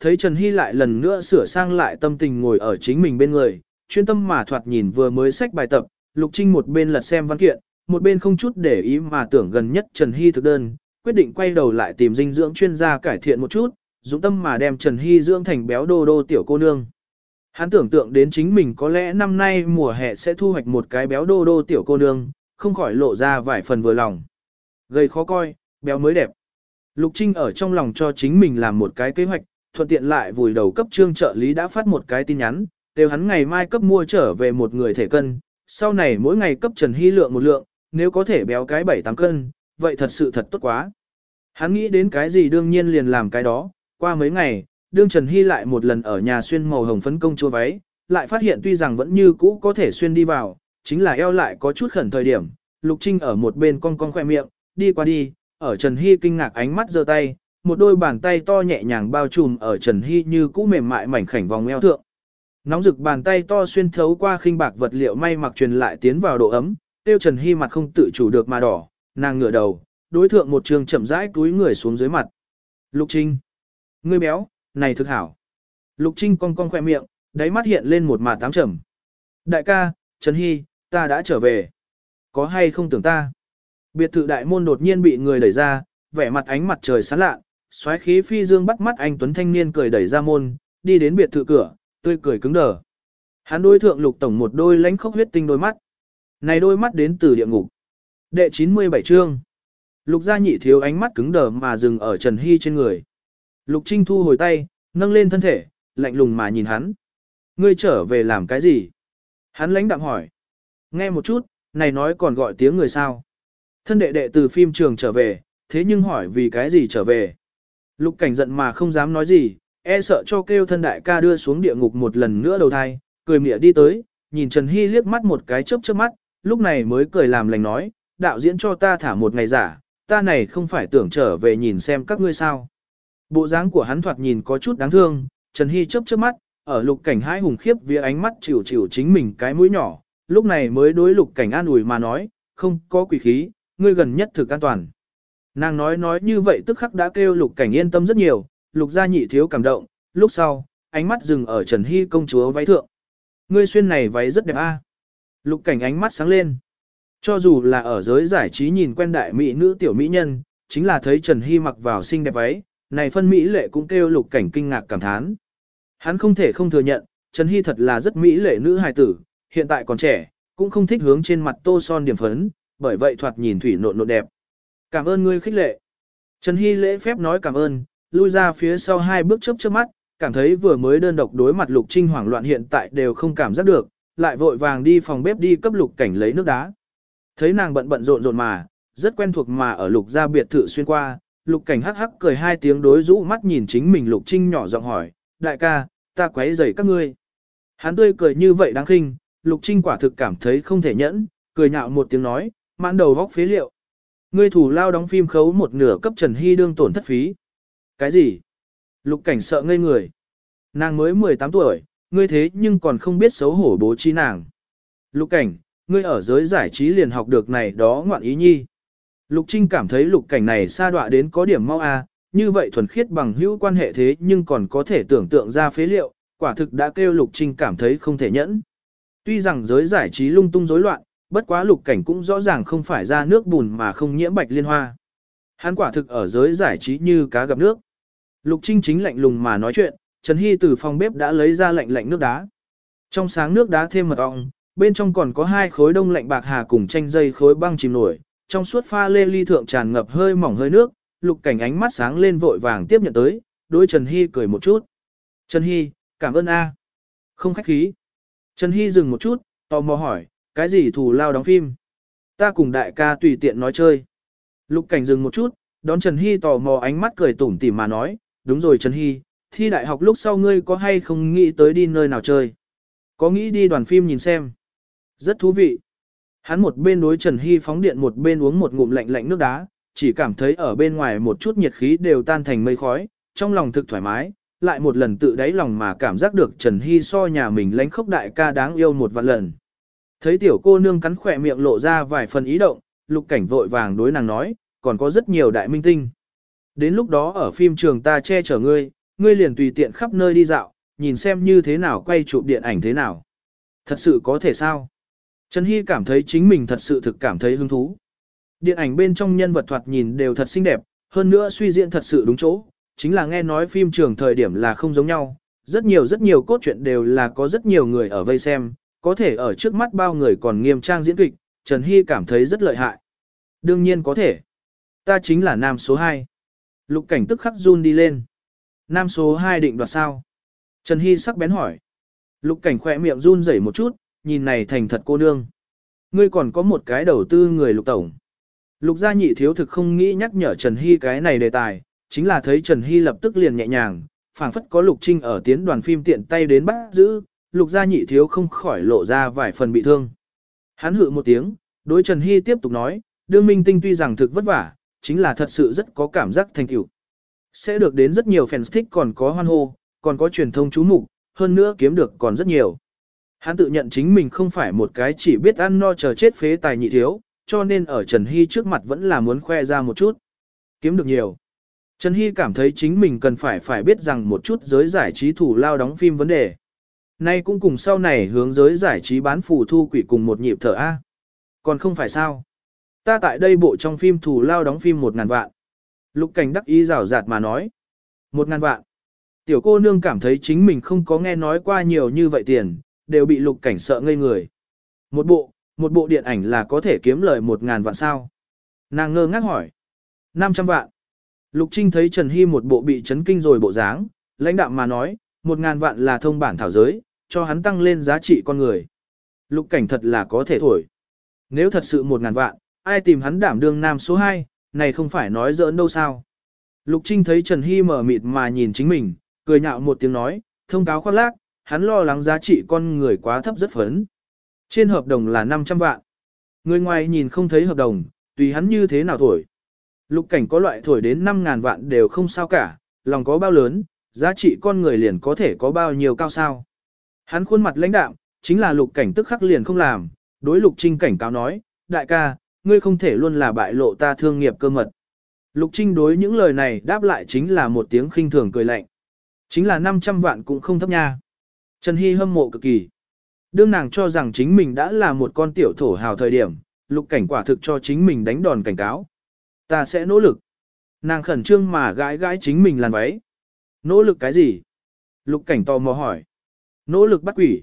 thấy Trần Hy lại lần nữa sửa sang lại tâm tình ngồi ở chính mình bên người, chuyên tâm mà thoạt nhìn vừa mới sách bài tập, Lục Trinh một bên lật xem văn kiện, một bên không chút để ý mà tưởng gần nhất Trần Hy thực đơn, quyết định quay đầu lại tìm dinh dưỡng chuyên gia cải thiện một chút, dũng tâm mà đem Trần Hy dưỡng thành béo đô đô tiểu cô nương. Hắn tưởng tượng đến chính mình có lẽ năm nay mùa hè sẽ thu hoạch một cái béo đô đô tiểu cô nương, không khỏi lộ ra vài phần vừa lòng. Gây khó coi, béo mới đẹp. Lục Trinh ở trong lòng cho chính mình làm một cái kế hoạch, thuận tiện lại vùi đầu cấp trương trợ lý đã phát một cái tin nhắn, đều hắn ngày mai cấp mua trở về một người thể cân, sau này mỗi ngày cấp Trần Hy lượng một lượng, nếu có thể béo cái 7-8 cân, vậy thật sự thật tốt quá. Hắn nghĩ đến cái gì đương nhiên liền làm cái đó, qua mấy ngày, đương Trần Hy lại một lần ở nhà xuyên màu hồng phấn công chua váy, lại phát hiện tuy rằng vẫn như cũ có thể xuyên đi vào, chính là eo lại có chút khẩn thời điểm, Lục Trinh ở một bên cong cong khoe miệng, đi qua đi, ở Trần Hy kinh ngạc ánh mắt giơ tay, một đôi bàn tay to nhẹ nhàng bao trùm ở Trần Hy như cũ mềm mại mảnh khảnh vòng eo thượng. Nóng rực bàn tay to xuyên thấu qua khinh bạc vật liệu may mặc truyền lại tiến vào độ ấm, tiêu Trần Hy mặt không tự chủ được mà đỏ, nàng ngửa đầu, đối thượng một trường chậm rãi túi người xuống dưới mặt. Lục Trinh, ngươi béo, này thực hảo. Lục Trinh cong cong khoe miệng, đáy mắt hiện lên một mà tám trầm. Đại ca, Trần Hy, ta đã trở về. Có hay không tưởng ta? Biệt thự đại môn đột nhiên bị người đẩy ra, vẻ mặt ánh mặt trời sáng lạ, xoáy khí phi dương bắt mắt anh Tuấn Thanh niên cười đẩy ra môn, đi đến biệt thự cửa, tươi cười cứng đờ. Hắn đối thượng lục tổng một đôi lánh khốc huyết tinh đôi mắt. Này đôi mắt đến từ địa ngục. Đệ 97 chương. Lục gia nhị thiếu ánh mắt cứng đờ mà dừng ở Trần Hy trên người. Lục Trinh thu hồi tay, nâng lên thân thể, lạnh lùng mà nhìn hắn. Ngươi trở về làm cái gì? Hắn lãnh đạm hỏi. Nghe một chút, này nói còn gọi tiếng người sao? Thân đệ đệ từ phim trường trở về, thế nhưng hỏi vì cái gì trở về? Lục cảnh giận mà không dám nói gì, e sợ cho kêu thân đại ca đưa xuống địa ngục một lần nữa đầu thai, cười mỉa đi tới, nhìn Trần Hy liếc mắt một cái chớp chớp mắt, lúc này mới cười làm lành nói, đạo diễn cho ta thả một ngày giả, ta này không phải tưởng trở về nhìn xem các ngươi sao. Bộ dáng của hắn thoạt nhìn có chút đáng thương, Trần Hy chớp chớp mắt, ở lục cảnh hai hùng khiếp vía ánh mắt chịu chịu chính mình cái mũi nhỏ, lúc này mới đối lục cảnh an ủi mà nói, không có quỷ khí, ngươi gần nhất thực an toàn. Nàng nói nói như vậy tức khắc đã kêu lục cảnh yên tâm rất nhiều, lục gia nhị thiếu cảm động, lúc sau, ánh mắt dừng ở Trần Hy công chúa váy thượng. Ngươi xuyên này váy rất đẹp a. Lục cảnh ánh mắt sáng lên. Cho dù là ở giới giải trí nhìn quen đại mỹ nữ tiểu mỹ nhân, chính là thấy Trần Hy mặc vào xinh đẹp váy, này phân mỹ lệ cũng kêu lục cảnh kinh ngạc cảm thán. Hắn không thể không thừa nhận, Trần Hy thật là rất mỹ lệ nữ hài tử, hiện tại còn trẻ, cũng không thích hướng trên mặt tô son điểm phấn, bởi vậy thoạt nhìn thủy nộn nộn đẹp. Cảm ơn ngươi khích lệ. Trần Hy lễ phép nói cảm ơn, lui ra phía sau hai bước chớp chớp mắt, cảm thấy vừa mới đơn độc đối mặt lục trinh hoảng loạn hiện tại đều không cảm giác được, lại vội vàng đi phòng bếp đi cấp lục cảnh lấy nước đá. Thấy nàng bận bận rộn rộn mà, rất quen thuộc mà ở lục gia biệt thự xuyên qua, lục cảnh hắc hắc cười hai tiếng đối rũ mắt nhìn chính mình lục trinh nhỏ giọng hỏi, đại ca, ta quấy rầy các ngươi. Hắn tươi cười như vậy đáng khinh, lục trinh quả thực cảm thấy không thể nhẫn, cười nhạo một tiếng nói, mãn đầu vóc phế liệu. Ngươi thủ lao đóng phim khấu một nửa cấp Trần Hy đương tổn thất phí. Cái gì? Lục cảnh sợ ngây người. Nàng mới 18 tuổi, ngươi thế nhưng còn không biết xấu hổ bố trí nàng. Lục cảnh, ngươi ở giới giải trí liền học được này đó ngoạn ý nhi. Lục Trinh cảm thấy lục cảnh này xa đọa đến có điểm mau a, à, như vậy thuần khiết bằng hữu quan hệ thế nhưng còn có thể tưởng tượng ra phế liệu, quả thực đã kêu Lục Trinh cảm thấy không thể nhẫn. Tuy rằng giới giải trí lung tung rối loạn, bất quá lục cảnh cũng rõ ràng không phải ra nước bùn mà không nhiễm bạch liên hoa. Hắn quả thực ở giới giải trí như cá gặp nước. Lục Trinh chính lạnh lùng mà nói chuyện, Trần Hy từ phòng bếp đã lấy ra lạnh lạnh nước đá. Trong sáng nước đá thêm mật ong, bên trong còn có hai khối đông lạnh bạc hà cùng chanh dây khối băng chìm nổi, trong suốt pha lê ly thượng tràn ngập hơi mỏng hơi nước, lục cảnh ánh mắt sáng lên vội vàng tiếp nhận tới, đối Trần Hy cười một chút. Trần Hy, cảm ơn a. Không khách khí. Trần Hy dừng một chút, tò mò hỏi, cái gì thù lao đóng phim? Ta cùng đại ca tùy tiện nói chơi. Lục cảnh dừng một chút, đón Trần Hy tò mò ánh mắt cười tủm tỉm mà nói, đúng rồi Trần Hy, thi đại học lúc sau ngươi có hay không nghĩ tới đi nơi nào chơi? Có nghĩ đi đoàn phim nhìn xem? Rất thú vị. Hắn một bên đối Trần Hy phóng điện một bên uống một ngụm lạnh lạnh nước đá, chỉ cảm thấy ở bên ngoài một chút nhiệt khí đều tan thành mây khói, trong lòng thực thoải mái, lại một lần tự đáy lòng mà cảm giác được Trần Hy so nhà mình lánh khốc đại ca đáng yêu một vạn lần. Thấy tiểu cô nương cắn khỏe miệng lộ ra vài phần ý động, lục cảnh vội vàng đối nàng nói, còn có rất nhiều đại minh tinh. Đến lúc đó ở phim trường ta che chở ngươi, ngươi liền tùy tiện khắp nơi đi dạo, nhìn xem như thế nào quay chụp điện ảnh thế nào. Thật sự có thể sao? Trần Hy cảm thấy chính mình thật sự thực cảm thấy hứng thú. Điện ảnh bên trong nhân vật thoạt nhìn đều thật xinh đẹp, hơn nữa suy diễn thật sự đúng chỗ, chính là nghe nói phim trường thời điểm là không giống nhau, rất nhiều rất nhiều cốt truyện đều là có rất nhiều người ở vây xem, có thể ở trước mắt bao người còn nghiêm trang diễn kịch, Trần Hy cảm thấy rất lợi hại. Đương nhiên có thể. Ta chính là nam số 2. Lục cảnh tức khắc run đi lên. Nam số 2 định đoạt sao? Trần Hy sắc bén hỏi. Lục cảnh khỏe miệng run rẩy một chút, nhìn này thành thật cô nương. Ngươi còn có một cái đầu tư người lục tổng. Lục gia nhị thiếu thực không nghĩ nhắc nhở Trần Hy cái này đề tài, chính là thấy Trần Hy lập tức liền nhẹ nhàng, phảng phất có lục trinh ở tiến đoàn phim tiện tay đến bắt giữ, lục gia nhị thiếu không khỏi lộ ra vài phần bị thương. Hắn hự một tiếng, đối Trần Hy tiếp tục nói, đương minh tinh tuy rằng thực vất vả, chính là thật sự rất có cảm giác thành tựu. Sẽ được đến rất nhiều fans thích còn có hoan hô, còn có truyền thông chú mục, hơn nữa kiếm được còn rất nhiều. Hắn tự nhận chính mình không phải một cái chỉ biết ăn no chờ chết phế tài nhị thiếu, cho nên ở Trần Hy trước mặt vẫn là muốn khoe ra một chút. Kiếm được nhiều. Trần Hy cảm thấy chính mình cần phải phải biết rằng một chút giới giải trí thủ lao đóng phim vấn đề. Nay cũng cùng sau này hướng giới giải trí bán phù thu quỷ cùng một nhịp thở A. Còn không phải sao. Ta tại đây bộ trong phim thủ lao đóng phim một ngàn vạn. Lục cảnh đắc ý rào rạt mà nói. Một ngàn vạn. Tiểu cô nương cảm thấy chính mình không có nghe nói qua nhiều như vậy tiền, đều bị lục cảnh sợ ngây người. Một bộ, một bộ điện ảnh là có thể kiếm lời một ngàn vạn sao. Nàng ngơ ngác hỏi. 500 vạn. Lục Trinh thấy Trần Hy một bộ bị chấn kinh rồi bộ dáng, lãnh đạm mà nói, một ngàn vạn là thông bản thảo giới, cho hắn tăng lên giá trị con người. Lục cảnh thật là có thể thổi. Nếu thật sự một ngàn vạn, ai tìm hắn đảm đương nam số 2, này không phải nói giỡn đâu sao. Lục Trinh thấy Trần Hy mở mịt mà nhìn chính mình, cười nhạo một tiếng nói, thông cáo khoác lác, hắn lo lắng giá trị con người quá thấp rất phấn. Trên hợp đồng là 500 vạn. Người ngoài nhìn không thấy hợp đồng, tùy hắn như thế nào thổi. Lục cảnh có loại thổi đến 5.000 vạn đều không sao cả, lòng có bao lớn, giá trị con người liền có thể có bao nhiêu cao sao. Hắn khuôn mặt lãnh đạm, chính là lục cảnh tức khắc liền không làm, đối lục trinh cảnh cáo nói, đại ca, ngươi không thể luôn là bại lộ ta thương nghiệp cơ mật. Lục trinh đối những lời này đáp lại chính là một tiếng khinh thường cười lạnh. Chính là 500 vạn cũng không thấp nha. Trần Hy hâm mộ cực kỳ. Đương nàng cho rằng chính mình đã là một con tiểu thổ hào thời điểm, lục cảnh quả thực cho chính mình đánh đòn cảnh cáo. Ta sẽ nỗ lực. Nàng khẩn trương mà gãi gãi chính mình làn váy. Nỗ lực cái gì? Lục cảnh tò mò hỏi. Nỗ lực bắt quỷ.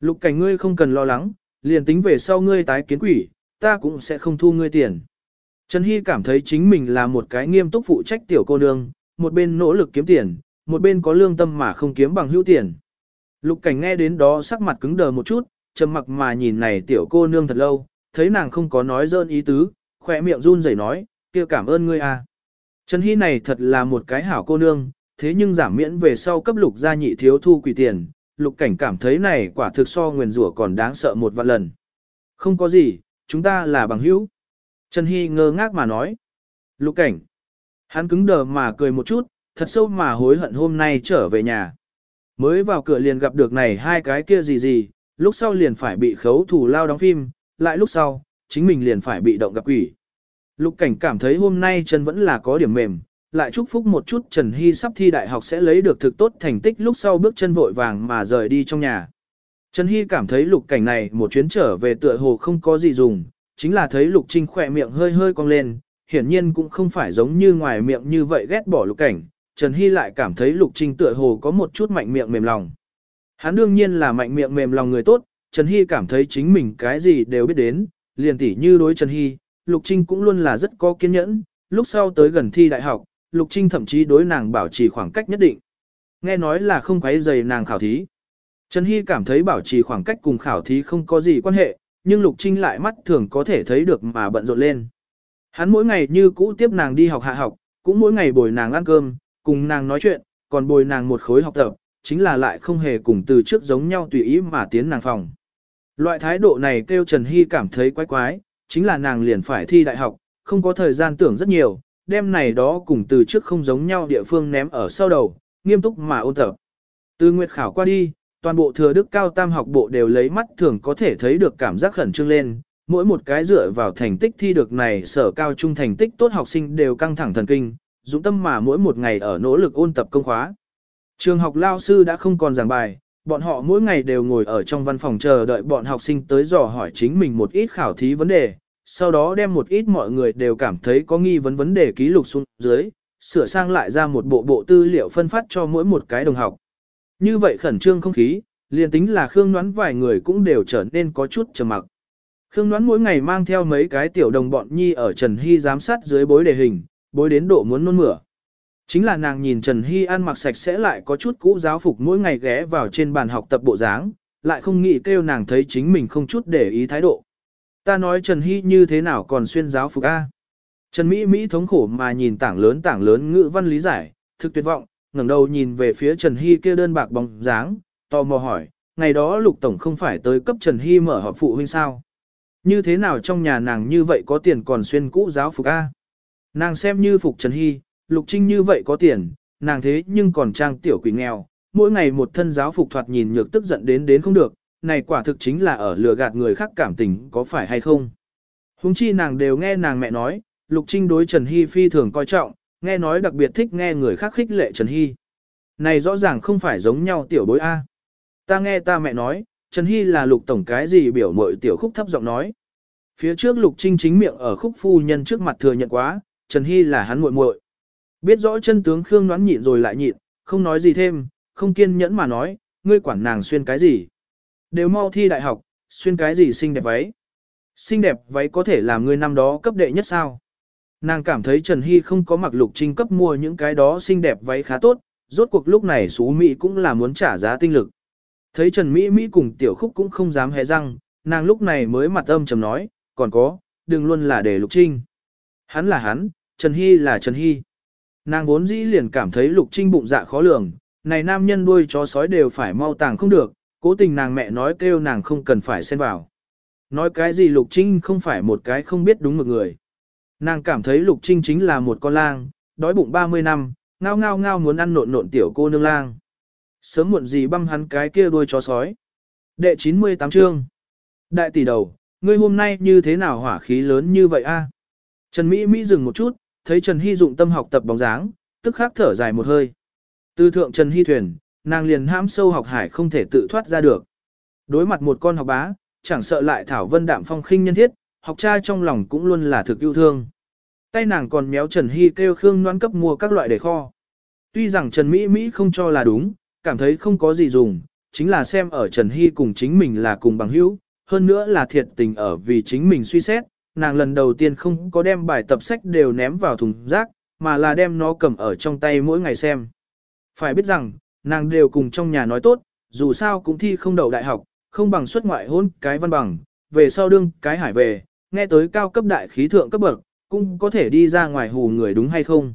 Lục cảnh ngươi không cần lo lắng, liền tính về sau ngươi tái kiến quỷ, ta cũng sẽ không thu ngươi tiền. Trần Hy cảm thấy chính mình là một cái nghiêm túc phụ trách tiểu cô nương, một bên nỗ lực kiếm tiền, một bên có lương tâm mà không kiếm bằng hữu tiền. Lục cảnh nghe đến đó sắc mặt cứng đờ một chút, trầm mặc mà nhìn này tiểu cô nương thật lâu, thấy nàng không có nói dơn ý tứ, khỏe miệng run rẩy nói, kia cảm ơn ngươi à. Trần Hy này thật là một cái hảo cô nương, thế nhưng giảm miễn về sau cấp lục gia nhị thiếu thu quỷ tiền, lục cảnh cảm thấy này quả thực so nguyền rủa còn đáng sợ một vạn lần. Không có gì, chúng ta là bằng hữu. Trần Hy ngơ ngác mà nói. Lục cảnh. Hắn cứng đờ mà cười một chút, thật sâu mà hối hận hôm nay trở về nhà. Mới vào cửa liền gặp được này hai cái kia gì gì, lúc sau liền phải bị khấu thủ lao đóng phim, lại lúc sau, chính mình liền phải bị động gặp quỷ. Lục cảnh cảm thấy hôm nay chân vẫn là có điểm mềm, lại chúc phúc một chút Trần Hy sắp thi đại học sẽ lấy được thực tốt thành tích lúc sau bước chân vội vàng mà rời đi trong nhà. Trần Hy cảm thấy lục cảnh này một chuyến trở về tựa hồ không có gì dùng, chính là thấy lục trinh khỏe miệng hơi hơi cong lên, hiển nhiên cũng không phải giống như ngoài miệng như vậy ghét bỏ lục cảnh, Trần Hy lại cảm thấy lục trinh tựa hồ có một chút mạnh miệng mềm lòng. Hắn đương nhiên là mạnh miệng mềm lòng người tốt, Trần Hy cảm thấy chính mình cái gì đều biết đến, liền tỉ như đối Trần Hy, Lục Trinh cũng luôn là rất có kiên nhẫn, lúc sau tới gần thi đại học, Lục Trinh thậm chí đối nàng bảo trì khoảng cách nhất định. Nghe nói là không quấy dày nàng khảo thí. Trần Hy cảm thấy bảo trì khoảng cách cùng khảo thí không có gì quan hệ, nhưng Lục Trinh lại mắt thường có thể thấy được mà bận rộn lên. Hắn mỗi ngày như cũ tiếp nàng đi học hạ học, cũng mỗi ngày bồi nàng ăn cơm, cùng nàng nói chuyện, còn bồi nàng một khối học tập, chính là lại không hề cùng từ trước giống nhau tùy ý mà tiến nàng phòng. Loại thái độ này kêu Trần Hy cảm thấy quái quái, chính là nàng liền phải thi đại học, không có thời gian tưởng rất nhiều, đem này đó cùng từ trước không giống nhau địa phương ném ở sau đầu, nghiêm túc mà ôn tập. Từ nguyệt khảo qua đi, toàn bộ thừa đức cao tam học bộ đều lấy mắt thường có thể thấy được cảm giác khẩn trương lên, mỗi một cái dựa vào thành tích thi được này sở cao trung thành tích tốt học sinh đều căng thẳng thần kinh, dũng tâm mà mỗi một ngày ở nỗ lực ôn tập công khóa. Trường học lao sư đã không còn giảng bài, bọn họ mỗi ngày đều ngồi ở trong văn phòng chờ đợi bọn học sinh tới dò hỏi chính mình một ít khảo thí vấn đề, sau đó đem một ít mọi người đều cảm thấy có nghi vấn vấn đề ký lục xuống dưới, sửa sang lại ra một bộ bộ tư liệu phân phát cho mỗi một cái đồng học. Như vậy khẩn trương không khí, liền tính là Khương Ngoãn vài người cũng đều trở nên có chút trầm mặc. Khương Ngoãn mỗi ngày mang theo mấy cái tiểu đồng bọn nhi ở Trần Hy giám sát dưới bối đề hình, bối đến độ muốn nôn mửa. Chính là nàng nhìn Trần Hy ăn mặc sạch sẽ lại có chút cũ giáo phục mỗi ngày ghé vào trên bàn học tập bộ dáng, lại không nghĩ kêu nàng thấy chính mình không chút để ý thái độ. Ta nói Trần Hy như thế nào còn xuyên giáo phục A. Trần Mỹ Mỹ thống khổ mà nhìn tảng lớn tảng lớn ngữ văn lý giải, thực tuyệt vọng, ngẩng đầu nhìn về phía Trần Hy kia đơn bạc bóng dáng, tò mò hỏi, ngày đó Lục Tổng không phải tới cấp Trần Hy mở họp phụ huynh sao? Như thế nào trong nhà nàng như vậy có tiền còn xuyên cũ giáo phục A? Nàng xem như phục Trần Hy, Lục Trinh như vậy có tiền, nàng thế nhưng còn trang tiểu quỷ nghèo, mỗi ngày một thân giáo phục thoạt nhìn nhược tức giận đến đến không được, này quả thực chính là ở lừa gạt người khác cảm tình có phải hay không. Hùng chi nàng đều nghe nàng mẹ nói, Lục Trinh đối Trần Hy phi thường coi trọng, nghe nói đặc biệt thích nghe người khác khích lệ Trần Hy. Này rõ ràng không phải giống nhau tiểu bối A. Ta nghe ta mẹ nói, Trần Hy là lục tổng cái gì biểu mội tiểu khúc thấp giọng nói. Phía trước lục trinh chính miệng ở khúc phu nhân trước mặt thừa nhận quá, Trần Hy là hắn muội muội. Biết rõ chân tướng Khương đoán nhịn rồi lại nhịn, không nói gì thêm, không kiên nhẫn mà nói, ngươi quản nàng xuyên cái gì. Đều mau thi đại học, xuyên cái gì xinh đẹp váy. Xinh đẹp váy có thể làm người năm đó cấp đệ nhất sao. Nàng cảm thấy Trần Hy không có mặc lục trinh cấp mua những cái đó xinh đẹp váy khá tốt, rốt cuộc lúc này xú Mỹ cũng là muốn trả giá tinh lực. Thấy Trần Mỹ Mỹ cùng tiểu khúc cũng không dám hé răng, nàng lúc này mới mặt âm trầm nói, còn có, đừng luôn là để lục trinh. Hắn là hắn, Trần Hy là Trần Hy. Nàng vốn dĩ liền cảm thấy lục trinh bụng dạ khó lường, này nam nhân đuôi chó sói đều phải mau tàng không được, cố tình nàng mẹ nói kêu nàng không cần phải xen vào. Nói cái gì lục trinh không phải một cái không biết đúng một người. Nàng cảm thấy lục trinh chính là một con lang, đói bụng 30 năm, ngao ngao ngao muốn ăn nộn nộn tiểu cô nương lang. Sớm muộn gì băm hắn cái kia đuôi chó sói. Đệ 98 chương. Đại tỷ đầu, ngươi hôm nay như thế nào hỏa khí lớn như vậy a? Trần Mỹ Mỹ dừng một chút, thấy Trần Hy dụng tâm học tập bóng dáng, tức khắc thở dài một hơi. Từ thượng Trần Hy thuyền, nàng liền hãm sâu học hải không thể tự thoát ra được. Đối mặt một con học bá, chẳng sợ lại thảo vân đạm phong khinh nhân thiết, học cha trong lòng cũng luôn là thực yêu thương. Tay nàng còn méo Trần Hy kêu Khương Noan cấp mua các loại để kho. Tuy rằng Trần Mỹ Mỹ không cho là đúng, cảm thấy không có gì dùng, chính là xem ở Trần Hy cùng chính mình là cùng bằng hữu, hơn nữa là thiệt tình ở vì chính mình suy xét, nàng lần đầu tiên không có đem bài tập sách đều ném vào thùng rác, mà là đem nó cầm ở trong tay mỗi ngày xem. Phải biết rằng, nàng đều cùng trong nhà nói tốt, dù sao cũng thi không đậu đại học, không bằng xuất ngoại hôn cái văn bằng, về sau đương cái hải về, nghe tới cao cấp đại khí thượng cấp bậc, cũng có thể đi ra ngoài hù người đúng hay không.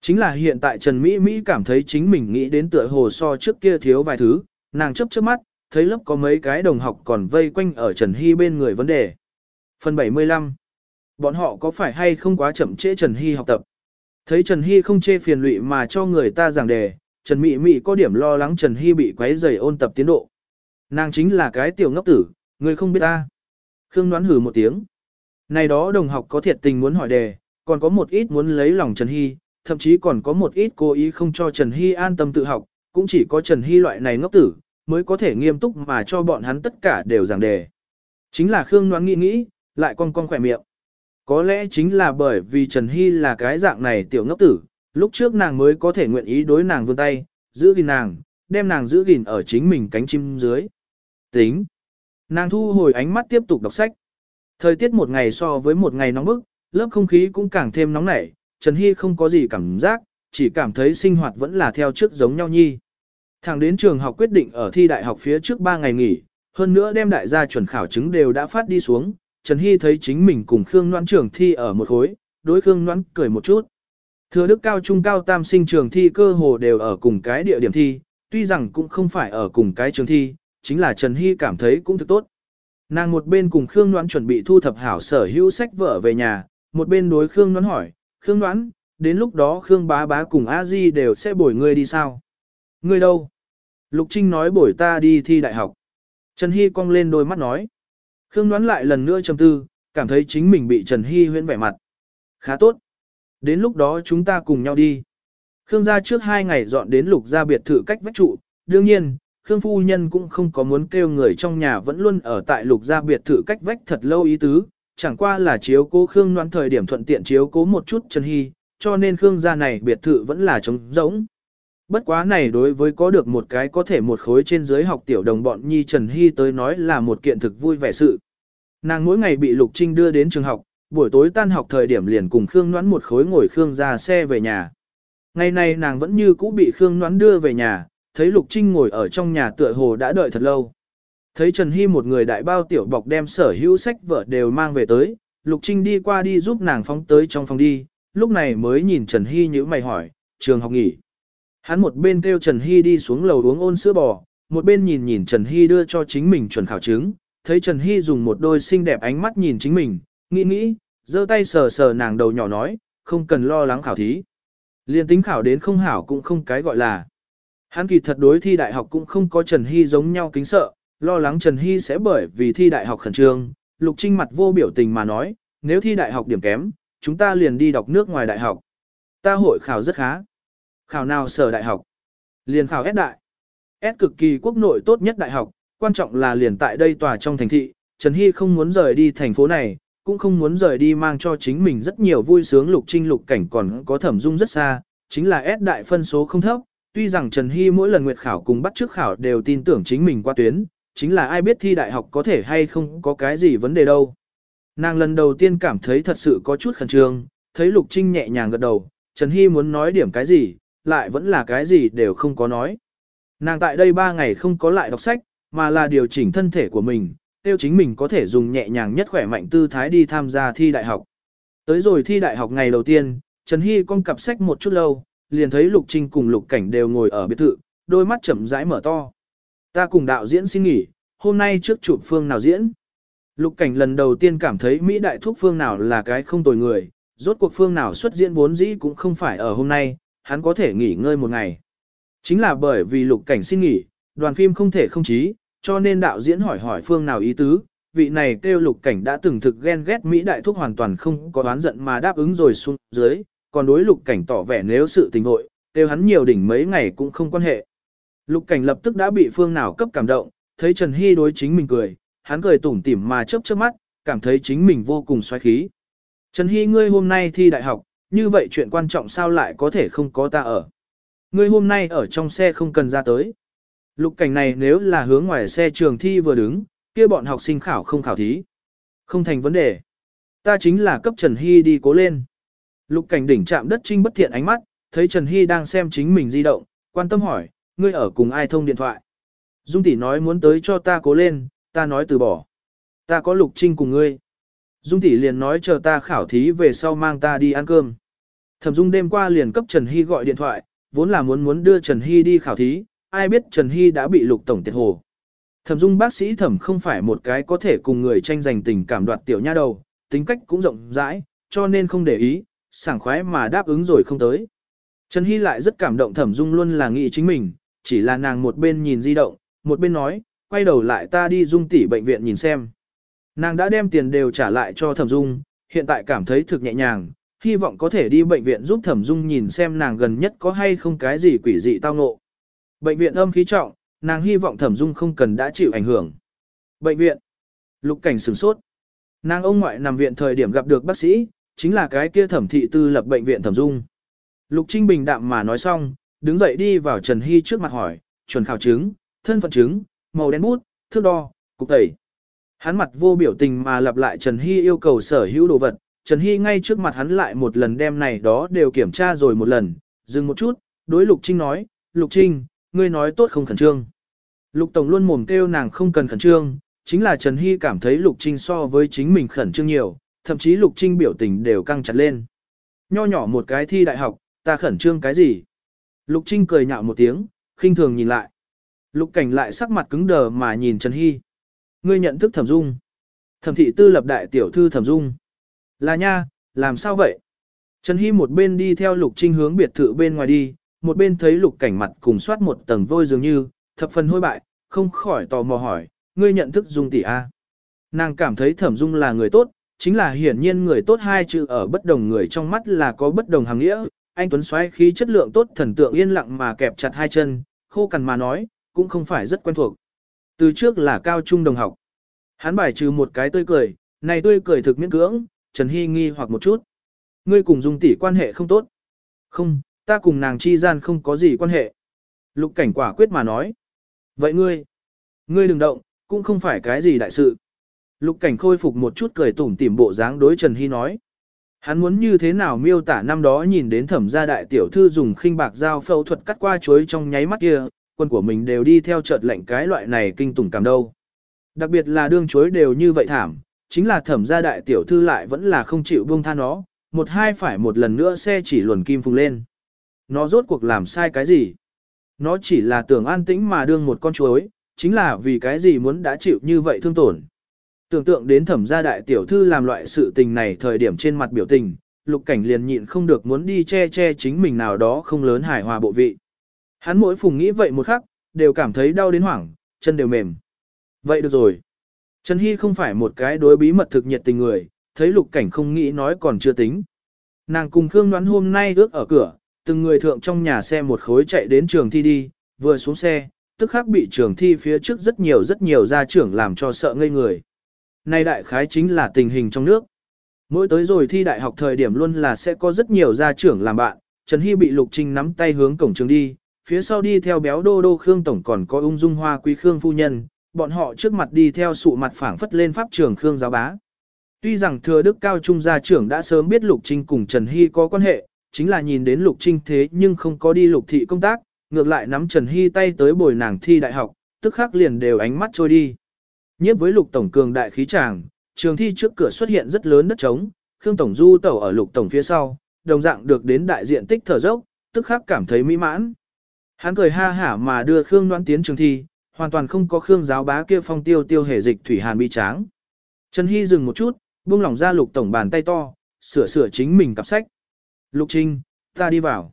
Chính là hiện tại Trần Mỹ Mỹ cảm thấy chính mình nghĩ đến tựa hồ so trước kia thiếu vài thứ, nàng chấp chớp mắt, thấy lớp có mấy cái đồng học còn vây quanh ở Trần Hy bên người vấn đề. Phần 75 Bọn họ có phải hay không quá chậm trễ Trần Hy học tập? Thấy Trần Hy không chê phiền lụy mà cho người ta giảng đề, Trần Mị Mị có điểm lo lắng Trần Hy bị quấy rầy ôn tập tiến độ. Nàng chính là cái tiểu ngốc tử, người không biết ta. Khương đoán hử một tiếng. Này đó đồng học có thiệt tình muốn hỏi đề, còn có một ít muốn lấy lòng Trần Hy, thậm chí còn có một ít cố ý không cho Trần Hy an tâm tự học, cũng chỉ có Trần Hy loại này ngốc tử, mới có thể nghiêm túc mà cho bọn hắn tất cả đều giảng đề. Chính là Khương đoán nghĩ nghĩ, lại con con khỏe miệng. Có lẽ chính là bởi vì Trần Hy là cái dạng này tiểu ngốc tử, lúc trước nàng mới có thể nguyện ý đối nàng vươn tay, giữ gìn nàng, đem nàng giữ gìn ở chính mình cánh chim dưới. Tính. Nàng thu hồi ánh mắt tiếp tục đọc sách. Thời tiết một ngày so với một ngày nóng bức, lớp không khí cũng càng thêm nóng nảy, Trần Hy không có gì cảm giác, chỉ cảm thấy sinh hoạt vẫn là theo trước giống nhau nhi. Thẳng đến trường học quyết định ở thi đại học phía trước 3 ngày nghỉ, hơn nữa đem đại gia chuẩn khảo chứng đều đã phát đi xuống, Trần Hy thấy chính mình cùng Khương Noãn trưởng thi ở một khối, đối Khương Noãn cười một chút. Thừa đức cao trung cao tam sinh trường thi cơ hồ đều ở cùng cái địa điểm thi, tuy rằng cũng không phải ở cùng cái trường thi, chính là Trần Hy cảm thấy cũng thực tốt. Nàng một bên cùng Khương Ngoãn chuẩn bị thu thập hảo sở hữu sách vở về nhà, một bên đối Khương Ngoãn hỏi, Khương Ngoãn, đến lúc đó Khương bá bá cùng A Di đều sẽ bồi ngươi đi sao? Ngươi đâu? Lục Trinh nói bổi ta đi thi đại học. Trần Hy cong lên đôi mắt nói. Khương Ngoãn lại lần nữa trầm tư, cảm thấy chính mình bị Trần Hy huyễn vẻ mặt. Khá tốt. Đến lúc đó chúng ta cùng nhau đi. Khương gia trước hai ngày dọn đến lục gia biệt thự cách vách trụ, đương nhiên, Khương phu nhân cũng không có muốn kêu người trong nhà vẫn luôn ở tại lục gia biệt thự cách vách thật lâu ý tứ, chẳng qua là chiếu cố Khương noan thời điểm thuận tiện chiếu cố một chút Trần Hy, cho nên Khương gia này biệt thự vẫn là trống rỗng. Bất quá này đối với có được một cái có thể một khối trên dưới học tiểu đồng bọn Nhi Trần Hy tới nói là một kiện thực vui vẻ sự. Nàng mỗi ngày bị Lục Trinh đưa đến trường học, buổi tối tan học thời điểm liền cùng Khương Noãn một khối ngồi Khương ra xe về nhà. Ngày này nàng vẫn như cũ bị Khương Noãn đưa về nhà, thấy Lục Trinh ngồi ở trong nhà tựa hồ đã đợi thật lâu. Thấy Trần Hy một người đại bao tiểu bọc đem sở hữu sách vở đều mang về tới, Lục Trinh đi qua đi giúp nàng phóng tới trong phòng đi, lúc này mới nhìn Trần Hy như mày hỏi, trường học nghỉ. Hắn một bên kêu Trần Hy đi xuống lầu uống ôn sữa bò, một bên nhìn nhìn Trần Hy đưa cho chính mình chuẩn khảo chứng, thấy Trần Hy dùng một đôi xinh đẹp ánh mắt nhìn chính mình, nghĩ nghĩ, giơ tay sờ sờ nàng đầu nhỏ nói, không cần lo lắng khảo thí. Liên tính khảo đến không hảo cũng không cái gọi là. Hắn kỳ thật đối thi đại học cũng không có Trần Hy giống nhau kính sợ, lo lắng Trần Hy sẽ bởi vì thi đại học khẩn trương. Lục Trinh mặt vô biểu tình mà nói, nếu thi đại học điểm kém, chúng ta liền đi đọc nước ngoài đại học. Ta hội khảo rất khá. Khảo nào sở đại học? Liền khảo S đại. S cực kỳ quốc nội tốt nhất đại học, quan trọng là liền tại đây tòa trong thành thị, Trần Hy không muốn rời đi thành phố này, cũng không muốn rời đi mang cho chính mình rất nhiều vui sướng lục trinh lục cảnh còn có thẩm dung rất xa, chính là S đại phân số không thấp, tuy rằng Trần Hy mỗi lần nguyệt khảo cùng bắt trước khảo đều tin tưởng chính mình qua tuyến, chính là ai biết thi đại học có thể hay không có cái gì vấn đề đâu. Nàng lần đầu tiên cảm thấy thật sự có chút khẩn trương, thấy Lục Trinh nhẹ nhàng gật đầu, Trần Hy muốn nói điểm cái gì, lại vẫn là cái gì đều không có nói. Nàng tại đây 3 ngày không có lại đọc sách, mà là điều chỉnh thân thể của mình, tiêu chính mình có thể dùng nhẹ nhàng nhất khỏe mạnh tư thái đi tham gia thi đại học. Tới rồi thi đại học ngày đầu tiên, Trần Hy con cặp sách một chút lâu, liền thấy Lục Trinh cùng Lục Cảnh đều ngồi ở biệt thự, đôi mắt chậm rãi mở to. Ta cùng đạo diễn xin nghỉ, hôm nay trước chụp phương nào diễn. Lục Cảnh lần đầu tiên cảm thấy Mỹ đại thúc phương nào là cái không tồi người, rốt cuộc phương nào xuất diễn vốn dĩ cũng không phải ở hôm nay, hắn có thể nghỉ ngơi một ngày. Chính là bởi vì lục cảnh xin nghỉ, đoàn phim không thể không chí, cho nên đạo diễn hỏi hỏi phương nào ý tứ, vị này kêu lục cảnh đã từng thực ghen ghét Mỹ đại thúc hoàn toàn không có đoán giận mà đáp ứng rồi xuống dưới, còn đối lục cảnh tỏ vẻ nếu sự tình hội, kêu hắn nhiều đỉnh mấy ngày cũng không quan hệ. Lục cảnh lập tức đã bị phương nào cấp cảm động, thấy Trần Hy đối chính mình cười, hắn cười tủm tỉm mà chớp chớp mắt, cảm thấy chính mình vô cùng xoáy khí. Trần Hy ngươi hôm nay thi đại học, như vậy chuyện quan trọng sao lại có thể không có ta ở. Ngươi hôm nay ở trong xe không cần ra tới. Lục cảnh này nếu là hướng ngoài xe trường thi vừa đứng, kia bọn học sinh khảo không khảo thí. Không thành vấn đề. Ta chính là cấp Trần Hy đi cố lên. Lục cảnh đỉnh chạm đất trinh bất thiện ánh mắt, thấy Trần Hy đang xem chính mình di động, quan tâm hỏi, ngươi ở cùng ai thông điện thoại. Dung tỷ nói muốn tới cho ta cố lên, ta nói từ bỏ. Ta có lục trinh cùng ngươi. Dung tỷ liền nói chờ ta khảo thí về sau mang ta đi ăn cơm. Thẩm Dung đêm qua liền cấp Trần Hy gọi điện thoại, vốn là muốn muốn đưa Trần Hy đi khảo thí, ai biết Trần Hy đã bị lục tổng tiệt hồ. Thẩm Dung bác sĩ thẩm không phải một cái có thể cùng người tranh giành tình cảm đoạt tiểu nha đầu, tính cách cũng rộng rãi, cho nên không để ý, sảng khoái mà đáp ứng rồi không tới. Trần Hy lại rất cảm động Thẩm Dung luôn là nghĩ chính mình, chỉ là nàng một bên nhìn di động, một bên nói, quay đầu lại ta đi Dung tỷ bệnh viện nhìn xem. Nàng đã đem tiền đều trả lại cho Thẩm Dung, hiện tại cảm thấy thực nhẹ nhàng, hy vọng có thể đi bệnh viện giúp Thẩm Dung nhìn xem nàng gần nhất có hay không cái gì quỷ dị tao ngộ. Bệnh viện âm khí trọng, nàng hy vọng Thẩm Dung không cần đã chịu ảnh hưởng. Bệnh viện. Lục cảnh sửng sốt. Nàng ông ngoại nằm viện thời điểm gặp được bác sĩ, chính là cái kia thẩm thị tư lập bệnh viện Thẩm Dung. Lục Trinh bình đạm mà nói xong, đứng dậy đi vào Trần Hy trước mặt hỏi, chuẩn khảo chứng, thân phận chứng, màu đen bút, thước đo, cục tẩy. Hắn mặt vô biểu tình mà lặp lại Trần Hy yêu cầu sở hữu đồ vật, Trần Hy ngay trước mặt hắn lại một lần đem này đó đều kiểm tra rồi một lần, dừng một chút, đối Lục Trinh nói, Lục Trinh, ngươi nói tốt không khẩn trương. Lục Tổng luôn mồm kêu nàng không cần khẩn trương, chính là Trần Hy cảm thấy Lục Trinh so với chính mình khẩn trương nhiều, thậm chí Lục Trinh biểu tình đều căng chặt lên. Nho nhỏ một cái thi đại học, ta khẩn trương cái gì? Lục Trinh cười nhạo một tiếng, khinh thường nhìn lại. Lục Cảnh lại sắc mặt cứng đờ mà nhìn Trần Hy. Ngươi nhận thức Thẩm Dung. Thẩm thị tư lập đại tiểu thư Thẩm Dung. Là nha, làm sao vậy? Trần Hy một bên đi theo Lục Trinh hướng biệt thự bên ngoài đi, một bên thấy Lục cảnh mặt cùng soát một tầng vôi dường như, thập phần hôi bại, không khỏi tò mò hỏi, ngươi nhận thức Dung tỷ A. Nàng cảm thấy Thẩm Dung là người tốt, chính là hiển nhiên người tốt hai chữ ở bất đồng người trong mắt là có bất đồng hàng nghĩa, anh Tuấn xoáy khí chất lượng tốt thần tượng yên lặng mà kẹp chặt hai chân, khô cằn mà nói, cũng không phải rất quen thuộc. Từ trước là cao trung đồng học. Hắn bài trừ một cái tươi cười, này tươi cười thực miễn cưỡng, Trần Hy nghi hoặc một chút. Ngươi cùng Dung tỷ quan hệ không tốt. Không, ta cùng nàng chi gian không có gì quan hệ. Lục cảnh quả quyết mà nói. Vậy ngươi? Ngươi đừng động, cũng không phải cái gì đại sự. Lục cảnh khôi phục một chút cười tủm tỉm bộ dáng đối Trần Hy nói. Hắn muốn như thế nào miêu tả năm đó nhìn đến thẩm gia đại tiểu thư dùng khinh bạc dao phẫu thuật cắt qua chuối trong nháy mắt kia, quân của mình đều đi theo chợt lệnh cái loại này kinh tủng cảm đâu. Đặc biệt là đương chuối đều như vậy thảm, chính là thẩm gia đại tiểu thư lại vẫn là không chịu buông tha nó, một hai phải một lần nữa xe chỉ luồn kim phùng lên. Nó rốt cuộc làm sai cái gì? Nó chỉ là tưởng an tĩnh mà đương một con chuối, chính là vì cái gì muốn đã chịu như vậy thương tổn. Tưởng tượng đến thẩm gia đại tiểu thư làm loại sự tình này thời điểm trên mặt biểu tình, lục cảnh liền nhịn không được muốn đi che che chính mình nào đó không lớn hài hòa bộ vị. Hắn mỗi phùng nghĩ vậy một khắc, đều cảm thấy đau đến hoảng, chân đều mềm. Vậy được rồi. Trần Hy không phải một cái đối bí mật thực nhiệt tình người, thấy lục cảnh không nghĩ nói còn chưa tính. Nàng cùng Khương đoán hôm nay ước ở cửa, từng người thượng trong nhà xe một khối chạy đến trường thi đi, vừa xuống xe, tức khắc bị trường thi phía trước rất nhiều rất nhiều gia trưởng làm cho sợ ngây người. Nay đại khái chính là tình hình trong nước. Mỗi tới rồi thi đại học thời điểm luôn là sẽ có rất nhiều gia trưởng làm bạn, Trần Hy bị Lục Trinh nắm tay hướng cổng trường đi, phía sau đi theo béo đô đô Khương Tổng còn có ung dung hoa quý Khương Phu Nhân, bọn họ trước mặt đi theo sụ mặt phảng phất lên pháp trường Khương Giáo Bá. Tuy rằng thừa đức cao trung gia trưởng đã sớm biết Lục Trinh cùng Trần Hy có quan hệ, chính là nhìn đến Lục Trinh thế nhưng không có đi Lục Thị công tác, ngược lại nắm Trần Hy tay tới bồi nàng thi đại học, tức khắc liền đều ánh mắt trôi đi. Nhiếp với Lục Tổng cường đại khí tràng, trường thi trước cửa xuất hiện rất lớn đất trống, Khương Tổng du tẩu ở Lục Tổng phía sau, đồng dạng được đến đại diện tích thở dốc, tức khắc cảm thấy mỹ mãn. Hắn cười ha hả mà đưa Khương Đoan tiến trường thi, hoàn toàn không có Khương giáo bá kia phong tiêu tiêu hề dịch thủy hàn bi tráng. Trần Hy dừng một chút, buông lỏng ra Lục Tổng bàn tay to, sửa sửa chính mình cặp sách. Lục Trinh, ta đi vào.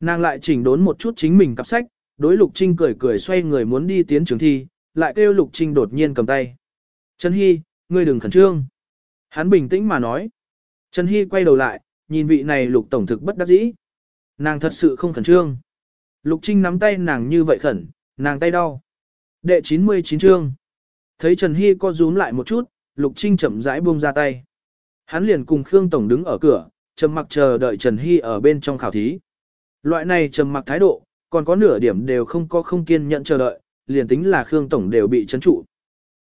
Nàng lại chỉnh đốn một chút chính mình cặp sách, đối Lục Trinh cười cười xoay người muốn đi tiến trường thi, lại kêu Lục Trinh đột nhiên cầm tay. Trần Hy, ngươi đừng khẩn trương. Hắn bình tĩnh mà nói. Trần Hy quay đầu lại, nhìn vị này Lục Tổng thực bất đắc dĩ. Nàng thật sự không khẩn trương. Lục Trinh nắm tay nàng như vậy khẩn, nàng tay đau. Đệ 99 chương. Thấy Trần Hy co rúm lại một chút, Lục Trinh chậm rãi buông ra tay. Hắn liền cùng Khương Tổng đứng ở cửa, trầm mặc chờ đợi Trần Hy ở bên trong khảo thí. Loại này trầm mặc thái độ, còn có nửa điểm đều không có không kiên nhẫn chờ đợi, liền tính là Khương Tổng đều bị chấn trụ.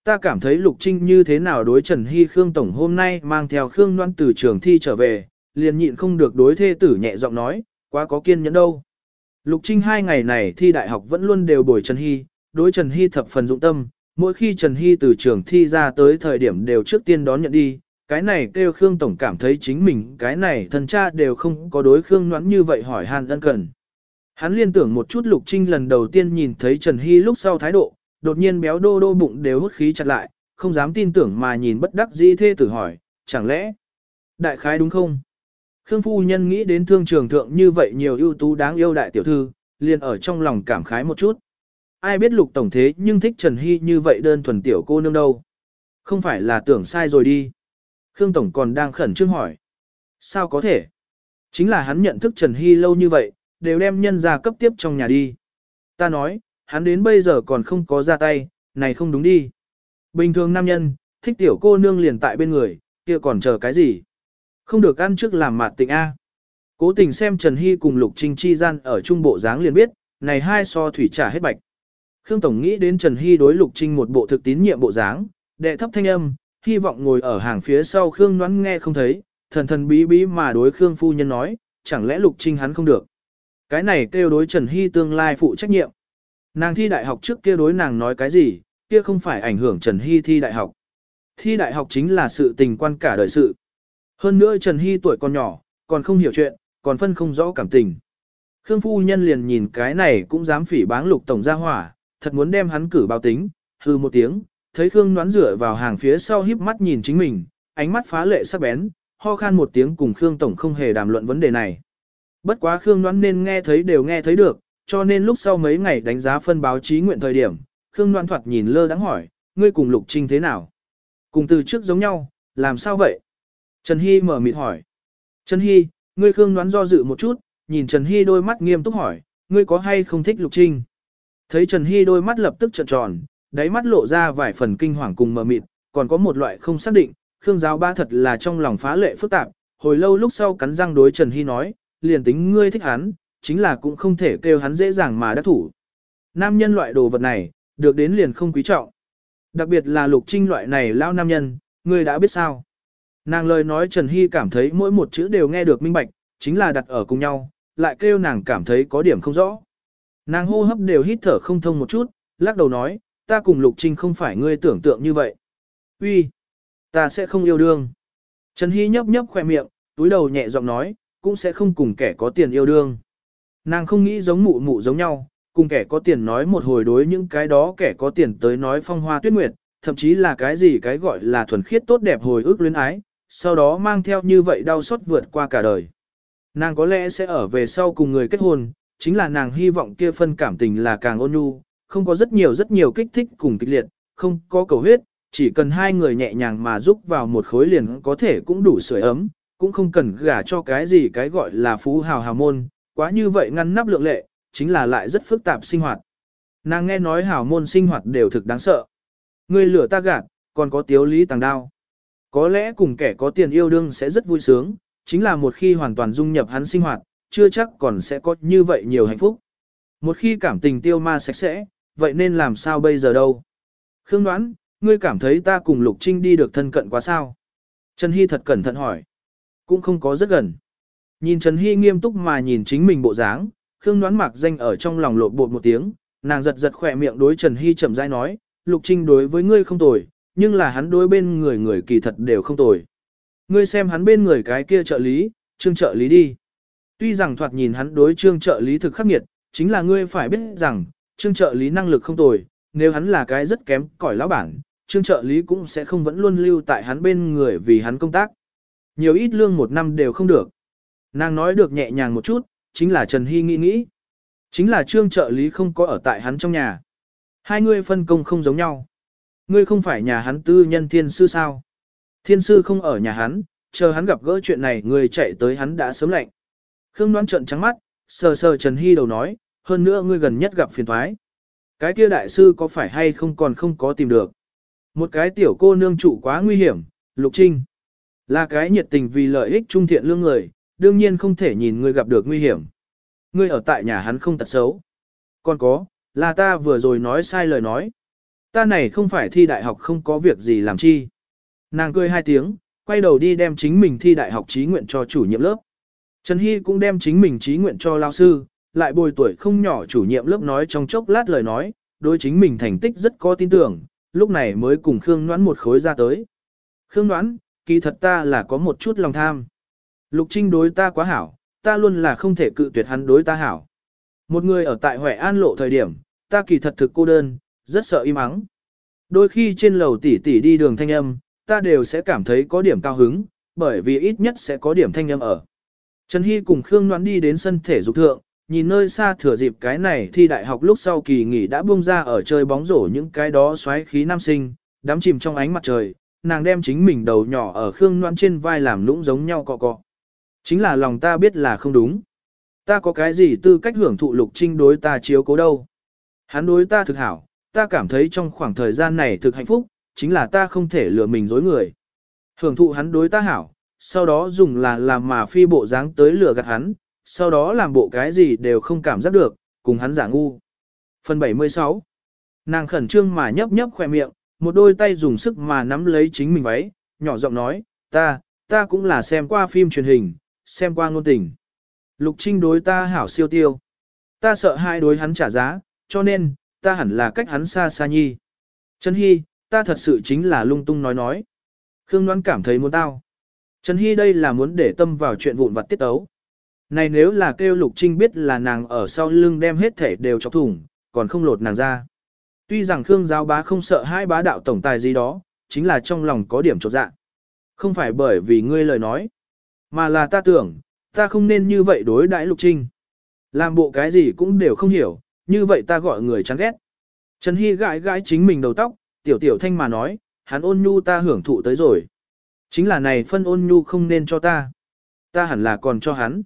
Ta cảm thấy Lục Trinh như thế nào đối Trần Hy Khương Tổng hôm nay mang theo Khương Loan từ trường thi trở về, liền nhịn không được đối thê tử nhẹ giọng nói, quá có kiên nhẫn đâu. Lục Trinh hai ngày này thi đại học vẫn luôn đều bồi Trần Hy, đối Trần Hy thập phần dụng tâm, mỗi khi Trần Hy từ trường thi ra tới thời điểm đều trước tiên đón nhận đi, cái này kêu Khương Tổng cảm thấy chính mình cái này thần cha đều không có đối Khương Noãn như vậy hỏi hàn ân cần. Hắn liên tưởng một chút Lục Trinh lần đầu tiên nhìn thấy Trần Hy lúc sau thái độ, đột nhiên béo đô đô bụng đều hút khí chặt lại, không dám tin tưởng mà nhìn bất đắc dĩ thê tử hỏi, chẳng lẽ, đại khái đúng không? Khương phu nhân nghĩ đến thương trường thượng như vậy nhiều ưu tú đáng yêu đại tiểu thư, liền ở trong lòng cảm khái một chút. Ai biết lục tổng thế nhưng thích Trần Hy như vậy đơn thuần tiểu cô nương đâu. Không phải là tưởng sai rồi đi. Khương tổng còn đang khẩn trương hỏi. Sao có thể? Chính là hắn nhận thức Trần Hy lâu như vậy, đều đem nhân ra cấp tiếp trong nhà đi. Ta nói, hắn đến bây giờ còn không có ra tay, này không đúng đi. Bình thường nam nhân, thích tiểu cô nương liền tại bên người, kia còn chờ cái gì? Không được ăn trước làm mạt tịnh A. Cố tình xem Trần Hy cùng Lục Trinh chi gian ở trung bộ dáng liền biết, này hai so thủy trả hết bạch. Khương Tổng nghĩ đến Trần Hy đối Lục Trinh một bộ thực tín nhiệm bộ dáng, đệ thấp thanh âm, hy vọng ngồi ở hàng phía sau Khương Ngoãn nghe không thấy, thần thần bí bí mà đối Khương Phu Nhân nói, chẳng lẽ Lục Trinh hắn không được. Cái này kêu đối Trần Hy tương lai phụ trách nhiệm. Nàng thi đại học trước kia đối nàng nói cái gì, kia không phải ảnh hưởng Trần Hy thi đại học. Thi đại học chính là sự tình quan cả đời sự. Hơn nữa Trần Hy tuổi còn nhỏ, còn không hiểu chuyện, còn phân không rõ cảm tình. Khương phu nhân liền nhìn cái này cũng dám phỉ báng lục tổng gia hỏa, thật muốn đem hắn cử báo tính, hư một tiếng, thấy Khương đoán rửa vào hàng phía sau híp mắt nhìn chính mình, ánh mắt phá lệ sắc bén, ho khan một tiếng cùng Khương tổng không hề đàm luận vấn đề này. Bất quá Khương đoán nên nghe thấy đều nghe thấy được, cho nên lúc sau mấy ngày đánh giá phân báo chí nguyện thời điểm, Khương đoán thoạt nhìn lơ đắng hỏi, ngươi cùng Lục Trinh thế nào? Cùng từ trước giống nhau, làm sao vậy? Trần Hy mở mịt hỏi. Trần Hy, ngươi Khương đoán do dự một chút, nhìn Trần Hy đôi mắt nghiêm túc hỏi, ngươi có hay không thích Lục Trinh? Thấy Trần Hy đôi mắt lập tức trợn tròn, đáy mắt lộ ra vài phần kinh hoàng cùng mờ mịt, còn có một loại không xác định, Khương giáo ba thật là trong lòng phá lệ phức tạp, hồi lâu lúc sau cắn răng đối Trần Hy nói, liền tính ngươi thích hắn, chính là cũng không thể kêu hắn dễ dàng mà đắc thủ. Nam nhân loại đồ vật này, được đến liền không quý trọng. Đặc biệt là lục trinh loại này lao nam nhân, ngươi đã biết sao. Nàng lời nói Trần Hy cảm thấy mỗi một chữ đều nghe được minh bạch, chính là đặt ở cùng nhau, lại kêu nàng cảm thấy có điểm không rõ. Nàng hô hấp đều hít thở không thông một chút, lắc đầu nói, ta cùng lục trinh không phải ngươi tưởng tượng như vậy. Uy, ta sẽ không yêu đương. Trần Hy nhấp nhấp khoe miệng, túi đầu nhẹ giọng nói, cũng sẽ không cùng kẻ có tiền yêu đương. Nàng không nghĩ giống mụ mụ giống nhau, cùng kẻ có tiền nói một hồi đối những cái đó kẻ có tiền tới nói phong hoa tuyết nguyệt, thậm chí là cái gì cái gọi là thuần khiết tốt đẹp hồi ức luyến ái, sau đó mang theo như vậy đau xót vượt qua cả đời. Nàng có lẽ sẽ ở về sau cùng người kết hôn, chính là nàng hy vọng kia phân cảm tình là càng ôn nhu, không có rất nhiều rất nhiều kích thích cùng kịch liệt, không có cầu huyết, chỉ cần hai người nhẹ nhàng mà giúp vào một khối liền có thể cũng đủ sưởi ấm, cũng không cần gả cho cái gì cái gọi là phú hào hào môn, quá như vậy ngăn nắp lượng lệ, chính là lại rất phức tạp sinh hoạt. Nàng nghe nói hào môn sinh hoạt đều thực đáng sợ. Người lửa ta gạt, còn có tiếu lý tàng đao. Có lẽ cùng kẻ có tiền yêu đương sẽ rất vui sướng, chính là một khi hoàn toàn dung nhập hắn sinh hoạt, chưa chắc còn sẽ có như vậy nhiều hạnh phúc. Một khi cảm tình tiêu ma sạch sẽ, vậy nên làm sao bây giờ đâu? Khương đoán, ngươi cảm thấy ta cùng Lục Trinh đi được thân cận quá sao? Trần Hy thật cẩn thận hỏi. Cũng không có rất gần. Nhìn Trần Hy nghiêm túc mà nhìn chính mình bộ dáng, Khương đoán mặc danh ở trong lòng lột bột một tiếng, nàng giật giật khỏe miệng đối Trần Hy chậm rãi nói, Lục Trinh đối với ngươi không tồi, nhưng là hắn đối bên người người kỳ thật đều không tồi. Ngươi xem hắn bên người cái kia trợ lý, trương trợ lý đi. Tuy rằng thoạt nhìn hắn đối trương trợ lý thực khắc nghiệt, chính là ngươi phải biết rằng, trương trợ lý năng lực không tồi, nếu hắn là cái rất kém cỏi lão bản, trương trợ lý cũng sẽ không vẫn luôn lưu tại hắn bên người vì hắn công tác. Nhiều ít lương một năm đều không được. Nàng nói được nhẹ nhàng một chút, chính là Trần Hy nghĩ nghĩ. Chính là trương trợ lý không có ở tại hắn trong nhà. Hai người phân công không giống nhau. Ngươi không phải nhà hắn tư nhân thiên sư sao? Thiên sư không ở nhà hắn, chờ hắn gặp gỡ chuyện này người chạy tới hắn đã sớm lạnh. Khương đoán trận trắng mắt, sờ sờ Trần Hy đầu nói, hơn nữa ngươi gần nhất gặp phiền thoái. Cái kia đại sư có phải hay không còn không có tìm được. Một cái tiểu cô nương trụ quá nguy hiểm, Lục Trinh. Là cái nhiệt tình vì lợi ích trung thiện lương người, đương nhiên không thể nhìn ngươi gặp được nguy hiểm. Ngươi ở tại nhà hắn không tật xấu. Còn có, là ta vừa rồi nói sai lời nói. Ta này không phải thi đại học không có việc gì làm chi. Nàng cười hai tiếng, quay đầu đi đem chính mình thi đại học trí nguyện cho chủ nhiệm lớp. Trần Hy cũng đem chính mình trí nguyện cho lao sư, lại bồi tuổi không nhỏ chủ nhiệm lớp nói trong chốc lát lời nói, đối chính mình thành tích rất có tin tưởng, lúc này mới cùng Khương Noãn một khối ra tới. Khương Noãn, kỳ thật ta là có một chút lòng tham. Lục Trinh đối ta quá hảo, ta luôn là không thể cự tuyệt hắn đối ta hảo. Một người ở tại Huệ An lộ thời điểm, ta kỳ thật thực cô đơn, rất sợ im ắng. Đôi khi trên lầu tỉ tỉ đi đường thanh âm, ta đều sẽ cảm thấy có điểm cao hứng, bởi vì ít nhất sẽ có điểm thanh âm ở. Trần Hy cùng Khương Noãn đi đến sân thể dục thượng, nhìn nơi xa thừa dịp cái này thi đại học lúc sau kỳ nghỉ đã buông ra ở chơi bóng rổ những cái đó xoáy khí nam sinh, đắm chìm trong ánh mặt trời, nàng đem chính mình đầu nhỏ ở Khương Noãn trên vai làm lũng giống nhau cọ cọ. Chính là lòng ta biết là không đúng. Ta có cái gì tư cách hưởng thụ lục trinh đối ta chiếu cố đâu. Hắn đối ta thực hảo, ta cảm thấy trong khoảng thời gian này thực hạnh phúc, chính là ta không thể lừa mình dối người. Hưởng thụ hắn đối ta hảo, sau đó dùng là làm mà phi bộ dáng tới lừa gạt hắn, sau đó làm bộ cái gì đều không cảm giác được, cùng hắn giả ngu. Phần 76 Nàng khẩn trương mà nhấp nhấp khỏe miệng, một đôi tay dùng sức mà nắm lấy chính mình váy, nhỏ giọng nói, ta, ta cũng là xem qua phim truyền hình, xem qua ngôn tình. Lục Trinh đối ta hảo siêu tiêu. Ta sợ hai đối hắn trả giá, cho nên, ta hẳn là cách hắn xa xa nhi. Trần Hy, ta thật sự chính là lung tung nói nói. Khương Đoán cảm thấy muốn tao. Trần Hy đây là muốn để tâm vào chuyện vụn vặt tiết ấu. Này nếu là kêu Lục Trinh biết là nàng ở sau lưng đem hết thể đều chọc thủng, còn không lột nàng ra. Tuy rằng Khương giáo bá không sợ hai bá đạo tổng tài gì đó, chính là trong lòng có điểm chột dạ. Không phải bởi vì ngươi lời nói, mà là ta tưởng, ta không nên như vậy đối đãi Lục Trinh. Làm bộ cái gì cũng đều không hiểu, như vậy ta gọi người chán ghét. Trần Hy gãi gãi chính mình đầu tóc, tiểu tiểu thanh mà nói, hắn ôn nhu ta hưởng thụ tới rồi. Chính là này phân ôn nhu không nên cho ta. Ta hẳn là còn cho hắn.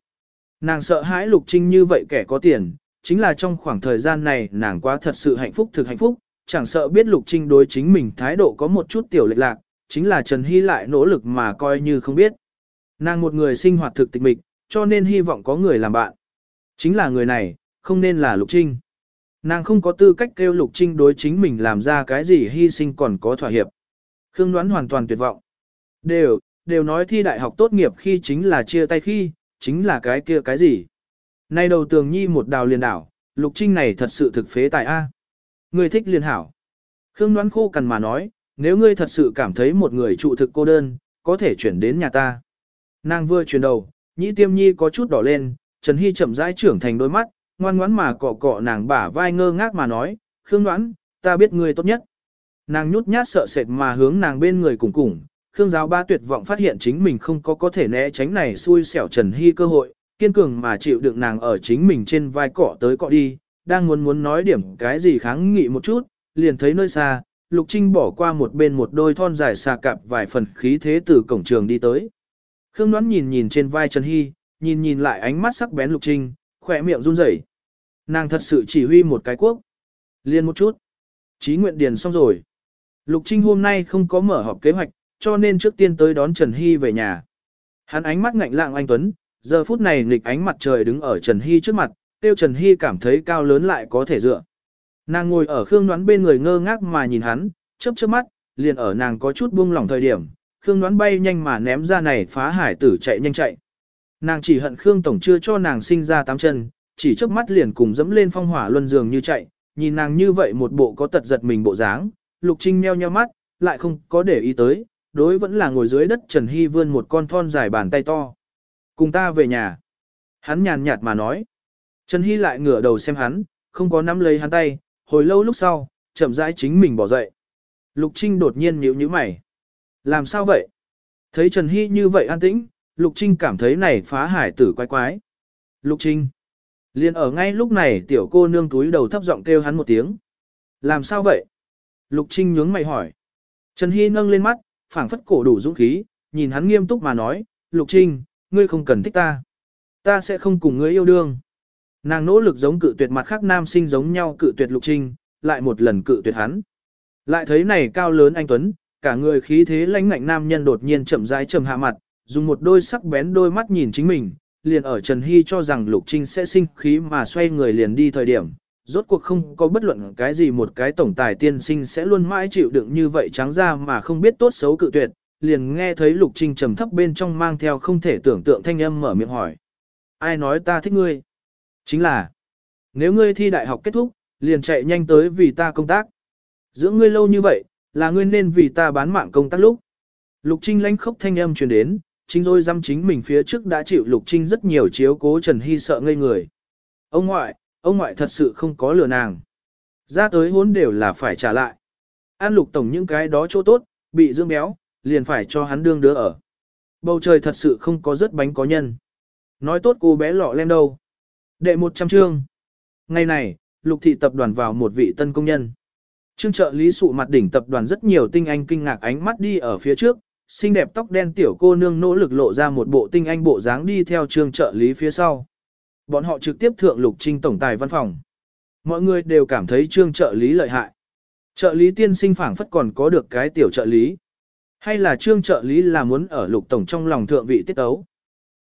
Nàng sợ hãi Lục Trinh như vậy kẻ có tiền, chính là trong khoảng thời gian này nàng quá thật sự hạnh phúc thực hạnh phúc, chẳng sợ biết Lục Trinh đối chính mình thái độ có một chút tiểu lệch lạc, chính là Trần Hy lại nỗ lực mà coi như không biết. Nàng một người sinh hoạt thực tịch mịch, cho nên hy vọng có người làm bạn. Chính là người này, không nên là Lục Trinh. Nàng không có tư cách kêu Lục Trinh đối chính mình làm ra cái gì hy sinh còn có thỏa hiệp. Khương đoán hoàn toàn tuyệt vọng. Đều, đều nói thi đại học tốt nghiệp khi chính là chia tay khi, chính là cái kia cái gì. Nay đầu tường nhi một đào liền đảo, Lục Trinh này thật sự thực phế tài A. Người thích liền hảo. Khương đoán khô cằn mà nói, nếu ngươi thật sự cảm thấy một người trụ thực cô đơn, có thể chuyển đến nhà ta. Nàng vừa chuyển đầu, nhĩ tiêm nhi có chút đỏ lên, Trần Hy chậm rãi trưởng thành đôi mắt, ngoan ngoãn mà cọ cọ nàng bả vai ngơ ngác mà nói, Khương đoán, ta biết ngươi tốt nhất. Nàng nhút nhát sợ sệt mà hướng nàng bên người cùng cùng, Khương giáo ba tuyệt vọng phát hiện chính mình không có có thể né tránh này xui xẻo Trần Hy cơ hội, kiên cường mà chịu đựng nàng ở chính mình trên vai cỏ tới cọ đi, đang muốn muốn nói điểm cái gì kháng nghị một chút, liền thấy nơi xa, Lục Trinh bỏ qua một bên một đôi thon dài xà cạp vài phần khí thế từ cổng trường đi tới. Khương đoán nhìn nhìn trên vai Trần Hy, nhìn nhìn lại ánh mắt sắc bén Lục Trinh, khỏe miệng run rẩy. Nàng thật sự chỉ huy một cái quốc. Liên một chút. Chí nguyện điền xong rồi. Lục Trinh hôm nay không có mở họp kế hoạch, cho nên trước tiên tới đón Trần Hy về nhà. Hắn ánh mắt ngạnh lạng anh Tuấn, giờ phút này nghịch ánh mặt trời đứng ở Trần Hy trước mặt, tiêu Trần Hy cảm thấy cao lớn lại có thể dựa. Nàng ngồi ở Khương Ngoãn bên người ngơ ngác mà nhìn hắn, chớp chớp mắt, liền ở nàng có chút buông lỏng thời điểm, Khương Ngoãn bay nhanh mà ném ra này phá hải tử chạy nhanh chạy. Nàng chỉ hận Khương Tổng chưa cho nàng sinh ra tám chân, chỉ chớp mắt liền cùng dẫm lên phong hỏa luân giường như chạy, nhìn nàng như vậy một bộ có tật giật mình bộ dáng, Lục Trinh meo nheo mắt, lại không có để ý tới, đối vẫn là ngồi dưới đất Trần Hy vươn một con thon dài bàn tay to. Cùng ta về nhà. Hắn nhàn nhạt mà nói. Trần Hy lại ngửa đầu xem hắn, không có nắm lấy hắn tay, hồi lâu lúc sau, chậm rãi chính mình bỏ dậy. Lục Trinh đột nhiên nhíu nhíu mày. Làm sao vậy? Thấy Trần Hy như vậy an tĩnh, Lục Trinh cảm thấy này phá hải tử quái quái. Lục Trinh. Liên ở ngay lúc này tiểu cô nương túi đầu thấp giọng kêu hắn một tiếng. Làm sao vậy? Lục Trinh nhướng mày hỏi. Trần Hy nâng lên mắt, phảng phất cổ đủ dũng khí, nhìn hắn nghiêm túc mà nói, Lục Trinh, ngươi không cần thích ta. Ta sẽ không cùng ngươi yêu đương. Nàng nỗ lực giống cự tuyệt mặt khác nam sinh giống nhau cự tuyệt Lục Trinh, lại một lần cự tuyệt hắn. Lại thấy này cao lớn anh Tuấn, cả người khí thế lãnh ngạnh nam nhân đột nhiên chậm rãi trầm hạ mặt, dùng một đôi sắc bén đôi mắt nhìn chính mình, liền ở Trần Hy cho rằng Lục Trinh sẽ sinh khí mà xoay người liền đi thời điểm, rốt cuộc không có bất luận cái gì một cái tổng tài tiên sinh sẽ luôn mãi chịu đựng như vậy trắng ra mà không biết tốt xấu cự tuyệt, liền nghe thấy Lục Trinh trầm thấp bên trong mang theo không thể tưởng tượng thanh âm mở miệng hỏi. Ai nói ta thích ngươi? Chính là, nếu ngươi thi đại học kết thúc, liền chạy nhanh tới vì ta công tác. Dưỡng ngươi lâu như vậy, là ngươi nên vì ta bán mạng công tác lúc. Lục Trinh lãnh khốc thanh âm truyền đến, chính rồi dăm chính mình phía trước đã chịu Lục Trinh rất nhiều chiếu cố Trần Hy sợ ngây người. Ông ngoại, ông ngoại thật sự không có lừa nàng. Ra tới hốn đều là phải trả lại. An Lục Tổng những cái đó chỗ tốt, bị dưỡng béo, liền phải cho hắn đương đứa ở. Bầu trời thật sự không có rất bánh có nhân. Nói tốt cô bé lọ lem đâu. Đệ 100 chương. Ngày này, lục thị tập đoàn vào một vị tân công nhân. Trương trợ lý sụ mặt đỉnh tập đoàn rất nhiều tinh anh kinh ngạc ánh mắt đi ở phía trước, xinh đẹp tóc đen tiểu cô nương nỗ lực lộ ra một bộ tinh anh bộ dáng đi theo trương trợ lý phía sau. Bọn họ trực tiếp thượng lục trinh tổng tài văn phòng. Mọi người đều cảm thấy trương trợ lý lợi hại. Trợ lý tiên sinh phảng phất còn có được cái tiểu trợ lý. Hay là trương trợ lý là muốn ở lục tổng trong lòng thượng vị tiết ấu.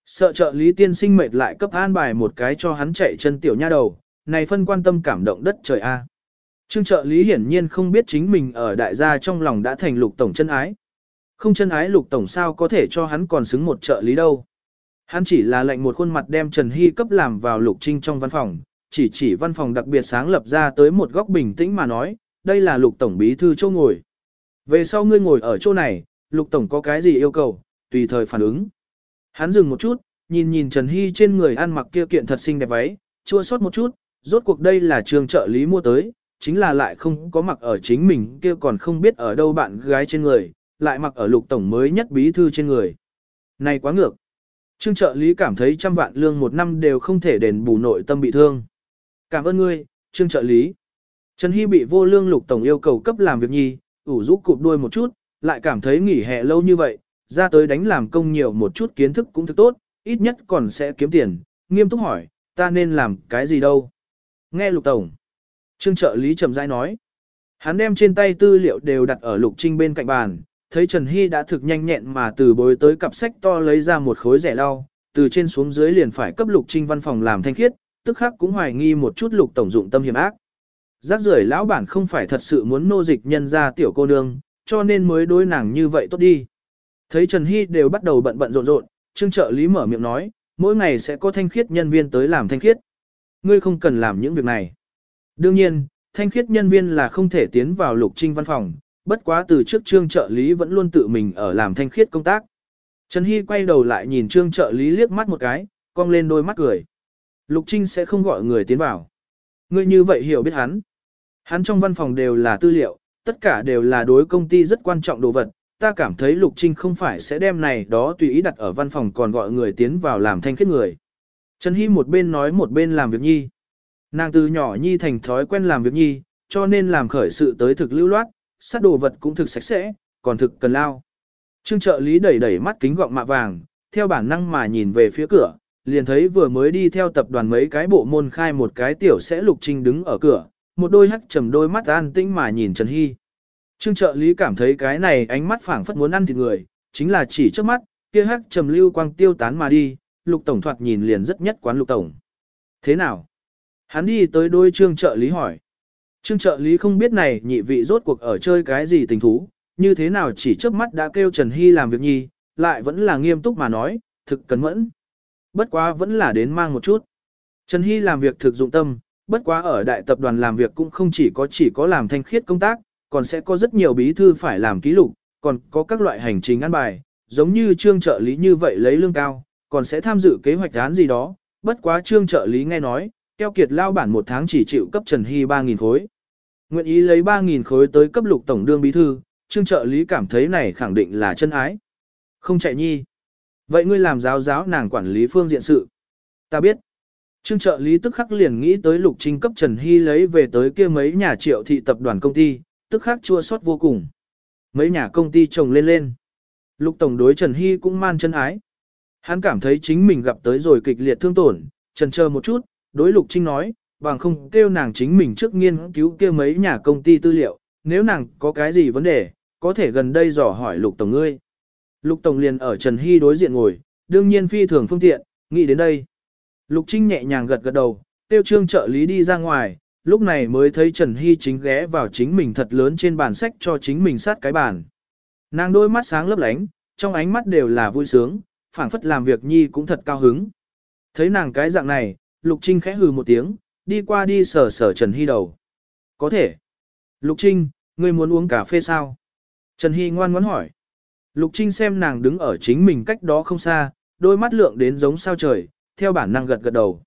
Sợ trợ lý tiên sinh mệt lại cấp an bài một cái cho hắn chạy chân tiểu nha đầu, này phân quan tâm cảm động đất trời A. Trương trợ lý hiển nhiên không biết chính mình ở đại gia trong lòng đã thành lục tổng chân ái. Không chân ái lục tổng sao có thể cho hắn còn xứng một trợ lý đâu. Hắn chỉ là lệnh một khuôn mặt đem Trần Hy cấp làm vào lục trinh trong văn phòng, chỉ chỉ văn phòng đặc biệt sáng lập ra tới một góc bình tĩnh mà nói, đây là lục tổng bí thư châu ngồi. Về sau ngươi ngồi ở chỗ này, lục tổng có cái gì yêu cầu, tùy thời phản ứng. Hắn dừng một chút, nhìn nhìn Trần Hy trên người ăn mặc kia kiện thật xinh đẹp váy, chua sót một chút, rốt cuộc đây là trường trợ lý mua tới, chính là lại không có mặc ở chính mình kia còn không biết ở đâu bạn gái trên người, lại mặc ở lục tổng mới nhất bí thư trên người. Này quá ngược. Trương trợ lý cảm thấy trăm vạn lương một năm đều không thể đền bù nội tâm bị thương. Cảm ơn ngươi, trương trợ lý. Trần Hy bị vô lương lục tổng yêu cầu cấp làm việc nhi, ủ rũ cụp đuôi một chút, lại cảm thấy nghỉ hè lâu như vậy, ra tới đánh làm công nhiều một chút kiến thức cũng thức tốt, ít nhất còn sẽ kiếm tiền, nghiêm túc hỏi, ta nên làm cái gì đâu? Nghe Lục Tổng. Trương trợ lý chậm rãi nói. Hắn đem trên tay tư liệu đều đặt ở Lục Trinh bên cạnh bàn, thấy Trần Hy đã thực nhanh nhẹn mà từ bối tới cặp sách to lấy ra một khối rẻ lau, từ trên xuống dưới liền phải cấp Lục Trinh văn phòng làm thanh khiết, tức khắc cũng hoài nghi một chút Lục Tổng dụng tâm hiểm ác. Giác rưởi lão bản không phải thật sự muốn nô dịch nhân ra tiểu cô nương, cho nên mới đối nàng như vậy tốt đi. Thấy Trần Hy đều bắt đầu bận bận rộn rộn, Trương trợ lý mở miệng nói, mỗi ngày sẽ có thanh khiết nhân viên tới làm thanh khiết. Ngươi không cần làm những việc này. Đương nhiên, thanh khiết nhân viên là không thể tiến vào lục trinh văn phòng, bất quá từ trước trương trợ lý vẫn luôn tự mình ở làm thanh khiết công tác. Trần Hy quay đầu lại nhìn trương trợ lý liếc mắt một cái, cong lên đôi mắt cười. Lục Trinh sẽ không gọi người tiến vào. Ngươi như vậy hiểu biết hắn. Hắn trong văn phòng đều là tư liệu, tất cả đều là đối công ty rất quan trọng đồ vật. Ta cảm thấy Lục Trinh không phải sẽ đem này đó tùy ý đặt ở văn phòng còn gọi người tiến vào làm thanh khiết người. Trần Hy một bên nói một bên làm việc nhi. Nàng từ nhỏ nhi thành thói quen làm việc nhi, cho nên làm khởi sự tới thực lưu loát, sát đồ vật cũng thực sạch sẽ, còn thực cần lao. Trương trợ lý đẩy đẩy mắt kính gọng mạ vàng, theo bản năng mà nhìn về phía cửa, liền thấy vừa mới đi theo tập đoàn mấy cái bộ môn khai một cái tiểu sẽ lục trinh đứng ở cửa, một đôi hắc trầm đôi mắt an tĩnh mà nhìn Trần Hy. Trương trợ lý cảm thấy cái này ánh mắt phảng phất muốn ăn thịt người, chính là chỉ trước mắt, kia hắc trầm lưu quang tiêu tán mà đi, lục tổng thoạt nhìn liền rất nhất quán lục tổng. Thế nào? Hắn đi tới đôi trương trợ lý hỏi. Trương trợ lý không biết này nhị vị rốt cuộc ở chơi cái gì tình thú, như thế nào chỉ trước mắt đã kêu Trần Hy làm việc nhi, lại vẫn là nghiêm túc mà nói, thực cẩn mẫn. Bất quá vẫn là đến mang một chút. Trần Hy làm việc thực dụng tâm, bất quá ở đại tập đoàn làm việc cũng không chỉ có chỉ có làm thanh khiết công tác, còn sẽ có rất nhiều bí thư phải làm ký lục, còn có các loại hành trình ăn bài, giống như trương trợ lý như vậy lấy lương cao, còn sẽ tham dự kế hoạch án gì đó, bất quá trương trợ lý nghe nói, keo kiệt lao bản một tháng chỉ chịu cấp Trần Hy 3.000 khối. Nguyện ý lấy 3.000 khối tới cấp lục tổng đương bí thư, trương trợ lý cảm thấy này khẳng định là chân ái. Không chạy nhi. Vậy ngươi làm giáo giáo nàng quản lý phương diện sự. Ta biết. Trương trợ lý tức khắc liền nghĩ tới lục trinh cấp Trần Hy lấy về tới kia mấy nhà triệu thị tập đoàn công ty, tức khắc chua xót vô cùng. Mấy nhà công ty chồng lên lên. Lục tổng đối Trần Hy cũng man chân ái. Hắn cảm thấy chính mình gặp tới rồi kịch liệt thương tổn, trần chờ một chút, đối Lục Trinh nói, bằng không kêu nàng chính mình trước nghiên cứu kia mấy nhà công ty tư liệu, nếu nàng có cái gì vấn đề, có thể gần đây dò hỏi Lục Tổng ngươi. Lục Tổng liền ở Trần Hy đối diện ngồi, đương nhiên phi thường phương tiện, nghĩ đến đây. Lục Trinh nhẹ nhàng gật gật đầu, tiêu trương trợ lý đi ra ngoài, lúc này mới thấy Trần Hy chính ghé vào chính mình thật lớn trên bàn sách cho chính mình sát cái bàn. Nàng đôi mắt sáng lấp lánh, trong ánh mắt đều là vui sướng, phảng phất làm việc nhi cũng thật cao hứng. Thấy nàng cái dạng này, Lục Trinh khẽ hừ một tiếng, đi qua đi sờ sờ Trần Hy đầu. Có thể. Lục Trinh, ngươi muốn uống cà phê sao? Trần Hy ngoan ngoãn hỏi. Lục Trinh xem nàng đứng ở chính mình cách đó không xa, đôi mắt lượng đến giống sao trời, theo bản năng gật gật đầu.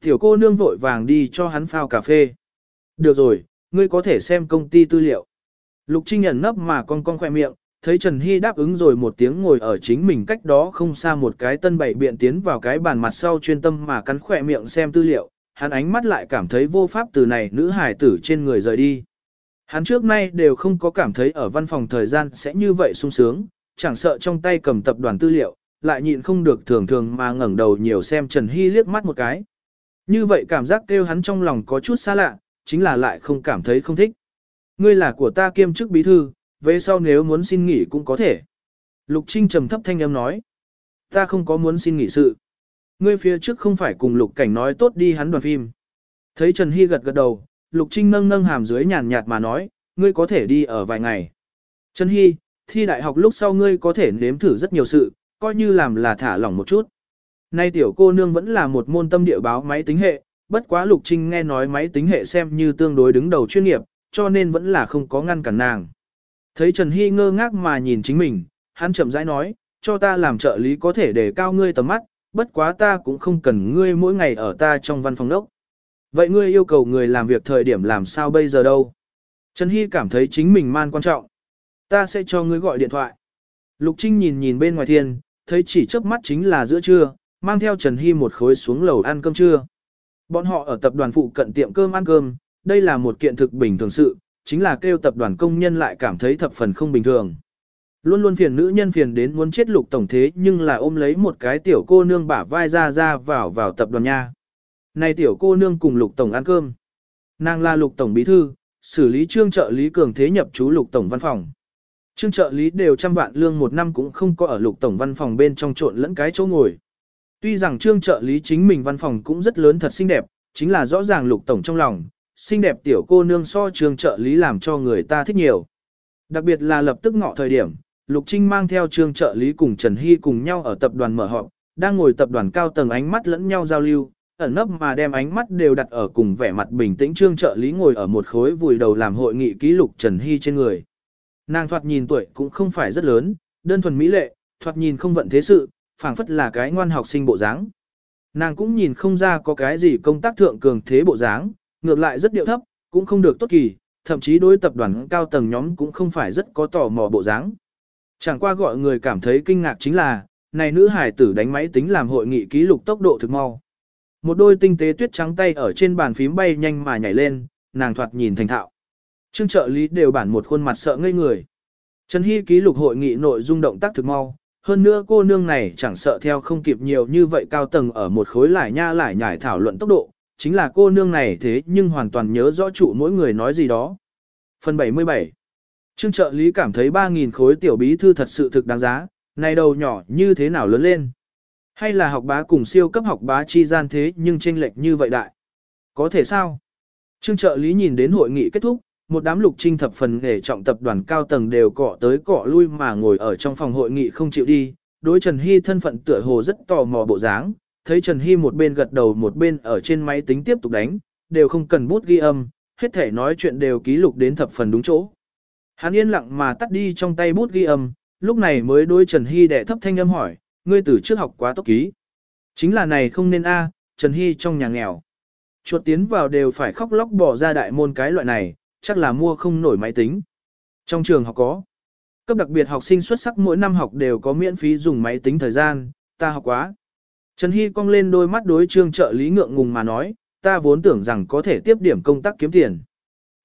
Tiểu cô nương vội vàng đi cho hắn phao cà phê. Được rồi, ngươi có thể xem công ty tư liệu. Lục Trinh nhận nấp mà con con khoe miệng, thấy Trần Hy đáp ứng rồi một tiếng ngồi ở chính mình cách đó không xa một cái tân bảy biện tiến vào cái bàn mặt sau chuyên tâm mà cắn khỏe miệng xem tư liệu, hắn ánh mắt lại cảm thấy vô pháp từ này nữ hài tử trên người rời đi. Hắn trước nay đều không có cảm thấy ở văn phòng thời gian sẽ như vậy sung sướng, chẳng sợ trong tay cầm tập đoàn tư liệu, lại nhịn không được thường thường mà ngẩng đầu nhiều xem Trần Hy liếc mắt một cái. Như vậy cảm giác kêu hắn trong lòng có chút xa lạ, chính là lại không cảm thấy không thích. Ngươi là của ta kiêm chức bí thư, về sau nếu muốn xin nghỉ cũng có thể. Lục Trinh trầm thấp thanh âm nói. Ta không có muốn xin nghỉ sự. Ngươi phía trước không phải cùng Lục Cảnh nói tốt đi hắn đoàn phim. Thấy Trần Hy gật gật đầu, Lục Trinh nâng nâng hàm dưới nhàn nhạt mà nói, ngươi có thể đi ở vài ngày. Trần Hy, thi đại học lúc sau ngươi có thể nếm thử rất nhiều sự, coi như làm là thả lỏng một chút. Nay tiểu cô nương vẫn là một môn tâm địa báo máy tính hệ, bất quá Lục Trinh nghe nói máy tính hệ xem như tương đối đứng đầu chuyên nghiệp, cho nên vẫn là không có ngăn cản nàng. Thấy Trần Hy ngơ ngác mà nhìn chính mình, hắn chậm rãi nói, cho ta làm trợ lý có thể để cao ngươi tầm mắt, bất quá ta cũng không cần ngươi mỗi ngày ở ta trong văn phòng đốc. Vậy ngươi yêu cầu người làm việc thời điểm làm sao bây giờ đâu? Trần Hy cảm thấy chính mình man quan trọng. Ta sẽ cho ngươi gọi điện thoại. Lục Trinh nhìn nhìn bên ngoài thiên, thấy chỉ chớp mắt chính là giữa trưa, mang theo Trần Hy một khối xuống lầu ăn cơm trưa. Bọn họ ở tập đoàn phụ cận tiệm cơm ăn cơm, đây là một kiện thực bình thường sự, chính là kêu tập đoàn công nhân lại cảm thấy thập phần không bình thường. Luôn luôn phiền nữ nhân phiền đến muốn chết lục tổng thế nhưng là ôm lấy một cái tiểu cô nương bả vai ra ra vào vào tập đoàn nha. Này tiểu cô nương cùng lục tổng ăn cơm. Nàng là lục tổng bí thư, xử lý trương trợ lý cường thế nhập chú lục tổng văn phòng. Trương trợ lý đều trăm vạn lương một năm cũng không có ở lục tổng văn phòng bên trong trộn lẫn cái chỗ ngồi. Tuy rằng trương trợ lý chính mình văn phòng cũng rất lớn thật xinh đẹp, chính là rõ ràng lục tổng trong lòng, xinh đẹp tiểu cô nương so trương trợ lý làm cho người ta thích nhiều. Đặc biệt là lập tức ngọ thời điểm, Lục Trinh mang theo trương trợ lý cùng Trần Hy cùng nhau ở tập đoàn mở họp, đang ngồi tập đoàn cao tầng ánh mắt lẫn nhau giao lưu, ẩn nấp mà đem ánh mắt đều đặt ở cùng vẻ mặt bình tĩnh trương trợ lý ngồi ở một khối vùi đầu làm hội nghị ký lục Trần Hy trên người. Nàng thoạt nhìn tuổi cũng không phải rất lớn, đơn thuần mỹ lệ, thoạt nhìn không vận thế sự, phảng phất là cái ngoan học sinh bộ dáng. Nàng cũng nhìn không ra có cái gì công tác thượng cường thế bộ dáng, ngược lại rất điệu thấp, cũng không được tốt kỳ, thậm chí đối tập đoàn cao tầng nhóm cũng không phải rất có tò mò bộ dáng. Chẳng qua gọi người cảm thấy kinh ngạc chính là, này nữ hải tử đánh máy tính làm hội nghị ký lục tốc độ thực mau. Một đôi tinh tế tuyết trắng tay ở trên bàn phím bay nhanh mà nhảy lên, nàng thoạt nhìn thành thạo. Trương trợ lý đều bản một khuôn mặt sợ ngây người. Trần Hy ký lục hội nghị nội dung động tác thực mau, hơn nữa cô nương này chẳng sợ theo không kịp nhiều như vậy cao tầng ở một khối lại nha lại nhải thảo luận tốc độ, chính là cô nương này thế nhưng hoàn toàn nhớ rõ trụ mỗi người nói gì đó. Phần 77 Trương trợ lý cảm thấy 3.000 khối tiểu bí thư thật sự thực đáng giá, này đầu nhỏ như thế nào lớn lên. Hay là học bá cùng siêu cấp học bá chi gian thế nhưng chênh lệch như vậy đại. Có thể sao? Trương trợ lý nhìn đến hội nghị kết thúc, một đám lục trinh thập phần nghề trọng tập đoàn cao tầng đều cọ tới cọ lui mà ngồi ở trong phòng hội nghị không chịu đi. Đối Trần Hy thân phận tựa hồ rất tò mò bộ dáng, thấy Trần Hy một bên gật đầu một bên ở trên máy tính tiếp tục đánh, đều không cần bút ghi âm, hết thể nói chuyện đều ký lục đến thập phần đúng chỗ. Hắn yên lặng mà tắt đi trong tay bút ghi âm, lúc này mới đối Trần Hy đệ thấp thanh âm hỏi, ngươi từ trước học quá tốc ký. Chính là này không nên a, Trần Hy trong nhà nghèo. Chuột tiến vào đều phải khóc lóc bỏ ra đại môn cái loại này, chắc là mua không nổi máy tính. Trong trường học có. Cấp đặc biệt học sinh xuất sắc mỗi năm học đều có miễn phí dùng máy tính thời gian, ta học quá. Trần Hy cong lên đôi mắt đối trương trợ lý ngượng ngùng mà nói, ta vốn tưởng rằng có thể tiếp điểm công tác kiếm tiền.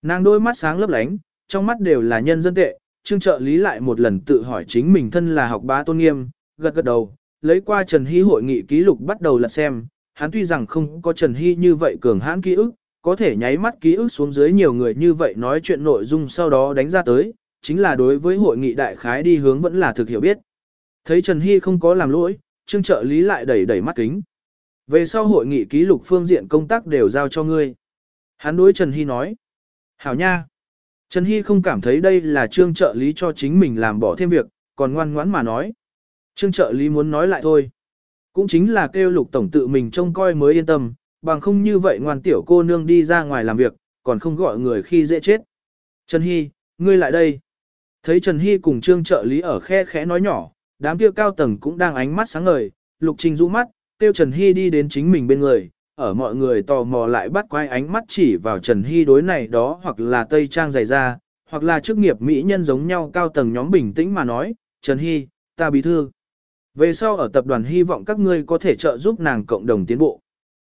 Nàng đôi mắt sáng lấp lánh, trong mắt đều là nhân dân tệ, trương trợ lý lại một lần tự hỏi chính mình thân là học bá tôn nghiêm, gật gật đầu, lấy qua Trần Hy hội nghị ký lục bắt đầu lật xem, hắn tuy rằng không có Trần Hy như vậy cường hãn ký ức, có thể nháy mắt ký ức xuống dưới nhiều người như vậy nói chuyện nội dung sau đó đánh ra tới, chính là đối với hội nghị đại khái đi hướng vẫn là thực hiểu biết. Thấy Trần Hy không có làm lỗi, trương trợ lý lại đẩy đẩy mắt kính. Về sau hội nghị ký lục phương diện công tác đều giao cho ngươi. Hắn đối Trần Hy nói. Hảo nha. Trần Hy không cảm thấy đây là trương trợ lý cho chính mình làm bỏ thêm việc, còn ngoan ngoãn mà nói. Trương trợ lý muốn nói lại thôi. Cũng chính là kêu lục tổng tự mình trông coi mới yên tâm, bằng không như vậy ngoan tiểu cô nương đi ra ngoài làm việc, còn không gọi người khi dễ chết. Trần Hy, ngươi lại đây. Thấy Trần Hy cùng trương trợ lý ở khe khẽ nói nhỏ, đám kia cao tầng cũng đang ánh mắt sáng ngời, lục trình rũ mắt, tiêu Trần Hy đi đến chính mình bên người, ở mọi người tò mò lại bắt quay ánh mắt chỉ vào Trần Hy đối này đó hoặc là tây trang dày da, hoặc là chức nghiệp mỹ nhân giống nhau cao tầng nhóm bình tĩnh mà nói, Trần Hy, ta bí thư. Về sau ở tập đoàn hy vọng các ngươi có thể trợ giúp nàng cộng đồng tiến bộ.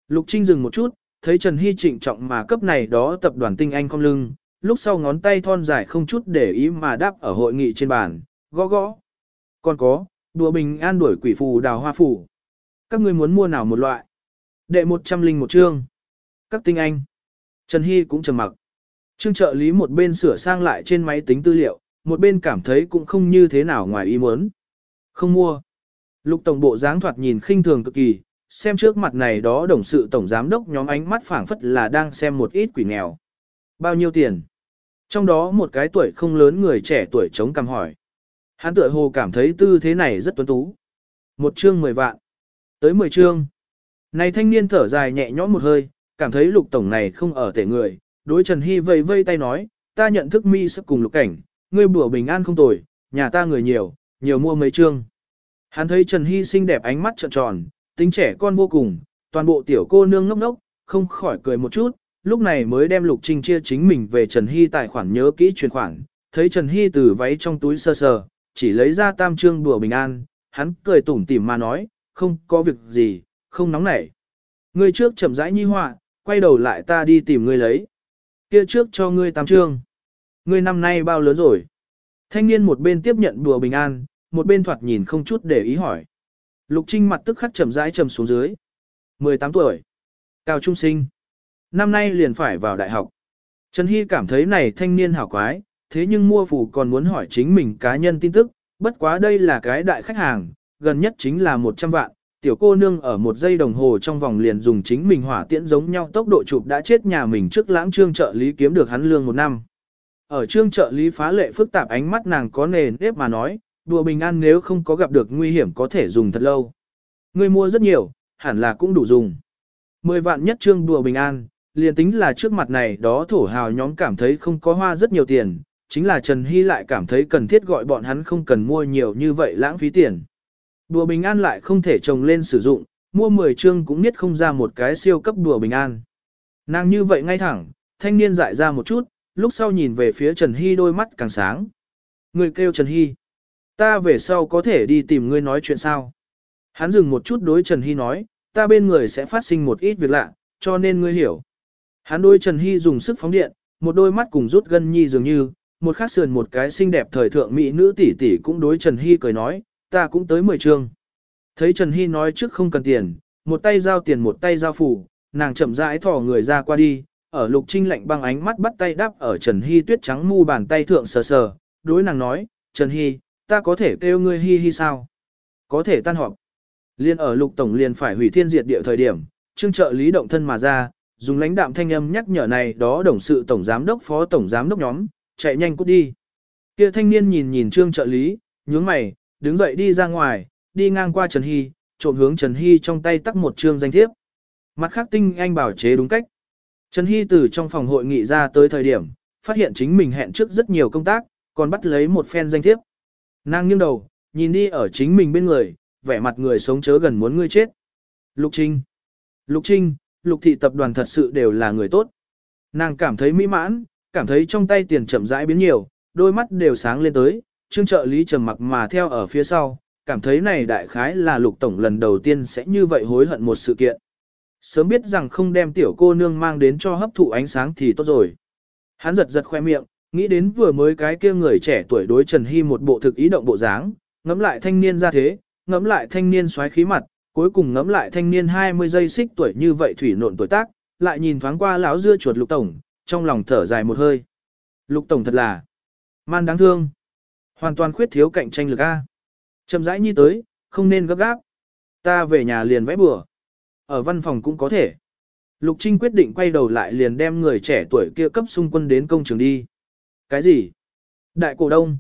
Lục Trinh dừng một chút, thấy Trần Hy trịnh trọng mà cấp này đó tập đoàn tinh anh không lưng, lúc sau ngón tay thon dài không chút để ý mà đáp ở hội nghị trên bàn, gõ gõ. Còn có, đùa bình an đuổi quỷ phù đào hoa phủ. Các ngươi muốn mua nào một loại? Đệ một trăm linh một chương. Các tinh anh. Trần Hy cũng trầm mặc. Trương trợ lý một bên sửa sang lại trên máy tính tư liệu, một bên cảm thấy cũng không như thế nào ngoài ý muốn. Không mua. Lục tổng bộ dáng thoạt nhìn khinh thường cực kỳ, xem trước mặt này đó đồng sự tổng giám đốc nhóm ánh mắt phảng phất là đang xem một ít quỷ nghèo. Bao nhiêu tiền? Trong đó một cái tuổi không lớn người trẻ tuổi chống cằm hỏi. Hắn tựa hồ cảm thấy tư thế này rất tuấn tú. Một chương mười vạn. Tới mười chương. Này thanh niên thở dài nhẹ nhõm một hơi, cảm thấy lục tổng này không ở tể người. Đối Trần Hy vây vây tay nói, ta nhận thức mi sắp cùng lục cảnh, ngươi bữa bình an không tồi, nhà ta người nhiều, nhiều mua mấy chương. Hắn thấy Trần Hy xinh đẹp ánh mắt trợn tròn, tính trẻ con vô cùng, toàn bộ tiểu cô nương ngốc ngốc, không khỏi cười một chút, lúc này mới đem Lục Trinh chia chính mình về Trần Hy tài khoản nhớ kỹ chuyển khoản, thấy Trần Hy từ váy trong túi sơ sờ, chỉ lấy ra tam trương bữa bình an, hắn cười tủm tỉm mà nói, không có việc gì, không nóng nảy. Ngươi trước chậm rãi nhi họa, quay đầu lại ta đi tìm ngươi lấy. Kia trước cho ngươi tam trương. Ngươi năm nay bao lớn rồi? Thanh niên một bên tiếp nhận đùa bình an, một bên thoạt nhìn không chút để ý hỏi. Lục Trinh mặt tức khắc chậm rãi trầm xuống dưới. 18 tuổi. Cao trung sinh. Năm nay liền phải vào đại học. Trần Hy cảm thấy này thanh niên hảo quái, thế nhưng mua phủ còn muốn hỏi chính mình cá nhân tin tức, bất quá đây là cái đại khách hàng, gần nhất chính là 100 vạn, tiểu cô nương ở một giây đồng hồ trong vòng liền dùng chính mình hỏa tiễn giống nhau tốc độ chụp đã chết nhà mình trước lãng trương trợ lý kiếm được hắn lương một năm. Ở trương trợ lý phá lệ phức tạp ánh mắt nàng có nền nếp mà nói, đùa bình an nếu không có gặp được nguy hiểm có thể dùng thật lâu. Người mua rất nhiều, hẳn là cũng đủ dùng. Mười vạn nhất trương đùa bình an, liền tính là trước mặt này đó thổ hào nhóm cảm thấy không có hoa rất nhiều tiền, chính là Trần Hy lại cảm thấy cần thiết gọi bọn hắn không cần mua nhiều như vậy lãng phí tiền. Đùa bình an lại không thể trồng lên sử dụng, mua 10 chương cũng niết không ra một cái siêu cấp đùa bình an. Nàng như vậy ngay thẳng, thanh niên dại ra một chút, lúc sau nhìn về phía Trần Hy đôi mắt càng sáng. Người kêu Trần Hy. Ta về sau có thể đi tìm ngươi nói chuyện sao? Hắn dừng một chút đối Trần Hy nói, ta bên người sẽ phát sinh một ít việc lạ, cho nên ngươi hiểu. Hắn đối Trần Hy dùng sức phóng điện, một đôi mắt cùng rút gân nhi dường như, một khắc sườn một cái xinh đẹp thời thượng mỹ nữ tỷ tỷ cũng đối Trần Hy cười nói, ta cũng tới 10 chương. Thấy Trần Hy nói trước không cần tiền, một tay giao tiền một tay giao phủ, nàng chậm rãi thò người ra qua đi, ở lục trinh lạnh băng ánh mắt bắt tay đắp ở Trần Hy tuyết trắng mu bàn tay thượng sờ sờ, đối nàng nói, Trần Hy, ta có thể kêu ngươi hi hi sao? Có thể tan họp. Liên ở lục tổng liền phải hủy thiên diệt địa thời điểm, trương trợ lý động thân mà ra, dùng lãnh đạm thanh âm nhắc nhở này đó đồng sự tổng giám đốc phó tổng giám đốc nhóm, chạy nhanh cút đi. Kia thanh niên nhìn nhìn trương trợ lý, nhướng mày, đứng dậy đi ra ngoài, đi ngang qua Trần Hy, trộm hướng Trần Hy trong tay tắt một trương danh thiếp. Mặt khác tinh anh bảo chế đúng cách. Trần Hy từ trong phòng hội nghị ra tới thời điểm, phát hiện chính mình hẹn trước rất nhiều công tác, còn bắt lấy một phen danh thiếp. Nàng nghiêng đầu, nhìn đi ở chính mình bên người, vẻ mặt người sống chớ gần muốn ngươi chết. Lục Trinh. Lục Trinh, Lục Thị tập đoàn thật sự đều là người tốt. Nàng cảm thấy mỹ mãn, cảm thấy trong tay tiền chậm rãi biến nhiều, đôi mắt đều sáng lên tới, trương trợ lý trầm mặc mà theo ở phía sau, cảm thấy này đại khái là lục tổng lần đầu tiên sẽ như vậy hối hận một sự kiện. Sớm biết rằng không đem tiểu cô nương mang đến cho hấp thụ ánh sáng thì tốt rồi. Hắn giật giật khoe miệng, nghĩ đến vừa mới cái kia người trẻ tuổi đối Trần Hy một bộ thực ý động bộ dáng, ngẫm lại thanh niên ra thế, ngẫm lại thanh niên xoáy khí mặt, cuối cùng ngẫm lại thanh niên 20 giây xích tuổi như vậy thủy nộn tuổi tác, lại nhìn thoáng qua lão dưa chuột lục tổng, trong lòng thở dài một hơi. Lục tổng thật là man đáng thương. Hoàn toàn khuyết thiếu cạnh tranh lực A. Chậm rãi nhi tới, không nên gấp gáp. Ta về nhà liền vẽ bừa. Ở văn phòng cũng có thể. Lục Trinh quyết định quay đầu lại liền đem người trẻ tuổi kia cấp xung quân đến công trường đi. Cái gì? Đại cổ đông.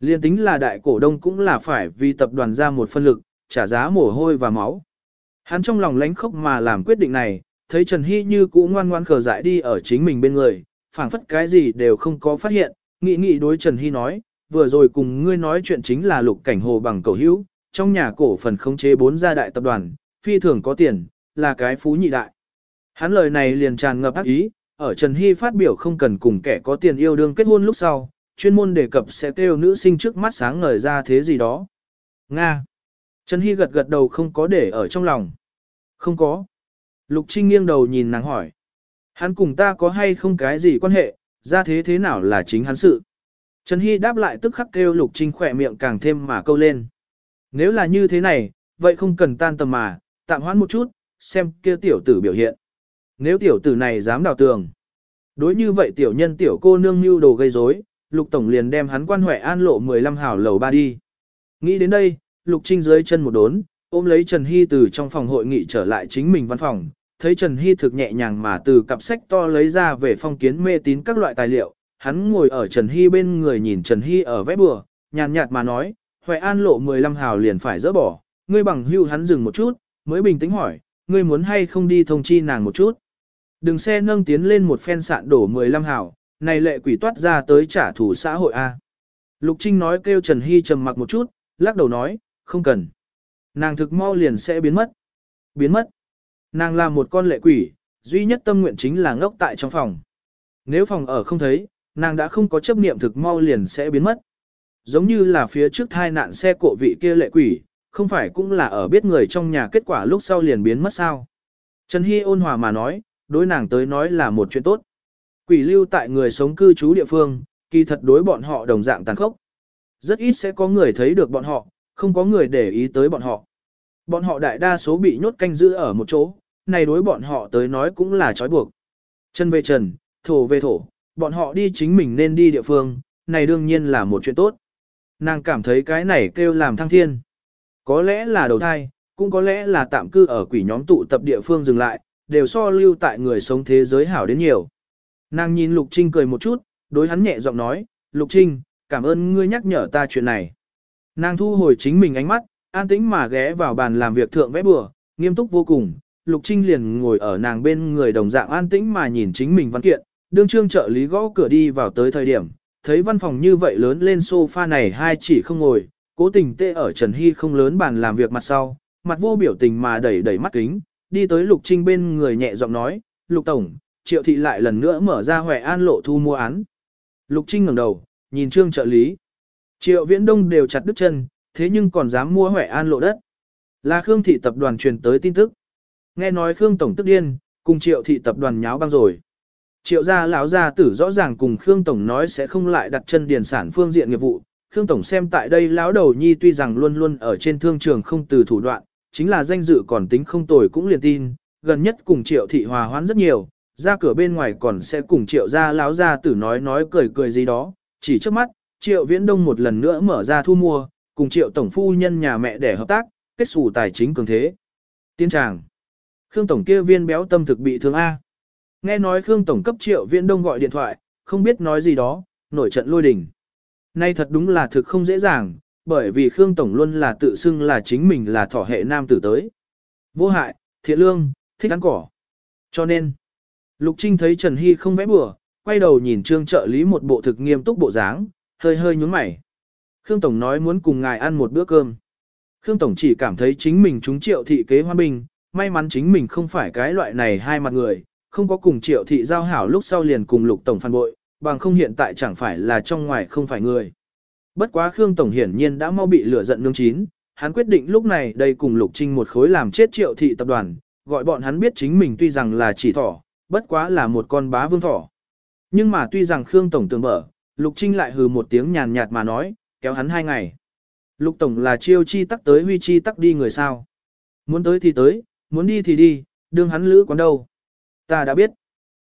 Liên tính là đại cổ đông cũng là phải vì tập đoàn ra một phân lực, trả giá mồ hôi và máu. Hắn trong lòng lánh khốc mà làm quyết định này, thấy Trần Hy như cũ ngoan ngoan khờ dại đi ở chính mình bên người, phảng phất cái gì đều không có phát hiện, nghĩ nghĩ đối Trần Hy nói, vừa rồi cùng ngươi nói chuyện chính là lục cảnh hồ bằng cầu hữu, trong nhà cổ phần khống chế bốn gia đại tập đoàn, phi thường có tiền, là cái phú nhị đại. Hắn lời này liền tràn ngập ác ý, ở Trần Hy phát biểu không cần cùng kẻ có tiền yêu đương kết hôn lúc sau, chuyên môn đề cập sẽ kêu nữ sinh trước mắt sáng ngời ra thế gì đó. Nga. Trần Hy gật gật đầu không có để ở trong lòng. Không có. Lục Trinh nghiêng đầu nhìn nàng hỏi. Hắn cùng ta có hay không cái gì quan hệ, ra thế thế nào là chính hắn sự. Trần Hy đáp lại tức khắc kêu Lục Trinh khỏe miệng càng thêm mà câu lên. Nếu là như thế này, vậy không cần tan tầm mà, tạm hoãn một chút, xem kia tiểu tử biểu hiện. Nếu tiểu tử này dám đào tường. Đối như vậy tiểu nhân tiểu cô nương mưu đồ gây rối, Lục Tổng liền đem hắn quan hệ an lộ 15 hào lầu ba đi. Nghĩ đến đây, Lục Trinh dưới chân một đốn, ôm lấy Trần Hy từ trong phòng hội nghị trở lại chính mình văn phòng, thấy Trần Hy thực nhẹ nhàng mà từ cặp sách to lấy ra về phong kiến mê tín các loại tài liệu, hắn ngồi ở Trần Hy bên người nhìn Trần Hy ở vẽ bừa, nhàn nhạt mà nói, Huệ An lộ 15 hào liền phải dỡ bỏ, ngươi bằng hưu hắn dừng một chút, mới bình tĩnh hỏi, ngươi muốn hay không đi thông chi nàng một chút. Đừng xe nâng tiến lên một phen sạn đổ 15 hào, này lệ quỷ toát ra tới trả thù xã hội A. Lục Trinh nói kêu Trần Hy trầm mặc một chút, lắc đầu nói, không cần. Nàng thực mau liền sẽ biến mất. Biến mất. Nàng là một con lệ quỷ, duy nhất tâm nguyện chính là ngốc tại trong phòng. Nếu phòng ở không thấy, nàng đã không có chấp niệm thực mau liền sẽ biến mất. Giống như là phía trước thai nạn xe cộ vị kia lệ quỷ, không phải cũng là ở biết người trong nhà kết quả lúc sau liền biến mất sao. Trần Hy ôn hòa mà nói, đối nàng tới nói là một chuyện tốt. Quỷ lưu tại người sống cư trú địa phương, kỳ thật đối bọn họ đồng dạng tàn khốc. Rất ít sẽ có người thấy được bọn họ, không có người để ý tới bọn họ. Bọn họ đại đa số bị nhốt canh giữ ở một chỗ, này đối bọn họ tới nói cũng là trói buộc. Chân về trần, thổ về thổ, bọn họ đi chính mình nên đi địa phương, này đương nhiên là một chuyện tốt. Nàng cảm thấy cái này kêu làm thăng thiên. Có lẽ là đầu thai, cũng có lẽ là tạm cư ở quỷ nhóm tụ tập địa phương dừng lại, đều so lưu tại người sống thế giới hảo đến nhiều. Nàng nhìn Lục Trinh cười một chút, đối hắn nhẹ giọng nói, Lục Trinh, cảm ơn ngươi nhắc nhở ta chuyện này. Nàng thu hồi chính mình ánh mắt, an tĩnh mà ghé vào bàn làm việc thượng vẽ bừa, nghiêm túc vô cùng. Lục Trinh liền ngồi ở nàng bên người đồng dạng an tĩnh mà nhìn chính mình văn kiện, đương trương trợ lý gõ cửa đi vào tới thời điểm, thấy văn phòng như vậy lớn lên sofa này hai chỉ không ngồi, cố tình tê ở Trần Hy không lớn bàn làm việc mặt sau, mặt vô biểu tình mà đẩy đẩy mắt kính, đi tới Lục Trinh bên người nhẹ giọng nói, Lục Tổng, Triệu Thị lại lần nữa mở ra Huệ An lộ thu mua án. Lục Trinh ngẩng đầu, nhìn trương trợ lý. Triệu Viễn Đông đều chặt đứt chân, thế nhưng còn dám mua Huệ An lộ đất. Là Khương Thị tập đoàn truyền tới tin tức. Nghe nói Khương Tổng tức điên, cùng Triệu Thị tập đoàn nháo băng rồi. Triệu gia lão gia tử rõ ràng cùng Khương Tổng nói sẽ không lại đặt chân điền sản phương diện nghiệp vụ. Khương Tổng xem tại đây lão đầu nhi tuy rằng luôn luôn ở trên thương trường không từ thủ đoạn, chính là danh dự còn tính không tồi cũng liền tin, gần nhất cùng Triệu thị hòa hoãn rất nhiều, ra cửa bên ngoài còn sẽ cùng Triệu gia lão gia tử nói nói cười cười gì đó, chỉ trước mắt, Triệu Viễn Đông một lần nữa mở ra thu mua, cùng Triệu tổng phu nhân nhà mẹ để hợp tác, kết sủ tài chính cường thế. Tiên tràng. Khương tổng kia viên béo tâm thực bị thương a. Nghe nói Khương Tổng cấp triệu viễn đông gọi điện thoại, không biết nói gì đó, nổi trận lôi đình. Nay thật đúng là thực không dễ dàng, bởi vì Khương Tổng luôn là tự xưng là chính mình là thỏ hệ nam tử tới. Vô hại, thiện lương, thích ăn cỏ. Cho nên, Lục Trinh thấy Trần Hy không vẽ bừa, quay đầu nhìn trương trợ lý một bộ thực nghiêm túc bộ dáng, hơi hơi nhúng mày. Khương Tổng nói muốn cùng ngài ăn một bữa cơm. Khương Tổng chỉ cảm thấy chính mình trúng triệu thị kế hoa bình, may mắn chính mình không phải cái loại này hai mặt người, không có cùng triệu thị giao hảo lúc sau liền cùng lục tổng phản bội, bằng không hiện tại chẳng phải là trong ngoài không phải người. Bất quá Khương Tổng hiển nhiên đã mau bị lửa giận nương chín, hắn quyết định lúc này đây cùng Lục Trinh một khối làm chết triệu thị tập đoàn, gọi bọn hắn biết chính mình tuy rằng là chỉ thỏ, bất quá là một con bá vương thỏ. Nhưng mà tuy rằng Khương Tổng tưởng mở, Lục Trinh lại hừ một tiếng nhàn nhạt mà nói, kéo hắn hai ngày. Lục Tổng là chiêu chi tắc tới huy chi tắc đi người sao. Muốn tới thì tới, muốn đi thì đi, đương hắn lữ quán đâu. Ta đã biết.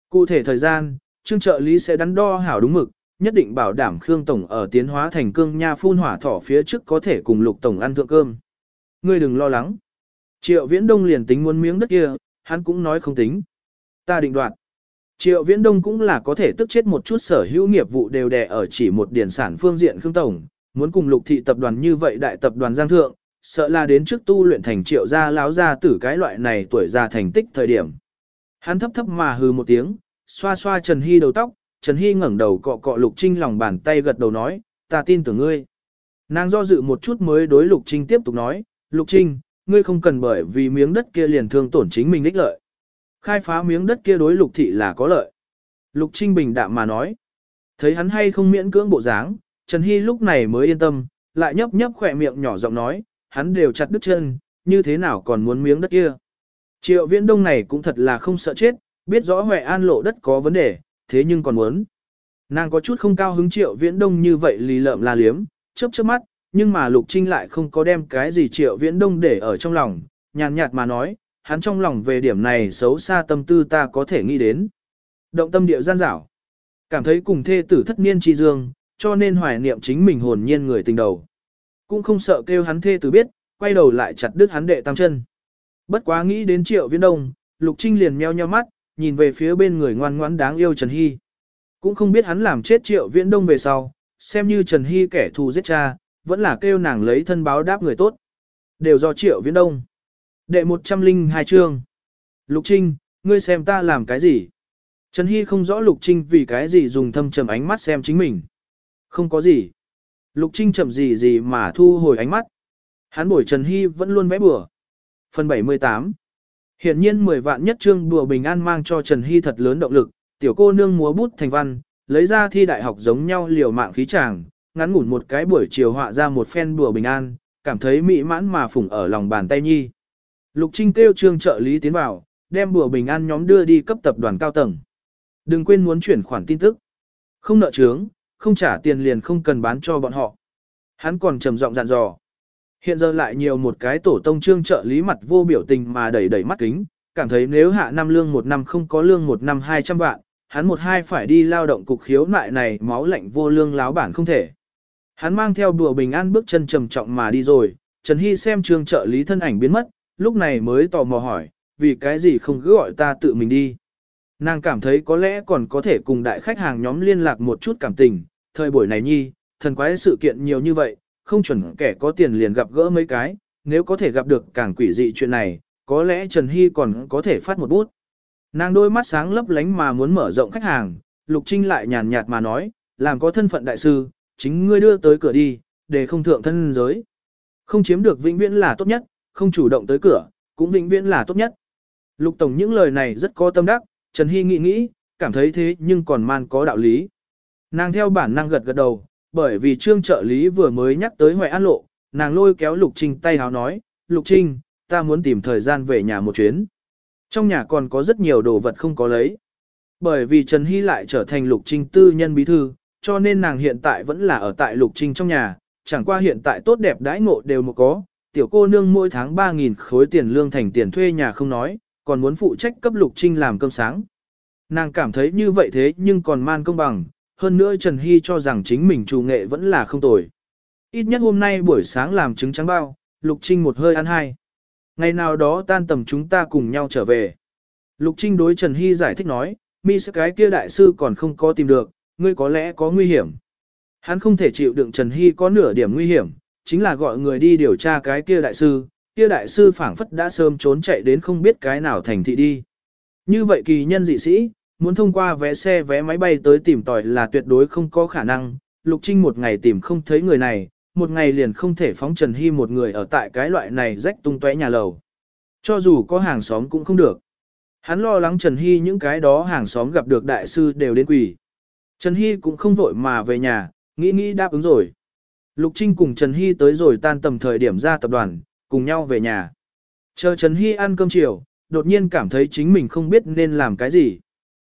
Cụ thể thời gian, trương trợ lý sẽ đắn đo hảo đúng mực, nhất định bảo đảm Khương Tổng ở tiến hóa thành cương nha phun hỏa thỏ phía trước có thể cùng Lục Tổng ăn thượng cơm. Ngươi đừng lo lắng. Triệu Viễn Đông liền tính muốn miếng đất kia, hắn cũng nói không tính. Ta định đoạt. Triệu Viễn Đông cũng là có thể tức chết một chút sở hữu nghiệp vụ đều đè ở chỉ một điển sản phương diện Khương Tổng, muốn cùng lục thị tập đoàn như vậy đại tập đoàn Giang Thượng, sợ là đến trước tu luyện thành triệu gia láo gia tử cái loại này tuổi già thành tích thời điểm. Hắn thấp thấp mà hừ một tiếng, xoa xoa Trần Hy đầu tóc, Trần Hy ngẩng đầu cọ cọ Lục Trinh lòng bàn tay gật đầu nói, ta tin tưởng ngươi. Nàng do dự một chút mới đối Lục Trinh tiếp tục nói, Lục Trinh, ngươi không cần bởi vì miếng đất kia liền thương tổn chính mình ích lợi. Khai phá miếng đất kia đối Lục Thị là có lợi. Lục Trinh bình đạm mà nói, thấy hắn hay không miễn cưỡng bộ dáng, Trần Hy lúc này mới yên tâm, lại nhấp nhấp khỏe miệng nhỏ giọng nói, hắn đều chặt đứt chân, như thế nào còn muốn miếng đất kia. Triệu viễn đông này cũng thật là không sợ chết, biết rõ Huệ An lộ đất có vấn đề, thế nhưng còn muốn. Nàng có chút không cao hứng triệu viễn đông như vậy lì lợm la liếm, chớp chớp mắt, nhưng mà Lục Trinh lại không có đem cái gì triệu viễn đông để ở trong lòng, nhàn nhạt mà nói, hắn trong lòng về điểm này xấu xa tâm tư ta có thể nghĩ đến. Động tâm địa gian dảo, cảm thấy cùng thê tử thất niên chi dương, cho nên hoài niệm chính mình hồn nhiên người tình đầu. Cũng không sợ kêu hắn thê tử biết, quay đầu lại chặt đứt hắn đệ tam chân. Bất quá nghĩ đến triệu viễn đông, Lục Trinh liền meo nheo mắt, nhìn về phía bên người ngoan ngoãn đáng yêu Trần Hy. Cũng không biết hắn làm chết triệu viễn đông về sau, xem như Trần Hy kẻ thù giết cha, vẫn là kêu nàng lấy thân báo đáp người tốt. Đều do triệu viễn đông. Đệ 102 chương. Lục Trinh, ngươi xem ta làm cái gì? Trần Hy không rõ Lục Trinh vì cái gì dùng thâm trầm ánh mắt xem chính mình. Không có gì. Lục Trinh chậm gì gì mà thu hồi ánh mắt. Hắn bổi Trần Hy vẫn luôn vẽ bừa. Phần 78 Hiện nhiên 10 vạn nhất trương đùa bình an mang cho Trần Hy thật lớn động lực, tiểu cô nương múa bút thành văn, lấy ra thi đại học giống nhau liều mạng khí chàng, ngắn ngủn một cái buổi chiều họa ra một phen đùa bình an, cảm thấy mỹ mãn mà phủng ở lòng bàn tay nhi. Lục Trinh kêu trương trợ lý tiến vào, đem bùa bình an nhóm đưa đi cấp tập đoàn cao tầng. Đừng quên muốn chuyển khoản tin tức. Không nợ trướng, không trả tiền liền không cần bán cho bọn họ. Hắn còn trầm giọng dặn dò. Hiện giờ lại nhiều một cái tổ tông trương trợ lý mặt vô biểu tình mà đẩy đẩy mắt kính, cảm thấy nếu hạ năm lương một năm không có lương một năm 200 vạn, hắn một hai phải đi lao động cục khiếu nại này máu lạnh vô lương láo bản không thể. Hắn mang theo đùa bình an bước chân trầm trọng mà đi rồi, Trần Hy xem trương trợ lý thân ảnh biến mất, lúc này mới tò mò hỏi, vì cái gì không cứ gọi ta tự mình đi. Nàng cảm thấy có lẽ còn có thể cùng đại khách hàng nhóm liên lạc một chút cảm tình, thời buổi này nhi, thần quái sự kiện nhiều như vậy, không chuẩn kẻ có tiền liền gặp gỡ mấy cái, nếu có thể gặp được càng quỷ dị chuyện này, có lẽ Trần Hy còn có thể phát một bút. Nàng đôi mắt sáng lấp lánh mà muốn mở rộng khách hàng, Lục Trinh lại nhàn nhạt mà nói, làm có thân phận đại sư, chính ngươi đưa tới cửa đi, để không thượng thân giới. Không chiếm được vĩnh viễn là tốt nhất, không chủ động tới cửa, cũng vĩnh viễn là tốt nhất. Lục Tổng những lời này rất có tâm đắc, Trần Hy nghĩ nghĩ, cảm thấy thế nhưng còn man có đạo lý. Nàng theo bản năng gật gật đầu, bởi vì trương trợ lý vừa mới nhắc tới Hoài An Lộ, nàng lôi kéo Lục Trinh tay háo nói, Lục Trinh, ta muốn tìm thời gian về nhà một chuyến. Trong nhà còn có rất nhiều đồ vật không có lấy. Bởi vì Trần Hy lại trở thành Lục Trinh tư nhân bí thư, cho nên nàng hiện tại vẫn là ở tại Lục Trinh trong nhà, chẳng qua hiện tại tốt đẹp đãi ngộ đều một có, tiểu cô nương mỗi tháng 3.000 khối tiền lương thành tiền thuê nhà không nói, còn muốn phụ trách cấp Lục Trinh làm cơm sáng. Nàng cảm thấy như vậy thế nhưng còn man công bằng, hơn nữa Trần Hy cho rằng chính mình chủ nghệ vẫn là không tồi. Ít nhất hôm nay buổi sáng làm trứng trắng bao, Lục Trinh một hơi ăn hai. Ngày nào đó tan tầm chúng ta cùng nhau trở về. Lục Trinh đối Trần Hy giải thích nói, mi sẽ cái kia đại sư còn không có tìm được, ngươi có lẽ có nguy hiểm. Hắn không thể chịu đựng Trần Hy có nửa điểm nguy hiểm, chính là gọi người đi điều tra cái kia đại sư, kia đại sư phảng phất đã sớm trốn chạy đến không biết cái nào thành thị đi. Như vậy kỳ nhân dị sĩ, muốn thông qua vé xe vé máy bay tới tìm tòi là tuyệt đối không có khả năng, Lục Trinh một ngày tìm không thấy người này, một ngày liền không thể phóng Trần Hy một người ở tại cái loại này rách tung tóe nhà lầu. Cho dù có hàng xóm cũng không được. Hắn lo lắng Trần Hy những cái đó hàng xóm gặp được đại sư đều đến quỷ. Trần Hy cũng không vội mà về nhà, nghĩ nghĩ đáp ứng rồi. Lục Trinh cùng Trần Hy tới rồi tan tầm thời điểm ra tập đoàn, cùng nhau về nhà. Chờ Trần Hy ăn cơm chiều, đột nhiên cảm thấy chính mình không biết nên làm cái gì.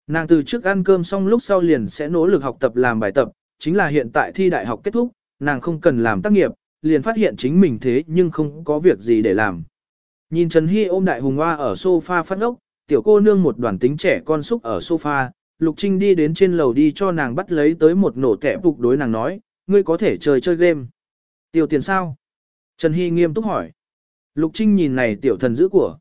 Nàng từ trước ăn cơm xong lúc sau liền sẽ nỗ lực học tập làm bài tập, chính là hiện tại thi đại học kết thúc, nàng không cần làm tác nghiệp, liền phát hiện chính mình thế nhưng không có việc gì để làm. Nhìn Trần Hy ôm đại hùng hoa ở sofa phát ốc, tiểu cô nương một đoàn tính trẻ con xúc ở sofa, Lục Trinh đi đến trên lầu đi cho nàng bắt lấy tới một nổ kẻ phục đối nàng nói, ngươi có thể chơi chơi game. Tiêu tiền sao? Trần Hy nghiêm túc hỏi. Lục Trinh nhìn này tiểu thần dữ của.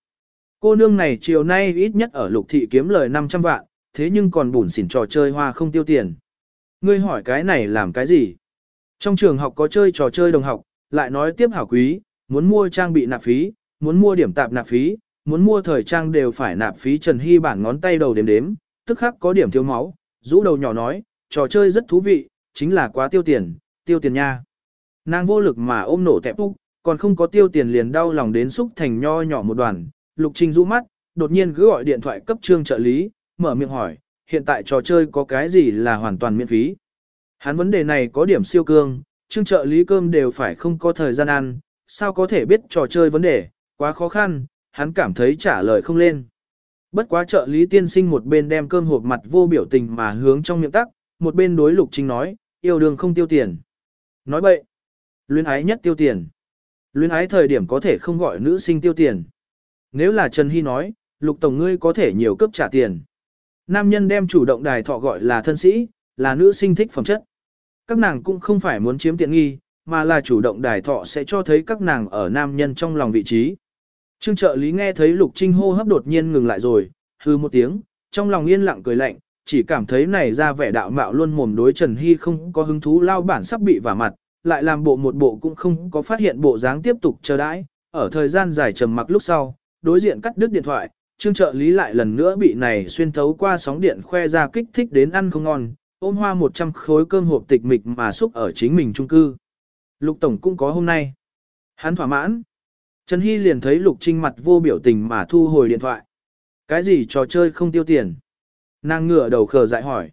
Cô nương này chiều nay ít nhất ở lục thị kiếm lời 500 vạn, thế nhưng còn bùn xỉn trò chơi hoa không tiêu tiền. Ngươi hỏi cái này làm cái gì? Trong trường học có chơi trò chơi đồng học, lại nói tiếp hảo quý, muốn mua trang bị nạp phí, muốn mua điểm tạp nạp phí, muốn mua thời trang đều phải nạp phí Trần Hy bản ngón tay đầu đếm đếm, tức khắc có điểm thiếu máu, rũ đầu nhỏ nói, trò chơi rất thú vị, chính là quá tiêu tiền, tiêu tiền nha. Nàng vô lực mà ôm nổ tẹp úc, còn không có tiêu tiền liền đau lòng đến xúc thành nho nhỏ một đoàn, lục trình rũ mắt, đột nhiên cứ gọi điện thoại cấp trương trợ lý, mở miệng hỏi, hiện tại trò chơi có cái gì là hoàn toàn miễn phí. Hắn vấn đề này có điểm siêu cương, trương trợ lý cơm đều phải không có thời gian ăn, sao có thể biết trò chơi vấn đề, quá khó khăn, hắn cảm thấy trả lời không lên. Bất quá trợ lý tiên sinh một bên đem cơm hộp mặt vô biểu tình mà hướng trong miệng tắc, một bên đối lục trinh nói, yêu đương không tiêu tiền. Nói bậy, luyến ái nhất tiêu tiền. Luyến ái thời điểm có thể không gọi nữ sinh tiêu tiền. Nếu là Trần Hy nói, lục tổng ngươi có thể nhiều cấp trả tiền. Nam nhân đem chủ động đài thọ gọi là thân sĩ, là nữ sinh thích phẩm chất. Các nàng cũng không phải muốn chiếm tiện nghi, mà là chủ động đài thọ sẽ cho thấy các nàng ở nam nhân trong lòng vị trí. Trương trợ lý nghe thấy lục trinh hô hấp đột nhiên ngừng lại rồi, hư một tiếng, trong lòng yên lặng cười lạnh, chỉ cảm thấy này ra vẻ đạo mạo luôn mồm đối Trần Hy không có hứng thú lao bản sắp bị vả mặt, lại làm bộ một bộ cũng không có phát hiện bộ dáng tiếp tục chờ đãi, ở thời gian dài trầm mặc lúc sau, đối diện cắt đứt điện thoại, trương trợ lý lại lần nữa bị này xuyên thấu qua sóng điện khoe ra kích thích đến ăn không ngon, ôm hoa 100 khối cơm hộp tịch mịch mà xúc ở chính mình trung cư. Lục Tổng cũng có hôm nay. Hắn thỏa mãn. Trần Hy liền thấy Lục Trinh mặt vô biểu tình mà thu hồi điện thoại. Cái gì trò chơi không tiêu tiền? Nàng ngửa đầu khờ dại hỏi.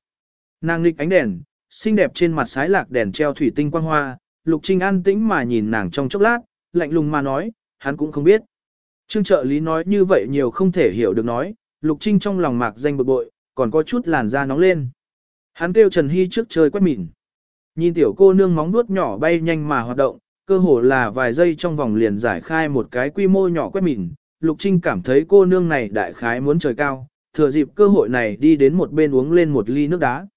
Nàng nghịch ánh đèn, xinh đẹp trên mặt sái lạc đèn treo thủy tinh quang hoa, Lục Trinh an tĩnh mà nhìn nàng trong chốc lát, lạnh lùng mà nói, hắn cũng không biết. Trương trợ lý nói như vậy nhiều không thể hiểu được nói, Lục Trinh trong lòng mạc danh bực bội, còn có chút làn da nóng lên. Hắn kêu Trần Hy trước chơi quét mịn. Nhìn tiểu cô nương móng vuốt nhỏ bay nhanh mà hoạt động, cơ hồ là vài giây trong vòng liền giải khai một cái quy mô nhỏ quét mịn. Lục Trinh cảm thấy cô nương này đại khái muốn trời cao, thừa dịp cơ hội này đi đến một bên uống lên một ly nước đá.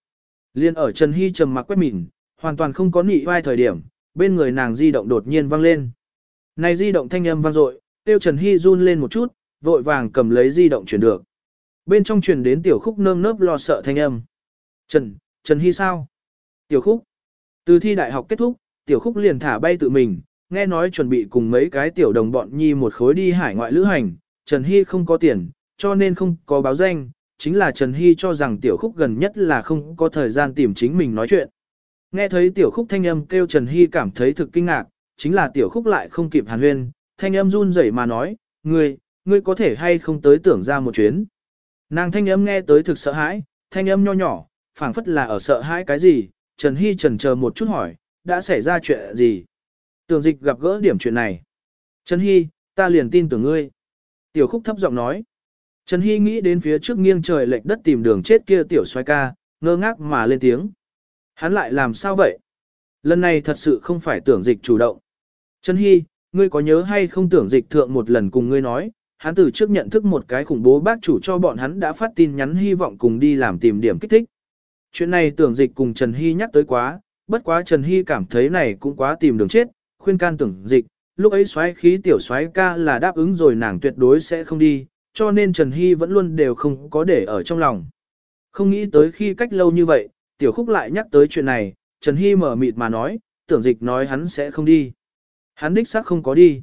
Liên ở Trần Hy trầm mặc quét mịn, hoàn toàn không có nị vai thời điểm, bên người nàng di động đột nhiên vang lên. Này di động thanh âm vang dội, tiêu Trần Hy run lên một chút, vội vàng cầm lấy di động chuyển được. Bên trong truyền đến tiểu khúc nơm nớp lo sợ thanh âm. Trần, Trần Hy sao? Tiểu khúc. Từ thi đại học kết thúc, tiểu khúc liền thả bay tự mình, nghe nói chuẩn bị cùng mấy cái tiểu đồng bọn nhi một khối đi hải ngoại lữ hành, Trần Hy không có tiền, cho nên không có báo danh, chính là Trần Hy cho rằng tiểu khúc gần nhất là không có thời gian tìm chính mình nói chuyện. Nghe thấy tiểu khúc thanh âm kêu Trần Hy cảm thấy thực kinh ngạc, chính là tiểu khúc lại không kịp hàn huyên, thanh âm run rẩy mà nói, ngươi, ngươi có thể hay không tới tưởng ra một chuyến. Nàng thanh âm nghe tới thực sợ hãi, thanh âm nho nhỏ, phảng phất là ở sợ hãi cái gì, Trần Hy trần chờ một chút hỏi, đã xảy ra chuyện gì? Tưởng dịch gặp gỡ điểm chuyện này. Trần Hy, ta liền tin tưởng ngươi. Tiểu khúc thấp giọng nói. Trần Hy nghĩ đến phía trước nghiêng trời lệch đất tìm đường chết kia tiểu xoay ca, ngơ ngác mà lên tiếng. Hắn lại làm sao vậy? Lần này thật sự không phải tưởng dịch chủ động. Trần Hy, ngươi có nhớ hay không tưởng dịch thượng một lần cùng ngươi nói, hắn từ trước nhận thức một cái khủng bố bác chủ cho bọn hắn đã phát tin nhắn hy vọng cùng đi làm tìm điểm kích thích. Chuyện này tưởng dịch cùng Trần Hy nhắc tới quá, bất quá Trần Hy cảm thấy này cũng quá tìm đường chết, khuyên can tưởng dịch, lúc ấy xoáy khí tiểu xoáy ca là đáp ứng rồi nàng tuyệt đối sẽ không đi, cho nên Trần Hy vẫn luôn đều không có để ở trong lòng. Không nghĩ tới khi cách lâu như vậy, tiểu khúc lại nhắc tới chuyện này, Trần Hy mở mịt mà nói, tưởng dịch nói hắn sẽ không đi. Hắn đích xác không có đi.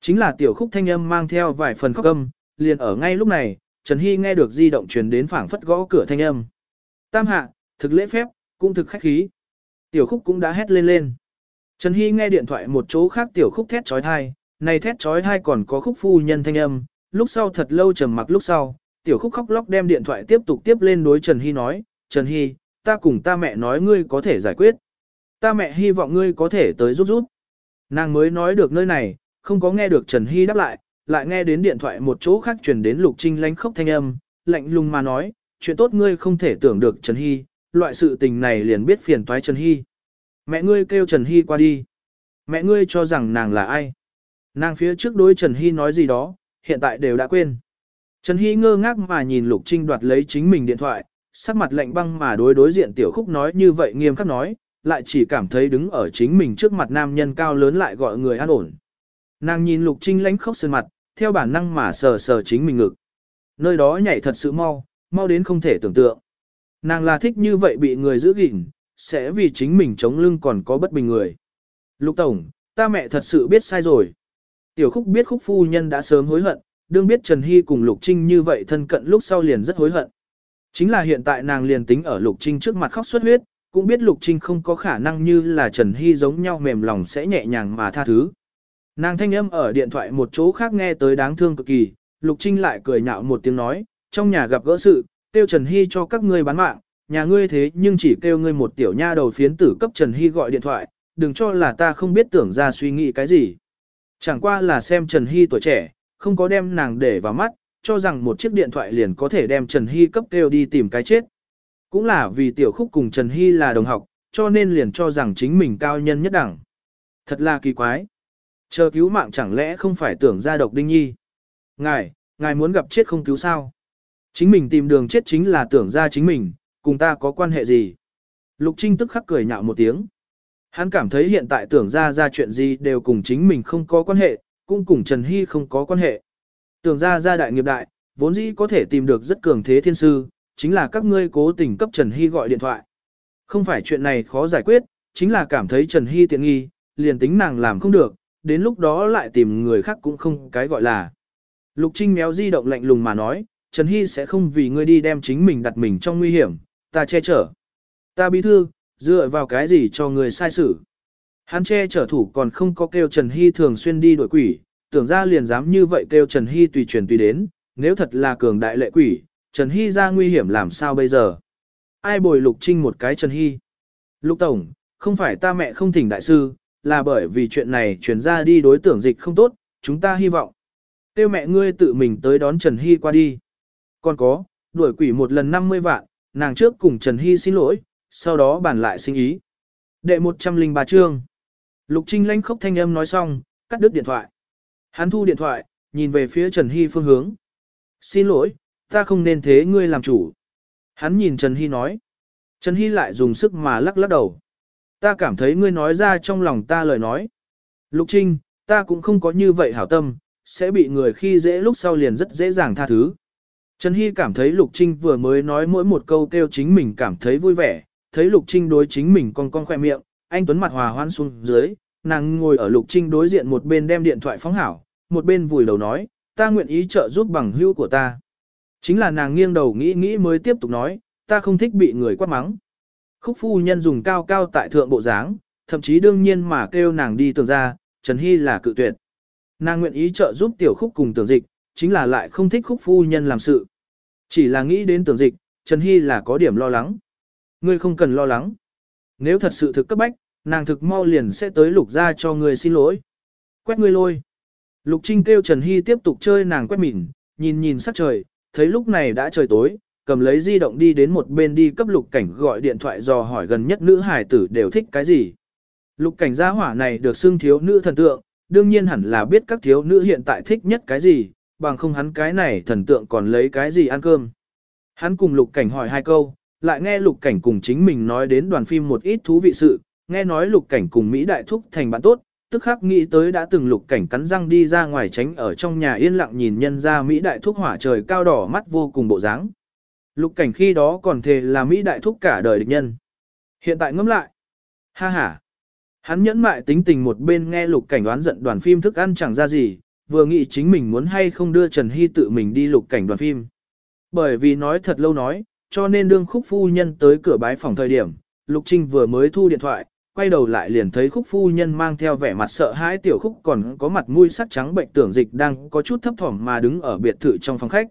Chính là tiểu khúc thanh âm mang theo vài phần khóc âm, liền ở ngay lúc này, Trần Hy nghe được di động truyền đến phảng phất gõ cửa thanh âm. Tam hạ, thực lễ phép, cũng thực khách khí. Tiểu khúc cũng đã hét lên lên. Trần Hy nghe điện thoại một chỗ khác tiểu khúc thét trói thai, này thét trói thai còn có khúc phu nhân thanh âm, lúc sau thật lâu trầm mặc lúc sau, tiểu khúc khóc lóc đem điện thoại tiếp tục tiếp lên đối Trần Hy nói, Trần Hy, ta cùng ta mẹ nói ngươi có thể giải quyết. Ta mẹ hy vọng ngươi có thể tới giúp giúp. Nàng mới nói được nơi này, không có nghe được Trần Hy đáp lại, lại nghe đến điện thoại một chỗ khác chuyển đến Lục Trinh lánh khóc thanh âm, lạnh lùng mà nói, chuyện tốt ngươi không thể tưởng được Trần Hy, loại sự tình này liền biết phiền toái Trần Hy. Mẹ ngươi kêu Trần Hy qua đi. Mẹ ngươi cho rằng nàng là ai? Nàng phía trước đối Trần Hy nói gì đó, hiện tại đều đã quên. Trần Hy ngơ ngác mà nhìn Lục Trinh đoạt lấy chính mình điện thoại, sắc mặt lạnh băng mà đối đối diện tiểu khúc nói như vậy nghiêm khắc nói, lại chỉ cảm thấy đứng ở chính mình trước mặt nam nhân cao lớn lại gọi người an ổn. Nàng nhìn Lục Trinh lánh khóc sơn mặt, theo bản năng mà sờ sờ chính mình ngực. Nơi đó nhảy thật sự mau, mau đến không thể tưởng tượng. Nàng là thích như vậy bị người giữ gìn, sẽ vì chính mình chống lưng còn có bất bình người. Lục Tổng, ta mẹ thật sự biết sai rồi. Tiểu khúc biết khúc phu nhân đã sớm hối hận, đương biết Trần Hy cùng Lục Trinh như vậy thân cận lúc sau liền rất hối hận. Chính là hiện tại nàng liền tính ở Lục Trinh trước mặt khóc xuất huyết, cũng biết Lục Trinh không có khả năng như là Trần Hy giống nhau mềm lòng sẽ nhẹ nhàng mà tha thứ. Nàng thanh âm ở điện thoại một chỗ khác nghe tới đáng thương cực kỳ, Lục Trinh lại cười nhạo một tiếng nói, trong nhà gặp gỡ sự, tiêu Trần Hy cho các ngươi bán mạng, nhà ngươi thế nhưng chỉ kêu ngươi một tiểu nha đầu phiến tử cấp Trần Hy gọi điện thoại, đừng cho là ta không biết tưởng ra suy nghĩ cái gì. Chẳng qua là xem Trần Hy tuổi trẻ, không có đem nàng để vào mắt, cho rằng một chiếc điện thoại liền có thể đem Trần Hy cấp kêu đi tìm cái chết. Cũng là vì tiểu khúc cùng Trần Hy là đồng học, cho nên liền cho rằng chính mình cao nhân nhất đẳng. Thật là kỳ quái. Chờ cứu mạng chẳng lẽ không phải tưởng ra độc đinh nhi. Ngài, ngài muốn gặp chết không cứu sao. Chính mình tìm đường chết chính là tưởng ra chính mình, cùng ta có quan hệ gì. Lục Trinh tức khắc cười nhạo một tiếng. Hắn cảm thấy hiện tại tưởng ra ra chuyện gì đều cùng chính mình không có quan hệ, cũng cùng Trần Hy không có quan hệ. Tưởng ra ra đại nghiệp đại, vốn dĩ có thể tìm được rất cường thế thiên sư, chính là các ngươi cố tình cấp Trần Hy gọi điện thoại. Không phải chuyện này khó giải quyết, chính là cảm thấy Trần Hy tiện nghi, liền tính nàng làm không được, đến lúc đó lại tìm người khác cũng không cái gọi là. Lục Trinh méo di động lạnh lùng mà nói, Trần Hy sẽ không vì ngươi đi đem chính mình đặt mình trong nguy hiểm, ta che chở. Ta bí thư, dựa vào cái gì cho người sai xử. Hắn che chở thủ còn không có kêu Trần Hy thường xuyên đi đổi quỷ, tưởng ra liền dám như vậy kêu Trần Hy tùy truyền tùy đến, nếu thật là cường đại lệ quỷ, Trần Hy ra nguy hiểm làm sao bây giờ. Ai bồi Lục Trinh một cái Trần Hy? Lục Tổng, không phải ta mẹ không thỉnh đại sư, là bởi vì chuyện này truyền ra đi đối tưởng dịch không tốt, chúng ta hy vọng. Tiêu mẹ ngươi tự mình tới đón Trần Hy qua đi. Còn có, đuổi quỷ một lần 50 vạn, nàng trước cùng Trần Hy xin lỗi, sau đó bàn lại sinh ý. Đệ 103 chương. Lục Trinh lanh khốc thanh âm nói xong, cắt đứt điện thoại. Hắn thu điện thoại, nhìn về phía Trần Hy phương hướng. Xin lỗi, ta không nên thế ngươi làm chủ. Hắn nhìn Trần Hy nói. Trần Hy lại dùng sức mà lắc lắc đầu. Ta cảm thấy ngươi nói ra trong lòng ta lời nói. Lục Trinh, ta cũng không có như vậy hảo tâm, sẽ bị người khi dễ lúc sau liền rất dễ dàng tha thứ. Trần Hy cảm thấy Lục Trinh vừa mới nói mỗi một câu kêu chính mình cảm thấy vui vẻ, thấy Lục Trinh đối chính mình con con khoe miệng, anh Tuấn mặt hòa hoan xuống dưới, nàng ngồi ở Lục Trinh đối diện một bên đem điện thoại phóng hảo, một bên vùi đầu nói, ta nguyện ý trợ giúp bằng hữu của ta. Chính là nàng nghiêng đầu nghĩ nghĩ mới tiếp tục nói, ta không thích bị người quát mắng. Khúc phu nhân dùng cao cao tại thượng bộ dáng, thậm chí đương nhiên mà kêu nàng đi tường ra, Trần Hy là cự tuyệt. Nàng nguyện ý trợ giúp tiểu khúc cùng tưởng dịch, chính là lại không thích khúc phu nhân làm sự. Chỉ là nghĩ đến tưởng dịch, Trần Hy là có điểm lo lắng. Ngươi không cần lo lắng. Nếu thật sự thực cấp bách, nàng thực mau liền sẽ tới lục ra cho ngươi xin lỗi. Quét ngươi lôi. Lục Trinh kêu Trần Hy tiếp tục chơi nàng quét mỉn, nhìn nhìn sắc trời, thấy lúc này đã trời tối, cầm lấy di động đi đến một bên đi cấp lục cảnh gọi điện thoại dò hỏi gần nhất nữ hải tử đều thích cái gì. Lục cảnh gia hỏa này được xưng thiếu nữ thần tượng, đương nhiên hẳn là biết các thiếu nữ hiện tại thích nhất cái gì, bằng không hắn cái này thần tượng còn lấy cái gì ăn cơm. Hắn cùng lục cảnh hỏi hai câu, lại nghe lục cảnh cùng chính mình nói đến đoàn phim một ít thú vị sự, nghe nói lục cảnh cùng Mỹ đại thúc thành bạn tốt, tức khắc nghĩ tới đã từng lục cảnh cắn răng đi ra ngoài tránh ở trong nhà yên lặng nhìn nhân ra Mỹ đại thúc hỏa trời cao đỏ mắt vô cùng bộ dáng. Lục cảnh khi đó còn thề là Mỹ đại thúc cả đời địch nhân. Hiện tại ngẫm lại. Ha ha. Hắn nhẫn mại tính tình một bên nghe lục cảnh đoán giận đoàn phim thức ăn chẳng ra gì, vừa nghĩ chính mình muốn hay không đưa Trần Hy tự mình đi lục cảnh đoàn phim. Bởi vì nói thật lâu nói, cho nên đương khúc phu nhân tới cửa bái phòng thời điểm, Lục Trinh vừa mới thu điện thoại, quay đầu lại liền thấy khúc phu nhân mang theo vẻ mặt sợ hãi tiểu khúc còn có mặt mũi sắc trắng bệnh tưởng dịch đang có chút thấp thỏm mà đứng ở biệt thự trong phòng khách.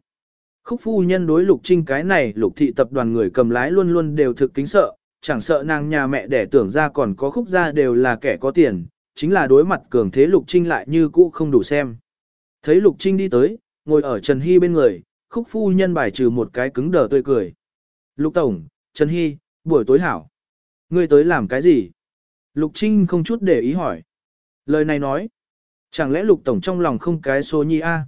Khúc phu nhân đối Lục Trinh cái này lục thị tập đoàn người cầm lái luôn luôn đều thực kính sợ, chẳng sợ nàng nhà mẹ đẻ tưởng ra còn có khúc gia đều là kẻ có tiền, chính là đối mặt cường thế Lục Trinh lại như cũ không đủ xem. Thấy Lục Trinh đi tới, ngồi ở Trần Hy bên người, khúc phu nhân bài trừ một cái cứng đờ tươi cười. Lục Tổng, Trần Hy, buổi tối hảo. Ngươi tới làm cái gì? Lục Trinh không chút để ý hỏi. Lời này nói, chẳng lẽ Lục Tổng trong lòng không cái số nhi A?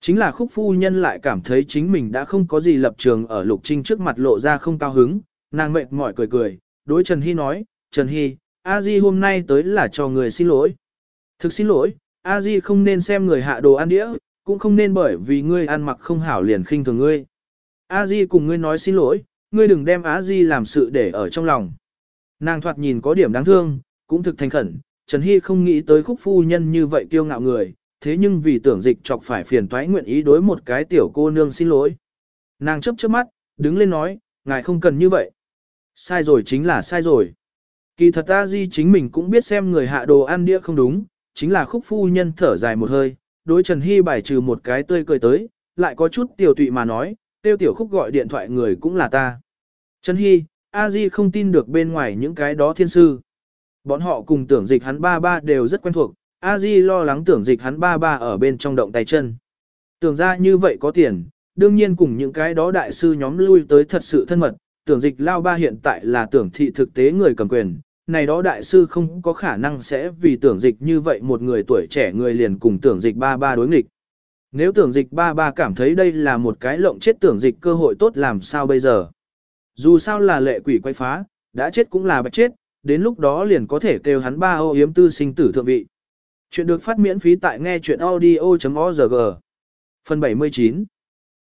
Chính là khúc phu nhân lại cảm thấy chính mình đã không có gì lập trường ở Lục Trinh trước mặt lộ ra không cao hứng, nàng mệt mỏi cười cười, đối Trần Hy nói, Trần Hy, A Di hôm nay tới là cho người xin lỗi. Thực xin lỗi, A Di không nên xem người hạ đồ ăn đĩa, cũng không nên bởi vì ngươi ăn mặc không hảo liền khinh thường ngươi. A Di cùng ngươi nói xin lỗi, ngươi đừng đem A Di làm sự để ở trong lòng. Nàng thoạt nhìn có điểm đáng thương, cũng thực thành khẩn, Trần Hy không nghĩ tới khúc phu nhân như vậy kiêu ngạo người, thế nhưng vì tưởng dịch chọc phải phiền toái nguyện ý đối một cái tiểu cô nương xin lỗi. Nàng chấp chớp mắt, đứng lên nói, ngài không cần như vậy. Sai rồi chính là sai rồi. Kỳ thật ta Di chính mình cũng biết xem người hạ đồ ăn đĩa không đúng, chính là khúc phu nhân thở dài một hơi, đối Trần Hy bài trừ một cái tươi cười tới, lại có chút tiểu tụy mà nói, tiêu tiểu khúc gọi điện thoại người cũng là ta. Trần Hy, A Di không tin được bên ngoài những cái đó thiên sư. Bọn họ cùng tưởng dịch hắn ba ba đều rất quen thuộc, A Di lo lắng tưởng dịch hắn ba ba ở bên trong động tay chân. Tưởng ra như vậy có tiền, đương nhiên cùng những cái đó đại sư nhóm lui tới thật sự thân mật, tưởng dịch lao ba hiện tại là tưởng thị thực tế người cầm quyền, này đó đại sư không có khả năng sẽ vì tưởng dịch như vậy một người tuổi trẻ người liền cùng tưởng dịch ba ba đối nghịch. Nếu tưởng dịch ba ba cảm thấy đây là một cái lộng chết tưởng dịch cơ hội tốt làm sao bây giờ? Dù sao là lệ quỷ quay phá, đã chết cũng là bạch chết, đến lúc đó liền có thể kêu hắn ba ô yếm tư sinh tử thượng vị. Chuyện được phát miễn phí tại nghe chuyện audio.org. Phần 79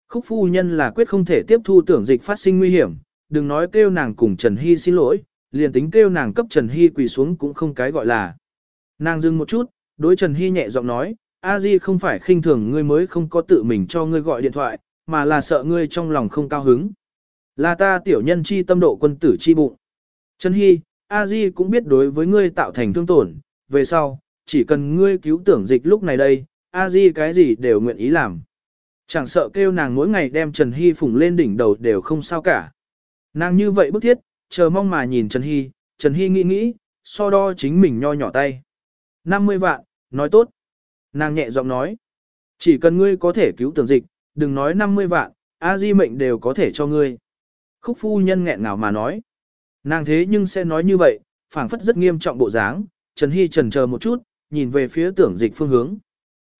Khúc phu nhân là quyết không thể tiếp thu tưởng dịch phát sinh nguy hiểm, đừng nói kêu nàng cùng Trần Hy xin lỗi, liền tính kêu nàng cấp Trần Hy quỳ xuống cũng không cái gọi là. Nàng dừng một chút, đối Trần Hy nhẹ giọng nói, A Di không phải khinh thường ngươi mới không có tự mình cho ngươi gọi điện thoại, mà là sợ ngươi trong lòng không cao hứng. Là ta tiểu nhân chi tâm độ quân tử chi bụng. Trần Hy, A Di cũng biết đối với ngươi tạo thành thương tổn, về sau, chỉ cần ngươi cứu tưởng dịch lúc này đây, A Di cái gì đều nguyện ý làm. Chẳng sợ kêu nàng mỗi ngày đem Trần Hy phủng lên đỉnh đầu đều không sao cả. Nàng như vậy bức thiết, chờ mong mà nhìn Trần Hy, Trần Hy nghĩ nghĩ, so đo chính mình nho nhỏ tay. 50 vạn, nói tốt. Nàng nhẹ giọng nói, chỉ cần ngươi có thể cứu tưởng dịch, đừng nói 50 vạn, A Di mệnh đều có thể cho ngươi. Khúc phu nhân nghẹn ngào mà nói. Nàng thế nhưng sẽ nói như vậy, phảng phất rất nghiêm trọng bộ dáng, Trần Hy trần chờ một chút, nhìn về phía tưởng dịch phương hướng.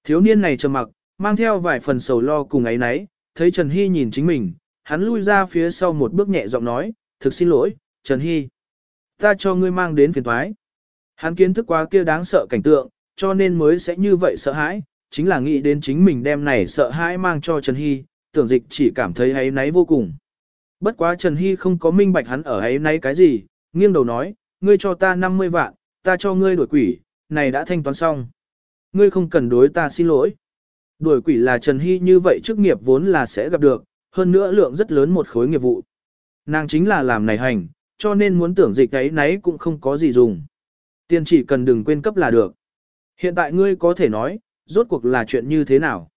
Thiếu niên này trầm mặc, mang theo vài phần sầu lo cùng ấy nấy, thấy Trần Hy nhìn chính mình, hắn lui ra phía sau một bước nhẹ giọng nói, thực xin lỗi, Trần Hy. Ta cho ngươi mang đến phiền thoái. Hắn kiến thức quá kia đáng sợ cảnh tượng, cho nên mới sẽ như vậy sợ hãi, chính là nghĩ đến chính mình đem này sợ hãi mang cho Trần Hy, tưởng dịch chỉ cảm thấy ấy náy vô cùng. Bất quá Trần Hy không có minh bạch hắn ở ấy nay cái gì, nghiêng đầu nói, ngươi cho ta 50 vạn, ta cho ngươi đổi quỷ, này đã thanh toán xong. Ngươi không cần đối ta xin lỗi. Đuổi quỷ là Trần Hy như vậy chức nghiệp vốn là sẽ gặp được, hơn nữa lượng rất lớn một khối nghiệp vụ. Nàng chính là làm này hành, cho nên muốn tưởng dịch ấy nấy cũng không có gì dùng. Tiền chỉ cần đừng quên cấp là được. Hiện tại ngươi có thể nói, rốt cuộc là chuyện như thế nào?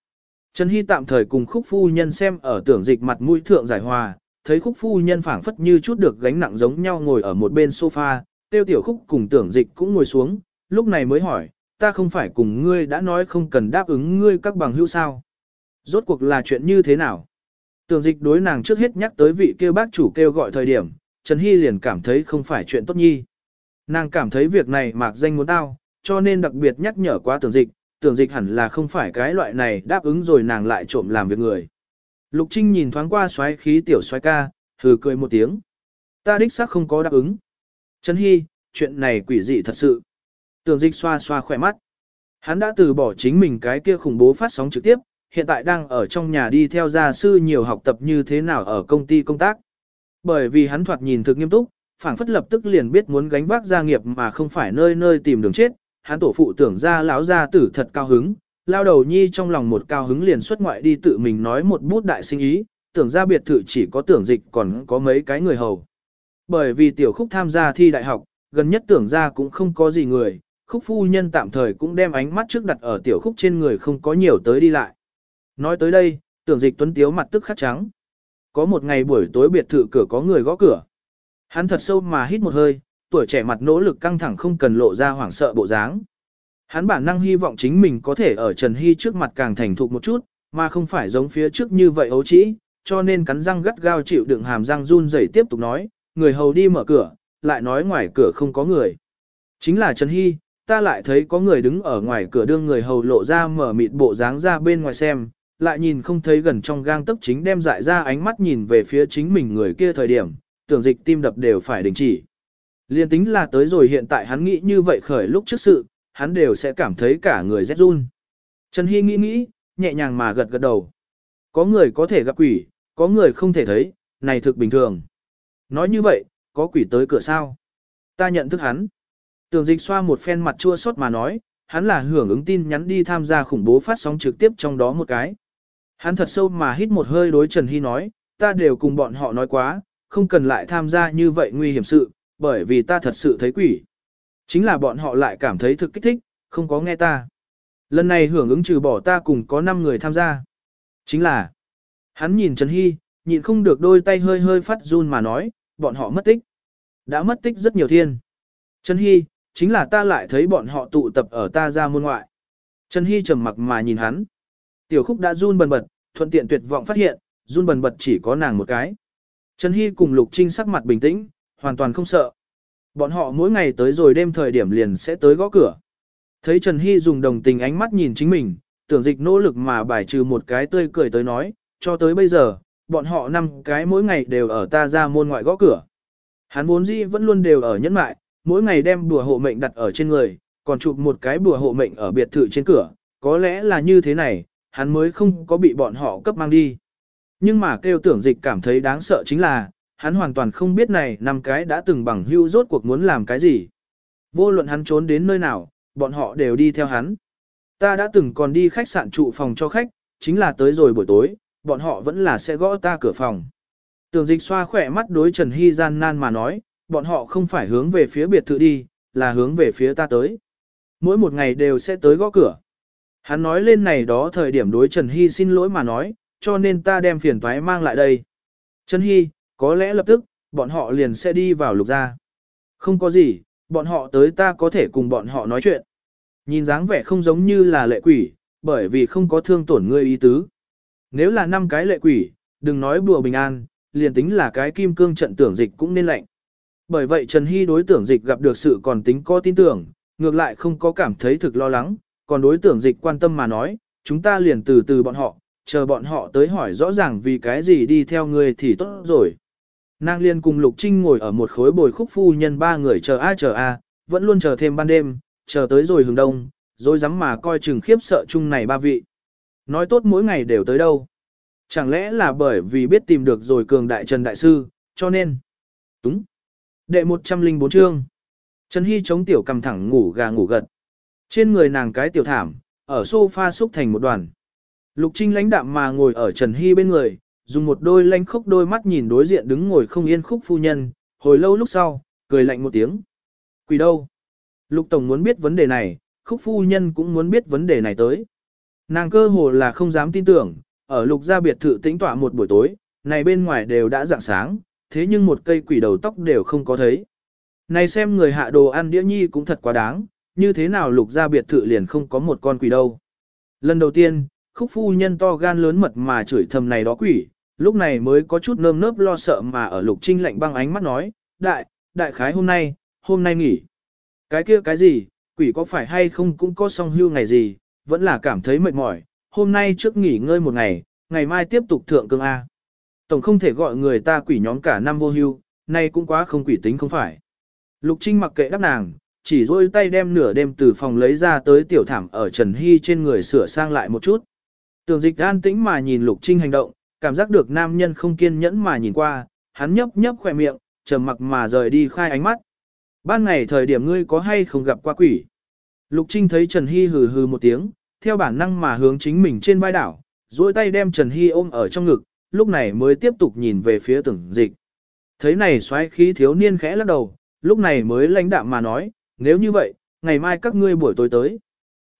Trần Hy tạm thời cùng khúc phu nhân xem ở tưởng dịch mặt mũi thượng giải hòa, thấy khúc phu nhân phảng phất như chút được gánh nặng giống nhau ngồi ở một bên sofa, tiêu tiểu khúc cùng tưởng dịch cũng ngồi xuống, lúc này mới hỏi, ta không phải cùng ngươi đã nói không cần đáp ứng ngươi các bằng hữu sao. Rốt cuộc là chuyện như thế nào? Tưởng dịch đối nàng trước hết nhắc tới vị kêu bác chủ kêu gọi thời điểm, Trần Hy liền cảm thấy không phải chuyện tốt nhi. Nàng cảm thấy việc này mạc danh muốn tao, cho nên đặc biệt nhắc nhở quá tưởng dịch, tưởng dịch hẳn là không phải cái loại này đáp ứng rồi nàng lại trộm làm việc người. Lục Trinh nhìn thoáng qua xoáy khí tiểu xoáy ca, hừ cười một tiếng. Ta đích xác không có đáp ứng. Trần Hy, chuyện này quỷ dị thật sự. Tưởng dịch xoa xoa khỏe mắt. Hắn đã từ bỏ chính mình cái kia khủng bố phát sóng trực tiếp, hiện tại đang ở trong nhà đi theo gia sư nhiều học tập như thế nào ở công ty công tác. Bởi vì hắn thoạt nhìn thực nghiêm túc, phảng phất lập tức liền biết muốn gánh vác gia nghiệp mà không phải nơi nơi tìm đường chết, hắn tổ phụ tưởng ra lão gia tử thật cao hứng, lao đầu nhi trong lòng một cao hứng liền xuất ngoại đi tự mình nói một bút đại sinh ý, tưởng ra biệt thự chỉ có tưởng dịch còn có mấy cái người hầu. Bởi vì tiểu khúc tham gia thi đại học, gần nhất tưởng ra cũng không có gì người, khúc phu nhân tạm thời cũng đem ánh mắt trước đặt ở tiểu khúc trên người không có nhiều tới đi lại. Nói tới đây, tưởng dịch tuấn tiếu mặt tức khắc trắng. Có một ngày buổi tối biệt thự cửa có người gõ cửa. Hắn thật sâu mà hít một hơi, tuổi trẻ mặt nỗ lực căng thẳng không cần lộ ra hoảng sợ bộ dáng. Hắn bản năng hy vọng chính mình có thể ở Trần Hy trước mặt càng thành thục một chút, mà không phải giống phía trước như vậy ấu trĩ, cho nên cắn răng gắt gao chịu đựng hàm răng run rẩy tiếp tục nói, người hầu đi mở cửa, lại nói ngoài cửa không có người. Chính là Trần Hy, ta lại thấy có người đứng ở ngoài cửa đương người hầu lộ ra mở mịt bộ dáng ra bên ngoài xem, lại nhìn không thấy gần trong gang tấc chính đem dại ra ánh mắt nhìn về phía chính mình người kia thời điểm, tưởng dịch tim đập đều phải đình chỉ. Liên tính là tới rồi hiện tại hắn nghĩ như vậy khởi lúc trước sự, hắn đều sẽ cảm thấy cả người rét run. Trần Hy nghĩ nghĩ, nhẹ nhàng mà gật gật đầu. Có người có thể gặp quỷ, có người không thể thấy, này thực bình thường. Nói như vậy, có quỷ tới cửa sao? Ta nhận thức hắn. Tường dịch xoa một phen mặt chua xót mà nói, hắn là hưởng ứng tin nhắn đi tham gia khủng bố phát sóng trực tiếp trong đó một cái. Hắn thật sâu mà hít một hơi đối Trần Hy nói, ta đều cùng bọn họ nói quá, không cần lại tham gia như vậy nguy hiểm sự, bởi vì ta thật sự thấy quỷ. Chính là bọn họ lại cảm thấy thực kích thích, không có nghe ta. Lần này hưởng ứng trừ bỏ ta cùng có 5 người tham gia. Chính là, hắn nhìn Trần Hy, nhịn không được đôi tay hơi hơi phát run mà nói, bọn họ mất tích. Đã mất tích rất nhiều thiên. Trần Hy, chính là ta lại thấy bọn họ tụ tập ở ta ra môn ngoại. Trần Hy trầm mặc mà nhìn hắn. Tiểu khúc đã run bần bật, thuận tiện tuyệt vọng phát hiện, run bần bật chỉ có nàng một cái. Trần Hy cùng Lục Trinh sắc mặt bình tĩnh, hoàn toàn không sợ. Bọn họ mỗi ngày tới rồi đêm thời điểm liền sẽ tới gõ cửa. Thấy Trần Hy dùng đồng tình ánh mắt nhìn chính mình, tưởng dịch nỗ lực mà bài trừ một cái tươi cười tới nói, cho tới bây giờ, bọn họ năm cái mỗi ngày đều ở ta ra môn ngoại gõ cửa. Hắn vốn dĩ vẫn luôn đều ở nhẫn mại, mỗi ngày đem bùa hộ mệnh đặt ở trên người, còn chụp một cái bùa hộ mệnh ở biệt thự trên cửa, có lẽ là như thế này, hắn mới không có bị bọn họ cấp mang đi. Nhưng mà kêu tưởng dịch cảm thấy đáng sợ chính là, hắn hoàn toàn không biết này năm cái đã từng bằng hưu rốt cuộc muốn làm cái gì. Vô luận hắn trốn đến nơi nào, bọn họ đều đi theo hắn. Ta đã từng còn đi khách sạn trụ phòng cho khách, chính là tới rồi buổi tối, bọn họ vẫn là sẽ gõ ta cửa phòng. Tường dịch xoa khỏe mắt đối Trần Hy gian nan mà nói, bọn họ không phải hướng về phía biệt thự đi, là hướng về phía ta tới. Mỗi một ngày đều sẽ tới gõ cửa. Hắn nói lên này đó thời điểm đối Trần Hy xin lỗi mà nói, cho nên ta đem phiền toái mang lại đây. Trần Hy, có lẽ lập tức, bọn họ liền sẽ đi vào lục gia. Không có gì, bọn họ tới ta có thể cùng bọn họ nói chuyện. Nhìn dáng vẻ không giống như là lệ quỷ, bởi vì không có thương tổn ngươi ý tứ. Nếu là năm cái lệ quỷ, đừng nói bùa bình an, liền tính là cái kim cương trận tưởng dịch cũng nên lạnh. Bởi vậy Trần Hy đối tưởng dịch gặp được sự còn tính có tin tưởng, ngược lại không có cảm thấy thực lo lắng, còn đối tưởng dịch quan tâm mà nói, chúng ta liền từ từ bọn họ, chờ bọn họ tới hỏi rõ ràng vì cái gì đi theo ngươi thì tốt rồi. Nàng liên cùng Lục Trinh ngồi ở một khối bồi khúc phu nhân ba người chờ a chờ a, vẫn luôn chờ thêm ban đêm, chờ tới rồi hướng đông, rồi dám mà coi chừng khiếp sợ chung này ba vị. Nói tốt mỗi ngày đều tới đâu. Chẳng lẽ là bởi vì biết tìm được rồi cường đại Trần Đại Sư, cho nên. Đúng. Đệ 104 chương. Trần Hy chống tiểu cầm thẳng ngủ gà ngủ gật. Trên người nàng cái tiểu thảm, ở sofa xúc thành một đoàn. Lục Trinh lãnh đạm mà ngồi ở Trần Hy bên người, dùng một đôi lanh khốc đôi mắt nhìn đối diện đứng ngồi không yên khúc phu nhân, hồi lâu lúc sau, cười lạnh một tiếng. Quỷ đâu? Lục Tổng muốn biết vấn đề này, khúc phu nhân cũng muốn biết vấn đề này tới. Nàng cơ hồ là không dám tin tưởng, ở lục gia biệt thự tĩnh tọa một buổi tối, này bên ngoài đều đã dạng sáng, thế nhưng một cây quỷ đầu tóc đều không có thấy. Này xem người hạ đồ ăn đĩa nhi cũng thật quá đáng, như thế nào lục gia biệt thự liền không có một con quỷ đâu. Lần đầu tiên, khúc phu nhân to gan lớn mật mà chửi thầm này đó quỷ, lúc này mới có chút nơm nớp lo sợ mà ở lục trinh lạnh băng ánh mắt nói, đại, đại khái hôm nay, hôm nay nghỉ. Cái kia cái gì, quỷ có phải hay không cũng có song hưu ngày gì, vẫn là cảm thấy mệt mỏi, hôm nay trước nghỉ ngơi một ngày, ngày mai tiếp tục thượng cương A. Tổng không thể gọi người ta quỷ nhóm cả năm vô hưu, nay cũng quá không quỷ tính không phải. Lục Trinh mặc kệ đáp nàng, chỉ rôi tay đem nửa đêm từ phòng lấy ra tới tiểu thảm ở Trần Hy trên người sửa sang lại một chút. Tường dịch an tĩnh mà nhìn Lục Trinh hành động, cảm giác được nam nhân không kiên nhẫn mà nhìn qua, hắn nhấp nhấp khỏe miệng, trầm mặc mà rời đi khai ánh mắt. Ban ngày thời điểm ngươi có hay không gặp qua quỷ? Lục Trinh thấy Trần Hy hừ hừ một tiếng, theo bản năng mà hướng chính mình trên vai đảo, duỗi tay đem Trần Hy ôm ở trong ngực, lúc này mới tiếp tục nhìn về phía tưởng dịch. Thấy này xoáy khí thiếu niên khẽ lắc đầu, lúc này mới lãnh đạm mà nói, nếu như vậy, ngày mai các ngươi buổi tối tới.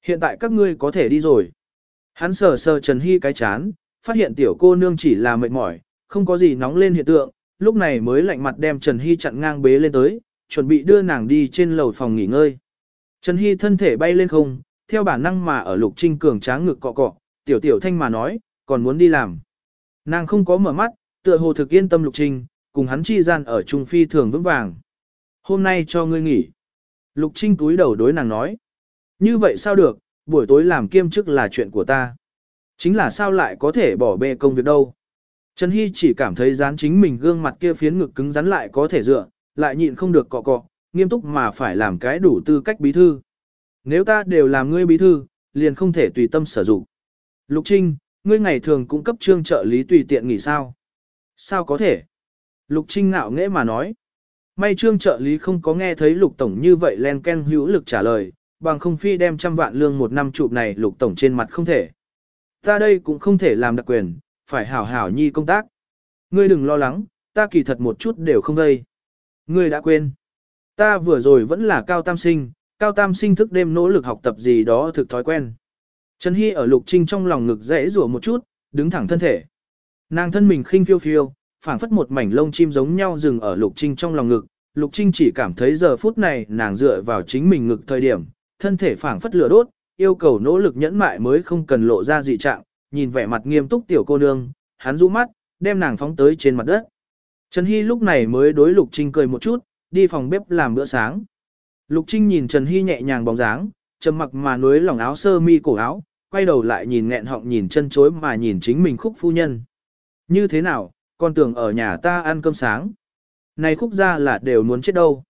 Hiện tại các ngươi có thể đi rồi. Hắn sờ sờ Trần Hy cái chán, phát hiện tiểu cô nương chỉ là mệt mỏi, không có gì nóng lên hiện tượng, lúc này mới lạnh mặt đem Trần Hy chặn ngang bế lên tới, chuẩn bị đưa nàng đi trên lầu phòng nghỉ ngơi. Trần Hy thân thể bay lên không, theo bản năng mà ở lục trinh cường tráng ngực cọ cọ, tiểu tiểu thanh mà nói, còn muốn đi làm. Nàng không có mở mắt, tựa hồ thực yên tâm lục trinh, cùng hắn chi gian ở trung phi thường vững vàng. Hôm nay cho ngươi nghỉ. Lục trinh túi đầu đối nàng nói. Như vậy sao được, buổi tối làm kiêm chức là chuyện của ta. Chính là sao lại có thể bỏ bê công việc đâu. Trần Hy chỉ cảm thấy dán chính mình gương mặt kia phiến ngực cứng rắn lại có thể dựa, lại nhịn không được cọ cọ, nghiêm túc mà phải làm cái đủ tư cách bí thư. Nếu ta đều làm ngươi bí thư, liền không thể tùy tâm sử dụng. Lục Trinh, ngươi ngày thường cũng cấp trương trợ lý tùy tiện nghỉ sao? Sao có thể? Lục Trinh ngạo nghễ mà nói. May trương trợ lý không có nghe thấy lục tổng như vậy len ken hữu lực trả lời, bằng không phi đem trăm vạn lương một năm chụp này lục tổng trên mặt không thể. Ta đây cũng không thể làm đặc quyền, phải hảo hảo nhi công tác. Ngươi đừng lo lắng, ta kỳ thật một chút đều không gây. Ngươi đã quên. Ta vừa rồi vẫn là cao tam sinh, cao tam sinh thức đêm nỗ lực học tập gì đó thực thói quen. Trần Hy ở Lục Trinh trong lòng ngực dễ rủa một chút, đứng thẳng thân thể. Nàng thân mình khinh phiêu phiêu, phảng phất một mảnh lông chim giống nhau dừng ở Lục Trinh trong lòng ngực. Lục Trinh chỉ cảm thấy giờ phút này nàng dựa vào chính mình ngực thời điểm, thân thể phảng phất lửa đốt, yêu cầu nỗ lực nhẫn mại mới không cần lộ ra dị trạng, nhìn vẻ mặt nghiêm túc tiểu cô nương, hắn rũ mắt, đem nàng phóng tới trên mặt đất. Trần Hy lúc này mới đối Lục Trinh cười một chút, đi phòng bếp làm bữa sáng. Lục Trinh nhìn Trần Hy nhẹ nhàng bóng dáng, trầm mặc mà nuối lòng áo sơ mi cổ áo, quay đầu lại nhìn nghẹn họng nhìn chân chối mà nhìn chính mình khúc phu nhân. Như thế nào, con tưởng ở nhà ta ăn cơm sáng. Này khúc ra là đều muốn chết đâu.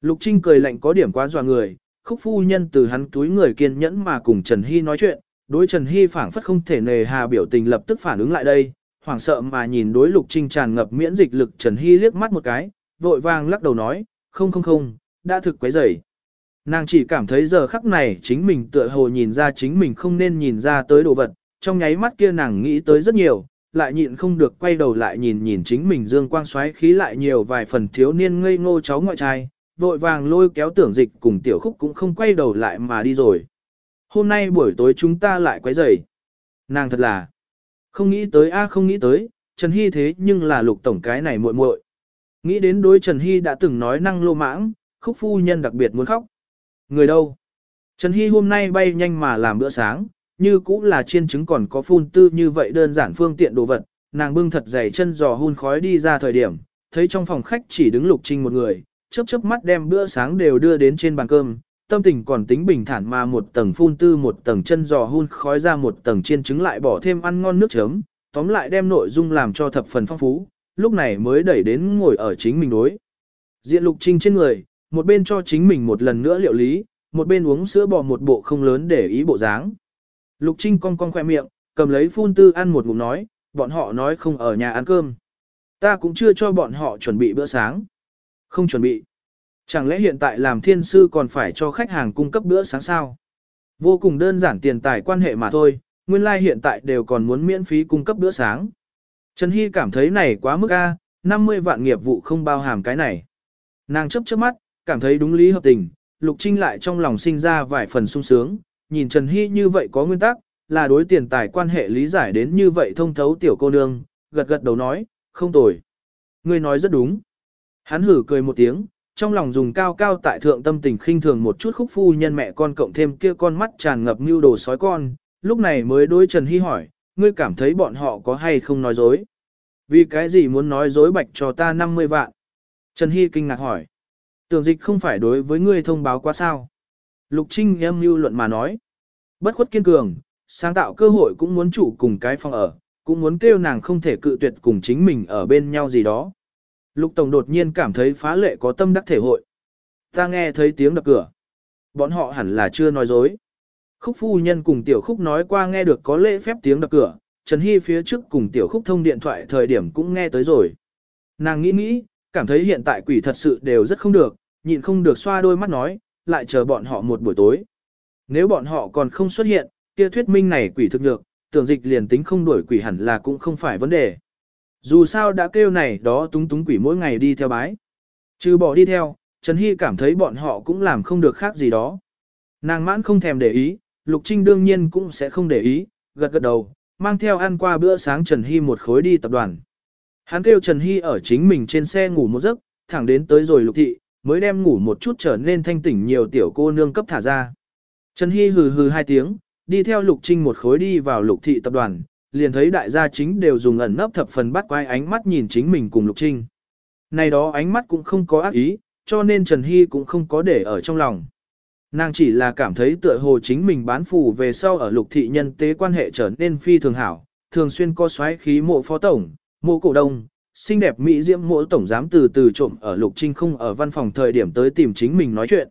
Lục Trinh cười lạnh có điểm quá dọa người, khúc phu nhân từ hắn túi người kiên nhẫn mà cùng Trần Hy nói chuyện, đối Trần Hy phảng phất không thể nề hà biểu tình lập tức phản ứng lại đây, hoảng sợ mà nhìn đối Lục Trinh tràn ngập miễn dịch lực Trần Hy liếc mắt một cái, vội vàng lắc đầu nói, không không không, đã thực quấy rầy. Nàng chỉ cảm thấy giờ khắc này chính mình tựa hồ nhìn ra chính mình không nên nhìn ra tới đồ vật, trong nháy mắt kia nàng nghĩ tới rất nhiều, lại nhịn không được quay đầu lại nhìn nhìn chính mình dương quang xoáy khí lại nhiều vài phần thiếu niên ngây ngô cháu ngoại trai, vội vàng lôi kéo tưởng dịch cùng tiểu khúc cũng không quay đầu lại mà đi rồi. Hôm nay buổi tối chúng ta lại quấy rầy. Nàng thật là không nghĩ tới a không nghĩ tới, Trần Hy thế nhưng là lục tổng cái này muội muội. Nghĩ đến đối Trần Hy đã từng nói năng lô mãng, khúc phu nhân đặc biệt muốn khóc. Người đâu? Trần Hy hôm nay bay nhanh mà làm bữa sáng, như cũng là chiên trứng còn có phun tư như vậy đơn giản phương tiện đồ vật, nàng bưng thật dày chân giò hun khói đi ra thời điểm, thấy trong phòng khách chỉ đứng lục trinh một người, chớp chớp mắt đem bữa sáng đều đưa đến trên bàn cơm, tâm tình còn tính bình thản mà một tầng phun tư một tầng chân giò hun khói ra một tầng chiên trứng lại bỏ thêm ăn ngon nước chấm, tóm lại đem nội dung làm cho thập phần phong phú, lúc này mới đẩy đến ngồi ở chính mình đối. Diện lục trinh trên người, một bên cho chính mình một lần nữa liệu lý, một bên uống sữa bò một bộ không lớn để ý bộ dáng. Lục trinh cong cong khoe miệng, cầm lấy phun tư ăn một ngụm nói, bọn họ nói không ở nhà ăn cơm. Ta cũng chưa cho bọn họ chuẩn bị bữa sáng. Không chuẩn bị. Chẳng lẽ hiện tại làm thiên sư còn phải cho khách hàng cung cấp bữa sáng sao? Vô cùng đơn giản tiền tài quan hệ mà thôi, nguyên lai like hiện tại đều còn muốn miễn phí cung cấp bữa sáng. Trần Hy cảm thấy này quá mức A, 50 vạn nghiệp vụ không bao hàm cái này. Nàng chấp chớp mắt, cảm thấy đúng lý hợp tình, Lục Trinh lại trong lòng sinh ra vài phần sung sướng, nhìn Trần Hy như vậy có nguyên tắc, là đối tiền tài quan hệ lý giải đến như vậy thông thấu tiểu cô nương, gật gật đầu nói, không tồi. Ngươi nói rất đúng. Hắn hử cười một tiếng, trong lòng dùng cao cao tại thượng tâm tình khinh thường một chút khúc phu nhân mẹ con cộng thêm kia con mắt tràn ngập mưu đồ sói con, lúc này mới đối Trần Hy hỏi, ngươi cảm thấy bọn họ có hay không nói dối? Vì cái gì muốn nói dối bạch cho ta 50 vạn? Trần Hy kinh ngạc hỏi. Tưởng dịch không phải đối với ngươi thông báo quá sao? Lục Trinh em mưu luận mà nói. Bất khuất kiên cường, sáng tạo cơ hội cũng muốn chủ cùng cái phòng ở, cũng muốn kêu nàng không thể cự tuyệt cùng chính mình ở bên nhau gì đó. Lục Tổng đột nhiên cảm thấy phá lệ có tâm đắc thể hội. Ta nghe thấy tiếng đập cửa. Bọn họ hẳn là chưa nói dối. Khúc phu nhân cùng tiểu khúc nói qua nghe được có lễ phép tiếng đập cửa, Trần Hy phía trước cùng tiểu khúc thông điện thoại thời điểm cũng nghe tới rồi. Nàng nghĩ nghĩ, cảm thấy hiện tại quỷ thật sự đều rất không được, nhịn không được xoa đôi mắt nói, lại chờ bọn họ một buổi tối. Nếu bọn họ còn không xuất hiện, kia thuyết minh này quỷ thực nhược, tưởng dịch liền tính không đuổi quỷ hẳn là cũng không phải vấn đề. Dù sao đã kêu này đó túng túng quỷ mỗi ngày đi theo bái. Trừ bỏ đi theo, Trần Hy cảm thấy bọn họ cũng làm không được khác gì đó. Nàng mãn không thèm để ý, Lục Trinh đương nhiên cũng sẽ không để ý, gật gật đầu, mang theo ăn qua bữa sáng Trần Hy một khối đi tập đoàn. Hắn kêu Trần Hy ở chính mình trên xe ngủ một giấc, thẳng đến tới rồi Lục Thị, mới đem ngủ một chút trở nên thanh tỉnh nhiều tiểu cô nương cấp thả ra. Trần Hy hừ hừ hai tiếng, đi theo Lục Trinh một khối đi vào Lục Thị tập đoàn, liền thấy đại gia chính đều dùng ẩn nấp thập phần bắt quay ánh mắt nhìn chính mình cùng Lục Trinh. Này đó ánh mắt cũng không có ác ý, cho nên Trần Hy cũng không có để ở trong lòng. Nàng chỉ là cảm thấy tựa hồ chính mình bán phù về sau ở lục thị nhân tế quan hệ trở nên phi thường hảo, thường xuyên có xoáy khí mộ phó tổng, mộ cổ đông, xinh đẹp mỹ diễm mộ tổng giám từ từ trộm ở lục trinh không ở văn phòng thời điểm tới tìm chính mình nói chuyện.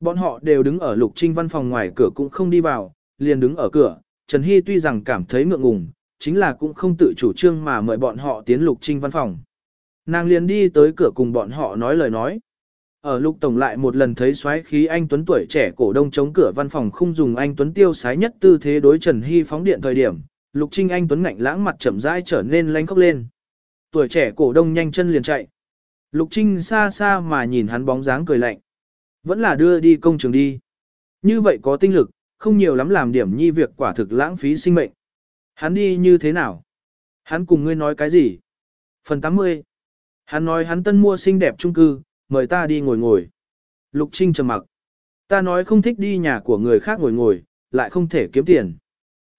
Bọn họ đều đứng ở lục trinh văn phòng ngoài cửa cũng không đi vào, liền đứng ở cửa, Trần Hy tuy rằng cảm thấy ngượng ngùng, chính là cũng không tự chủ trương mà mời bọn họ tiến lục trinh văn phòng. Nàng liền đi tới cửa cùng bọn họ nói lời nói. Ở lục tổng lại một lần thấy xoáy khí anh Tuấn tuổi trẻ cổ đông chống cửa văn phòng không dùng anh Tuấn tiêu sái nhất tư thế đối Trần Hy phóng điện thời điểm, lục trinh anh Tuấn ngạnh lãng mặt chậm rãi trở nên lanh khóc lên. Tuổi trẻ cổ đông nhanh chân liền chạy. Lục trinh xa xa mà nhìn hắn bóng dáng cười lạnh. Vẫn là đưa đi công trường đi. Như vậy có tinh lực, không nhiều lắm làm điểm nhi việc quả thực lãng phí sinh mệnh. Hắn đi như thế nào? Hắn cùng ngươi nói cái gì? Phần 80. Hắn nói hắn tân mua xinh đẹp trung cư, mời ta đi ngồi ngồi. Lục Trinh trầm mặc. Ta nói không thích đi nhà của người khác ngồi ngồi, lại không thể kiếm tiền.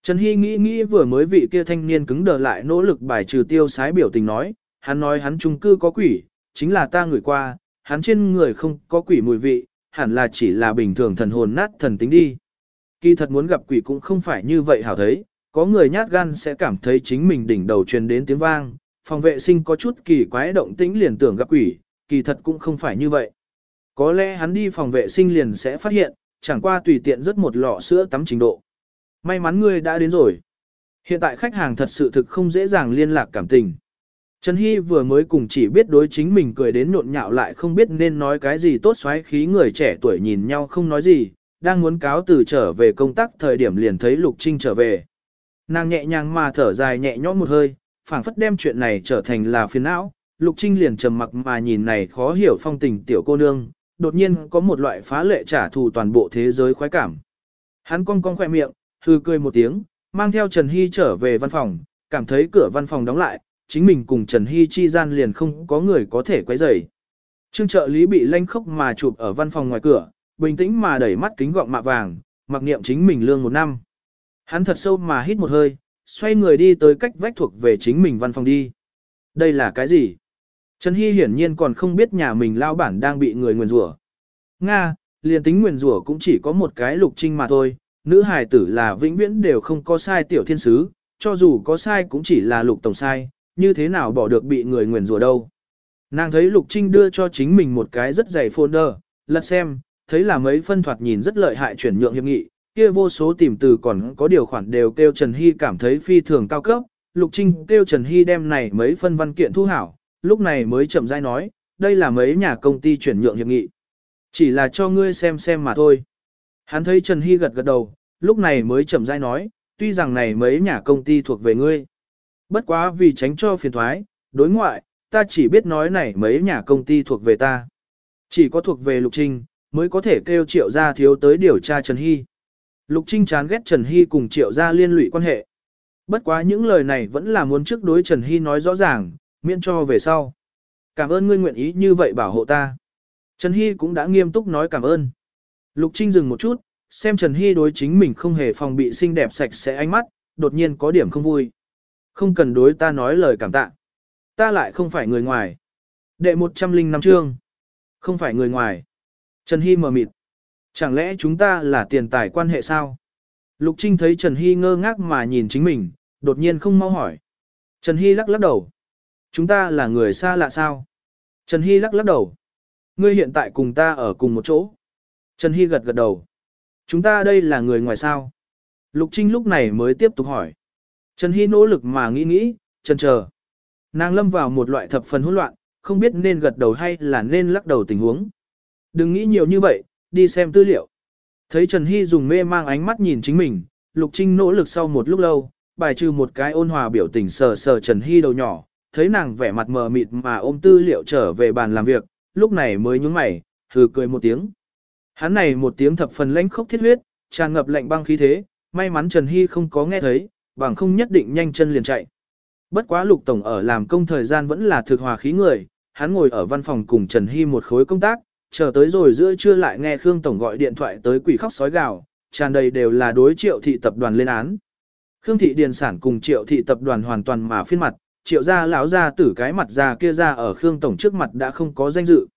Trần Hy nghĩ nghĩ vừa mới vị kia thanh niên cứng đờ lại nỗ lực bài trừ tiêu sái biểu tình nói, hắn nói hắn trung cư có quỷ, chính là ta ngửi qua, hắn trên người không có quỷ mùi vị, hẳn là chỉ là bình thường thần hồn nát thần tính đi. Kỳ thật muốn gặp quỷ cũng không phải như vậy hảo thấy, có người nhát gan sẽ cảm thấy chính mình đỉnh đầu truyền đến tiếng vang, phòng vệ sinh có chút kỳ quái động tĩnh liền tưởng gặp quỷ, kỳ thật cũng không phải như vậy. Có lẽ hắn đi phòng vệ sinh liền sẽ phát hiện, chẳng qua tùy tiện rất một lọ sữa tắm trình độ. May mắn ngươi đã đến rồi. Hiện tại khách hàng thật sự thực không dễ dàng liên lạc cảm tình. Trần Hy vừa mới cùng chỉ biết đối chính mình cười đến nhộn nhạo lại không biết nên nói cái gì tốt xoáy khí người trẻ tuổi nhìn nhau không nói gì, đang muốn cáo từ trở về công tác thời điểm liền thấy Lục Trinh trở về. Nàng nhẹ nhàng mà thở dài nhẹ nhõm một hơi, phảng phất đem chuyện này trở thành là phiền não, Lục Trinh liền trầm mặc mà nhìn này khó hiểu phong tình tiểu cô nương, đột nhiên có một loại phá lệ trả thù toàn bộ thế giới khoái cảm. Hắn cong cong khoe miệng, hư cười một tiếng, mang theo Trần Hy trở về văn phòng, cảm thấy cửa văn phòng đóng lại, chính mình cùng Trần Hy chi gian liền không có người có thể quấy rầy. Trương trợ lý bị lanh khốc mà chụp ở văn phòng ngoài cửa, bình tĩnh mà đẩy mắt kính gọng mạ vàng, mặc niệm chính mình lương một năm. Hắn thật sâu mà hít một hơi, xoay người đi tới cách vách thuộc về chính mình văn phòng đi. Đây là cái gì? Trần Hy hiển nhiên còn không biết nhà mình lao bản đang bị người nguyền rủa. Nga, liền tính nguyền rủa cũng chỉ có một cái lục trinh mà thôi, nữ hài tử là vĩnh viễn đều không có sai tiểu thiên sứ, cho dù có sai cũng chỉ là lục tổng sai, như thế nào bỏ được bị người nguyền rủa đâu. Nàng thấy lục trinh đưa cho chính mình một cái rất dày folder, lật xem, thấy là mấy phân thoạt nhìn rất lợi hại chuyển nhượng hiệp nghị, kia vô số tìm từ còn có điều khoản đều kêu Trần Hy cảm thấy phi thường cao cấp, Lục Trinh kêu Trần Hy đem này mấy phân văn kiện thu hảo, lúc này mới chậm rãi nói, đây là mấy nhà công ty chuyển nhượng hiệp nghị. Chỉ là cho ngươi xem xem mà thôi. Hắn thấy Trần Hy gật gật đầu, lúc này mới chậm rãi nói, tuy rằng này mấy nhà công ty thuộc về ngươi. Bất quá vì tránh cho phiền thoái, đối ngoại, ta chỉ biết nói này mấy nhà công ty thuộc về ta. Chỉ có thuộc về Lục Trinh, mới có thể kêu triệu gia thiếu tới điều tra Trần Hy. Lục Trinh chán ghét Trần Hy cùng triệu gia liên lụy quan hệ. Bất quá những lời này vẫn là muốn trước đối Trần Hy nói rõ ràng, miễn cho về sau. Cảm ơn ngươi nguyện ý như vậy bảo hộ ta. Trần Hy cũng đã nghiêm túc nói cảm ơn. Lục Trinh dừng một chút, xem Trần Hy đối chính mình không hề phòng bị xinh đẹp sạch sẽ ánh mắt, đột nhiên có điểm không vui. Không cần đối ta nói lời cảm tạ. Ta lại không phải người ngoài. Đệ 105 chương. Không phải người ngoài. Trần Hy mờ mịt. Chẳng lẽ chúng ta là tiền tài quan hệ sao? Lục Trinh thấy Trần Hy ngơ ngác mà nhìn chính mình, đột nhiên không mau hỏi. Trần Hy lắc lắc đầu. Chúng ta là người xa lạ sao? Trần Hy lắc lắc đầu. Ngươi hiện tại cùng ta ở cùng một chỗ. Trần Hy gật gật đầu. Chúng ta đây là người ngoài sao? Lục Trinh lúc này mới tiếp tục hỏi. Trần Hy nỗ lực mà nghĩ nghĩ, chần chờ. Nàng lâm vào một loại thập phần hỗn loạn, không biết nên gật đầu hay là nên lắc đầu tình huống. Đừng nghĩ nhiều như vậy, đi xem tư liệu. Thấy Trần Hy dùng mê mang ánh mắt nhìn chính mình, Lục Trinh nỗ lực sau một lúc lâu, bài trừ một cái ôn hòa biểu tình sờ sờ Trần Hy đầu nhỏ, thấy nàng vẻ mặt mờ mịt mà ôm tư liệu trở về bàn làm việc, lúc này mới nhướng mày, hừ cười một tiếng. Hắn này một tiếng thập phần lãnh khốc thiết huyết, tràn ngập lạnh băng khí thế, may mắn Trần Hy không có nghe thấy, bằng không nhất định nhanh chân liền chạy. Bất quá Lục Tổng ở làm công thời gian vẫn là thực hòa khí người, hắn ngồi ở văn phòng cùng Trần Hy một khối công tác, chờ tới rồi giữa trưa lại nghe Khương Tổng gọi điện thoại tới quỷ khóc sói gào, tràn đầy đều là đối triệu thị tập đoàn lên án. Khương thị điền sản cùng triệu thị tập đoàn hoàn toàn mà phiên mặt, triệu gia lão gia tử cái mặt già kia ra ở Khương Tổng trước mặt đã không có danh dự.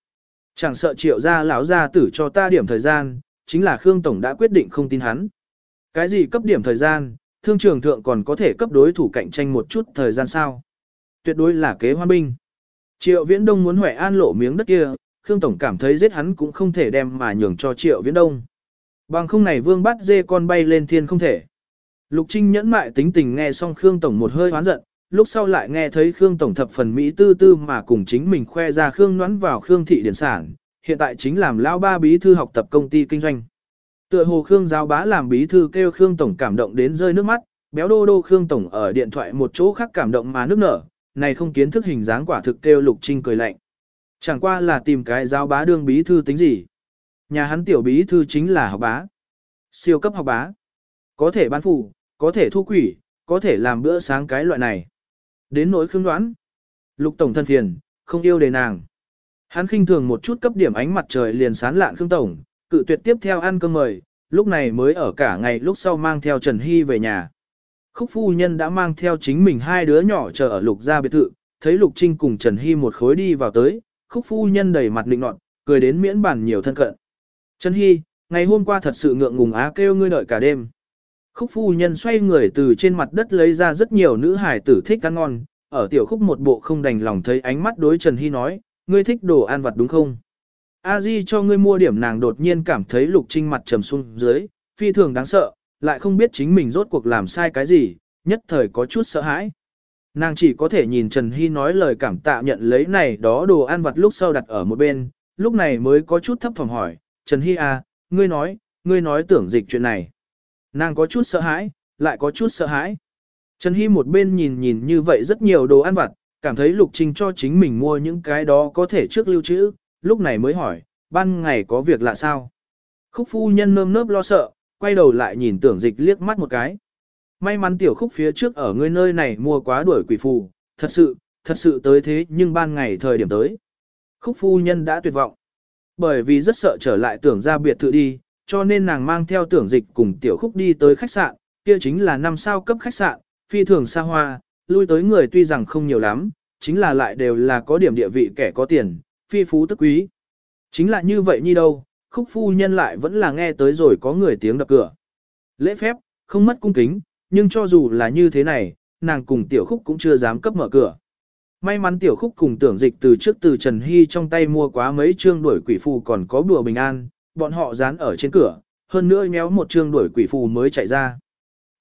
Chẳng sợ triệu gia lão gia tử cho ta điểm thời gian, chính là Khương Tổng đã quyết định không tin hắn. Cái gì cấp điểm thời gian, thương trường thượng còn có thể cấp đối thủ cạnh tranh một chút thời gian sao? Tuyệt đối là kế hoan binh. Triệu Viễn Đông muốn Huệ An lộ miếng đất kia, Khương Tổng cảm thấy giết hắn cũng không thể đem mà nhường cho Triệu Viễn Đông. Bằng không này vương bắt dê con bay lên thiên không thể. Lục Trinh nhẫn mại tính tình nghe xong Khương Tổng một hơi hoán giận, lúc sau lại nghe thấy Khương Tổng thập phần Mỹ tư tư mà cùng chính mình khoe ra Khương nhoắn vào Khương thị điển sản, hiện tại chính làm lao ba bí thư học tập công ty kinh doanh. Tựa hồ Khương giáo bá làm bí thư kêu Khương Tổng cảm động đến rơi nước mắt, béo đô đô Khương Tổng ở điện thoại một chỗ khác cảm động mà nước nở, này không kiến thức hình dáng quả thực kêu Lục Trinh cười lạnh. Chẳng qua là tìm cái giáo bá đương bí thư tính gì. Nhà hắn tiểu bí thư chính là học bá. Siêu cấp học bá. Có thể bán phủ, có thể thu quỷ, có thể làm bữa sáng cái loại này. Đến nỗi khương đoán. Lục tổng thân phiền, không yêu đề nàng. Hắn khinh thường một chút cấp điểm ánh mặt trời liền sán lạn khương tổng, cự tuyệt tiếp theo ăn cơm mời, lúc này mới ở cả ngày lúc sau mang theo Trần Hy về nhà. Khúc phu nhân đã mang theo chính mình hai đứa nhỏ chờ ở lục gia biệt thự, thấy lục trinh cùng Trần Hy một khối đi vào tới, khúc phu nhân đầy mặt định nọt, cười đến miễn bản nhiều thân cận. Trần Hy, ngày hôm qua thật sự ngượng ngùng á kêu ngươi đợi cả đêm. Khúc phu nhân xoay người từ trên mặt đất lấy ra rất nhiều nữ hải tử thích ăn ngon, ở tiểu khúc một bộ không đành lòng thấy ánh mắt đối Trần Hy nói, ngươi thích đồ ăn vặt đúng không? A Di cho ngươi mua điểm nàng đột nhiên cảm thấy lục trinh mặt trầm xuống dưới, phi thường đáng sợ, lại không biết chính mình rốt cuộc làm sai cái gì, nhất thời có chút sợ hãi. Nàng chỉ có thể nhìn Trần Hy nói lời cảm tạ nhận lấy này đó đồ ăn vặt lúc sau đặt ở một bên, lúc này mới có chút thấp phòng hỏi, Trần Hy à, ngươi nói, ngươi nói tưởng dịch chuyện này. Nàng có chút sợ hãi, lại có chút sợ hãi. Trần Hy một bên nhìn nhìn như vậy rất nhiều đồ ăn vặt, cảm thấy Lục Trinh cho chính mình mua những cái đó có thể trước lưu trữ, lúc này mới hỏi, ban ngày có việc lạ sao? Khúc phu nhân nơm nớp lo sợ, quay đầu lại nhìn tưởng dịch liếc mắt một cái. May mắn tiểu khúc phía trước ở ngươi nơi này mua quá đuổi quỷ phù, thật sự, thật sự tới thế nhưng ban ngày thời điểm tới. Khúc phu nhân đã tuyệt vọng. Bởi vì rất sợ trở lại tưởng ra biệt thự đi, cho nên nàng mang theo tưởng dịch cùng tiểu khúc đi tới khách sạn, kia chính là năm sao cấp khách sạn, phi thường xa hoa, lui tới người tuy rằng không nhiều lắm, chính là lại đều là có điểm địa vị kẻ có tiền, phi phú tức quý. Chính là như vậy như đâu, khúc phu nhân lại vẫn là nghe tới rồi có người tiếng đập cửa. Lễ phép, không mất cung kính, nhưng cho dù là như thế này, nàng cùng tiểu khúc cũng chưa dám cấp mở cửa. May mắn tiểu khúc cùng tưởng dịch từ trước từ Trần Hy trong tay mua quá mấy chương đuổi quỷ phù còn có bùa bình an, bọn họ dán ở trên cửa, hơn nữa nhéo một chương đuổi quỷ phù mới chạy ra.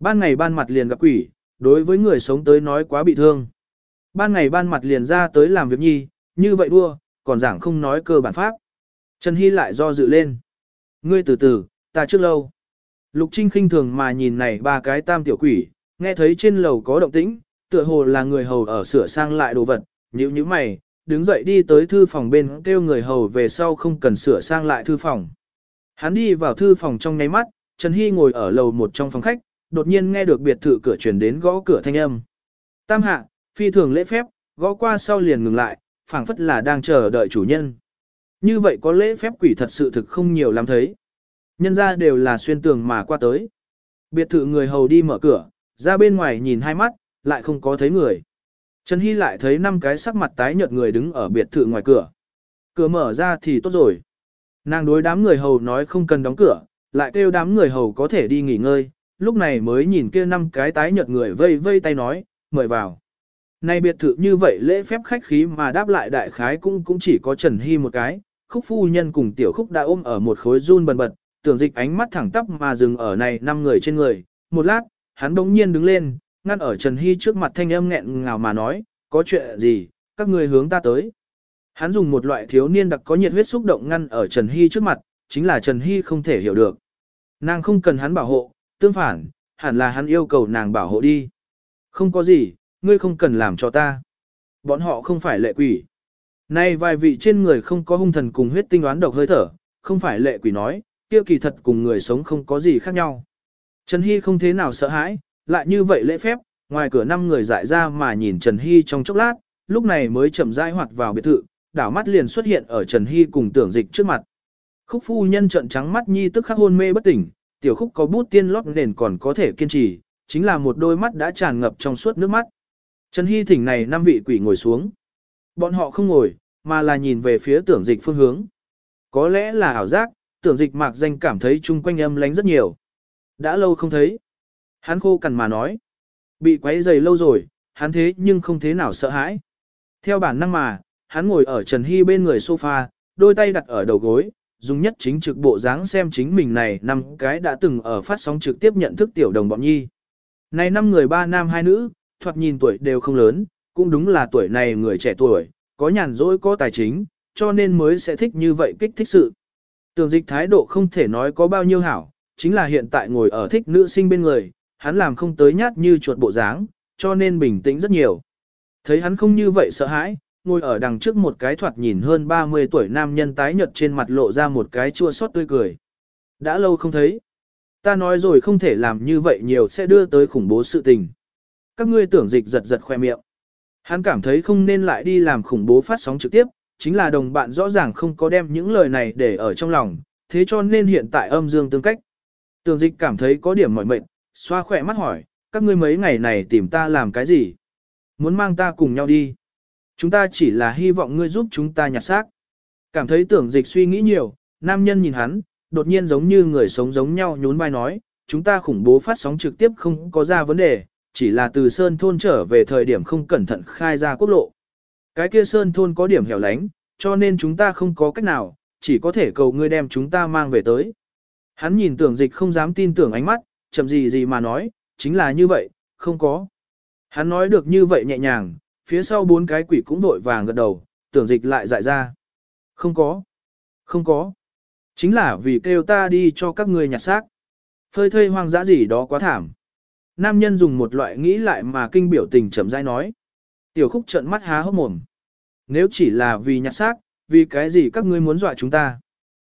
Ban ngày ban mặt liền gặp quỷ, đối với người sống tới nói quá bị thương. Ban ngày ban mặt liền ra tới làm việc nhi, như vậy đua, còn giảng không nói cơ bản pháp. Trần Hy lại do dự lên. Ngươi từ từ, ta trước lâu. Lục Trinh khinh thường mà nhìn này ba cái tam tiểu quỷ, nghe thấy trên lầu có động tĩnh, tựa hồ là người hầu ở sửa sang lại đồ vật, nhíu nhíu mày, đứng dậy đi tới thư phòng bên kêu người hầu về sau không cần sửa sang lại thư phòng. Hắn đi vào thư phòng trong nháy mắt, Trần Hy ngồi ở lầu một trong phòng khách, đột nhiên nghe được biệt thự cửa truyền đến gõ cửa thanh âm. Tam hạ, phi thường lễ phép, gõ qua sau liền ngừng lại, phảng phất là đang chờ đợi chủ nhân. Như vậy có lễ phép quỷ thật sự thực không nhiều lắm thấy. Nhân ra đều là xuyên tường mà qua tới. Biệt thự người hầu đi mở cửa, ra bên ngoài nhìn hai mắt, lại không có thấy người. Trần Hy lại thấy năm cái sắc mặt tái nhợt người đứng ở biệt thự ngoài cửa. Cửa mở ra thì tốt rồi. Nàng đối đám người hầu nói không cần đóng cửa, lại kêu đám người hầu có thể đi nghỉ ngơi, lúc này mới nhìn kia năm cái tái nhợt người vây vây tay nói, mời vào. Này biệt thự như vậy lễ phép khách khí mà đáp lại đại khái cũng cũng chỉ có Trần Hy một cái, khúc phu nhân cùng tiểu khúc đã ôm ở một khối run bần bật, tưởng dịch ánh mắt thẳng tắp mà dừng ở này năm người trên người. Một lát, hắn bỗng nhiên đứng lên, ngăn ở Trần Hy trước mặt thanh âm nghẹn ngào mà nói, có chuyện gì, các người hướng ta tới. Hắn dùng một loại thiếu niên đặc có nhiệt huyết xúc động ngăn ở Trần Hy trước mặt, chính là Trần Hy không thể hiểu được. Nàng không cần hắn bảo hộ, tương phản, hẳn là hắn yêu cầu nàng bảo hộ đi. Không có gì, ngươi không cần làm cho ta. Bọn họ không phải lệ quỷ. Nay vài vị trên người không có hung thần cùng huyết tinh đoán độc hơi thở, không phải lệ quỷ nói, kia kỳ thật cùng người sống không có gì khác nhau. Trần Hy không thế nào sợ hãi, lại như vậy lễ phép, ngoài cửa năm người dại ra mà nhìn Trần Hy trong chốc lát, lúc này mới chậm rãi hoạt vào biệt thự, đảo mắt liền xuất hiện ở Trần Hy cùng tưởng dịch trước mặt. Khúc phu nhân trận trắng mắt nhi tức khắc hôn mê bất tỉnh, tiểu khúc có bút tiên lót nền còn có thể kiên trì, chính là một đôi mắt đã tràn ngập trong suốt nước mắt. Trần Hy thỉnh này năm vị quỷ ngồi xuống. Bọn họ không ngồi, mà là nhìn về phía tưởng dịch phương hướng. Có lẽ là ảo giác, tưởng dịch mạc danh cảm thấy chung quanh âm lánh rất nhiều. Đã lâu không thấy. Hắn khô cằn mà nói. Bị quấy dày lâu rồi, hắn thế nhưng không thế nào sợ hãi. Theo bản năng mà, hắn ngồi ở Trần Hy bên người sofa, đôi tay đặt ở đầu gối, dùng nhất chính trực bộ dáng xem chính mình này năm cái đã từng ở phát sóng trực tiếp nhận thức tiểu đồng bọn nhi. Này năm người ba nam hai nữ, thoạt nhìn tuổi đều không lớn, cũng đúng là tuổi này người trẻ tuổi, có nhàn rỗi có tài chính, cho nên mới sẽ thích như vậy kích thích sự. Tường dịch thái độ không thể nói có bao nhiêu hảo, chính là hiện tại ngồi ở thích nữ sinh bên người, hắn làm không tới nhát như chuột bộ dáng, cho nên bình tĩnh rất nhiều. Thấy hắn không như vậy sợ hãi, ngồi ở đằng trước một cái thoạt nhìn hơn 30 tuổi nam nhân tái nhợt trên mặt lộ ra một cái chua xót tươi cười. Đã lâu không thấy. Ta nói rồi không thể làm như vậy nhiều sẽ đưa tới khủng bố sự tình. Các ngươi tưởng dịch giật giật khoe miệng. Hắn cảm thấy không nên lại đi làm khủng bố phát sóng trực tiếp, chính là đồng bạn rõ ràng không có đem những lời này để ở trong lòng, thế cho nên hiện tại âm dương tương cách. Tưởng dịch cảm thấy có điểm mỏi mệt, xoa khỏe mắt hỏi, các ngươi mấy ngày này tìm ta làm cái gì? Muốn mang ta cùng nhau đi. Chúng ta chỉ là hy vọng ngươi giúp chúng ta nhặt xác. Cảm thấy tưởng dịch suy nghĩ nhiều, nam nhân nhìn hắn, đột nhiên giống như người sống giống nhau nhún vai nói, chúng ta khủng bố phát sóng trực tiếp không có ra vấn đề, chỉ là từ Sơn Thôn trở về thời điểm không cẩn thận khai ra quốc lộ. Cái kia Sơn Thôn có điểm hẻo lánh, cho nên chúng ta không có cách nào, chỉ có thể cầu ngươi đem chúng ta mang về tới. Hắn nhìn tưởng dịch không dám tin tưởng ánh mắt, chậm gì gì mà nói, chính là như vậy, không có. Hắn nói được như vậy nhẹ nhàng, phía sau bốn cái quỷ cũng vội vàng gật đầu, tưởng dịch lại dại ra. Không có, không có. Chính là vì kêu ta đi cho các ngươi nhặt xác. Phơi thây hoang dã gì đó quá thảm. Nam nhân dùng một loại nghĩ lại mà kinh biểu tình chậm rãi nói. Tiểu khúc trợn mắt há hốc mồm. Nếu chỉ là vì nhặt xác, vì cái gì các ngươi muốn dọa chúng ta?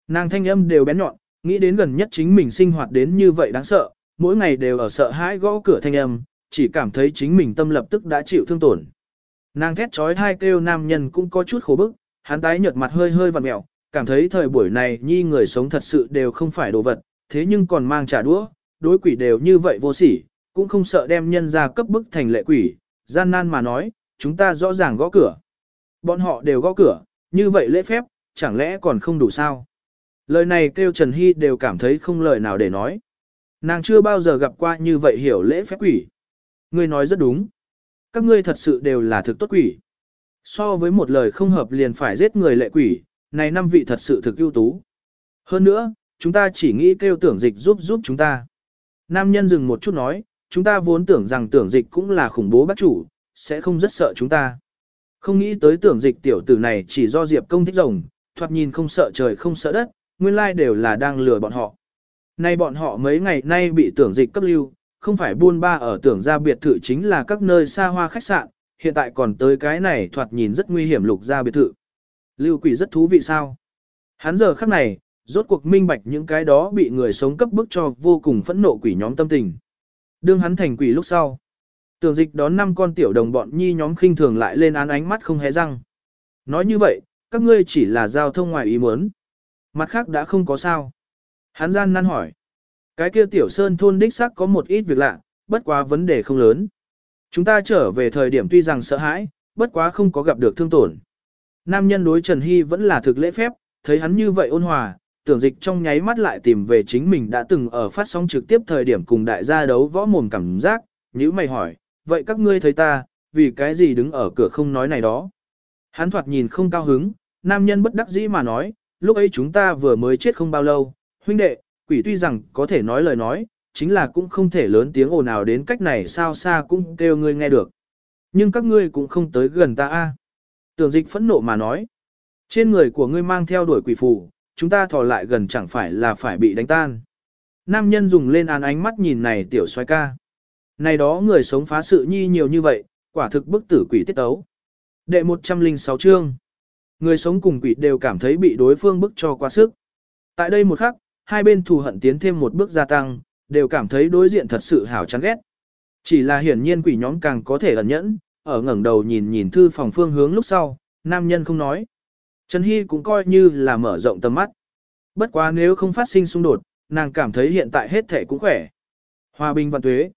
Nàng thanh âm đều bén nhọn, nghĩ đến gần nhất chính mình sinh hoạt đến như vậy đáng sợ, mỗi ngày đều ở sợ hãi gõ cửa thanh âm, chỉ cảm thấy chính mình tâm lập tức đã chịu thương tổn. Nàng thét trói hai kêu nam nhân cũng có chút khổ bức, hắn tái nhợt mặt hơi hơi vặn mẹo, cảm thấy thời buổi này nhi người sống thật sự đều không phải đồ vật, thế nhưng còn mang trả đũa, đối quỷ đều như vậy vô sỉ, cũng không sợ đem nhân ra cấp bức thành lệ quỷ, gian nan mà nói, chúng ta rõ ràng gõ cửa. Bọn họ đều gõ cửa, như vậy lễ phép, chẳng lẽ còn không đủ sao? Lời này kêu Trần Hy đều cảm thấy không lời nào để nói. Nàng chưa bao giờ gặp qua như vậy hiểu lễ phép quỷ. Ngươi nói rất đúng. Các ngươi thật sự đều là thực tốt quỷ. So với một lời không hợp liền phải giết người lệ quỷ, này năm vị thật sự thực ưu tú. Hơn nữa, chúng ta chỉ nghĩ kêu tưởng dịch giúp giúp chúng ta. Nam nhân dừng một chút nói, chúng ta vốn tưởng rằng tưởng dịch cũng là khủng bố bác chủ, sẽ không rất sợ chúng ta. Không nghĩ tới tưởng dịch tiểu tử này chỉ do Diệp công thích rồng, thoạt nhìn không sợ trời không sợ đất, nguyên lai đều là đang lừa bọn họ. Nay bọn họ mấy ngày nay bị tưởng dịch cấp lưu, không phải buôn ba ở tưởng gia biệt thự chính là các nơi xa hoa khách sạn, hiện tại còn tới cái này thoạt nhìn rất nguy hiểm lục gia biệt thự. Lưu quỷ rất thú vị sao? Hắn giờ khắc này, rốt cuộc minh bạch những cái đó bị người sống cấp bức cho vô cùng phẫn nộ quỷ nhóm tâm tình. Đương hắn thành quỷ lúc sau. Tưởng dịch đón năm con tiểu đồng bọn nhi nhóm khinh thường lại lên án ánh mắt không hé răng. Nói như vậy, các ngươi chỉ là giao thông ngoài ý muốn. Mặt khác đã không có sao. Hắn gian năn hỏi. Cái kia tiểu sơn thôn đích xác có một ít việc lạ, bất quá vấn đề không lớn. Chúng ta trở về thời điểm tuy rằng sợ hãi, bất quá không có gặp được thương tổn. Nam nhân đối Trần Hy vẫn là thực lễ phép, thấy hắn như vậy ôn hòa, tưởng dịch trong nháy mắt lại tìm về chính mình đã từng ở phát sóng trực tiếp thời điểm cùng đại gia đấu võ mồm cảm giác, như mày hỏi, vậy các ngươi thấy ta, vì cái gì đứng ở cửa không nói này đó. Hắn thoạt nhìn không cao hứng, nam nhân bất đắc dĩ mà nói, lúc ấy chúng ta vừa mới chết không bao lâu, huynh đệ, quỷ tuy rằng có thể nói lời nói, chính là cũng không thể lớn tiếng ồn nào đến cách này sao xa cũng kêu ngươi nghe được. Nhưng các ngươi cũng không tới gần ta a. Tưởng dịch phẫn nộ mà nói, trên người của ngươi mang theo đuổi quỷ phù, chúng ta thò lại gần chẳng phải là phải bị đánh tan. Nam nhân dùng lên án ánh mắt nhìn này tiểu xoay ca. Này đó người sống phá sự nhi nhiều như vậy, quả thực bức tử quỷ tiết tấu. Đệ 106 chương. Người sống cùng quỷ đều cảm thấy bị đối phương bức cho quá sức. Tại đây một khắc, hai bên thù hận tiến thêm một bước gia tăng, đều cảm thấy đối diện thật sự hảo chán ghét. Chỉ là hiển nhiên quỷ nhóm càng có thể ẩn nhẫn, ở ngẩng đầu nhìn nhìn thư phòng phương hướng lúc sau, nam nhân không nói. Trần Hy cũng coi như là mở rộng tầm mắt. Bất quá nếu không phát sinh xung đột, nàng cảm thấy hiện tại hết thể cũng khỏe. Hòa bình văn tuế.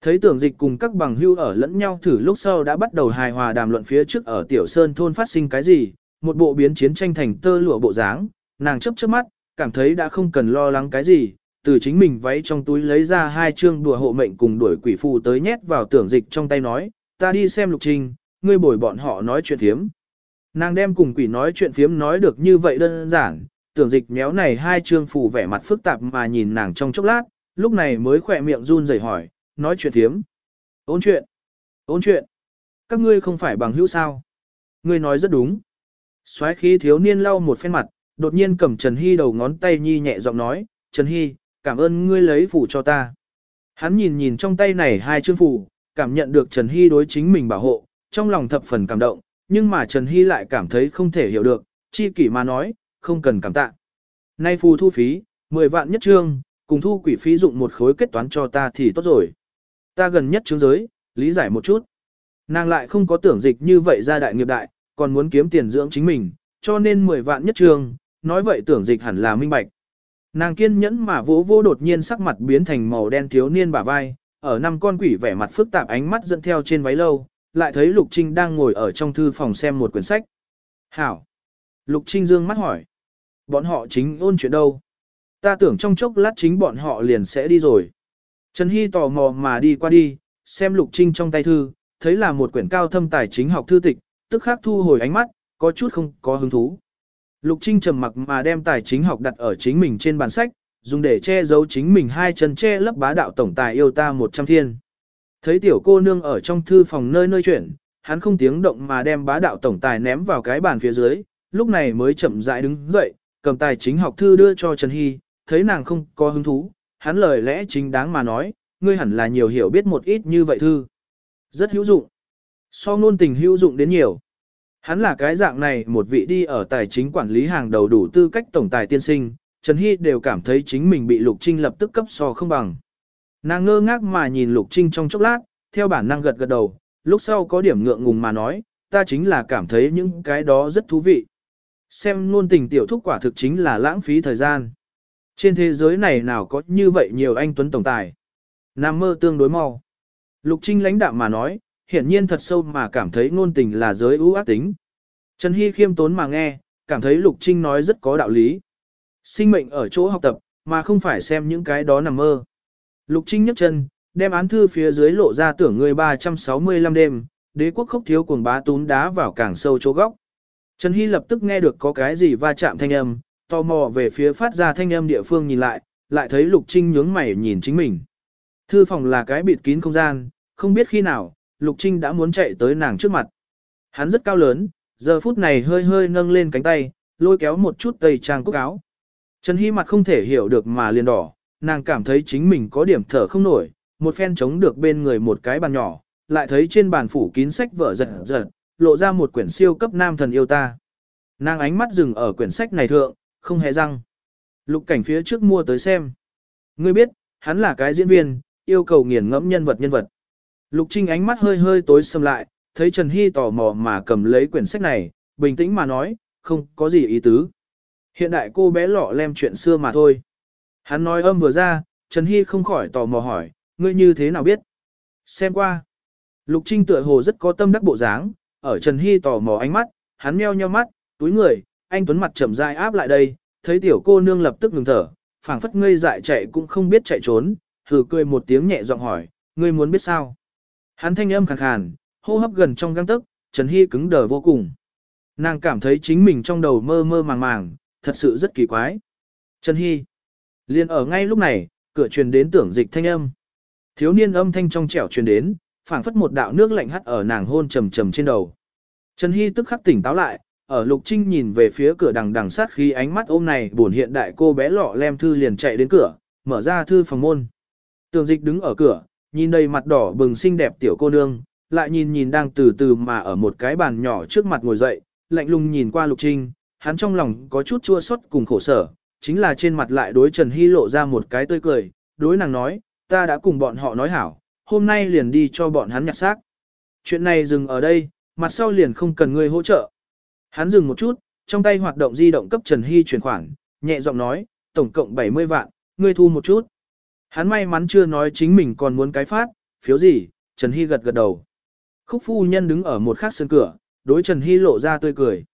Thấy tưởng dịch cùng các bằng hưu ở lẫn nhau thử lúc sau đã bắt đầu hài hòa đàm luận phía trước ở Tiểu Sơn thôn phát sinh cái gì, một bộ biến chiến tranh thành tơ lụa bộ dáng, nàng chấp chớp mắt, cảm thấy đã không cần lo lắng cái gì, từ chính mình váy trong túi lấy ra hai chương đùa hộ mệnh cùng đuổi quỷ phù tới nhét vào tưởng dịch trong tay nói, ta đi xem lục trình, ngươi bồi bọn họ nói chuyện phiếm. Nàng đem cùng quỷ nói chuyện phiếm nói được như vậy đơn giản, tưởng dịch méo này hai chương phù vẻ mặt phức tạp mà nhìn nàng trong chốc lát, lúc này mới khỏe miệng run rẩy hỏi, nói chuyện thiếm. Ôn chuyện. Ôn chuyện. Các ngươi không phải bằng hữu sao. Ngươi nói rất đúng. soái khí thiếu niên lau một phen mặt, đột nhiên cầm Trần Hy đầu ngón tay nhi nhẹ giọng nói, Trần Hy, cảm ơn ngươi lấy phủ cho ta. Hắn nhìn nhìn trong tay này hai chương phủ, cảm nhận được Trần Hy đối chính mình bảo hộ, trong lòng thập phần cảm động, nhưng mà Trần Hy lại cảm thấy không thể hiểu được, chi kỷ mà nói, không cần cảm tạ. Nay phù thu phí, 10 vạn nhất trương, cùng thu quỷ phí dụng một khối kết toán cho ta thì tốt rồi. Ta gần nhất chứng giới, lý giải một chút. Nàng lại không có tưởng dịch như vậy ra đại nghiệp đại, còn muốn kiếm tiền dưỡng chính mình, cho nên 10 vạn nhất trường. nói vậy tưởng dịch hẳn là minh bạch. Nàng kiên nhẫn mà vỗ vỗ đột nhiên sắc mặt biến thành màu đen thiếu niên bả vai, ở năm con quỷ vẻ mặt phức tạp ánh mắt dẫn theo trên váy lâu, lại thấy Lục Trinh đang ngồi ở trong thư phòng xem một quyển sách. Hảo! Lục Trinh dương mắt hỏi. Bọn họ chính ôn chuyện đâu? Ta tưởng trong chốc lát chính bọn họ liền sẽ đi rồi. Trần Hy tò mò mà đi qua đi, xem Lục Trinh trong tay thư, thấy là một quyển cao thâm tài chính học thư tịch, tức khắc thu hồi ánh mắt, có chút không có hứng thú. Lục Trinh trầm mặc mà đem tài chính học đặt ở chính mình trên bàn sách, dùng để che giấu chính mình hai chân che lấp bá đạo tổng tài yêu ta một trăm thiên. Thấy tiểu cô nương ở trong thư phòng nơi nơi chuyển, hắn không tiếng động mà đem bá đạo tổng tài ném vào cái bàn phía dưới, lúc này mới chậm rãi đứng dậy, cầm tài chính học thư đưa cho Trần Hy, thấy nàng không có hứng thú, hắn lời lẽ chính đáng mà nói, ngươi hẳn là nhiều hiểu biết một ít như vậy thư. Rất hữu dụng. So ngôn tình hữu dụng đến nhiều. Hắn là cái dạng này một vị đi ở tài chính quản lý hàng đầu đủ tư cách tổng tài tiên sinh, Trần Hy đều cảm thấy chính mình bị Lục Trinh lập tức cấp so không bằng. Nàng ngơ ngác mà nhìn Lục Trinh trong chốc lát, theo bản năng gật gật đầu, lúc sau có điểm ngượng ngùng mà nói, ta chính là cảm thấy những cái đó rất thú vị. Xem luôn tình tiểu thúc quả thực chính là lãng phí thời gian. Trên thế giới này nào có như vậy nhiều anh tuấn tổng tài. Nam mơ tương đối mau. Lục Trinh lãnh đạm mà nói, hiển nhiên thật sâu mà cảm thấy ngôn tình là giới ưu ác tính. Trần Hy khiêm tốn mà nghe, cảm thấy Lục Trinh nói rất có đạo lý. Sinh mệnh ở chỗ học tập, mà không phải xem những cái đó nằm mơ. Lục Trinh nhấc chân, đem án thư phía dưới lộ ra tưởng người 365 đêm, đế quốc khốc thiếu cuồng bá tún đá vào càng sâu chỗ góc. Trần Hy lập tức nghe được có cái gì va chạm thanh âm, tò mò về phía phát ra thanh âm địa phương nhìn lại, lại thấy Lục Trinh nhướng mày nhìn chính mình. Thư phòng là cái bịt kín không gian, không biết khi nào, Lục Trinh đã muốn chạy tới nàng trước mặt. Hắn rất cao lớn, giờ phút này hơi hơi nâng lên cánh tay, lôi kéo một chút tây trang cúc áo. Trần Hy mặt không thể hiểu được mà liền đỏ, nàng cảm thấy chính mình có điểm thở không nổi, một phen chống được bên người một cái bàn nhỏ, lại thấy trên bàn phủ kín sách vở giật giật, lộ ra một quyển siêu cấp nam thần yêu ta. Nàng ánh mắt dừng ở quyển sách này thượng, không hề răng. Lục cảnh phía trước mua tới xem. Ngươi biết, hắn là cái diễn viên, yêu cầu nghiền ngẫm nhân vật nhân vật. Lục Trinh ánh mắt hơi hơi tối sầm lại, thấy Trần Hy tò mò mà cầm lấy quyển sách này, bình tĩnh mà nói, không có gì ý tứ. Hiện đại cô bé lọ lem chuyện xưa mà thôi. Hắn nói âm vừa ra, Trần Hy không khỏi tò mò hỏi, ngươi như thế nào biết? Xem qua. Lục Trinh tựa hồ rất có tâm đắc bộ dáng, ở Trần Hy tò mò ánh mắt, hắn meo nheo mắt, túi người, anh Tuấn mặt chậm rãi áp lại đây, thấy tiểu cô nương lập tức ngừng thở, phảng phất ngây dại chạy cũng không biết chạy trốn, thử cười một tiếng nhẹ giọng hỏi, ngươi muốn biết sao? Hắn thanh âm khàn khàn, hô hấp gần trong găng tức, Trần Hy cứng đờ vô cùng. Nàng cảm thấy chính mình trong đầu mơ mơ màng màng, thật sự rất kỳ quái. Trần Hy. liền ở ngay lúc này, cửa truyền đến tưởng dịch thanh âm. Thiếu niên âm thanh trong trẻo truyền đến, phảng phất một đạo nước lạnh hắt ở nàng hôn trầm trầm trên đầu. Trần Hy tức khắc tỉnh táo lại, ở Lục Trinh nhìn về phía cửa đằng đằng sát khi ánh mắt ôm này buồn hiện đại cô bé lọ lem thư liền chạy đến cửa, mở ra thư phòng môn. Tường dịch đứng ở cửa, nhìn đầy mặt đỏ bừng xinh đẹp tiểu cô nương, lại nhìn nhìn đang từ từ mà ở một cái bàn nhỏ trước mặt ngồi dậy, lạnh lùng nhìn qua Lục Trinh, hắn trong lòng có chút chua xót cùng khổ sở, chính là trên mặt lại đối Trần Hy lộ ra một cái tươi cười, đối nàng nói, ta đã cùng bọn họ nói hảo, hôm nay liền đi cho bọn hắn nhặt xác. Chuyện này dừng ở đây, mặt sau liền không cần ngươi hỗ trợ. Hắn dừng một chút, trong tay hoạt động di động cấp Trần Hy chuyển khoản, nhẹ giọng nói, tổng cộng 70 vạn, ngươi thu một chút. Hắn may mắn chưa nói chính mình còn muốn cái phát, phiếu gì, Trần Hy gật gật đầu. Khúc phu nhân đứng ở một khắc sân cửa, đối Trần Hy lộ ra tươi cười.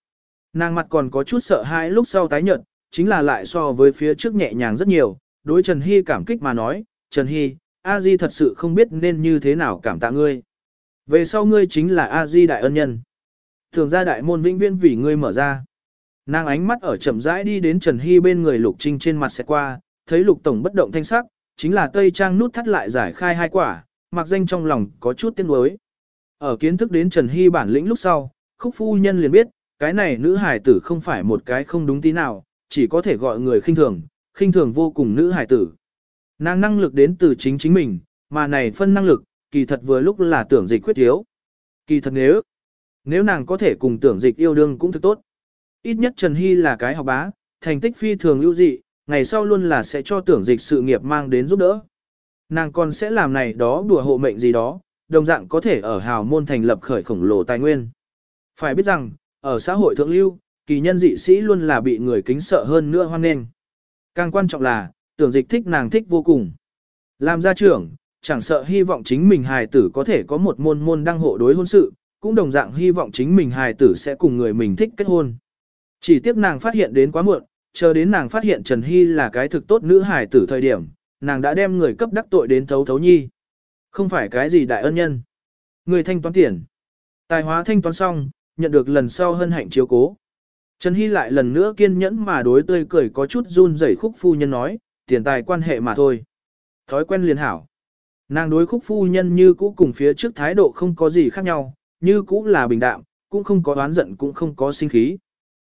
Nàng mặt còn có chút sợ hãi lúc sau tái nhận, chính là lại so với phía trước nhẹ nhàng rất nhiều, đối Trần Hy cảm kích mà nói, Trần Hy, A Di thật sự không biết nên như thế nào cảm tạ ngươi. Về sau ngươi chính là A Di đại ân nhân. Thường ra đại môn vĩnh viên vì ngươi mở ra. Nàng ánh mắt ở chậm rãi đi đến Trần Hy bên người Lục Trinh trên mặt sẽ qua, thấy Lục Tổng bất động thanh sắc, chính là Tây Trang nút thắt lại giải khai hai quả, mặc danh trong lòng có chút tiếc nuối. Ở kiến thức đến Trần Hy bản lĩnh lúc sau, khúc phu nhân liền biết, cái này nữ hải tử không phải một cái không đúng tí nào, chỉ có thể gọi người khinh thường, khinh thường vô cùng nữ hải tử. Nàng năng lực đến từ chính chính mình, mà này phân năng lực, kỳ thật vừa lúc là tưởng dịch quyết thiếu. Kỳ thật nếu, nếu nàng có thể cùng tưởng dịch yêu đương cũng thực tốt. Ít nhất Trần Hy là cái học bá, thành tích phi thường lưu dị, ngày sau luôn là sẽ cho tưởng dịch sự nghiệp mang đến giúp đỡ. Nàng còn sẽ làm này đó đùa hộ mệnh gì đó, đồng dạng có thể ở hào môn thành lập khởi khổng lồ tài nguyên. Phải biết rằng, ở xã hội thượng lưu, kỳ nhân dị sĩ luôn là bị người kính sợ hơn nữa hoan nghênh. Càng quan trọng là, tưởng dịch thích nàng thích vô cùng. Làm gia trưởng, chẳng sợ hy vọng chính mình hài tử có thể có một môn môn đăng hộ đối hôn sự, cũng đồng dạng hy vọng chính mình hài tử sẽ cùng người mình thích kết hôn. Chỉ tiếc nàng phát hiện đến quá muộn, chờ đến nàng phát hiện Trần Hy là cái thực tốt nữ hài tử thời điểm, nàng đã đem người cấp đắc tội đến thấu thấu nhi. Không phải cái gì đại ân nhân. Người thanh toán tiền. Tài hóa thanh toán xong, nhận được lần sau hân hạnh chiếu cố. Trần Hy lại lần nữa kiên nhẫn mà đối tươi cười có chút run rẩy khúc phu nhân nói, tiền tài quan hệ mà thôi. Thói quen liền hảo. Nàng đối khúc phu nhân như cũ cùng phía trước thái độ không có gì khác nhau, như cũ là bình đạm, cũng không có oán giận cũng không có sinh khí.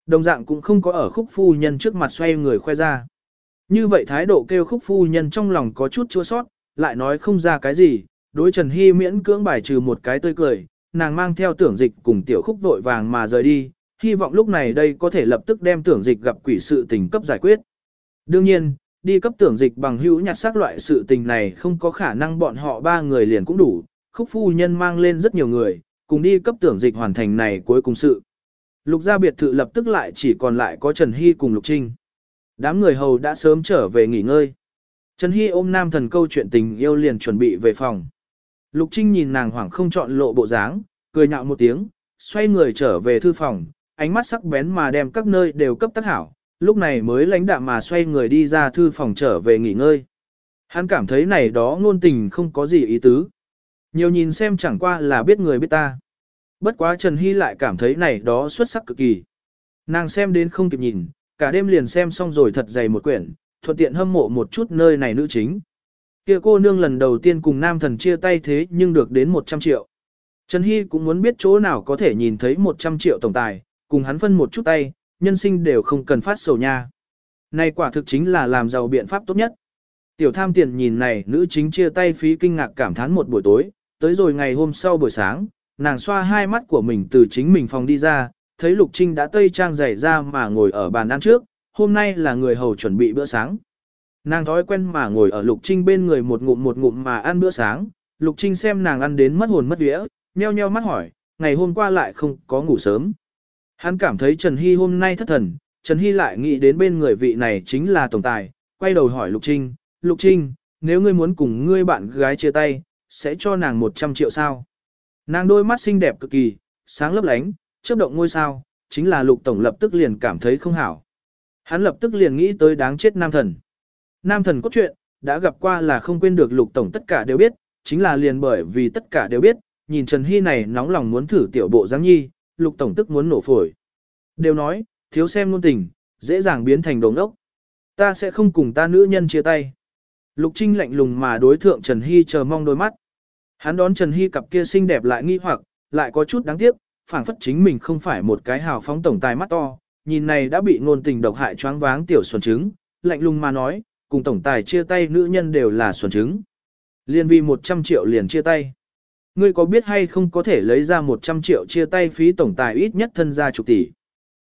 Đồng dạng cũng không có ở khúc phu nhân trước mặt xoay người khoe ra. Như vậy thái độ kêu khúc phu nhân trong lòng có chút chua sót, lại nói không ra cái gì, đối Trần Hy miễn cưỡng bài trừ một cái tươi cười, nàng mang theo tưởng dịch cùng tiểu khúc vội vàng mà rời đi, hy vọng lúc này đây có thể lập tức đem tưởng dịch gặp quỷ sự tình cấp giải quyết. Đương nhiên, đi cấp tưởng dịch bằng hữu nhặt xác loại sự tình này không có khả năng bọn họ ba người liền cũng đủ, khúc phu nhân mang lên rất nhiều người, cùng đi cấp tưởng dịch hoàn thành này cuối cùng sự. Lục gia biệt thự lập tức lại chỉ còn lại có Trần Hy cùng Lục Trinh. Đám người hầu đã sớm trở về nghỉ ngơi. Trần Hy ôm nam thần câu chuyện tình yêu liền chuẩn bị về phòng. Lục Trinh nhìn nàng hoảng không chọn lộ bộ dáng, cười nhạo một tiếng, xoay người trở về thư phòng, ánh mắt sắc bén mà đem các nơi đều cấp tác hảo, lúc này mới lãnh đạm mà xoay người đi ra thư phòng trở về nghỉ ngơi. Hắn cảm thấy này đó ngôn tình không có gì ý tứ. Nhiều nhìn xem chẳng qua là biết người biết ta. Bất quá Trần Hy lại cảm thấy này đó xuất sắc cực kỳ. Nàng xem đến không kịp nhìn, cả đêm liền xem xong rồi thật dày một quyển, thuận tiện hâm mộ một chút nơi này nữ chính. Kia cô nương lần đầu tiên cùng nam thần chia tay thế nhưng được đến 100 triệu. Trần Hy cũng muốn biết chỗ nào có thể nhìn thấy 100 triệu tổng tài, cùng hắn phân một chút tay, nhân sinh đều không cần phát sầu nha. Này quả thực chính là làm giàu biện pháp tốt nhất. Tiểu tham tiền nhìn này nữ chính chia tay phí kinh ngạc cảm thán một buổi tối, tới rồi ngày hôm sau buổi sáng, nàng xoa hai mắt của mình từ chính mình phòng đi ra, thấy Lục Trinh đã tây trang giày ra mà ngồi ở bàn ăn trước, hôm nay là người hầu chuẩn bị bữa sáng. Nàng thói quen mà ngồi ở Lục Trinh bên người một ngụm một ngụm mà ăn bữa sáng, Lục Trinh xem nàng ăn đến mất hồn mất vía, nheo nheo mắt hỏi, ngày hôm qua lại không có ngủ sớm. Hắn cảm thấy Trần Hy hôm nay thất thần, Trần Hy lại nghĩ đến bên người vị này chính là tổng tài, quay đầu hỏi Lục Trinh, Lục Trinh, nếu ngươi muốn cùng ngươi bạn gái chia tay, sẽ cho nàng 100 triệu sao? Nàng đôi mắt xinh đẹp cực kỳ, sáng lấp lánh, chớp động ngôi sao, chính là Lục Tổng lập tức liền cảm thấy không hảo. Hắn lập tức liền nghĩ tới đáng chết nam thần. Nam thần cốt truyện, đã gặp qua là không quên được Lục Tổng tất cả đều biết, chính là liền bởi vì tất cả đều biết, nhìn Trần Hy này nóng lòng muốn thử tiểu bộ giáng nhi, Lục Tổng tức muốn nổ phổi. Đều nói, thiếu xem luôn tình, dễ dàng biến thành đồng ốc. Ta sẽ không cùng ta nữ nhân chia tay. Lục Trinh lạnh lùng mà đối thượng Trần Hy chờ mong đôi mắt. Hắn đón Trần Hy cặp kia xinh đẹp lại nghi hoặc, lại có chút đáng tiếc, phảng phất chính mình không phải một cái hào phóng tổng tài mắt to, nhìn này đã bị ngôn tình độc hại choáng váng tiểu xuân trứng, lạnh lùng mà nói, cùng tổng tài chia tay nữ nhân đều là xuân trứng. Liên vì 100 triệu liền chia tay. Ngươi có biết hay không có thể lấy ra 100 triệu chia tay phí tổng tài ít nhất thân gia chục tỷ.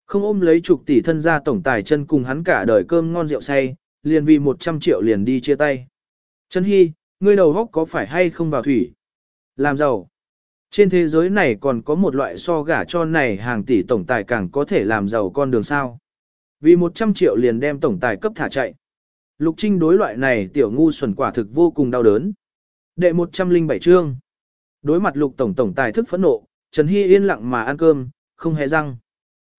Không ôm lấy chục tỷ thân gia tổng tài chân cùng hắn cả đời cơm ngon rượu say, liền vì 100 triệu liền đi chia tay. Trần Hy, ngươi đầu góc có phải hay không vào thủy? Làm giàu. Trên thế giới này còn có một loại so gả cho này hàng tỷ tổng tài càng có thể làm giàu con đường sao. Vì 100 triệu liền đem tổng tài cấp thả chạy. Lục Trinh đối loại này tiểu ngu xuẩn quả thực vô cùng đau đớn. Đệ 107 chương. Đối mặt lục tổng tổng tài thức phẫn nộ, Trần Hy yên lặng mà ăn cơm, không hề răng.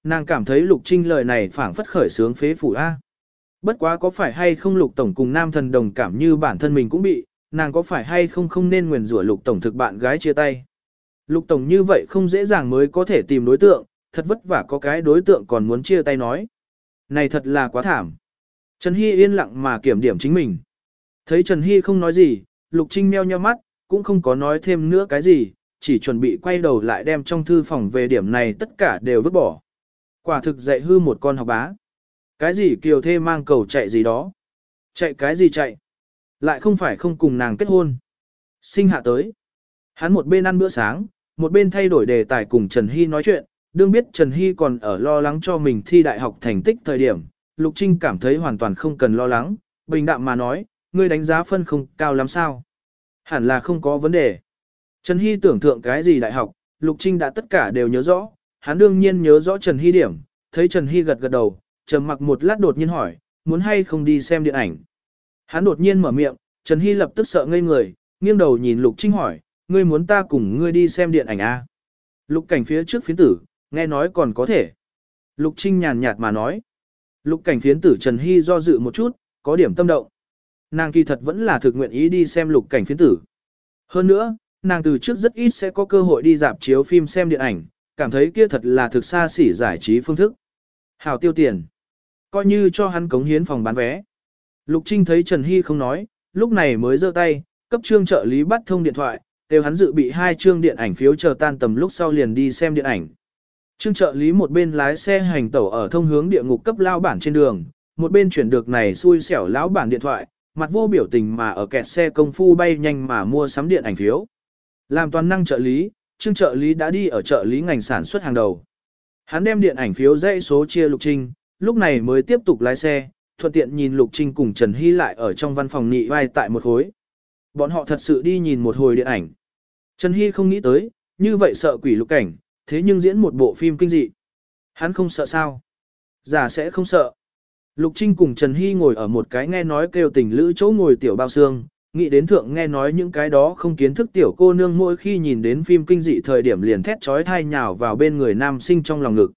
Nàng cảm thấy lục trinh lời này phảng phất khởi sướng phế phủ A. Bất quá có phải hay không lục tổng cùng nam thần đồng cảm như bản thân mình cũng bị, nàng có phải hay không không nên nguyền rủa lục tổng thực bạn gái chia tay. Lục tổng như vậy không dễ dàng mới có thể tìm đối tượng, thật vất vả có cái đối tượng còn muốn chia tay nói. Này thật là quá thảm. Trần Hy yên lặng mà kiểm điểm chính mình. Thấy Trần Hy không nói gì, Lục Trinh meo nheo mắt, cũng không có nói thêm nữa cái gì, chỉ chuẩn bị quay đầu lại đem trong thư phòng về điểm này tất cả đều vứt bỏ. Quả thực dạy hư một con học bá. Cái gì kiều thê mang cầu chạy gì đó. Chạy cái gì chạy. Lại không phải không cùng nàng kết hôn. Sinh hạ tới. Hắn một bên ăn bữa sáng, một bên thay đổi đề tài cùng Trần Hy nói chuyện, đương biết Trần Hy còn ở lo lắng cho mình thi đại học thành tích thời điểm, Lục Trinh cảm thấy hoàn toàn không cần lo lắng, bình đạm mà nói, ngươi đánh giá phân không cao lắm sao. Hẳn là không có vấn đề. Trần Hy tưởng tượng cái gì đại học, Lục Trinh đã tất cả đều nhớ rõ, hắn đương nhiên nhớ rõ Trần Hy điểm, thấy Trần Hy gật gật đầu, trầm mặc một lát đột nhiên hỏi, muốn hay không đi xem điện ảnh. Hắn đột nhiên mở miệng, Trần Hy lập tức sợ ngây người, nghiêng đầu nhìn Lục Trinh hỏi, ngươi muốn ta cùng ngươi đi xem điện ảnh à? Lục cảnh phía trước phiến tử, nghe nói còn có thể. Lục Trinh nhàn nhạt mà nói. Lục cảnh phiến tử Trần Hy do dự một chút, có điểm tâm động. Nàng kỳ thật vẫn là thực nguyện ý đi xem lục cảnh phiến tử. Hơn nữa, nàng từ trước rất ít sẽ có cơ hội đi dạp chiếu phim xem điện ảnh, cảm thấy kia thật là thực xa xỉ giải trí phương thức. Hào tiêu tiền. Coi như cho hắn cống hiến phòng bán vé. Lục Trinh thấy Trần Hy không nói, lúc này mới giơ tay, cấp trương trợ lý bắt thông điện thoại, kêu hắn dự bị hai chương điện ảnh phiếu chờ tan tầm lúc sau liền đi xem điện ảnh. Trương trợ lý một bên lái xe hành tẩu ở thông hướng địa ngục cấp lao bản trên đường, một bên chuyển được này xui xẻo lão bản điện thoại, mặt vô biểu tình mà ở kẹt xe công phu bay nhanh mà mua sắm điện ảnh phiếu. Làm toàn năng trợ lý, trương trợ lý đã đi ở trợ lý ngành sản xuất hàng đầu. Hắn đem điện ảnh phiếu dãy số chia Lục Trinh, lúc này mới tiếp tục lái xe, thuận tiện nhìn Lục Trinh cùng Trần Hy lại ở trong văn phòng nghị vai tại một hối. Bọn họ thật sự đi nhìn một hồi điện ảnh. Trần Hy không nghĩ tới, như vậy sợ quỷ lục cảnh, thế nhưng diễn một bộ phim kinh dị. Hắn không sợ sao? Giả sẽ không sợ. Lục Trinh cùng Trần Hy ngồi ở một cái nghe nói kêu tình lữ chỗ ngồi tiểu bao xương, nghĩ đến thượng nghe nói những cái đó không kiến thức tiểu cô nương mỗi khi nhìn đến phim kinh dị thời điểm liền thét trói thai nhào vào bên người nam sinh trong lòng ngực.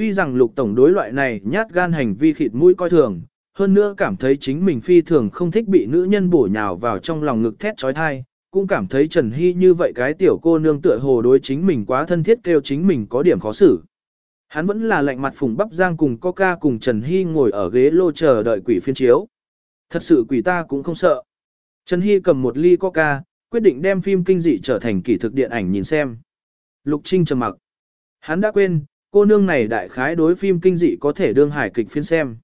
Tuy rằng lục tổng đối loại này nhát gan hành vi khịt mũi coi thường, hơn nữa cảm thấy chính mình phi thường không thích bị nữ nhân bổ nhào vào trong lòng ngực thét trói thai, cũng cảm thấy Trần Hy như vậy cái tiểu cô nương tựa hồ đối chính mình quá thân thiết kêu chính mình có điểm khó xử. Hắn vẫn là lạnh mặt phùng bắp giang cùng Coca cùng Trần Hy ngồi ở ghế lô chờ đợi quỷ phiên chiếu. Thật sự quỷ ta cũng không sợ. Trần Hy cầm một ly Coca, quyết định đem phim kinh dị trở thành kỷ thực điện ảnh nhìn xem. Lục Trinh trầm mặc. Hắn đã quên, cô nương này đại khái đối phim kinh dị có thể đương hài kịch phiên xem.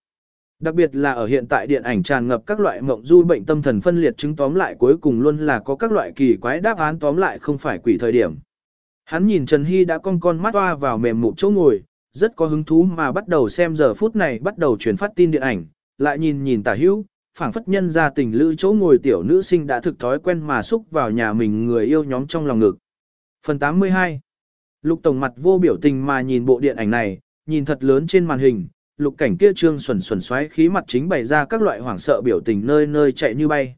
Đặc biệt là ở hiện tại điện ảnh tràn ngập các loại mộng du bệnh tâm thần phân liệt chứng tóm lại cuối cùng luôn là có các loại kỳ quái đáp án tóm lại không phải quỷ thời điểm. Hắn nhìn Trần Hy đã con con mắt toa vào mềm mụn chỗ ngồi, rất có hứng thú mà bắt đầu xem giờ phút này bắt đầu truyền phát tin điện ảnh, lại nhìn nhìn tả hữu, phảng phất nhân ra tình lữ chỗ ngồi tiểu nữ sinh đã thực thói quen mà xúc vào nhà mình người yêu nhóm trong lòng ngực. Phần 82 Lục Tổng mặt vô biểu tình mà nhìn bộ điện ảnh này, nhìn thật lớn trên màn hình, lục cảnh kia trương xuẩn xuẩn xoáy khí mặt chính bày ra các loại hoảng sợ biểu tình nơi nơi chạy như bay.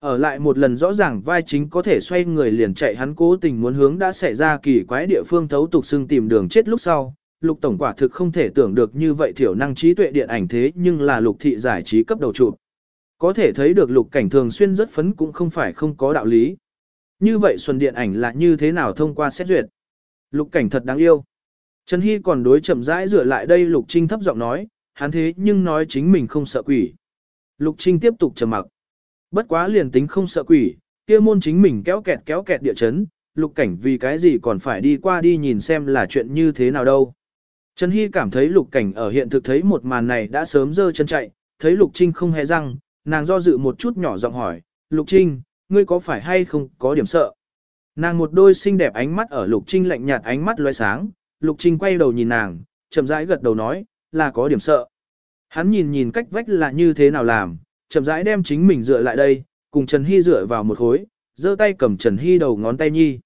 Ở lại một lần rõ ràng vai chính có thể xoay người liền chạy hắn cố tình muốn hướng đã xảy ra kỳ quái địa phương thấu tục xưng tìm đường chết lúc sau. Lục tổng quả thực không thể tưởng được như vậy thiểu năng trí tuệ điện ảnh thế nhưng là lục thị giải trí cấp đầu chụp. Có thể thấy được lục cảnh thường xuyên rất phấn cũng không phải không có đạo lý. Như vậy xuân điện ảnh là như thế nào thông qua xét duyệt. Lục cảnh thật đáng yêu. Trần Hy còn đối chậm rãi rửa lại đây Lục Trinh thấp giọng nói, hắn thế nhưng nói chính mình không sợ quỷ. Lục Trinh tiếp tục trầm mặc. Bất quá liền tính không sợ quỷ, kia môn chính mình kéo kẹt kéo kẹt địa chấn, lục cảnh vì cái gì còn phải đi qua đi nhìn xem là chuyện như thế nào đâu. Trần Hy cảm thấy lục cảnh ở hiện thực thấy một màn này đã sớm dơ chân chạy, thấy lục trinh không hề răng, nàng do dự một chút nhỏ giọng hỏi, lục trinh, ngươi có phải hay không có điểm sợ. Nàng một đôi xinh đẹp ánh mắt ở lục trinh lạnh nhạt ánh mắt loé sáng, lục trinh quay đầu nhìn nàng, chậm rãi gật đầu nói, là có điểm sợ. Hắn nhìn nhìn cách vách là như thế nào làm, chậm rãi đem chính mình dựa lại đây, cùng Trần Hy dựa vào một khối, giơ tay cầm Trần Hy đầu ngón tay nhi.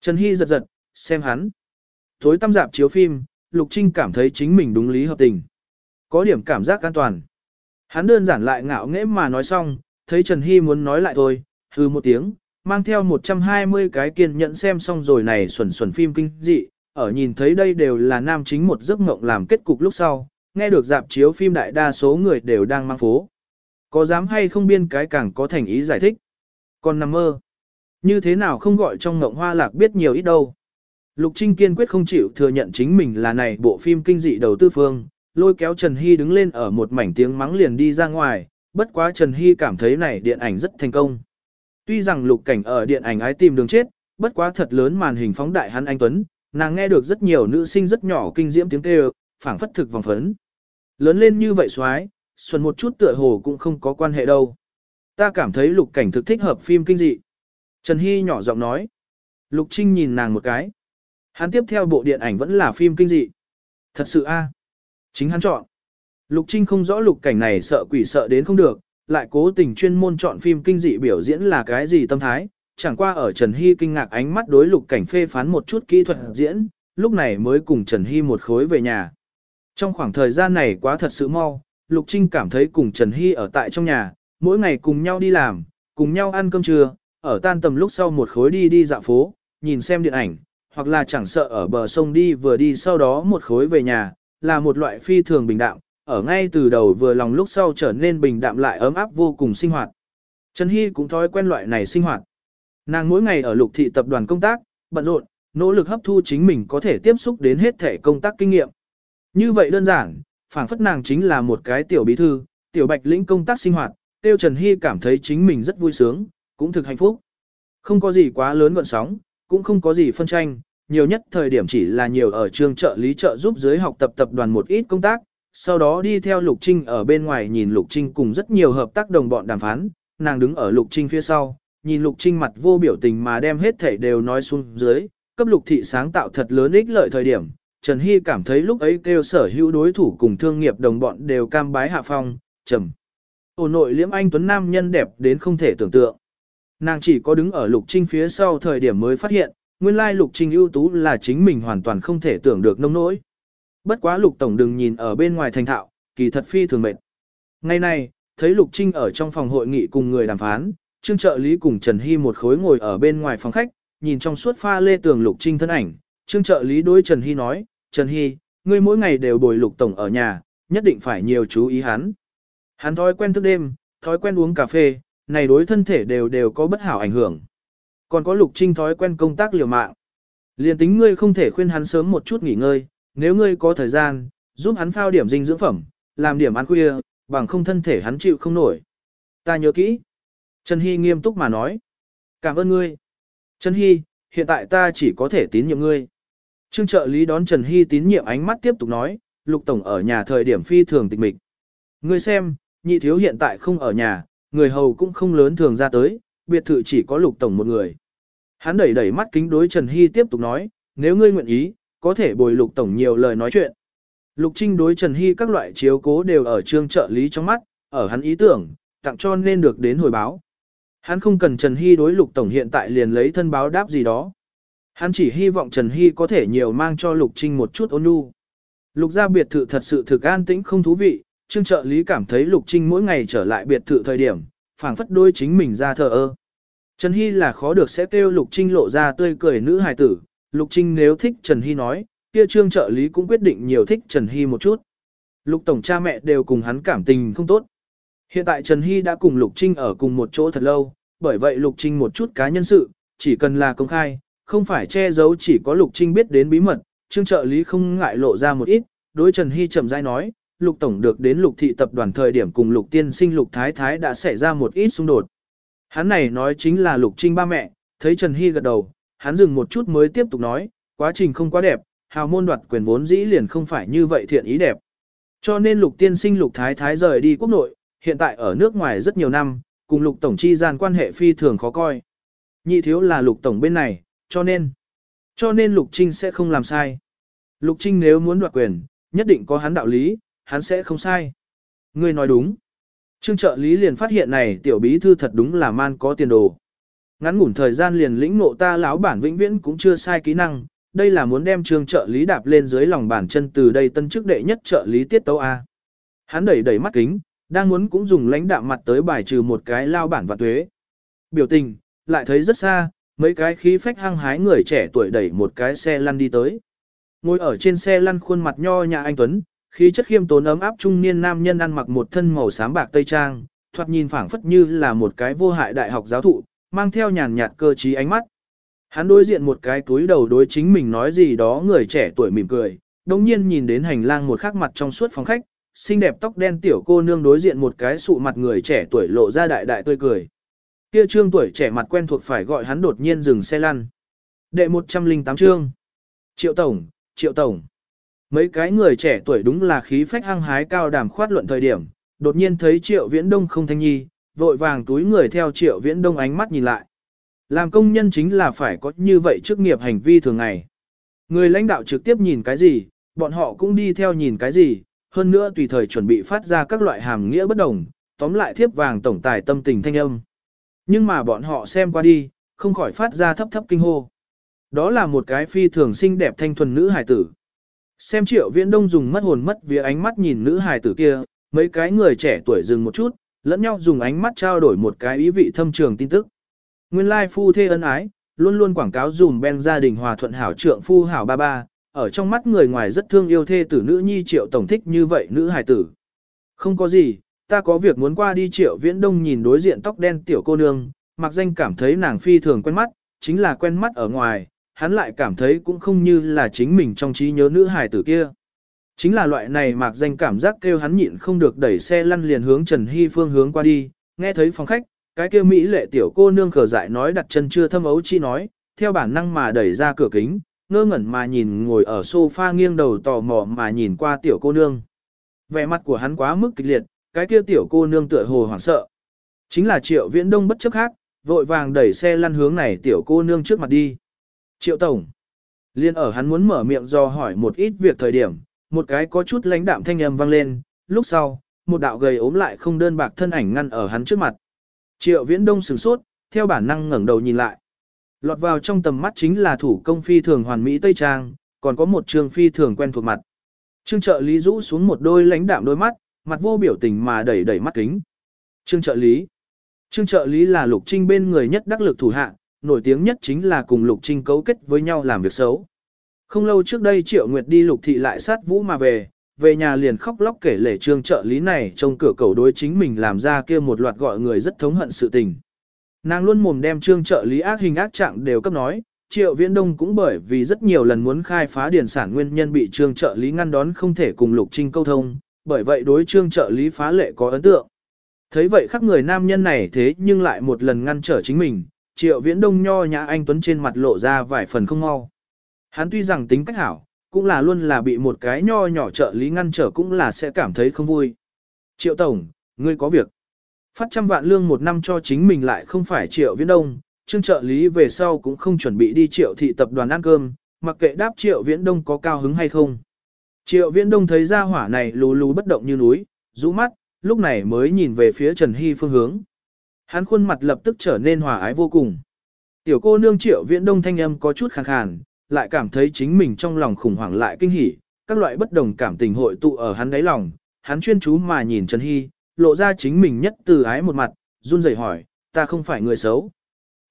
Trần Hy giật giật, xem hắn. Thối tăm dạp chiếu phim, Lục Trinh cảm thấy chính mình đúng lý hợp tình. Có điểm cảm giác an toàn. Hắn đơn giản lại ngạo nghễ mà nói xong, thấy Trần Hy muốn nói lại thôi, hư một tiếng, mang theo 120 cái kiên nhẫn xem xong rồi này xuẩn xuẩn phim kinh dị, ở nhìn thấy đây đều là nam chính một giấc mộng làm kết cục lúc sau, nghe được dạp chiếu phim đại đa số người đều đang mang phố. Có dám hay không biên cái càng có thành ý giải thích. Còn nằm mơ. Như thế nào không gọi trong ngộng hoa lạc biết nhiều ít đâu. Lục Trinh kiên quyết không chịu thừa nhận chính mình là này bộ phim kinh dị đầu tư phương, lôi kéo Trần Hy đứng lên ở một mảnh tiếng mắng liền đi ra ngoài, bất quá Trần Hy cảm thấy này điện ảnh rất thành công. Tuy rằng lục cảnh ở điện ảnh ái tìm đường chết, bất quá thật lớn màn hình phóng đại hắn anh Tuấn, nàng nghe được rất nhiều nữ sinh rất nhỏ kinh diễm tiếng kêu, phảng phất thực vòng phấn. Lớn lên như vậy xoái, xuân một chút tựa hồ cũng không có quan hệ đâu. Ta cảm thấy lục cảnh thực thích hợp phim kinh dị. Trần Hy nhỏ giọng nói. Lục Trinh nhìn nàng một cái. Hắn tiếp theo bộ điện ảnh vẫn là phim kinh dị. Thật sự a Chính hắn chọn. Lục Trinh không rõ lục cảnh này sợ quỷ sợ đến không được, lại cố tình chuyên môn chọn phim kinh dị biểu diễn là cái gì tâm thái. Chẳng qua ở Trần Hy kinh ngạc ánh mắt đối lục cảnh phê phán một chút kỹ thuật diễn, lúc này mới cùng Trần Hy một khối về nhà. Trong khoảng thời gian này quá thật sự mau, Lục Trinh cảm thấy cùng Trần Hy ở tại trong nhà, mỗi ngày cùng nhau đi làm, cùng nhau ăn cơm trưa, ở tan tầm lúc sau một khối đi đi dạo phố, nhìn xem điện ảnh, hoặc là chẳng sợ ở bờ sông đi vừa đi sau đó một khối về nhà, là một loại phi thường bình đạm, ở ngay từ đầu vừa lòng lúc sau trở nên bình đạm lại ấm áp vô cùng sinh hoạt. Trần Hy cũng thói quen loại này sinh hoạt. Nàng mỗi ngày ở lục thị tập đoàn công tác, bận rộn, nỗ lực hấp thu chính mình có thể tiếp xúc đến hết thể công tác kinh nghiệm. Như vậy đơn giản, phảng phất nàng chính là một cái tiểu bí thư, tiểu bạch lĩnh công tác sinh hoạt, tiêu Trần Hy cảm thấy chính mình rất vui sướng, cũng thực hạnh phúc. Không có gì quá lớn gọn sóng, cũng không có gì phân tranh, nhiều nhất thời điểm chỉ là nhiều ở trường trợ lý trợ giúp dưới học tập tập đoàn một ít công tác, sau đó đi theo Lục Trinh ở bên ngoài nhìn Lục Trinh cùng rất nhiều hợp tác đồng bọn đàm phán, nàng đứng ở Lục Trinh phía sau, nhìn Lục Trinh mặt vô biểu tình mà đem hết thảy đều nói xuống dưới, cấp Lục thị sáng tạo thật lớn ích lợi thời điểm, Trần Hy cảm thấy lúc ấy kêu sở hữu đối thủ cùng thương nghiệp đồng bọn đều cam bái hạ phong, trầm. Ổ nội liễm anh Tuấn Nam nhân đẹp đến không thể tưởng tượng. Nàng chỉ có đứng ở Lục Trinh phía sau thời điểm mới phát hiện, nguyên lai Lục Trinh ưu tú là chính mình hoàn toàn không thể tưởng được nông nỗi. Bất quá Lục Tổng đừng nhìn ở bên ngoài thành thạo, kỳ thật phi thường mệt. Ngày nay, thấy Lục Trinh ở trong phòng hội nghị cùng người đàm phán, Trương trợ lý cùng Trần Hy một khối ngồi ở bên ngoài phòng khách, nhìn trong suốt pha lê tường Lục Trinh thân ảnh. Trương trợ lý đối Trần Hy nói, Trần Hy, ngươi mỗi ngày đều bồi Lục Tổng ở nhà, nhất định phải nhiều chú ý hắn. Hắn thói quen thức đêm, thói quen uống cà phê, này đối thân thể đều đều có bất hảo ảnh hưởng. Còn có Lục Trinh thói quen công tác liều mạng. Liên tính ngươi không thể khuyên hắn sớm một chút nghỉ ngơi, nếu ngươi có thời gian, giúp hắn phao điểm dinh dưỡng phẩm, làm điểm ăn khuya, bằng không thân thể hắn chịu không nổi. Ta nhớ kỹ. Trần Hy nghiêm túc mà nói. Cảm ơn ngươi. Trần Hy, hiện tại ta chỉ có thể tín nhiệm ngươi. Trương trợ lý đón Trần Hy tín nhiệm ánh mắt tiếp tục nói, Lục Tổng ở nhà thời điểm phi thường tịch mịch. Ngươi xem, nhị thiếu hiện tại không ở nhà, người hầu cũng không lớn thường ra tới, biệt thự chỉ có Lục Tổng một người. Hắn đẩy đẩy mắt kính đối Trần Hy tiếp tục nói, nếu ngươi nguyện ý, có thể bồi Lục Tổng nhiều lời nói chuyện. Lục Trinh đối Trần Hy các loại chiếu cố đều ở trương trợ lý trong mắt, ở hắn ý tưởng, tặng cho nên được đến hồi báo. Hắn không cần Trần Hy đối Lục Tổng hiện tại liền lấy thân báo đáp gì đó. Hắn chỉ hy vọng Trần Hy có thể nhiều mang cho Lục Trinh một chút ôn nhu. Lục gia biệt thự thật sự thực an tĩnh không thú vị, trương trợ lý cảm thấy Lục Trinh mỗi ngày trở lại biệt thự thời điểm, phảng phất đôi chính mình ra thờ ơ. Trần Hy là khó được sẽ kêu Lục Trinh lộ ra tươi cười nữ hài tử, Lục Trinh nếu thích Trần Hy nói, kia trương trợ lý cũng quyết định nhiều thích Trần Hy một chút. Lục tổng cha mẹ đều cùng hắn cảm tình không tốt. Hiện tại Trần Hy đã cùng Lục Trinh ở cùng một chỗ thật lâu, bởi vậy Lục Trinh một chút cá nhân sự, chỉ cần là công khai, không phải che giấu chỉ có Lục Trinh biết đến bí mật, trương trợ lý không ngại lộ ra một ít, đối Trần Hy chậm rãi nói, Lục Tổng được đến Lục Thị Tập đoàn thời điểm cùng Lục Tiên sinh Lục Thái Thái đã xảy ra một ít xung đột. Hắn này nói chính là Lục Trinh ba mẹ, thấy Trần Hy gật đầu, hắn dừng một chút mới tiếp tục nói, quá trình không quá đẹp, hào môn đoạt quyền vốn dĩ liền không phải như vậy thiện ý đẹp. Cho nên lục tiên sinh lục thái thái rời đi quốc nội, hiện tại ở nước ngoài rất nhiều năm, cùng lục tổng chi gian quan hệ phi thường khó coi. Nhị thiếu là lục tổng bên này, cho nên, cho nên lục trinh sẽ không làm sai. Lục trinh nếu muốn đoạt quyền, nhất định có hắn đạo lý, hắn sẽ không sai. Ngươi nói đúng. Trương trợ lý liền phát hiện này tiểu bí thư thật đúng là man có tiền đồ. Ngắn ngủn thời gian liền lĩnh ngộ ta lão bản vĩnh viễn cũng chưa sai kỹ năng, đây là muốn đem trương trợ lý đạp lên dưới lòng bàn chân từ đây tân chức đệ nhất trợ lý tiết tấu A. Hắn đẩy đẩy mắt kính, đang muốn cũng dùng lãnh đạm mặt tới bài trừ một cái lao bản và tuế. Biểu tình, lại thấy rất xa, mấy cái khí phách hăng hái người trẻ tuổi đẩy một cái xe lăn đi tới. Ngồi ở trên xe lăn khuôn mặt nho nhã anh Tuấn, khí chất khiêm tốn ấm áp trung niên nam nhân ăn mặc một thân màu xám bạc tây trang, thoạt nhìn phảng phất như là một cái vô hại đại học giáo thụ, mang theo nhàn nhạt cơ trí ánh mắt. Hắn đối diện một cái túi đầu đối chính mình nói gì đó người trẻ tuổi mỉm cười, đồng nhiên nhìn đến hành lang một khắc mặt trong suốt phòng khách, xinh đẹp tóc đen tiểu cô nương đối diện một cái sụ mặt người trẻ tuổi lộ ra đại đại tươi cười. Kia trương tuổi trẻ mặt quen thuộc phải gọi hắn đột nhiên dừng xe lăn. Đệ 108 trương. Triệu Tổng, Triệu Tổng. Mấy cái người trẻ tuổi đúng là khí phách hăng hái cao đàm khoát luận thời điểm, đột nhiên thấy Triệu Viễn Đông không thanh nhi, vội vàng túi người theo Triệu Viễn Đông ánh mắt nhìn lại. Làm công nhân chính là phải có như vậy trước nghiệp hành vi thường ngày. Người lãnh đạo trực tiếp nhìn cái gì, bọn họ cũng đi theo nhìn cái gì, hơn nữa tùy thời chuẩn bị phát ra các loại hàm nghĩa bất đồng, tóm lại thiếp vàng tổng tài tâm tình thanh âm. Nhưng mà bọn họ xem qua đi, không khỏi phát ra thấp thấp kinh hô. Đó là một cái phi thường xinh đẹp thanh thuần nữ hài tử. Xem triệu viễn đông dùng mất hồn mất vía ánh mắt nhìn nữ hài tử kia, mấy cái người trẻ tuổi dừng một chút, lẫn nhau dùng ánh mắt trao đổi một cái ý vị thâm trường tin tức. Nguyên lai phu thê ân ái, luôn luôn quảng cáo dùm ben gia đình hòa thuận hảo trượng phu hảo ba ba, ở trong mắt người ngoài rất thương yêu thê tử nữ nhi triệu tổng thích như vậy nữ hài tử. Không có gì, ta có việc muốn qua đi triệu viễn đông nhìn đối diện tóc đen tiểu cô nương, mặc danh cảm thấy nàng phi thường quen mắt, chính là quen mắt ở ngoài, hắn lại cảm thấy cũng không như là chính mình trong trí nhớ nữ hài tử kia. Chính là loại này mạc danh cảm giác kêu hắn nhịn không được đẩy xe lăn liền hướng Trần Hy phương hướng qua đi, nghe thấy phòng khách, cái kia Mỹ lệ tiểu cô nương khờ dại nói đặt chân chưa thâm ấu chi nói, theo bản năng mà đẩy ra cửa kính, ngơ ngẩn mà nhìn ngồi ở sofa nghiêng đầu tò mò mà nhìn qua tiểu cô nương. Vẻ mặt của hắn quá mức kịch liệt, cái kia tiểu cô nương tựa hồ hoảng sợ. Chính là triệu viễn đông bất chấp khác, vội vàng đẩy xe lăn hướng này tiểu cô nương trước mặt đi. Triệu tổng. Liên ở hắn muốn mở miệng do hỏi một ít việc thời điểm, một cái có chút lãnh đạm thanh âm vang lên, lúc sau, một đạo gầy ốm lại không đơn bạc thân ảnh ngăn ở hắn trước mặt. Triệu viễn đông sửng sốt, theo bản năng ngẩng đầu nhìn lại. Lọt vào trong tầm mắt chính là thủ công phi thường hoàn mỹ Tây Trang, còn có một trường phi thường quen thuộc mặt. Trương trợ lý rũ xuống một đôi lãnh đạm đôi mắt, mặt vô biểu tình mà đẩy đẩy mắt kính. Trương trợ lý. Trương trợ lý là Lục Trinh bên người nhất đắc lực thủ hạ, nổi tiếng nhất chính là cùng Lục Trinh cấu kết với nhau làm việc xấu. Không lâu trước đây Triệu Nguyệt đi Lục Thị lại sát vũ mà về, về nhà liền khóc lóc kể lể trương trợ lý này trong cửa cầu đối chính mình làm ra kia một loạt gọi người rất thống hận sự tình. Nàng luôn mồm đem trương trợ lý ác hình ác trạng đều cấp nói, Triệu Viễn Đông cũng bởi vì rất nhiều lần muốn khai phá điển sản nguyên nhân bị trương trợ lý ngăn đón không thể cùng Lục Trinh câu thông, bởi vậy đối trương trợ lý phá lệ có ấn tượng. Thấy vậy khắc người nam nhân này thế nhưng lại một lần ngăn trở chính mình, Triệu Viễn Đông nho nhã anh tuấn trên mặt lộ ra vài phần không mau. Hắn tuy rằng tính cách hảo, cũng là luôn là bị một cái nho nhỏ trợ lý ngăn trở cũng là sẽ cảm thấy không vui. Triệu Tổng, ngươi có việc. Phát trăm vạn lương một năm cho chính mình lại không phải Triệu Viễn Đông, trương trợ lý về sau cũng không chuẩn bị đi Triệu thị tập đoàn ăn cơm, mặc kệ đáp Triệu Viễn Đông có cao hứng hay không. Triệu Viễn Đông thấy ra hỏa này lù lù bất động như núi, rũ mắt, lúc này mới nhìn về phía Trần Hy phương hướng. Hắn khuôn mặt lập tức trở nên hòa ái vô cùng. Tiểu cô nương Triệu Viễn Đông thanh âm có chút khàn khàn, lại cảm thấy chính mình trong lòng khủng hoảng lại kinh hỉ, các loại bất đồng cảm tình hội tụ ở hắn đáy lòng, hắn chuyên chú mà nhìn Trần Hy, lộ ra chính mình nhất từ ái một mặt, run rẩy hỏi, ta không phải người xấu.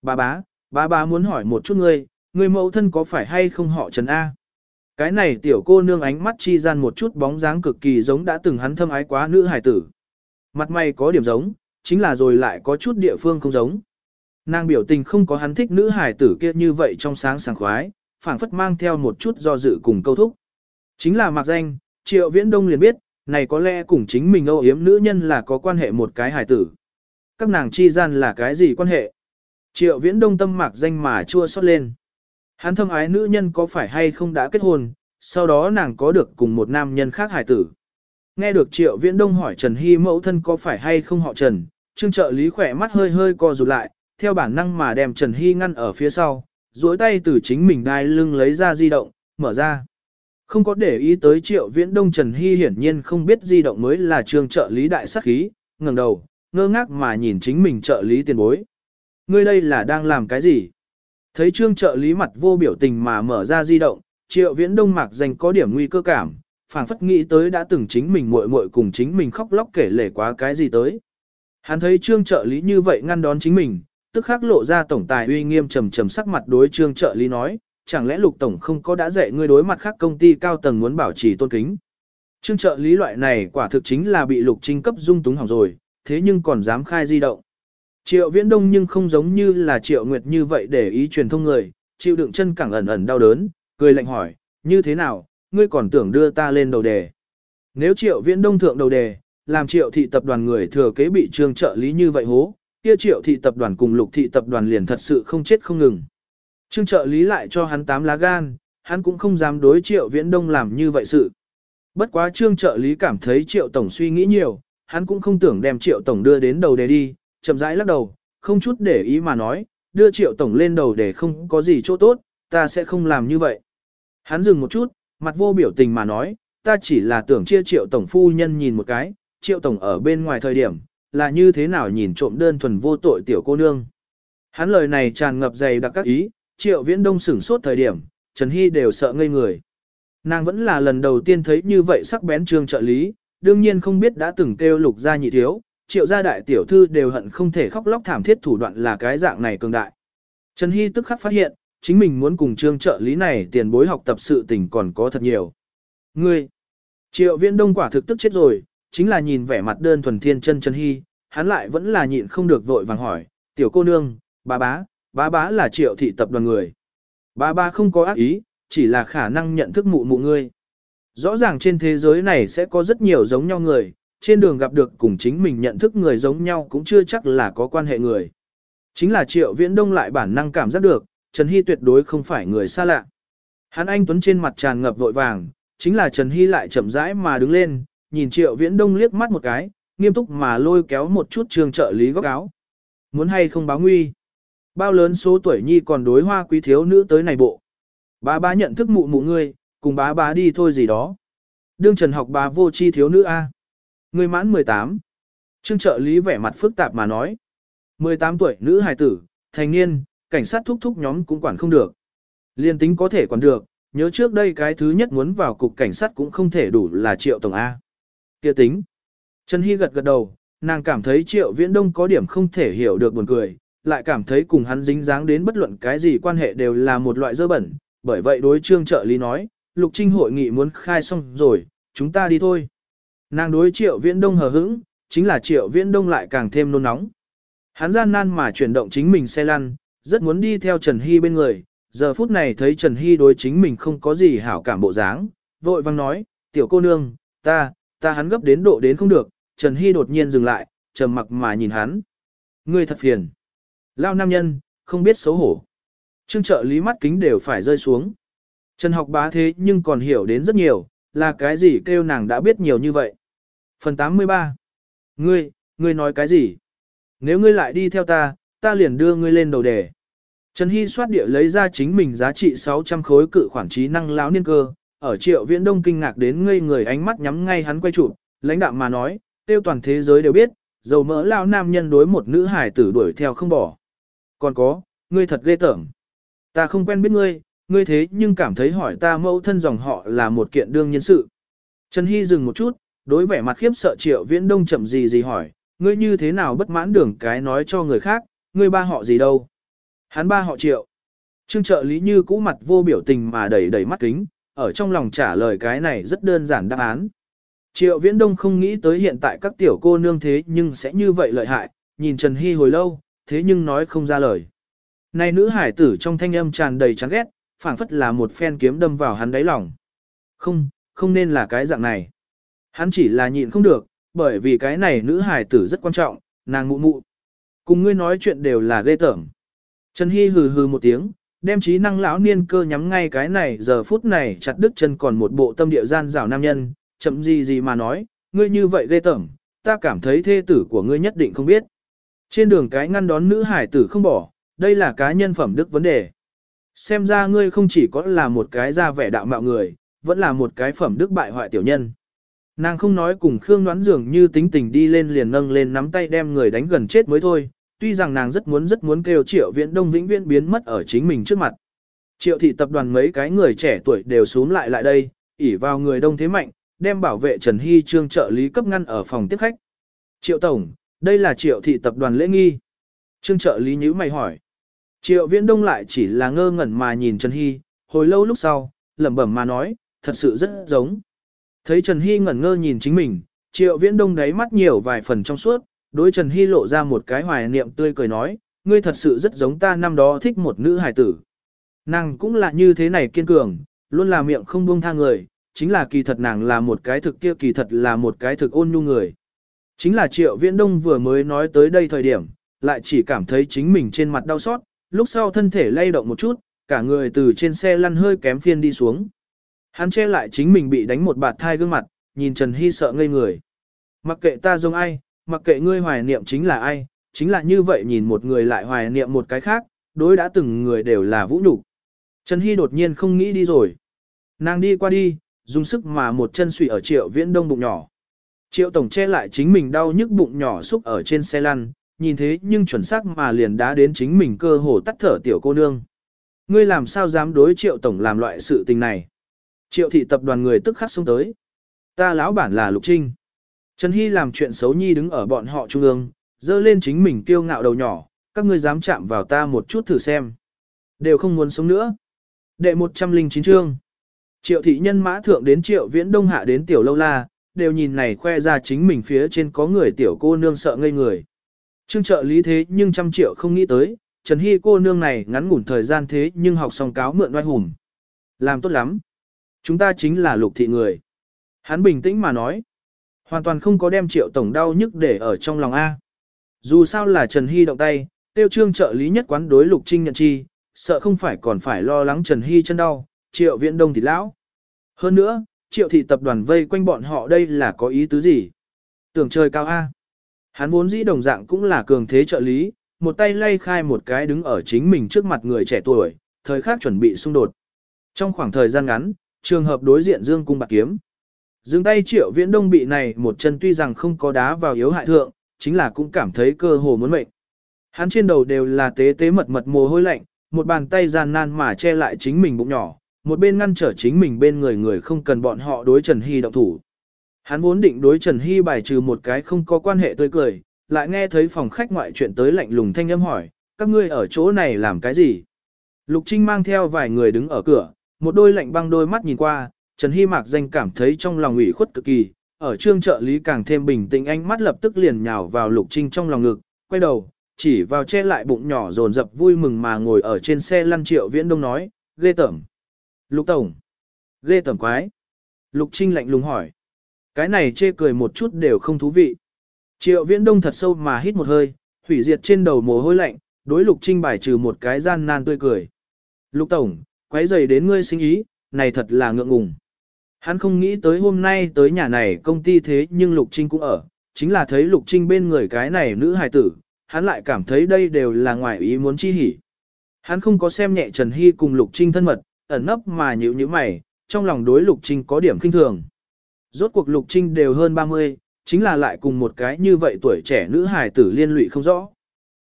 Bà bá, bà bá muốn hỏi một chút ngươi, ngươi mẫu thân có phải hay không họ Trần A? Cái này tiểu cô nương ánh mắt chi gian một chút bóng dáng cực kỳ giống đã từng hắn thâm ái quá nữ hải tử. Mặt mày có điểm giống, chính là rồi lại có chút địa phương không giống. Nàng biểu tình không có hắn thích nữ hải tử kia như vậy trong sáng sảng khoái, phảng phất mang theo một chút do dự cùng câu thúc. Chính là mặc danh, Triệu Viễn Đông liền biết, này có lẽ cùng chính mình âu yếm nữ nhân là có quan hệ một cái hài tử. Các nàng chi gian là cái gì quan hệ? Triệu Viễn Đông tâm mặc danh mà chua xót lên. Hắn thâm ái nữ nhân có phải hay không đã kết hôn, sau đó nàng có được cùng một nam nhân khác hài tử. Nghe được Triệu Viễn Đông hỏi Trần Hy mẫu thân có phải hay không họ Trần, Trương trợ lý khỏe mắt hơi hơi co rụt lại, theo bản năng mà đem Trần Hy ngăn ở phía sau, duỗi tay từ chính mình đai lưng lấy ra di động, mở ra. Không có để ý tới triệu viễn đông Trần Hy hiển nhiên không biết di động mới là trường trợ lý đại sắc khí, ngẩng đầu, ngơ ngác mà nhìn chính mình trợ lý tiền bối. Ngươi đây là đang làm cái gì? Thấy trương trợ lý mặt vô biểu tình mà mở ra di động, triệu viễn đông mạc dành có điểm nguy cơ cảm, phảng phất nghĩ tới đã từng chính mình muội muội cùng chính mình khóc lóc kể lể quá cái gì tới. Hắn thấy trương trợ lý như vậy ngăn đón chính mình, tức khắc lộ ra tổng tài uy nghiêm trầm trầm sắc mặt đối trương trợ lý nói, chẳng lẽ lục tổng không có đã dạy ngươi đối mặt khác công ty cao tầng muốn bảo trì tôn kính. Trương trợ lý loại này quả thực chính là bị lục trinh cấp dung túng hỏng rồi, thế nhưng còn dám khai di động. Triệu viễn đông nhưng không giống như là triệu nguyệt như vậy để ý truyền thông người, chịu đựng chân cẳng ẩn ẩn đau đớn, cười lạnh hỏi, như thế nào, ngươi còn tưởng đưa ta lên đầu đề. Nếu triệu viễn đông thượng đầu đề, làm triệu thị tập đoàn người thừa kế bị trương trợ lý như vậy hố, kia triệu thị tập đoàn cùng lục thị tập đoàn liền thật sự không chết không ngừng. Trương trợ lý lại cho hắn tám lá gan, hắn cũng không dám đối triệu viễn đông làm như vậy sự. Bất quá trương trợ lý cảm thấy triệu tổng suy nghĩ nhiều, hắn cũng không tưởng đem triệu tổng đưa đến đầu đề đi, chậm rãi lắc đầu, không chút để ý mà nói, đưa triệu tổng lên đầu để không có gì chỗ tốt, ta sẽ không làm như vậy. Hắn dừng một chút, mặt vô biểu tình mà nói, ta chỉ là tưởng chia triệu tổng phu nhân nhìn một cái, triệu tổng ở bên ngoài thời điểm, là như thế nào nhìn trộm đơn thuần vô tội tiểu cô nương. Hắn lời này tràn ngập dày đặc các ý, triệu viễn đông sửng sốt thời điểm, Trần Hy đều sợ ngây người. Nàng vẫn là lần đầu tiên thấy như vậy sắc bén trương trợ lý, đương nhiên không biết đã từng kêu lục gia nhị thiếu, triệu gia đại tiểu thư đều hận không thể khóc lóc thảm thiết thủ đoạn là cái dạng này cường đại. Trần Hy tức khắc phát hiện, chính mình muốn cùng trương trợ lý này tiền bối học tập sự tình còn có thật nhiều. Ngươi, triệu viễn đông quả thực tức chết rồi, chính là nhìn vẻ mặt đơn thuần thiên chân chân hy, hắn lại vẫn là nhịn không được vội vàng hỏi, tiểu cô nương, bá bá, bá bá là triệu thị tập đoàn người. Bá bá không có ác ý, chỉ là khả năng nhận thức mụ mụ ngươi. Rõ ràng trên thế giới này sẽ có rất nhiều giống nhau người, trên đường gặp được cùng chính mình nhận thức người giống nhau cũng chưa chắc là có quan hệ người. Chính là triệu viễn đông lại bản năng cảm giác được, Trần Hy tuyệt đối không phải người xa lạ. Hắn anh Tuấn trên mặt tràn ngập vội vàng, chính là Trần Hy lại chậm rãi mà đứng lên, nhìn triệu viễn đông liếc mắt một cái, nghiêm túc mà lôi kéo một chút trường trợ lý góc áo. Muốn hay không báo nguy? Bao lớn số tuổi nhi còn đối hoa quý thiếu nữ tới này bộ. Bá bá nhận thức mụ mụ ngươi, cùng bá bá đi thôi gì đó. Đương trần học bá vô chi thiếu nữ A. Ngươi mãn 18. Trương trợ lý vẻ mặt phức tạp mà nói. 18 tuổi nữ hài tử, thành niên, cảnh sát thúc thúc nhóm cũng quản không được. Liên tính có thể quản được, nhớ trước đây cái thứ nhất muốn vào cục cảnh sát cũng không thể đủ là triệu tổng A kia tính. Trần Hy gật gật đầu, Nàng cảm thấy triệu viễn đông có điểm không thể hiểu được buồn cười, lại cảm thấy cùng hắn dính dáng đến bất luận cái gì quan hệ đều là một loại dơ bẩn, bởi vậy đối trương trợ lý nói, lục trinh hội nghị muốn khai xong rồi, chúng ta đi thôi. Nàng đối triệu viễn đông hờ hững, chính là triệu viễn đông lại càng thêm nôn nóng. Hắn gian nan mà chuyển động chính mình xe lăn, rất muốn đi theo Trần Hy bên người, giờ phút này thấy Trần Hy đối chính mình không có gì hảo cảm bộ dáng, vội vang nói, tiểu cô nương, ta, ta hắn gấp đến độ đến không được, Trần Hy đột nhiên dừng lại, trầm mặc mà nhìn hắn. Ngươi thật phiền. Lao nam nhân, không biết xấu hổ. Trương trợ lý mắt kính đều phải rơi xuống. Trần học bá thế nhưng còn hiểu đến rất nhiều, là cái gì kêu nàng đã biết nhiều như vậy. Phần 83 Ngươi, ngươi nói cái gì? Nếu ngươi lại đi theo ta, ta liền đưa ngươi lên đầu đề. Trần Hy soát địa lấy ra chính mình giá trị 600 khối cự khoản trí năng lão niên cơ, ở triệu viễn đông kinh ngạc đến ngây người ánh mắt nhắm ngay hắn quay chụp, lãnh đạm mà nói, tiêu toàn thế giới đều biết, dầu mỡ lao nam nhân đối một nữ hải tử đuổi theo không bỏ. Còn có, ngươi thật ghê tởm. Ta không quen biết ngươi, ngươi thế nhưng cảm thấy hỏi ta mẫu thân dòng họ là một kiện đương nhân sự. Trần Hy dừng một chút, đối vẻ mặt khiếp sợ triệu viễn đông chậm gì gì hỏi, ngươi như thế nào bất mãn đường cái nói cho người khác, ngươi ba họ gì đâu. Hắn ba họ triệu. Trương trợ lý như cũ mặt vô biểu tình mà đẩy đẩy mắt kính, ở trong lòng trả lời cái này rất đơn giản đáp án. Triệu Viễn Đông không nghĩ tới hiện tại các tiểu cô nương thế nhưng sẽ như vậy lợi hại, nhìn Trần Hy hồi lâu, thế nhưng nói không ra lời. Này nữ hải tử trong thanh âm tràn đầy chán ghét, phảng phất là một phen kiếm đâm vào hắn đáy lòng. Không, không nên là cái dạng này. Hắn chỉ là nhịn không được, bởi vì cái này nữ hải tử rất quan trọng, nàng mụ mụ. Cùng ngươi nói chuyện đều là ghê tởm. Trần Hy hừ hừ một tiếng, đem trí năng lão niên cơ nhắm ngay cái này giờ phút này chặt đứt chân còn một bộ tâm địa gian rào nam nhân, chậm gì gì mà nói, ngươi như vậy ghê tởm, ta cảm thấy thê tử của ngươi nhất định không biết. Trên đường cái ngăn đón nữ hải tử không bỏ, đây là cá nhân phẩm đức vấn đề. Xem ra ngươi không chỉ có là một cái ra vẻ đạo mạo người, vẫn là một cái phẩm đức bại hoại tiểu nhân. Nàng không nói cùng Khương đoán dường như tính tình đi lên liền nâng lên nắm tay đem người đánh gần chết mới thôi, tuy rằng nàng rất muốn rất muốn kêu triệu viễn đông vĩnh viễn biến mất ở chính mình trước mặt. Triệu thị tập đoàn mấy cái người trẻ tuổi đều xuống lại lại đây, ỉ vào người đông thế mạnh, đem bảo vệ Trần Hy Trương trợ lý cấp ngăn ở phòng tiếp khách. Triệu Tổng, đây là triệu thị tập đoàn lễ nghi. Trương trợ lý nhữ mày hỏi. Triệu viễn đông lại chỉ là ngơ ngẩn mà nhìn Trần Hy, hồi lâu lúc sau, lẩm bẩm mà nói, thật sự rất giống. Thấy Trần Hy ngẩn ngơ nhìn chính mình, triệu viễn đông đáy mắt nhiều vài phần trong suốt, đối Trần Hy lộ ra một cái hoài niệm tươi cười nói, ngươi thật sự rất giống ta năm đó thích một nữ hài tử. Nàng cũng là như thế này kiên cường, luôn là miệng không buông tha người, chính là kỳ thật nàng là một cái thực kia kỳ thật là một cái thực ôn nhu người. Chính là Triệu Viễn Đông vừa mới nói tới đây thời điểm, lại chỉ cảm thấy chính mình trên mặt đau xót, lúc sau thân thể lay động một chút, cả người từ trên xe lăn hơi kém phiên đi xuống. Hắn che lại chính mình bị đánh một bạt thai gương mặt, nhìn Trần Hy sợ ngây người. Mặc kệ ta giống ai, mặc kệ ngươi hoài niệm chính là ai, chính là như vậy nhìn một người lại hoài niệm một cái khác, đối đã từng người đều là vũ nhục. Trần Hy đột nhiên không nghĩ đi rồi. Nàng đi qua đi, dùng sức mà một chân suy ở triệu viễn đông bụng nhỏ. Triệu tổng che lại chính mình đau nhức bụng nhỏ xúc ở trên xe lăn, nhìn thế nhưng chuẩn xác mà liền đá đến chính mình cơ hồ tắt thở tiểu cô nương. Ngươi làm sao dám đối triệu tổng làm loại sự tình này? Triệu thị tập đoàn người tức khắc xuống tới. Ta lão bản là Lục Trinh. Trần Hy làm chuyện xấu nhi đứng ở bọn họ trung ương, dơ lên chính mình kiêu ngạo đầu nhỏ, các ngươi dám chạm vào ta một chút thử xem. Đều không muốn sống nữa. Đệ 109 chương. Triệu thị nhân mã thượng đến triệu viễn đông hạ đến tiểu lâu la, đều nhìn này khoe ra chính mình phía trên có người tiểu cô nương sợ ngây người. Trương trợ lý thế nhưng trăm triệu không nghĩ tới, Trần Hy cô nương này ngắn ngủn thời gian thế nhưng học xong cáo mượn oai hùng. Làm tốt lắm. Chúng ta chính là lục thị người. Hắn bình tĩnh mà nói. Hoàn toàn không có đem triệu tổng đau nhức để ở trong lòng A. Dù sao là Trần Hy động tay, tiêu trương trợ lý nhất quán đối lục trinh nhận chi, sợ không phải còn phải lo lắng Trần Hy chân đau, triệu viện đông thì lão. Hơn nữa, triệu thị tập đoàn vây quanh bọn họ đây là có ý tứ gì? Tưởng trời cao A. Hắn vốn dĩ đồng dạng cũng là cường thế trợ lý, một tay lay khai một cái đứng ở chính mình trước mặt người trẻ tuổi, thời khắc chuẩn bị xung đột. Trong khoảng thời gian ngắn, trường hợp đối diện dương cung bạc kiếm. Dừng tay triệu viễn đông bị này một chân tuy rằng không có đá vào yếu hại thượng, chính là cũng cảm thấy cơ hồ muốn mệnh. Hắn trên đầu đều là tế tế mật mật mồ hôi lạnh, một bàn tay gian nan mà che lại chính mình bụng nhỏ, một bên ngăn trở chính mình bên người người không cần bọn họ đối Trần Hy động thủ. Hắn vốn định đối Trần Hy bài trừ một cái không có quan hệ tươi cười, lại nghe thấy phòng khách ngoại chuyện tới lạnh lùng thanh âm hỏi, các ngươi ở chỗ này làm cái gì? Lục Trinh mang theo vài người đứng ở cửa, một đôi lạnh băng đôi mắt nhìn qua, Trần Hy Mạc danh cảm thấy trong lòng ủy khuất cực kỳ, ở trương trợ lý càng thêm bình tĩnh ánh mắt lập tức liền nhào vào Lục Trinh trong lòng ngực, quay đầu, chỉ vào che lại bụng nhỏ dồn dập vui mừng mà ngồi ở trên xe lăn triệu viễn đông nói, ghê tởm. Lục Tổng. Ghê tởm quái. Lục Trinh lạnh lùng hỏi. Cái này chê cười một chút đều không thú vị. Triệu viễn đông thật sâu mà hít một hơi, hủy diệt trên đầu mồ hôi lạnh, đối Lục Trinh bài trừ một cái gian nan tươi cười. Lục Tổng, quấy dày đến ngươi sinh ý, này thật là ngượng ngùng. Hắn không nghĩ tới hôm nay tới nhà này công ty thế nhưng Lục Trinh cũng ở, chính là thấy Lục Trinh bên người cái này nữ hài tử, hắn lại cảm thấy đây đều là ngoài ý muốn chi hỉ. Hắn không có xem nhẹ Trần Hy cùng Lục Trinh thân mật, ẩn nấp mà nhíu như mày, trong lòng đối Lục Trinh có điểm kinh thường. Rốt cuộc Lục Trinh đều hơn 30, chính là lại cùng một cái như vậy tuổi trẻ nữ hài tử liên lụy không rõ.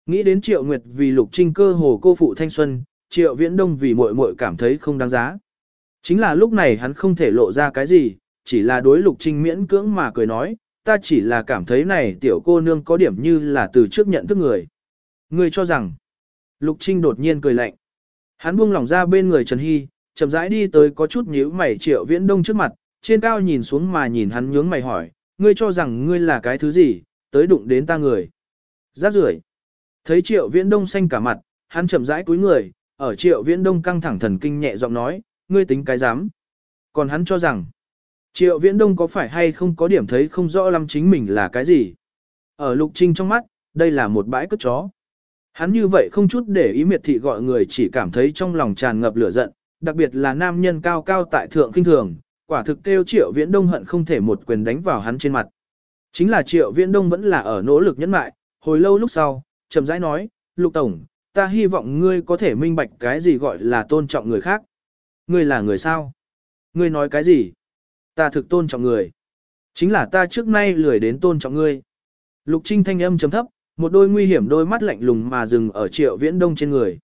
Nghĩ đến Triệu Nguyệt vì Lục Trinh cơ hồ cô phụ thanh xuân, Triệu Viễn Đông vì muội muội cảm thấy không đáng giá. Chính là lúc này hắn không thể lộ ra cái gì, chỉ là đối Lục Trinh miễn cưỡng mà cười nói, ta chỉ là cảm thấy này tiểu cô nương có điểm như là từ trước nhận thức người. Người cho rằng, Lục Trinh đột nhiên cười lạnh. Hắn buông lỏng ra bên người Trần Hy, chậm rãi đi tới có chút nhíu mày triệu viễn đông trước mặt, trên cao nhìn xuống mà nhìn hắn nhướng mày hỏi, ngươi cho rằng ngươi là cái thứ gì, tới đụng đến ta người. Giáp rưởi Thấy triệu viễn đông xanh cả mặt, hắn chậm rãi cúi người, ở triệu viễn đông căng thẳng thần kinh nhẹ giọng nói, ngươi tính cái dám. Còn hắn cho rằng, triệu viễn đông có phải hay không có điểm thấy không rõ lắm chính mình là cái gì. Ở lục trinh trong mắt, đây là một bãi cất chó. Hắn như vậy không chút để ý miệt thị gọi người chỉ cảm thấy trong lòng tràn ngập lửa giận, đặc biệt là nam nhân cao cao tại thượng kinh thường, quả thực kêu triệu viễn đông hận không thể một quyền đánh vào hắn trên mặt. Chính là triệu viễn đông vẫn là ở nỗ lực nhẫn mại, hồi lâu lúc sau, chậm rãi nói, lục tổng, ta hy vọng ngươi có thể minh bạch cái gì gọi là tôn trọng người khác. Ngươi là người sao? Ngươi nói cái gì? Ta thực tôn trọng người. Chính là ta trước nay lười đến tôn trọng ngươi. Lục Trinh thanh âm chấm thấp, một đôi nguy hiểm đôi mắt lạnh lùng mà dừng ở triệu viễn đông trên người.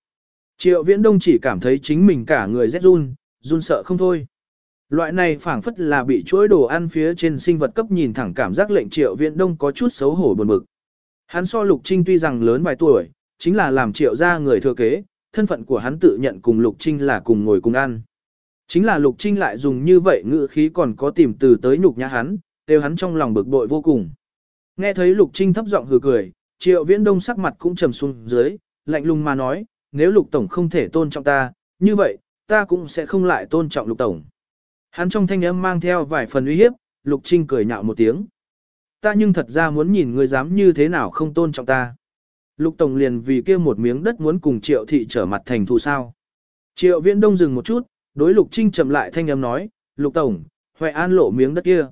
Triệu viễn đông chỉ cảm thấy chính mình cả người rét run, run sợ không thôi. Loại này phảng phất là bị chuỗi đồ ăn phía trên sinh vật cấp nhìn thẳng cảm giác lệnh triệu viễn đông có chút xấu hổ buồn bực. Hắn so lục trinh tuy rằng lớn vài tuổi, chính là làm triệu gia người thừa kế, thân phận của hắn tự nhận cùng lục trinh là cùng ngồi cùng ăn. Chính là lục trinh lại dùng như vậy ngữ khí còn có tìm từ tới nhục nhã hắn, đều hắn trong lòng bực bội vô cùng. Nghe thấy lục trinh thấp giọng hừ cười, triệu viễn đông sắc mặt cũng trầm xuống dưới, lạnh lùng mà nói, nếu lục tổng không thể tôn trọng ta, như vậy, ta cũng sẽ không lại tôn trọng lục tổng. Hắn trong thanh âm mang theo vài phần uy hiếp, lục trinh cười nhạo một tiếng. Ta nhưng thật ra muốn nhìn ngươi dám như thế nào không tôn trọng ta. Lục tổng liền vì kia một miếng đất muốn cùng triệu thị trở mặt thành thù sao. Triệu viễn đông dừng một chút, đối lục trinh chậm lại thanh âm nói, lục tổng, Huệ An lộ miếng đất kia.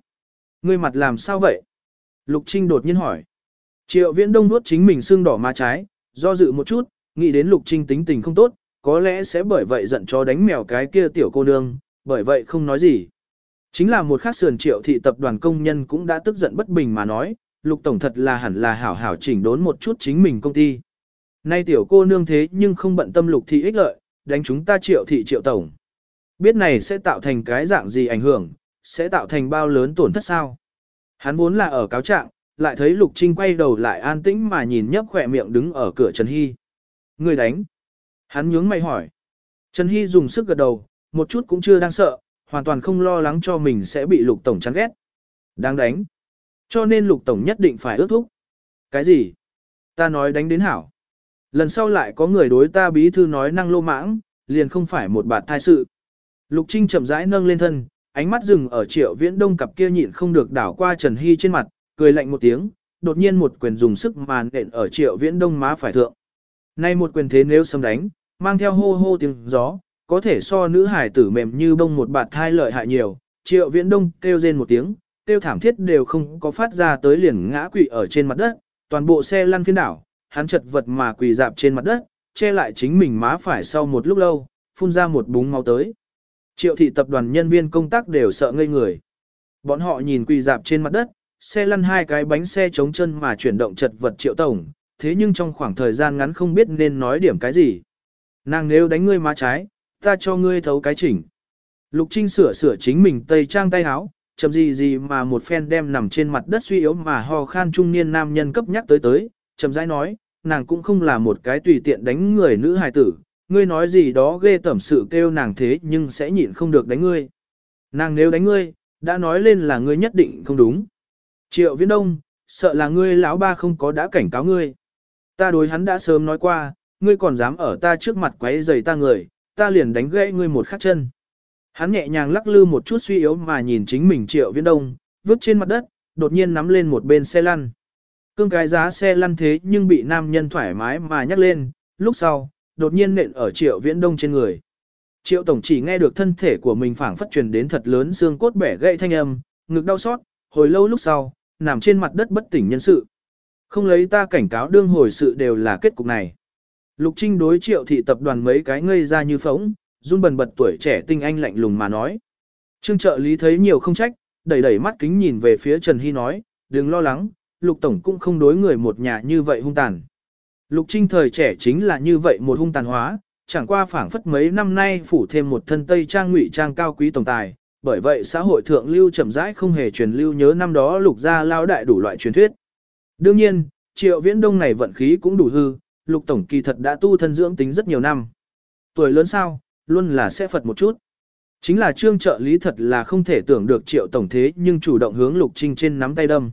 Ngươi mặt làm sao vậy? Lục trinh đột nhiên hỏi. Triệu viễn đông nuốt chính mình xương đỏ má trái, do dự một chút, nghĩ đến lục trinh tính tình không tốt, có lẽ sẽ bởi vậy giận cho đánh mèo cái kia tiểu cô nương, bởi vậy không nói gì. Chính là một khắc sườn triệu thị tập đoàn công nhân cũng đã tức giận bất bình mà nói, lục tổng thật là hẳn là hảo hảo chỉnh đốn một chút chính mình công ty. Nay tiểu cô nương thế nhưng không bận tâm lục thị ích lợi, đánh chúng ta triệu thị triệu tổng. Biết này sẽ tạo thành cái dạng gì ảnh hưởng, sẽ tạo thành bao lớn tổn thất sao. Hắn vốn là ở cáo trạng, lại thấy lục trinh quay đầu lại an tĩnh mà nhìn nhấp khỏe miệng đứng ở cửa Trần Hy. Người đánh. Hắn nhướng mày hỏi. Trần Hy dùng sức gật đầu, một chút cũng chưa đang sợ, hoàn toàn không lo lắng cho mình sẽ bị lục tổng chán ghét. Đang đánh. Cho nên lục tổng nhất định phải ước thúc. Cái gì? Ta nói đánh đến hảo. Lần sau lại có người đối ta bí thư nói năng lô mãng, liền không phải một bạt thai sự. Lục Trinh chậm rãi nâng lên thân, ánh mắt dừng ở triệu viễn đông cặp kia nhịn không được đảo qua Trần Hy trên mặt, cười lạnh một tiếng, đột nhiên một quyền dùng sức màn đện ở triệu viễn đông má phải thượng. Nay một quyền thế nếu xâm đánh, mang theo hô hô tiếng gió, có thể so nữ hải tử mềm như bông một bạt thai lợi hại nhiều, triệu viễn đông kêu rên một tiếng, kêu thảm thiết đều không có phát ra tới liền ngã quỵ ở trên mặt đất, toàn bộ xe lăn phiên đảo, hắn chật vật mà quỳ dạp trên mặt đất, che lại chính mình má phải sau một lúc lâu, phun ra một búng máu tới. Triệu thị tập đoàn nhân viên công tác đều sợ ngây người. Bọn họ nhìn quỳ dạp trên mặt đất, xe lăn hai cái bánh xe chống chân mà chuyển động chật vật triệu tổng, thế nhưng trong khoảng thời gian ngắn không biết nên nói điểm cái gì. Nàng nếu đánh ngươi má trái, ta cho ngươi thấu cái chỉnh. Lục Trinh sửa sửa chính mình tây trang tay áo, chậm gì gì mà một phen đem nằm trên mặt đất suy yếu mà ho khan trung niên nam nhân cấp nhắc tới tới, chậm rãi nói, nàng cũng không là một cái tùy tiện đánh người nữ hài tử, ngươi nói gì đó ghê tẩm sự kêu nàng thế nhưng sẽ nhịn không được đánh ngươi. Nàng nếu đánh ngươi, đã nói lên là ngươi nhất định không đúng. Triệu Viễn Đông, sợ là ngươi lão ba không có đã cảnh cáo ngươi. Ta đối hắn đã sớm nói qua, ngươi còn dám ở ta trước mặt quấy rầy ta người, ta liền đánh gãy ngươi một khắc chân. Hắn nhẹ nhàng lắc lư một chút suy yếu mà nhìn chính mình Triệu Viễn Đông, vứt trên mặt đất, đột nhiên nắm lên một bên xe lăn. Cương cái giá xe lăn thế nhưng bị nam nhân thoải mái mà nhắc lên, lúc sau, đột nhiên nện ở Triệu Viễn Đông trên người. Triệu Tổng chỉ nghe được thân thể của mình phảng phất truyền đến thật lớn xương cốt bẻ gãy thanh âm, ngực đau xót, hồi lâu lúc sau, nằm trên mặt đất bất tỉnh nhân sự. Không lấy ta cảnh cáo đương hồi sự đều là kết cục này. Lục Trinh đối Triệu thị tập đoàn mấy cái ngây ra như phóng, run bần bật tuổi trẻ tinh anh lạnh lùng mà nói. Trương trợ lý thấy nhiều không trách, đẩy đẩy mắt kính nhìn về phía Trần Hy nói, đừng lo lắng, Lục Tổng cũng không đối người một nhà như vậy hung tàn. Lục Trinh thời trẻ chính là như vậy một hung tàn hóa, chẳng qua phảng phất mấy năm nay phủ thêm một thân tây trang ngụy trang cao quý tổng tài, bởi vậy xã hội thượng lưu chậm rãi không hề truyền lưu nhớ năm đó lục gia lao đại đủ loại truyền thuyết. Đương nhiên, triệu viễn đông này vận khí cũng đủ hư, lục tổng kỳ thật đã tu thân dưỡng tính rất nhiều năm. Tuổi lớn sao, luôn là sẽ phật một chút. Chính là trương trợ lý thật là không thể tưởng được triệu tổng thế nhưng chủ động hướng lục trinh trên nắm tay đâm.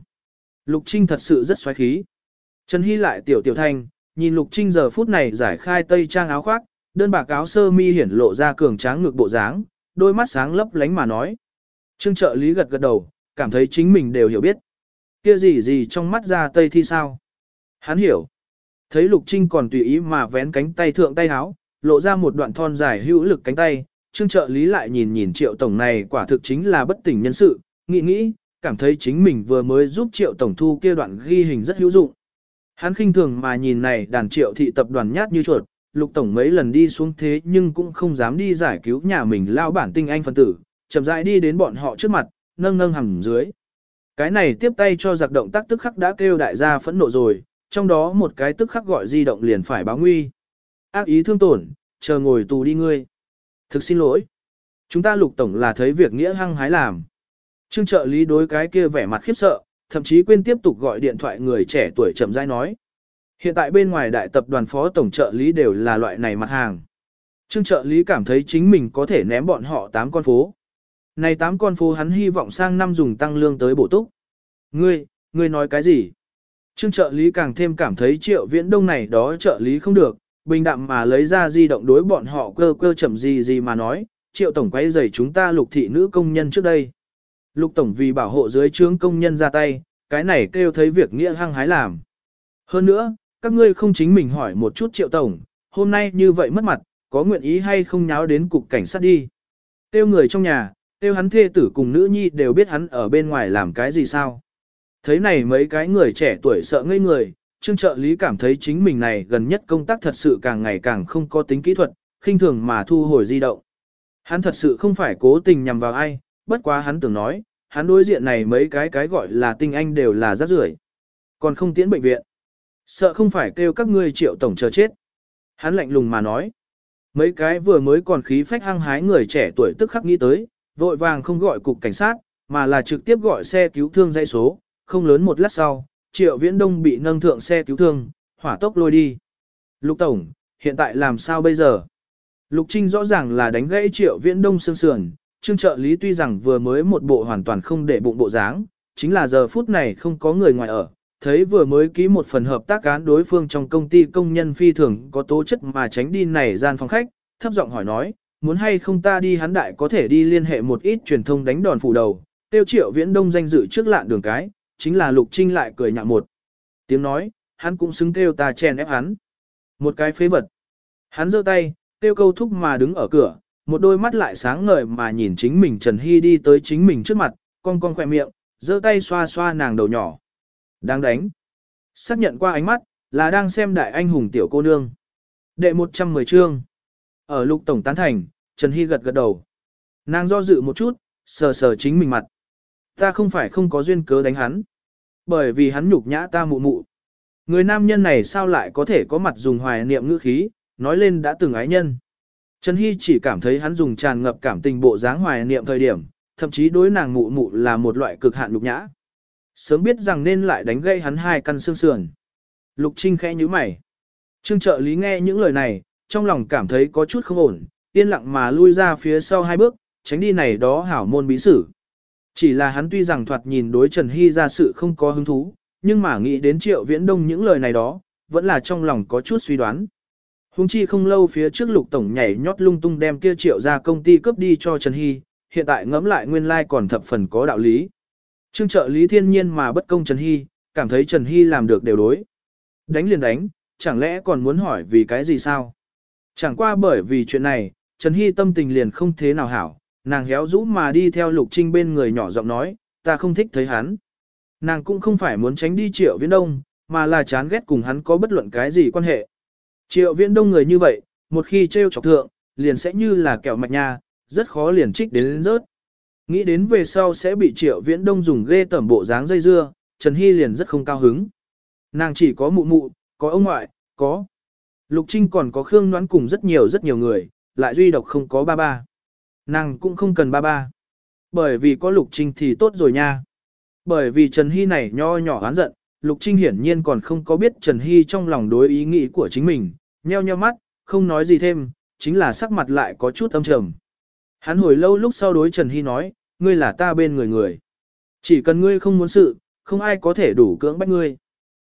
Lục trinh thật sự rất xoáy khí. Trần Hy lại tiểu tiểu thanh, nhìn lục trinh giờ phút này giải khai tây trang áo khoác, đơn bạc áo sơ mi hiển lộ ra cường tráng ngực bộ dáng, đôi mắt sáng lấp lánh mà nói. Trương trợ lý gật gật đầu, cảm thấy chính mình đều hiểu biết. Kia gì gì trong mắt ra tây thi sao? Hắn hiểu. Thấy Lục Trinh còn tùy ý mà vén cánh tay thượng tay áo, lộ ra một đoạn thon dài hữu lực cánh tay, Trương trợ lý lại nhìn nhìn triệu tổng này quả thực chính là bất tỉnh nhân sự, nghĩ nghĩ, cảm thấy chính mình vừa mới giúp triệu tổng thu kia đoạn ghi hình rất hữu dụng. Hắn khinh thường mà nhìn này đàn triệu thị tập đoàn nhát như chuột, lục tổng mấy lần đi xuống thế nhưng cũng không dám đi giải cứu nhà mình lao bản tinh anh phân tử, chậm rãi đi đến bọn họ trước mặt, nâng nâng hầm dưới. Cái này tiếp tay cho giặc động tác tức khắc đã kêu đại gia phẫn nộ rồi, trong đó một cái tức khắc gọi di động liền phải báo nguy. Ác ý thương tổn, chờ ngồi tù đi ngươi. Thực xin lỗi. Chúng ta lục tổng là thấy việc nghĩa hăng hái làm. Trương trợ lý đối cái kia vẻ mặt khiếp sợ, thậm chí quên tiếp tục gọi điện thoại người trẻ tuổi chậm rãi nói. Hiện tại bên ngoài đại tập đoàn phó tổng trợ lý đều là loại này mặt hàng. Trương trợ lý cảm thấy chính mình có thể ném bọn họ 8 con phố. Này 8 con phố hắn hy vọng sang năm dùng tăng lương tới bổ túc. Ngươi, ngươi nói cái gì? Trương trợ lý càng thêm cảm thấy triệu viễn đông này đó trợ lý không được, bình đạm mà lấy ra di động đối bọn họ cơ cơ chậm gì gì mà nói, triệu tổng quay giày chúng ta lục thị nữ công nhân trước đây. Lục tổng vì bảo hộ dưới trướng công nhân ra tay, cái này kêu thấy việc nghĩa hăng hái làm. Hơn nữa, các ngươi không chính mình hỏi một chút triệu tổng, hôm nay như vậy mất mặt, có nguyện ý hay không nháo đến cục cảnh sát đi. Tiêu người trong nhà, tiêu hắn thê tử cùng nữ nhi đều biết hắn ở bên ngoài làm cái gì sao. Thấy này mấy cái người trẻ tuổi sợ ngây người, trương trợ lý cảm thấy chính mình này gần nhất công tác thật sự càng ngày càng không có tính kỹ thuật, khinh thường mà thu hồi di động. Hắn thật sự không phải cố tình nhằm vào ai, bất quá hắn tưởng nói, hắn đối diện này mấy cái cái gọi là tinh anh đều là rác rưởi còn không tiến bệnh viện. Sợ không phải kêu các ngươi triệu tổng chờ chết. Hắn lạnh lùng mà nói. Mấy cái vừa mới còn khí phách hăng hái người trẻ tuổi tức khắc nghĩ tới, vội vàng không gọi cục cảnh sát, mà là trực tiếp gọi xe cứu thương dây số, không lớn một lát sau, triệu viễn đông bị nâng thượng xe cứu thương, hỏa tốc lôi đi. Lục Tổng, hiện tại làm sao bây giờ? Lục Trinh rõ ràng là đánh gãy triệu viễn đông xương sườn, trương trợ lý tuy rằng vừa mới một bộ hoàn toàn không để bụng bộ dáng, chính là giờ phút này không có người ngoài ở, thấy vừa mới ký một phần hợp tác án đối phương trong công ty công nhân phi thường có tố chất mà tránh đi này gian phòng khách, thấp giọng hỏi nói, muốn hay không ta đi hắn đại có thể đi liên hệ một ít truyền thông đánh đòn phủ đầu, tiêu triệu viễn đông danh dự trước lạn đường cái, chính là lục trinh lại cười nhạo một. Tiếng nói, hắn cũng xứng kêu ta chèn ép hắn. Một cái phế vật. Hắn giơ tay, tiêu câu thúc mà đứng ở cửa, một đôi mắt lại sáng ngời mà nhìn chính mình Trần Hy đi tới chính mình trước mặt, cong cong khỏe miệng, giơ tay xoa xoa nàng đầu nhỏ. Đang đánh. Xác nhận qua ánh mắt, là đang xem đại anh hùng tiểu cô nương. Đệ 110 chương. Ở lục tổng tán thành, Trần Hy gật gật đầu. Nàng do dự một chút, sờ sờ chính mình mặt. Ta không phải không có duyên cớ đánh hắn. Bởi vì hắn nhục nhã ta mụ mụ. Người nam nhân này sao lại có thể có mặt dùng hoài niệm ngữ khí, nói lên đã từng ái nhân. Trần Hy chỉ cảm thấy hắn dùng tràn ngập cảm tình bộ dáng hoài niệm thời điểm, thậm chí đối nàng mụ mụ là một loại cực hạn nhục nhã. Sớm biết rằng nên lại đánh gây hắn hai căn xương sườn. Lục Trinh khẽ nhíu mày. Trương trợ lý nghe những lời này, trong lòng cảm thấy có chút không ổn, yên lặng mà lui ra phía sau hai bước, tránh đi này đó hảo môn bí sử. Chỉ là hắn tuy rằng thoạt nhìn đối Trần Hy ra sự không có hứng thú, nhưng mà nghĩ đến triệu viễn đông những lời này đó, vẫn là trong lòng có chút suy đoán. Hùng chi không lâu phía trước lục tổng nhảy nhót lung tung đem kia triệu ra công ty cướp đi cho Trần Hy, hiện tại ngẫm lại nguyên lai like còn thập phần có đạo lý. Trương trợ lý thiên nhiên mà bất công Trần Hy, cảm thấy Trần Hy làm được đều đối. Đánh liền đánh, chẳng lẽ còn muốn hỏi vì cái gì sao? Chẳng qua bởi vì chuyện này, Trần Hy tâm tình liền không thế nào hảo, nàng héo rũ mà đi theo Lục Trinh bên người nhỏ giọng nói, ta không thích thấy hắn. Nàng cũng không phải muốn tránh đi Triệu Viễn Đông, mà là chán ghét cùng hắn có bất luận cái gì quan hệ. Triệu Viễn Đông người như vậy, một khi treo chọc thượng, liền sẽ như là kẹo mạch nha, rất khó liền trích đến, đến rớt. Nghĩ đến về sau sẽ bị Triệu Viễn Đông dùng ghê tẩm bộ dáng dây dưa, Trần Hy liền rất không cao hứng. Nàng chỉ có mụ mụ, có ông ngoại, có. Lục Trinh còn có Khương Noãn cùng rất nhiều rất nhiều người, lại duy độc không có ba ba. Nàng cũng không cần ba ba. Bởi vì có Lục Trinh thì tốt rồi nha. Bởi vì Trần Hy này nho nhỏ oán giận, Lục Trinh hiển nhiên còn không có biết Trần Hy trong lòng đối ý nghĩ của chính mình, nheo nheo mắt, không nói gì thêm, chính là sắc mặt lại có chút âm trầm. Hắn hồi lâu lúc sau đối Trần Hy nói, ngươi là ta bên người người. Chỉ cần ngươi không muốn sự, không ai có thể đủ cưỡng bách ngươi.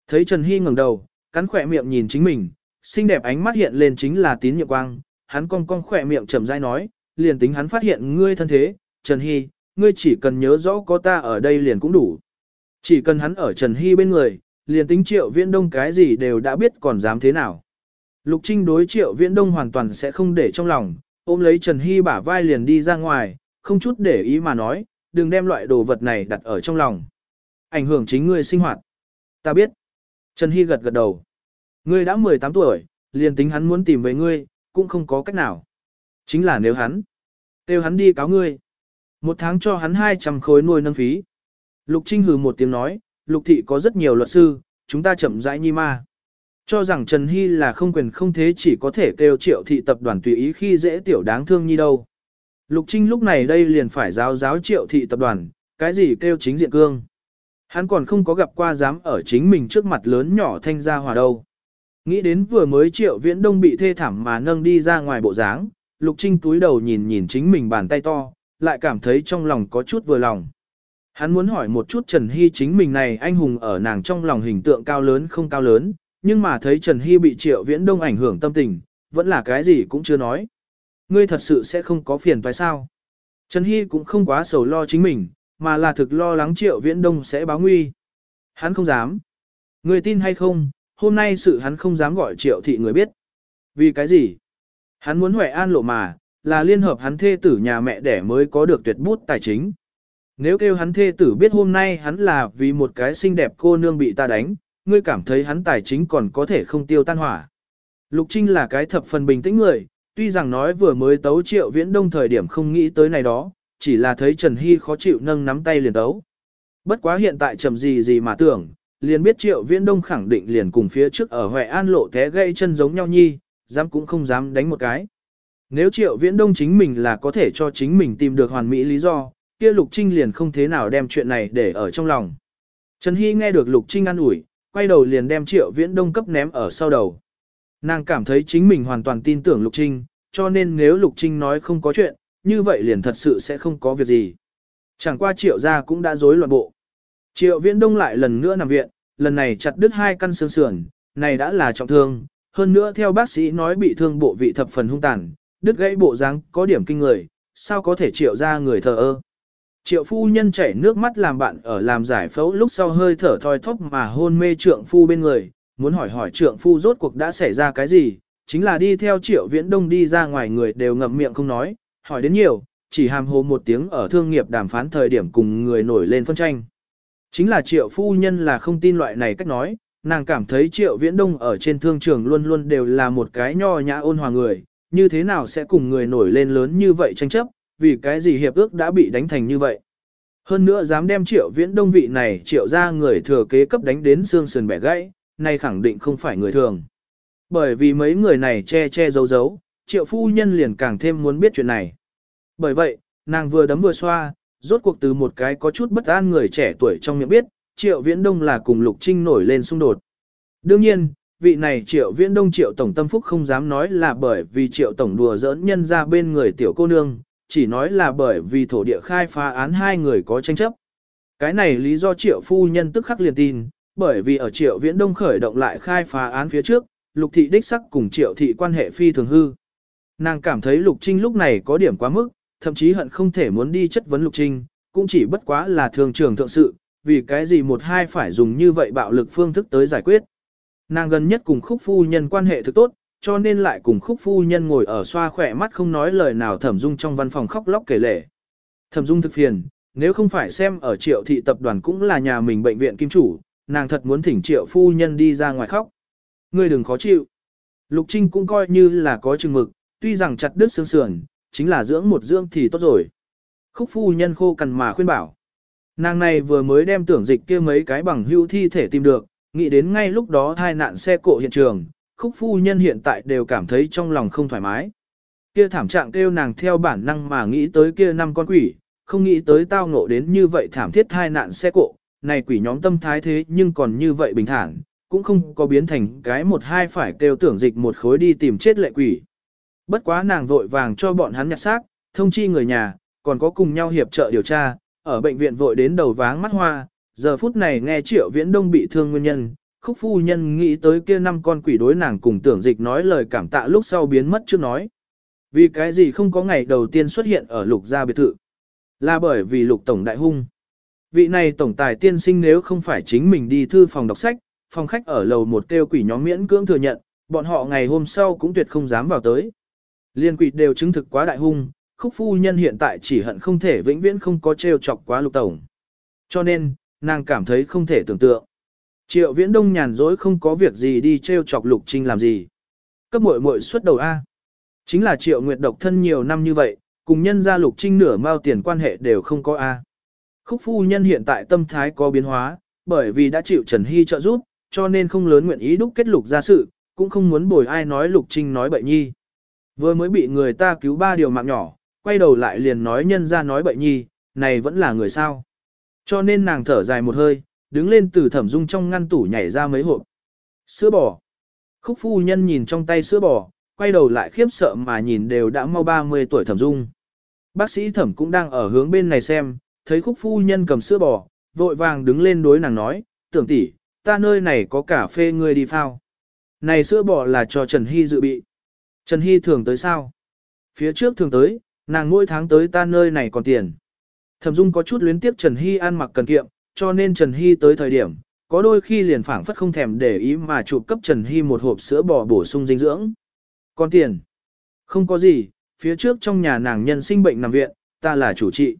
Thấy Trần Hy ngẩng đầu, cắn khỏe miệng nhìn chính mình, xinh đẹp ánh mắt hiện lên chính là tín nhiệm quang, hắn cong cong khỏe miệng chậm rãi nói, liền tính hắn phát hiện ngươi thân thế, Trần Hy, ngươi chỉ cần nhớ rõ có ta ở đây liền cũng đủ. Chỉ cần hắn ở Trần Hy bên người, liền tính triệu viễn đông cái gì đều đã biết còn dám thế nào. Lục Trinh đối triệu viễn đông hoàn toàn sẽ không để trong lòng, ôm lấy Trần Hy bả vai liền đi ra ngoài, không chút để ý mà nói, đừng đem loại đồ vật này đặt ở trong lòng. Ảnh hưởng chính ngươi sinh hoạt. Ta biết. Trần Hy gật gật đầu. Ngươi đã 18 tuổi, liền tính hắn muốn tìm về ngươi, cũng không có cách nào. Chính là nếu hắn. Kêu hắn đi cáo ngươi. Một tháng cho hắn 200 khối nuôi nâng phí. Lục Trinh hừ một tiếng nói, Lục Thị có rất nhiều luật sư, chúng ta chậm rãi nhi ma. Cho rằng Trần Hy là không quyền không thế chỉ có thể kêu triệu thị tập đoàn tùy ý khi dễ tiểu đáng thương như đâu. Lục Trinh lúc này đây liền phải giáo giáo triệu thị tập đoàn, cái gì kêu chính diện cương. Hắn còn không có gặp qua dám ở chính mình trước mặt lớn nhỏ thanh gia hòa đâu. Nghĩ đến vừa mới triệu viễn đông bị thê thảm mà nâng đi ra ngoài bộ dáng, Lục Trinh túi đầu nhìn nhìn chính mình bàn tay to, lại cảm thấy trong lòng có chút vừa lòng. Hắn muốn hỏi một chút Trần Hy chính mình này anh hùng ở nàng trong lòng hình tượng cao lớn không cao lớn, nhưng mà thấy Trần Hy bị triệu viễn đông ảnh hưởng tâm tình, vẫn là cái gì cũng chưa nói. Ngươi thật sự sẽ không có phiền phải sao? Trần Hy cũng không quá sầu lo chính mình, mà là thực lo lắng triệu viễn đông sẽ báo nguy. Hắn không dám. Ngươi tin hay không, hôm nay sự hắn không dám gọi triệu thị người biết. Vì cái gì? Hắn muốn Huệ An lộ mà, là liên hợp hắn thê tử nhà mẹ đẻ mới có được tuyệt bút tài chính. Nếu kêu hắn thê tử biết hôm nay hắn là vì một cái xinh đẹp cô nương bị ta đánh, ngươi cảm thấy hắn tài chính còn có thể không tiêu tan hỏa. Lục Trinh là cái thập phần bình tĩnh người, tuy rằng nói vừa mới tấu triệu viễn đông thời điểm không nghĩ tới này đó, chỉ là thấy Trần Hy khó chịu nâng nắm tay liền tấu. Bất quá hiện tại trầm gì gì mà tưởng, liền biết triệu viễn đông khẳng định liền cùng phía trước ở Huệ An lộ té gây chân giống nhau nhi, dám cũng không dám đánh một cái. Nếu triệu viễn đông chính mình là có thể cho chính mình tìm được hoàn mỹ lý do, kia Lục Trinh liền không thế nào đem chuyện này để ở trong lòng. Trần Hy nghe được Lục Trinh an ủi, quay đầu liền đem triệu viễn đông cấp ném ở sau đầu. Nàng cảm thấy chính mình hoàn toàn tin tưởng Lục Trinh, cho nên nếu Lục Trinh nói không có chuyện, như vậy liền thật sự sẽ không có việc gì. Chẳng qua triệu gia cũng đã rối loạn bộ. Triệu viễn đông lại lần nữa nằm viện, lần này chặt đứt hai căn xương sườn, này đã là trọng thương, hơn nữa theo bác sĩ nói bị thương bộ vị thập phần hung tàn, đứt gãy bộ dáng có điểm kinh người, sao có thể triệu ra người thờ ơ. Triệu phu nhân chảy nước mắt làm bạn ở làm giải phẫu lúc sau hơi thở thoi thóp mà hôn mê trượng phu bên người, muốn hỏi hỏi trượng phu rốt cuộc đã xảy ra cái gì, chính là đi theo triệu viễn đông đi ra ngoài người đều ngậm miệng không nói, hỏi đến nhiều, chỉ hàm hồ một tiếng ở thương nghiệp đàm phán thời điểm cùng người nổi lên phân tranh. Chính là triệu phu nhân là không tin loại này cách nói, nàng cảm thấy triệu viễn đông ở trên thương trường luôn luôn đều là một cái nho nhã ôn hòa người, như thế nào sẽ cùng người nổi lên lớn như vậy tranh chấp, vì cái gì hiệp ước đã bị đánh thành như vậy. Hơn nữa dám đem triệu viễn đông vị này triệu ra người thừa kế cấp đánh đến xương sườn bẻ gãy, này khẳng định không phải người thường. Bởi vì mấy người này che che giấu giấu, triệu phu nhân liền càng thêm muốn biết chuyện này. Bởi vậy, nàng vừa đấm vừa xoa, Rốt cuộc từ một cái có chút bất an người trẻ tuổi trong miệng biết, Triệu Viễn Đông là cùng Lục Trinh nổi lên xung đột. Đương nhiên, vị này Triệu Viễn Đông Triệu Tổng Tâm Phúc không dám nói là bởi vì Triệu Tổng đùa giỡn nhân ra bên người tiểu cô nương, chỉ nói là bởi vì thổ địa khai phá án hai người có tranh chấp. Cái này lý do Triệu Phu Nhân tức khắc liền tin, bởi vì ở Triệu Viễn Đông khởi động lại khai phá án phía trước, Lục Thị đích sắc cùng Triệu Thị quan hệ phi thường hư. Nàng cảm thấy Lục Trinh lúc này có điểm quá mức, thậm chí hận không thể muốn đi chất vấn Lục Trinh, cũng chỉ bất quá là thường trường thượng sự, vì cái gì một hai phải dùng như vậy bạo lực phương thức tới giải quyết. Nàng gần nhất cùng khúc phu nhân quan hệ thực tốt, cho nên lại cùng khúc phu nhân ngồi ở xoa khỏe mắt không nói lời nào thẩm dung trong văn phòng khóc lóc kể lể. Thẩm dung thực phiền, nếu không phải xem ở triệu thị tập đoàn cũng là nhà mình bệnh viện kim chủ, nàng thật muốn thỉnh triệu phu nhân đi ra ngoài khóc. Ngươi đừng khó chịu. Lục Trinh cũng coi như là có chừng mực, tuy rằng chặt đứt xương sườn, chính là dưỡng một dưỡng thì tốt rồi. Khúc phu nhân khô cằn mà khuyên bảo. Nàng này vừa mới đem tưởng dịch kia mấy cái bằng hữu thi thể tìm được, nghĩ đến ngay lúc đó thai nạn xe cộ hiện trường, khúc phu nhân hiện tại đều cảm thấy trong lòng không thoải mái. Kia thảm trạng kêu nàng theo bản năng mà nghĩ tới kia năm con quỷ, không nghĩ tới tao ngộ đến như vậy thảm thiết hai nạn xe cộ, này quỷ nhóm tâm thái thế nhưng còn như vậy bình thản, cũng không có biến thành cái một hai phải kêu tưởng dịch một khối đi tìm chết lệ quỷ. Bất quá nàng vội vàng cho bọn hắn nhặt xác, thông chi người nhà, còn có cùng nhau hiệp trợ điều tra, ở bệnh viện vội đến đầu váng mắt hoa, giờ phút này nghe triệu viễn đông bị thương nguyên nhân, khúc phu nhân nghĩ tới kia năm con quỷ đối nàng cùng tưởng dịch nói lời cảm tạ lúc sau biến mất trước nói. Vì cái gì không có ngày đầu tiên xuất hiện ở lục gia biệt thự? Là bởi vì lục tổng đại hung. Vị này tổng tài tiên sinh nếu không phải chính mình đi thư phòng đọc sách, phòng khách ở lầu một kêu quỷ nhóm miễn cưỡng thừa nhận, bọn họ ngày hôm sau cũng tuyệt không dám vào tới. Liên quỷ đều chứng thực quá đại hung, khúc phu nhân hiện tại chỉ hận không thể vĩnh viễn không có trêu chọc quá lục tổng. Cho nên, nàng cảm thấy không thể tưởng tượng. Triệu viễn đông nhàn rỗi không có việc gì đi treo chọc lục trinh làm gì. Cấp muội muội xuất đầu A. Chính là triệu nguyệt độc thân nhiều năm như vậy, cùng nhân gia lục trinh nửa mao tiền quan hệ đều không có A. Khúc phu nhân hiện tại tâm thái có biến hóa, bởi vì đã chịu Trần Hy trợ giúp, cho nên không lớn nguyện ý đúc kết lục ra sự, cũng không muốn bồi ai nói lục trinh nói bậy nhi. Vừa mới bị người ta cứu ba điều mạng nhỏ, quay đầu lại liền nói nhân ra nói bậy nhi, này vẫn là người sao. Cho nên nàng thở dài một hơi, đứng lên từ thẩm dung trong ngăn tủ nhảy ra mấy hộp. Sữa bò. Khúc phu nhân nhìn trong tay sữa bò, quay đầu lại khiếp sợ mà nhìn đều đã mau 30 tuổi thẩm dung. Bác sĩ thẩm cũng đang ở hướng bên này xem, thấy khúc phu nhân cầm sữa bò, vội vàng đứng lên đối nàng nói, tưởng tỷ, ta nơi này có cà phê ngươi đi phao. Này sữa bò là cho Trần Hy dự bị. Trần Hy thường tới sao? Phía trước thường tới, nàng mỗi tháng tới ta nơi này còn tiền. Thẩm Dung có chút luyến tiếp Trần Hy ăn mặc cần kiệm, cho nên Trần Hy tới thời điểm, có đôi khi liền phảng phất không thèm để ý mà chụp cấp Trần Hy một hộp sữa bò bổ sung dinh dưỡng. Còn tiền? Không có gì, phía trước trong nhà nàng nhân sinh bệnh nằm viện, ta là chủ trị.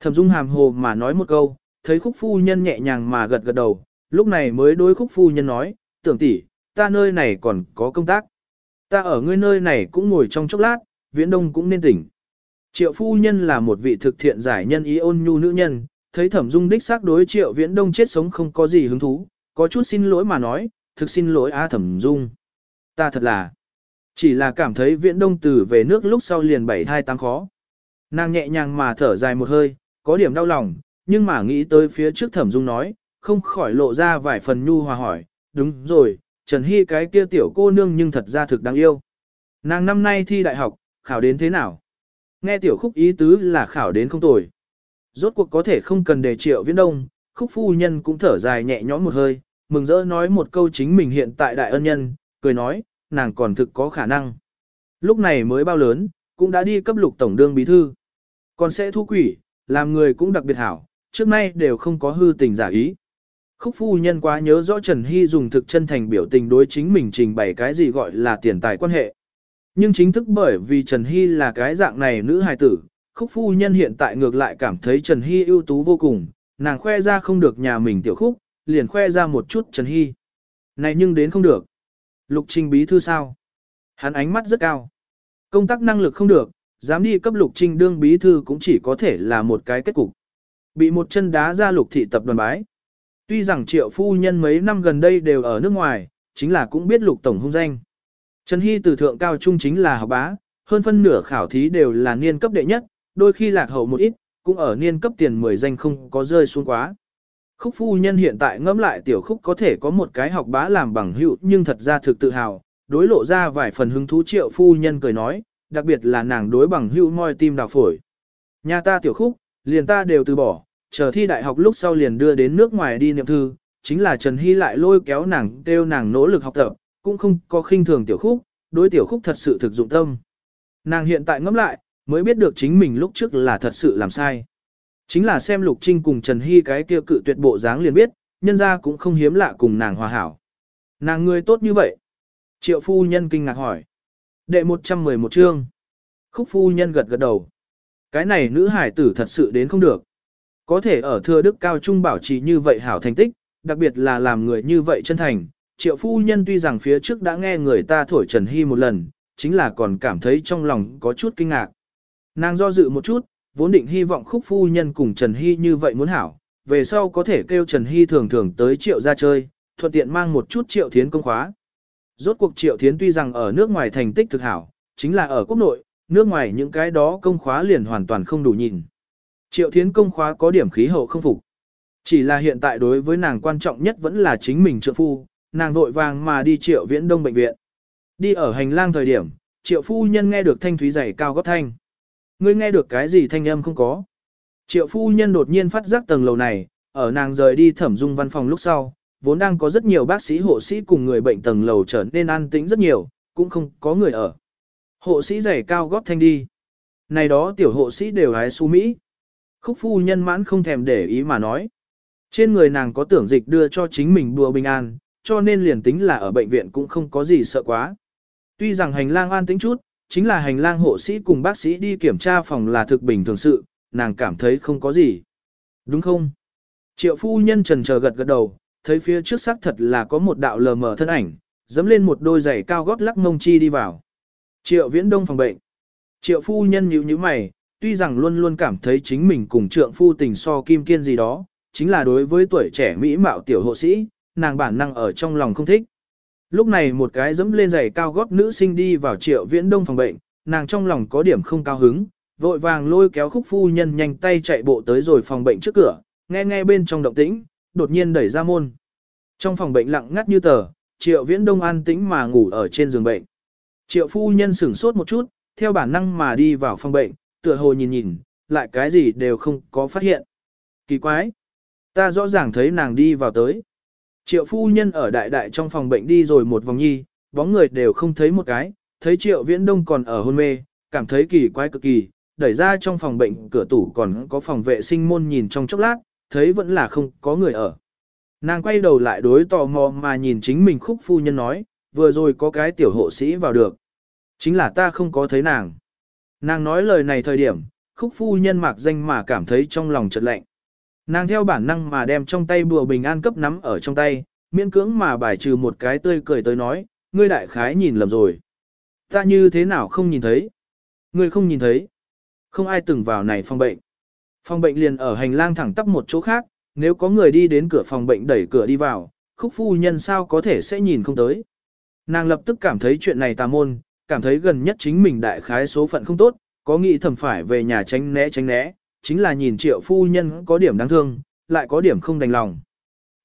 Thẩm Dung hàm hồ mà nói một câu, thấy khúc phu nhân nhẹ nhàng mà gật gật đầu, lúc này mới đối khúc phu nhân nói, tưởng tỷ, ta nơi này còn có công tác. Ta ở ngươi nơi này cũng ngồi trong chốc lát, viễn đông cũng nên tỉnh. Triệu phu nhân là một vị thực thiện giải nhân ý ôn nhu nữ nhân, thấy thẩm dung đích xác đối triệu viễn đông chết sống không có gì hứng thú, có chút xin lỗi mà nói, thực xin lỗi a thẩm dung. Ta thật là, chỉ là cảm thấy viễn đông từ về nước lúc sau liền bảy thai tăng khó. Nàng nhẹ nhàng mà thở dài một hơi, có điểm đau lòng, nhưng mà nghĩ tới phía trước thẩm dung nói, không khỏi lộ ra vài phần nhu hòa hỏi, đúng rồi, Trần Hy cái kia tiểu cô nương nhưng thật ra thực đáng yêu. Nàng năm nay thi đại học, khảo đến thế nào? Nghe tiểu khúc ý tứ là khảo đến không tồi. Rốt cuộc có thể không cần đề triệu viễn đông, khúc phu nhân cũng thở dài nhẹ nhõm một hơi, mừng rỡ nói một câu chính mình hiện tại đại ân nhân, cười nói, nàng còn thực có khả năng. Lúc này mới bao lớn, cũng đã đi cấp lục tổng đương bí thư. Còn sẽ thu quỷ, làm người cũng đặc biệt hảo, trước nay đều không có hư tình giả ý. Khúc phu nhân quá nhớ rõ Trần Hy dùng thực chân thành biểu tình đối chính mình trình bày cái gì gọi là tiền tài quan hệ. Nhưng chính thức bởi vì Trần Hy là cái dạng này nữ hài tử, khúc phu nhân hiện tại ngược lại cảm thấy Trần Hy ưu tú vô cùng, nàng khoe ra không được nhà mình tiểu khúc, liền khoe ra một chút Trần Hy. Này nhưng đến không được. Lục Trinh bí thư sao? Hắn ánh mắt rất cao. Công tác năng lực không được, dám đi cấp Lục Trinh đương bí thư cũng chỉ có thể là một cái kết cục. Bị một chân đá ra Lục thị tập đoàn bái. Tuy rằng triệu phu nhân mấy năm gần đây đều ở nước ngoài, chính là cũng biết Lục Tổng hung danh. Trần Hy từ thượng cao trung chính là học bá, hơn phân nửa khảo thí đều là niên cấp đệ nhất, đôi khi lạc hậu một ít, cũng ở niên cấp tiền 10 danh không có rơi xuống quá. Khúc phu nhân hiện tại ngẫm lại tiểu khúc có thể có một cái học bá làm bằng hữu nhưng thật ra thực tự hào, đối lộ ra vài phần hứng thú triệu phu nhân cười nói, đặc biệt là nàng đối bằng hữu moi tim đào phổi. Nhà ta tiểu khúc, liền ta đều từ bỏ, chờ thi đại học lúc sau liền đưa đến nước ngoài đi niệm thư, chính là Trần Hy lại lôi kéo nàng kêu nàng nỗ lực học tập, cũng không có khinh thường tiểu khúc, đối tiểu khúc thật sự thực dụng tâm. Nàng hiện tại ngẫm lại, mới biết được chính mình lúc trước là thật sự làm sai. Chính là xem Lục Trinh cùng Trần Hy cái kia cự tuyệt bộ dáng liền biết, nhân ra cũng không hiếm lạ cùng nàng hòa hảo. Nàng người tốt như vậy. Triệu phu nhân kinh ngạc hỏi. Đệ 111 chương. Khúc phu nhân gật gật đầu. Cái này nữ hải tử thật sự đến không được. Có thể ở thừa đức cao trung bảo trì như vậy hảo thành tích, đặc biệt là làm người như vậy chân thành. Triệu phu nhân tuy rằng phía trước đã nghe người ta thổi Trần Hy một lần, chính là còn cảm thấy trong lòng có chút kinh ngạc. Nàng do dự một chút, vốn định hy vọng khúc phu nhân cùng Trần Hy như vậy muốn hảo, về sau có thể kêu Trần Hy thường thường tới triệu ra chơi, thuận tiện mang một chút triệu thiến công khóa. Rốt cuộc triệu thiến tuy rằng ở nước ngoài thành tích thực hảo, chính là ở quốc nội, nước ngoài những cái đó công khóa liền hoàn toàn không đủ nhìn. Triệu thiến công khóa có điểm khí hậu không phục. Chỉ là hiện tại đối với nàng quan trọng nhất vẫn là chính mình trượng phu, nàng vội vàng mà đi triệu viễn đông bệnh viện. Đi ở hành lang thời điểm, triệu phu nhân nghe được thanh thúy dày cao gấp thanh. Ngươi nghe được cái gì thanh âm không có. Triệu phu nhân đột nhiên phát giác tầng lầu này, ở nàng rời đi thẩm dung văn phòng lúc sau, vốn đang có rất nhiều bác sĩ hộ sĩ cùng người bệnh tầng lầu trở nên an tĩnh rất nhiều, cũng không có người ở. Hộ sĩ giày cao góp thanh đi. Này đó tiểu hộ sĩ đều hái su Mỹ. Khúc phu nhân mãn không thèm để ý mà nói. Trên người nàng có tưởng dịch đưa cho chính mình đùa bình an, cho nên liền tính là ở bệnh viện cũng không có gì sợ quá. Tuy rằng hành lang an tĩnh chút, chính là hành lang hộ sĩ cùng bác sĩ đi kiểm tra phòng là thực bình thường sự, nàng cảm thấy không có gì. Đúng không? Triệu phu nhân trần chờ gật gật đầu, thấy phía trước xác thật là có một đạo lờ mờ thân ảnh, dẫm lên một đôi giày cao gót lắc mông chi đi vào. Triệu viễn đông phòng bệnh. Triệu phu nhân nhíu nhíu mày, tuy rằng luôn luôn cảm thấy chính mình cùng trượng phu tình so kim kiên gì đó, chính là đối với tuổi trẻ mỹ mạo tiểu hộ sĩ, nàng bản năng ở trong lòng không thích. Lúc này một cái dẫm lên giày cao gót nữ sinh đi vào triệu viễn đông phòng bệnh, nàng trong lòng có điểm không cao hứng, vội vàng lôi kéo khúc phu nhân nhanh tay chạy bộ tới rồi phòng bệnh trước cửa, nghe nghe bên trong động tĩnh, đột nhiên đẩy ra môn. Trong phòng bệnh lặng ngắt như tờ, triệu viễn đông an tĩnh mà ngủ ở trên giường bệnh. Triệu phu nhân sửng sốt một chút, theo bản năng mà đi vào phòng bệnh, tựa hồ nhìn nhìn, lại cái gì đều không có phát hiện. Kỳ quái! Ta rõ ràng thấy nàng đi vào tới. Triệu phu nhân ở đại đại trong phòng bệnh đi rồi một vòng nhi, bóng người đều không thấy một cái, thấy triệu viễn đông còn ở hôn mê, cảm thấy kỳ quái cực kỳ, đẩy ra trong phòng bệnh cửa tủ còn có phòng vệ sinh môn nhìn trong chốc lát, thấy vẫn là không có người ở. Nàng quay đầu lại đối tò mò mà nhìn chính mình khúc phu nhân nói, vừa rồi có cái tiểu hộ sĩ vào được. Chính là ta không có thấy nàng. Nàng nói lời này thời điểm, khúc phu nhân mạc danh mà cảm thấy trong lòng chợt lạnh. Nàng theo bản năng mà đem trong tay bùa bình an cấp nắm ở trong tay, miễn cưỡng mà bài trừ một cái tươi cười tới nói, ngươi đại khái nhìn lầm rồi. Ta như thế nào không nhìn thấy? Ngươi không nhìn thấy. Không ai từng vào này phòng bệnh. Phòng bệnh liền ở hành lang thẳng tắp một chỗ khác, nếu có người đi đến cửa phòng bệnh đẩy cửa đi vào, khúc phu nhân sao có thể sẽ nhìn không tới. Nàng lập tức cảm thấy chuyện này tà môn, cảm thấy gần nhất chính mình đại khái số phận không tốt, có nghĩ thầm phải về nhà tránh né tránh né, chính là nhìn triệu phu nhân có điểm đáng thương, lại có điểm không đành lòng.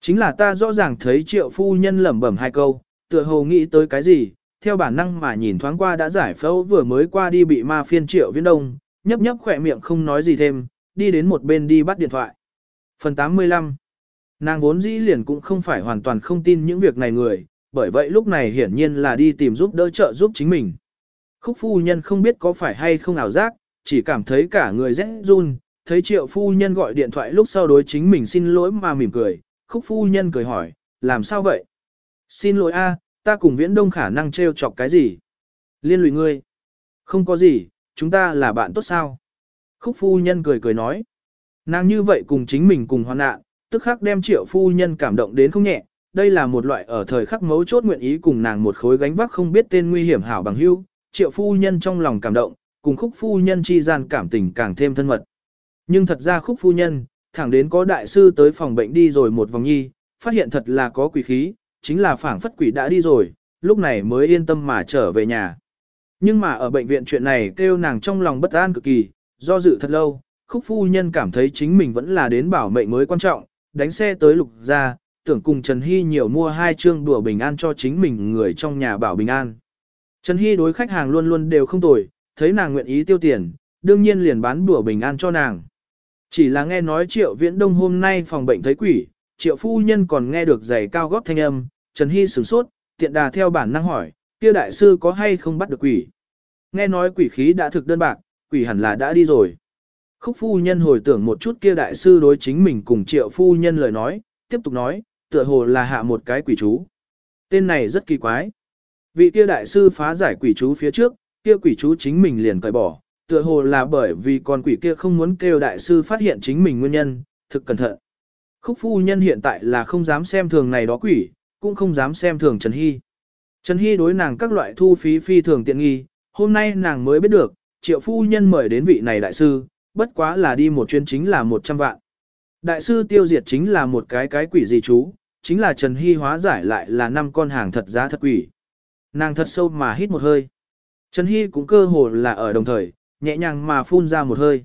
Chính là ta rõ ràng thấy triệu phu nhân lẩm bẩm hai câu, tựa hồ nghĩ tới cái gì, theo bản năng mà nhìn thoáng qua đã giải phẫu vừa mới qua đi bị ma phiên triệu viễn đông, nhấp nhấp khỏe miệng không nói gì thêm, đi đến một bên đi bắt điện thoại. Phần 85 Nàng vốn dĩ liền cũng không phải hoàn toàn không tin những việc này người, bởi vậy lúc này hiển nhiên là đi tìm giúp đỡ trợ giúp chính mình. Khúc phu nhân không biết có phải hay không ảo giác, chỉ cảm thấy cả người rét run, thấy triệu phu nhân gọi điện thoại lúc sau đối chính mình xin lỗi mà mỉm cười, khúc phu nhân cười hỏi, làm sao vậy? Xin lỗi a, ta cùng viễn đông khả năng trêu chọc cái gì? Liên lụy ngươi. Không có gì, chúng ta là bạn tốt sao? Khúc phu nhân cười cười nói. Nàng như vậy cùng chính mình cùng hoạn nạn, tức khắc đem triệu phu nhân cảm động đến không nhẹ. Đây là một loại ở thời khắc mấu chốt nguyện ý cùng nàng một khối gánh vác không biết tên nguy hiểm hảo bằng hữu. Triệu phu nhân trong lòng cảm động, cùng khúc phu nhân chi gian cảm tình càng thêm thân mật. Nhưng thật ra khúc phu nhân, thẳng đến có đại sư tới phòng bệnh đi rồi một vòng nhi, phát hiện thật là có quỷ khí, chính là phảng phất quỷ đã đi rồi, lúc này mới yên tâm mà trở về nhà. Nhưng mà ở bệnh viện chuyện này kêu nàng trong lòng bất an cực kỳ, do dự thật lâu, khúc phu nhân cảm thấy chính mình vẫn là đến bảo mệnh mới quan trọng, đánh xe tới lục ra, tưởng cùng Trần Hy nhiều mua hai chương đùa bình an cho chính mình người trong nhà bảo bình an. Trần Hy đối khách hàng luôn luôn đều không tồi, thấy nàng nguyện ý tiêu tiền, đương nhiên liền bán đùa bình an cho nàng. Chỉ là nghe nói triệu viễn đông hôm nay phòng bệnh thấy quỷ, triệu phu nhân còn nghe được giày cao góp thanh âm, Trần Hy sửng sốt, tiện đà theo bản năng hỏi, kia đại sư có hay không bắt được quỷ. Nghe nói quỷ khí đã thực đơn bạc, quỷ hẳn là đã đi rồi. Khúc phu nhân hồi tưởng một chút kia đại sư đối chính mình cùng triệu phu nhân lời nói, tiếp tục nói, tựa hồ là hạ một cái quỷ chú. Tên này rất kỳ quái. Vị kia đại sư phá giải quỷ chú phía trước, kia quỷ chú chính mình liền cởi bỏ, tựa hồ là bởi vì con quỷ kia không muốn kêu đại sư phát hiện chính mình nguyên nhân, thực cẩn thận. Khúc phu nhân hiện tại là không dám xem thường này đó quỷ, cũng không dám xem thường Trần Hy. Trần Hy đối nàng các loại thu phí phi thường tiện nghi, hôm nay nàng mới biết được, triệu phu nhân mời đến vị này đại sư, bất quá là đi một chuyến chính là 100 vạn. Đại sư tiêu diệt chính là một cái cái quỷ gì chú, chính là Trần Hy hóa giải lại là năm con hàng thật giá thật quỷ. Nàng thật sâu mà hít một hơi. Trần Hy cũng cơ hồ là ở đồng thời, nhẹ nhàng mà phun ra một hơi.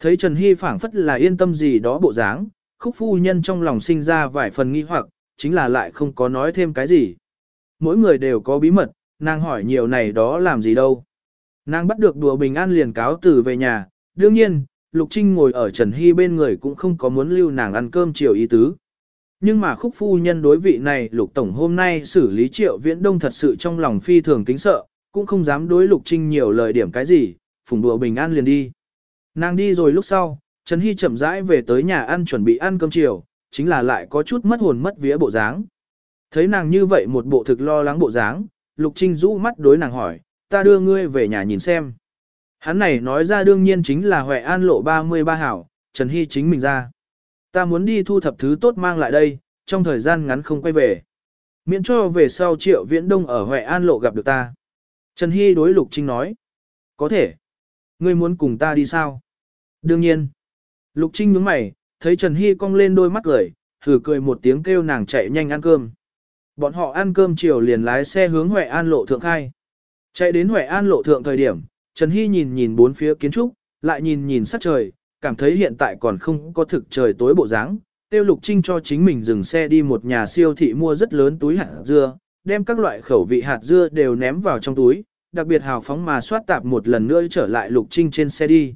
Thấy Trần Hy phảng phất là yên tâm gì đó bộ dáng, khúc phu nhân trong lòng sinh ra vài phần nghi hoặc, chính là lại không có nói thêm cái gì. Mỗi người đều có bí mật, nàng hỏi nhiều này đó làm gì đâu. Nàng bắt được đùa bình an liền cáo từ về nhà, đương nhiên, Lục Trinh ngồi ở Trần Hy bên người cũng không có muốn lưu nàng ăn cơm chiều ý tứ. Nhưng mà khúc phu nhân đối vị này Lục Tổng hôm nay xử lý triệu viễn đông thật sự trong lòng phi thường kính sợ, cũng không dám đối Lục Trinh nhiều lời điểm cái gì, phùng đùa bình an liền đi. Nàng đi rồi lúc sau, Trần Hy chậm rãi về tới nhà ăn chuẩn bị ăn cơm chiều, chính là lại có chút mất hồn mất vía bộ dáng. Thấy nàng như vậy một bộ thực lo lắng bộ dáng, Lục Trinh rũ mắt đối nàng hỏi, ta đưa ngươi về nhà nhìn xem. Hắn này nói ra đương nhiên chính là Huệ An lộ 33 hảo, Trần Hy chính mình ra. Ta muốn đi thu thập thứ tốt mang lại đây, trong thời gian ngắn không quay về. Miễn cho về sau triệu viễn đông ở Huệ An lộ gặp được ta. Trần Hy đối Lục Trinh nói. Có thể. Ngươi muốn cùng ta đi sao? Đương nhiên. Lục Trinh nhướng mày, thấy Trần Hy cong lên đôi mắt cười, thử cười một tiếng kêu nàng chạy nhanh ăn cơm. Bọn họ ăn cơm chiều liền lái xe hướng Huệ An lộ thượng khai. Chạy đến Huệ An lộ thượng thời điểm, Trần Hy nhìn nhìn bốn phía kiến trúc, lại nhìn nhìn sắc trời, cảm thấy hiện tại còn không có thực trời tối bộ dáng. Tiêu Lục Trinh cho chính mình dừng xe đi một nhà siêu thị mua rất lớn túi hạt dưa, đem các loại khẩu vị hạt dưa đều ném vào trong túi, đặc biệt hào phóng mà soát tạp một lần nữa trở lại Lục Trinh trên xe đi.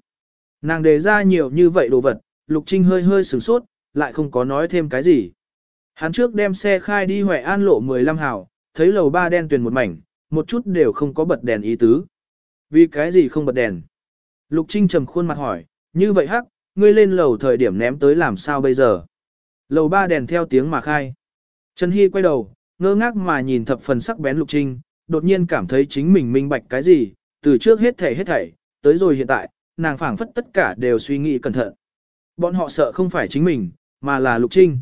Nàng đề ra nhiều như vậy đồ vật, Lục Trinh hơi hơi sửng sốt, lại không có nói thêm cái gì. Hắn trước đem xe khai đi Huệ An lộ 15 hào, thấy lầu ba đen tuyền một mảnh, một chút đều không có bật đèn ý tứ. Vì cái gì không bật đèn? Lục Trinh trầm khuôn mặt hỏi, như vậy hắc, ngươi lên lầu thời điểm ném tới làm sao bây giờ? Lầu ba đèn theo tiếng mà khai. Trần Hy quay đầu, ngơ ngác mà nhìn thập phần sắc bén Lục Trinh, đột nhiên cảm thấy chính mình minh bạch cái gì, từ trước hết thảy hết thảy, tới rồi hiện tại, nàng phảng phất tất cả đều suy nghĩ cẩn thận. Bọn họ sợ không phải chính mình, mà là Lục Trinh.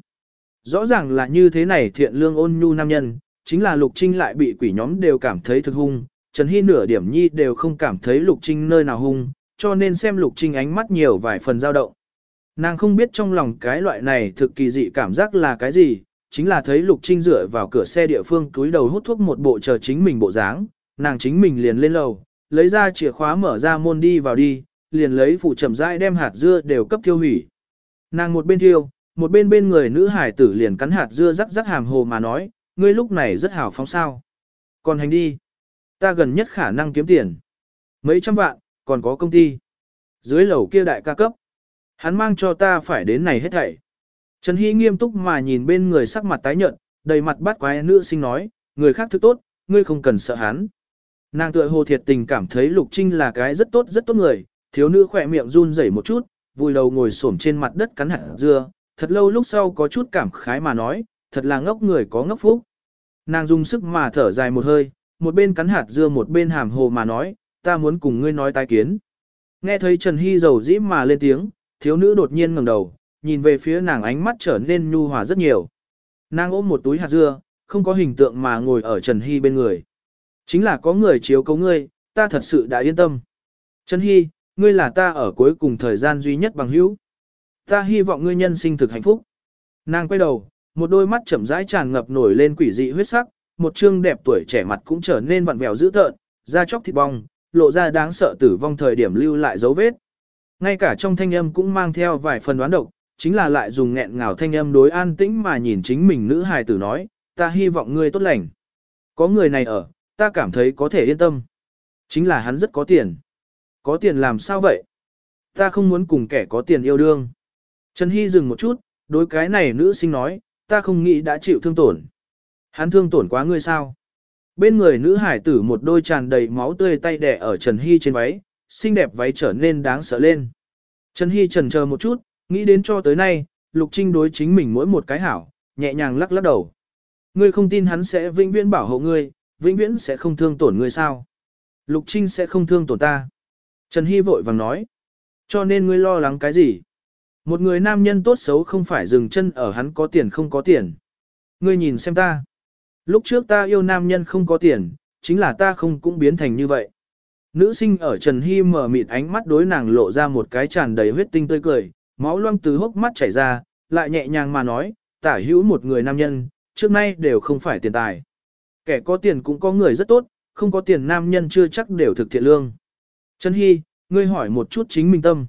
Rõ ràng là như thế này thiện lương ôn nhu nam nhân, chính là Lục Trinh lại bị quỷ nhóm đều cảm thấy thực hung, Trần Hy nửa điểm nhi đều không cảm thấy Lục Trinh nơi nào hung, cho nên xem Lục Trinh ánh mắt nhiều vài phần dao động. Nàng không biết trong lòng cái loại này thực kỳ dị cảm giác là cái gì, chính là thấy Lục Trinh dựa vào cửa xe địa phương túi đầu hút thuốc một bộ chờ chính mình bộ dáng, nàng chính mình liền lên lầu, lấy ra chìa khóa mở ra môn đi vào đi, liền lấy phụ chậm rãi đem hạt dưa đều cấp tiêu hủy. Nàng một bên tiêu, một bên bên người nữ hải tử liền cắn hạt dưa rắc rắc hàm hồ mà nói, ngươi lúc này rất hào phóng sao. Còn hành đi. Ta gần nhất khả năng kiếm tiền. Mấy trăm vạn, còn có công ty. Dưới lầu kia đại ca cấp. Hắn mang cho ta phải đến này hết thảy. Trần Hy nghiêm túc mà nhìn bên người sắc mặt tái nhợt, đầy mặt bắt quái nữ sinh nói, người khác thức tốt, ngươi không cần sợ hắn. Nàng tựa hồ thiệt tình cảm thấy Lục Trinh là cái rất tốt rất tốt người, thiếu nữ khỏe miệng run rẩy một chút, vùi đầu ngồi xổm trên mặt đất cắn hạt dưa, thật lâu lúc sau có chút cảm khái mà nói, thật là ngốc người có ngốc phúc. Nàng dùng sức mà thở dài một hơi, một bên cắn hạt dưa một bên hàm hồ mà nói, ta muốn cùng ngươi nói tái kiến. Nghe thấy Trần Hy dầu dĩ mà lên tiếng, thiếu nữ đột nhiên ngẩng đầu, nhìn về phía nàng ánh mắt trở nên nhu hòa rất nhiều. Nàng ôm một túi hạt dưa, không có hình tượng mà ngồi ở Trần Hy bên người. Chính là có người chiếu cấu ngươi, ta thật sự đã yên tâm. Trần Hy, ngươi là ta ở cuối cùng thời gian duy nhất bằng hữu. Ta hy vọng ngươi nhân sinh thực hạnh phúc. Nàng quay đầu, một đôi mắt chậm rãi tràn ngập nổi lên quỷ dị huyết sắc, một trương đẹp tuổi trẻ mặt cũng trở nên vặn vẹo dữ tợn, da chóc thịt bong, lộ ra đáng sợ tử vong thời điểm lưu lại dấu vết. Ngay cả trong thanh âm cũng mang theo vài phần đoán độc, chính là lại dùng nghẹn ngào thanh âm đối an tĩnh mà nhìn chính mình nữ hài tử nói, ta hy vọng ngươi tốt lành. Có người này ở, ta cảm thấy có thể yên tâm. Chính là hắn rất có tiền. Có tiền làm sao vậy? Ta không muốn cùng kẻ có tiền yêu đương. Trần Hy dừng một chút, đối cái này nữ sinh nói, ta không nghĩ đã chịu thương tổn. Hắn thương tổn quá ngươi sao? Bên người nữ hải tử một đôi tràn đầy máu tươi tay đẻ ở Trần Hy trên váy, xinh đẹp váy trở nên đáng sợ lên. Trần Hy trần chờ một chút, nghĩ đến cho tới nay, Lục Trinh đối chính mình mỗi một cái hảo, nhẹ nhàng lắc lắc đầu. Ngươi không tin hắn sẽ vĩnh viễn bảo hộ ngươi, vĩnh viễn sẽ không thương tổn ngươi sao? Lục Trinh sẽ không thương tổn ta. Trần Hy vội vàng nói. Cho nên ngươi lo lắng cái gì? Một người nam nhân tốt xấu không phải dừng chân ở hắn có tiền không có tiền. Ngươi nhìn xem ta. Lúc trước ta yêu nam nhân không có tiền, chính là ta không cũng biến thành như vậy. Nữ sinh ở Trần Hy mở mịt ánh mắt đối nàng lộ ra một cái tràn đầy huyết tinh tươi cười, máu loang từ hốc mắt chảy ra, lại nhẹ nhàng mà nói, tả hữu một người nam nhân, trước nay đều không phải tiền tài. Kẻ có tiền cũng có người rất tốt, không có tiền nam nhân chưa chắc đều thực thiện lương. Trần Hy, ngươi hỏi một chút chính mình tâm.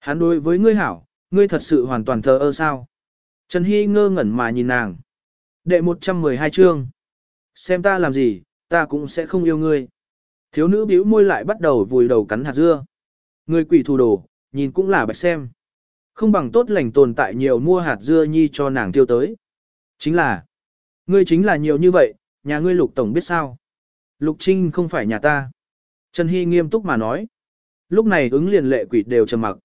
Hắn đối với ngươi hảo, ngươi thật sự hoàn toàn thờ ơ sao? Trần Hy ngơ ngẩn mà nhìn nàng. Đệ 112 chương. Xem ta làm gì, ta cũng sẽ không yêu ngươi. Thiếu nữ bĩu môi lại bắt đầu vùi đầu cắn hạt dưa. Người quỷ thù đồ, nhìn cũng là bạch xem. Không bằng tốt lành tồn tại nhiều mua hạt dưa nhi cho nàng tiêu tới. Chính là, ngươi chính là nhiều như vậy, nhà ngươi lục tổng biết sao. Lục Trinh không phải nhà ta. Trần Hy nghiêm túc mà nói. Lúc này ứng liền lệ quỷ đều trầm mặc.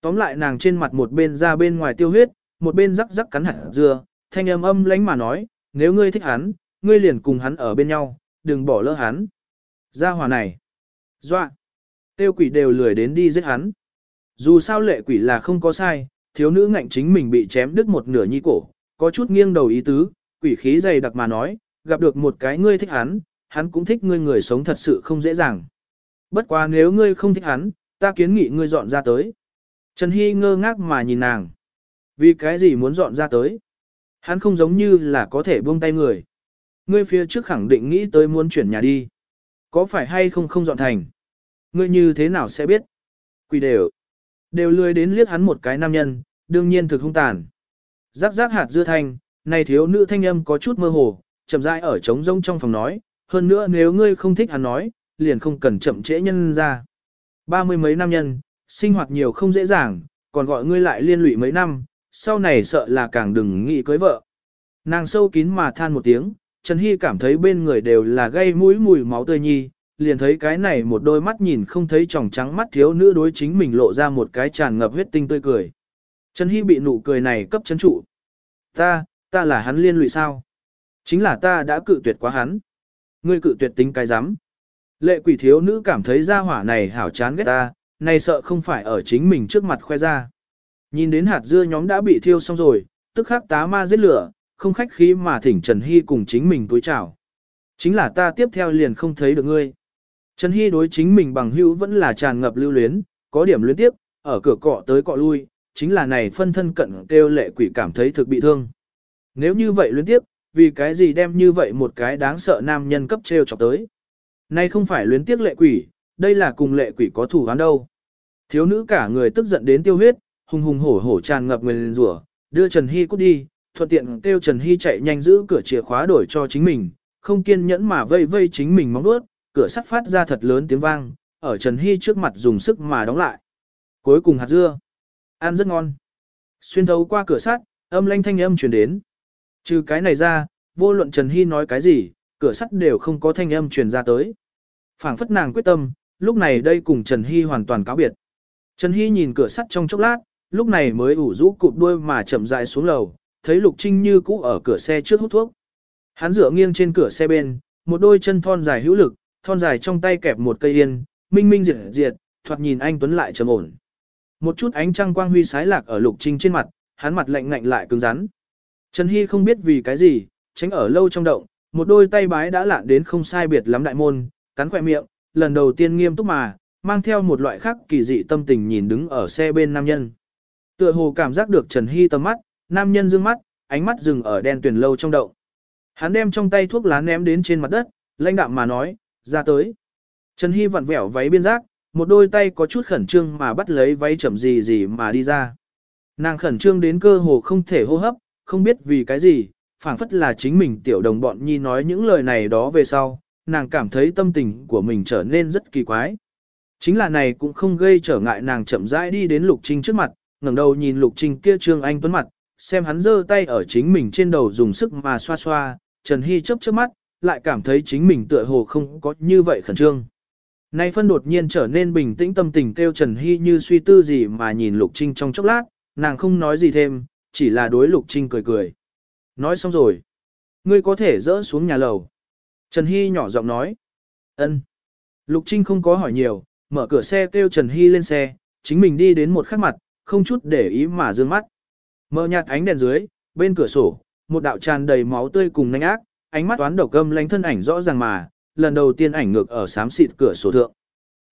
Tóm lại nàng trên mặt một bên ra bên ngoài tiêu huyết, một bên rắc rắc cắn hạt dưa, thanh âm âm lánh mà nói, nếu ngươi thích hắn, ngươi liền cùng hắn ở bên nhau, đừng bỏ lỡ hắn. Gia hòa này. Doa. Tiêu quỷ đều lười đến đi giết hắn. Dù sao lệ quỷ là không có sai, thiếu nữ ngạnh chính mình bị chém đứt một nửa nhi cổ, có chút nghiêng đầu ý tứ, quỷ khí dày đặc mà nói, gặp được một cái ngươi thích hắn, hắn cũng thích ngươi người sống thật sự không dễ dàng. Bất quá nếu ngươi không thích hắn, ta kiến nghị ngươi dọn ra tới. Trần Hy ngơ ngác mà nhìn nàng. Vì cái gì muốn dọn ra tới? Hắn không giống như là có thể buông tay người. Ngươi phía trước khẳng định nghĩ tới muốn chuyển nhà đi. Có phải hay không không dọn thành? Ngươi như thế nào sẽ biết? Quỷ đều. Đều lười đến liếc hắn một cái nam nhân, đương nhiên thực hung tàn. Rắc rắc hạt dưa thanh, này thiếu nữ thanh âm có chút mơ hồ, chậm rãi ở trống rông trong phòng nói, hơn nữa nếu ngươi không thích hắn nói, liền không cần chậm trễ nhân ra. Ba mươi mấy năm nhân, sinh hoạt nhiều không dễ dàng, còn gọi ngươi lại liên lụy mấy năm, sau này sợ là càng đừng nghĩ cưới vợ. Nàng sâu kín mà than một tiếng, Trần Hy cảm thấy bên người đều là gây mũi mùi máu tươi nhi, liền thấy cái này một đôi mắt nhìn không thấy tròng trắng mắt thiếu nữ đối chính mình lộ ra một cái tràn ngập huyết tinh tươi cười. Trần Hy bị nụ cười này cấp chấn trụ. Ta, ta là hắn liên lụy sao? Chính là ta đã cự tuyệt quá hắn. Ngươi cự tuyệt tính cái rắm Lệ quỷ thiếu nữ cảm thấy ra hỏa này hảo chán ghét ta, này sợ không phải ở chính mình trước mặt khoe ra. Nhìn đến hạt dưa nhóm đã bị thiêu xong rồi, tức khắc tá ma giết lửa, không khách khí mà thỉnh Trần Hy cùng chính mình túi chào. Chính là ta tiếp theo liền không thấy được ngươi. Trần Hy đối chính mình bằng hữu vẫn là tràn ngập lưu luyến, có điểm luyến tiếp, ở cửa cọ tới cọ lui, chính là này phân thân cận kêu lệ quỷ cảm thấy thực bị thương. Nếu như vậy luyến tiếp, vì cái gì đem như vậy một cái đáng sợ nam nhân cấp treo chọc tới. Nay không phải luyến tiếc lệ quỷ, đây là cùng lệ quỷ có thủ án đâu. Thiếu nữ cả người tức giận đến tiêu huyết, hùng hùng hổ hổ tràn ngập người lên rủa, đưa Trần Hy cút đi, thuận tiện kêu Trần Hy chạy nhanh giữ cửa chìa khóa đổi cho chính mình, không kiên nhẫn mà vây vây chính mình móng nuốt, cửa sắt phát ra thật lớn tiếng vang, ở Trần Hy trước mặt dùng sức mà đóng lại. Cuối cùng hạt dưa, ăn rất ngon. Xuyên thấu qua cửa sắt, âm lanh thanh âm truyền đến. Trừ cái này ra, vô luận Trần Hy nói cái gì, cửa sắt đều không có thanh âm truyền ra tới. phảng phất nàng quyết tâm, lúc này đây cùng Trần Hy hoàn toàn cáo biệt. Trần Hy nhìn cửa sắt trong chốc lát, lúc này mới ủ rũ cụp đuôi mà chậm rãi xuống lầu, thấy Lục Trinh như cũ ở cửa xe trước hút thuốc. Hắn dựa nghiêng trên cửa xe bên, một đôi chân thon dài hữu lực, thon dài trong tay kẹp một cây yên, minh minh diệt diệt, thoạt nhìn anh Tuấn lại trầm ổn. Một chút ánh trăng quang huy sái lạc ở Lục Trinh trên mặt, hắn mặt lạnh ngạnh lại cứng rắn. Trần Hy không biết vì cái gì, tránh ở lâu trong động, một đôi tay bái đã lạn đến không sai biệt lắm đại môn, cắn khỏe miệng, lần đầu tiên nghiêm túc mà, mang theo một loại khác kỳ dị tâm tình nhìn đứng ở xe bên nam nhân. Tựa hồ cảm giác được Trần Hy tầm mắt, nam nhân dương mắt, ánh mắt dừng ở đen tuyển lâu trong động. Hắn đem trong tay thuốc lá ném đến trên mặt đất, lãnh đạm mà nói, ra tới. Trần Hy vặn vẹo váy biên giác, một đôi tay có chút khẩn trương mà bắt lấy váy chậm gì gì mà đi ra. Nàng khẩn trương đến cơ hồ không thể hô hấp, không biết vì cái gì, phảng phất là chính mình tiểu đồng bọn nhi nói những lời này đó về sau, nàng cảm thấy tâm tình của mình trở nên rất kỳ quái. Chính là này cũng không gây trở ngại nàng chậm rãi đi đến Lục Trinh trước mặt, ngẩng đầu nhìn Lục Trinh kia trương anh tuấn mặt, xem hắn giơ tay ở chính mình trên đầu dùng sức mà xoa xoa, Trần Hy chớp chớp mắt, lại cảm thấy chính mình tựa hồ không có như vậy khẩn trương. Nay phân đột nhiên trở nên bình tĩnh tâm tình kêu Trần Hy như suy tư gì mà nhìn Lục Trinh trong chốc lát, nàng không nói gì thêm, chỉ là đối Lục Trinh cười cười. Nói xong rồi. Ngươi có thể dỡ xuống nhà lầu. Trần Hy nhỏ giọng nói. ân. Lục Trinh không có hỏi nhiều, mở cửa xe kêu Trần Hy lên xe, chính mình đi đến một khắc mặt, không chút để ý mà dương mắt. Mở nhạt ánh đèn dưới, bên cửa sổ, một đạo tràn đầy máu tươi cùng nanh ác, ánh mắt toán độc gâm lánh thân ảnh rõ ràng mà, lần đầu tiên ảnh ngược ở xám xịt cửa sổ thượng.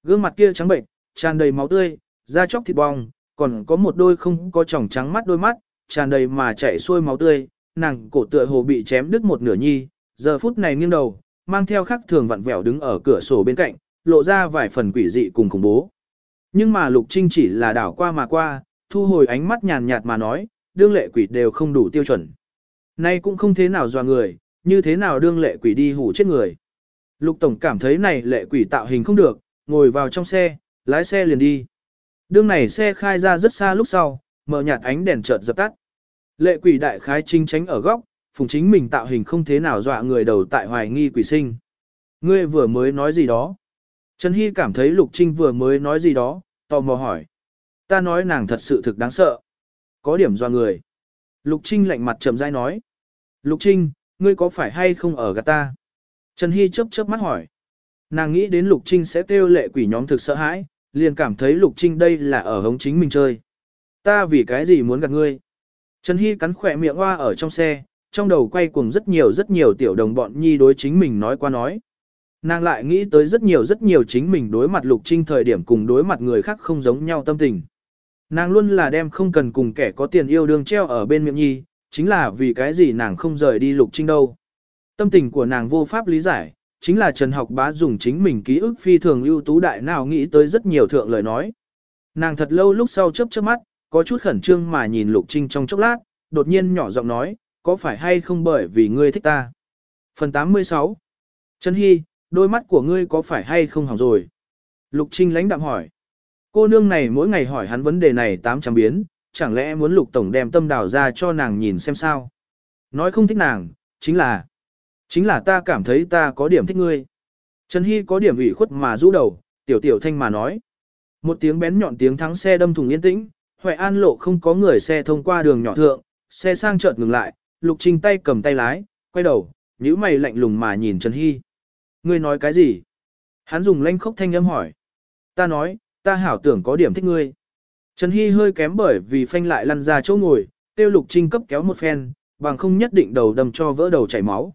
Gương mặt kia trắng bệnh, tràn đầy máu tươi, da chóc thịt bong, còn có một đôi không có tròng trắng mắt đôi mắt, tràn đầy mà chảy xuôi máu tươi, nàng cổ tựa hồ bị chém đứt một nửa nhi, giờ phút này nghiêng đầu, mang theo khắc thường vặn vẹo đứng ở cửa sổ bên cạnh, lộ ra vài phần quỷ dị cùng khủng bố. Nhưng mà Lục Trinh chỉ là đảo qua mà qua, thu hồi ánh mắt nhàn nhạt mà nói, đương lệ quỷ đều không đủ tiêu chuẩn. Nay cũng không thế nào dò người, như thế nào đương lệ quỷ đi hủ chết người. Lục Tổng cảm thấy này lệ quỷ tạo hình không được, ngồi vào trong xe, lái xe liền đi. Đương này xe khai ra rất xa lúc sau, mở nhạt ánh đèn chợt dập tắt. Lệ quỷ đại khái trinh tránh ở góc, phùng chính mình tạo hình không thế nào dọa người đầu tại hoài nghi quỷ sinh. Ngươi vừa mới nói gì đó? Trần Hy cảm thấy Lục Trinh vừa mới nói gì đó, tò mò hỏi. Ta nói nàng thật sự thực đáng sợ. Có điểm dọa người. Lục Trinh lạnh mặt chậm rãi nói. Lục Trinh, ngươi có phải hay không ở gạt ta? Trần Hy chớp chớp mắt hỏi. Nàng nghĩ đến Lục Trinh sẽ kêu lệ quỷ nhóm thực sợ hãi, liền cảm thấy Lục Trinh đây là ở hống chính mình chơi. Ta vì cái gì muốn gạt ngươi? Trần Hy cắn khỏe miệng hoa ở trong xe, trong đầu quay cuồng rất nhiều rất nhiều tiểu đồng bọn nhi đối chính mình nói qua nói. Nàng lại nghĩ tới rất nhiều rất nhiều chính mình đối mặt Lục Trinh thời điểm cùng đối mặt người khác không giống nhau tâm tình. Nàng luôn là đem không cần cùng kẻ có tiền yêu đương treo ở bên miệng nhi, chính là vì cái gì nàng không rời đi Lục Trinh đâu. Tâm tình của nàng vô pháp lý giải, chính là Trần Học Bá dùng chính mình ký ức phi thường ưu tú đại nào nghĩ tới rất nhiều thượng lời nói. Nàng thật lâu lúc sau chớp chớp mắt, có chút khẩn trương mà nhìn Lục Trinh trong chốc lát, đột nhiên nhỏ giọng nói, có phải hay không bởi vì ngươi thích ta? Phần 86 Trần Hy, đôi mắt của ngươi có phải hay không hỏng rồi? Lục Trinh lãnh đạm hỏi. Cô nương này mỗi ngày hỏi hắn vấn đề này 800 biến, chẳng lẽ muốn Lục Tổng đem tâm đào ra cho nàng nhìn xem sao? Nói không thích nàng, chính là... Chính là ta cảm thấy ta có điểm thích ngươi. Trần Hy có điểm ủy khuất mà rũ đầu, tiểu tiểu thanh mà nói. Một tiếng bén nhọn tiếng thắng xe đâm thùng yên tĩnh, Huệ An lộ không có người xe thông qua đường nhỏ thượng, xe sang chợt ngừng lại, Lục Trình tay cầm tay lái, quay đầu, nhíu mày lạnh lùng mà nhìn Trần Hy. Ngươi nói cái gì? Hắn dùng lanh khốc thanh âm hỏi. Ta nói, ta hảo tưởng có điểm thích ngươi. Trần Hy hơi kém bởi vì phanh lại lăn ra chỗ ngồi, tiêu Lục Trinh cấp kéo một phen, bằng không nhất định đầu đầm cho vỡ đầu chảy máu.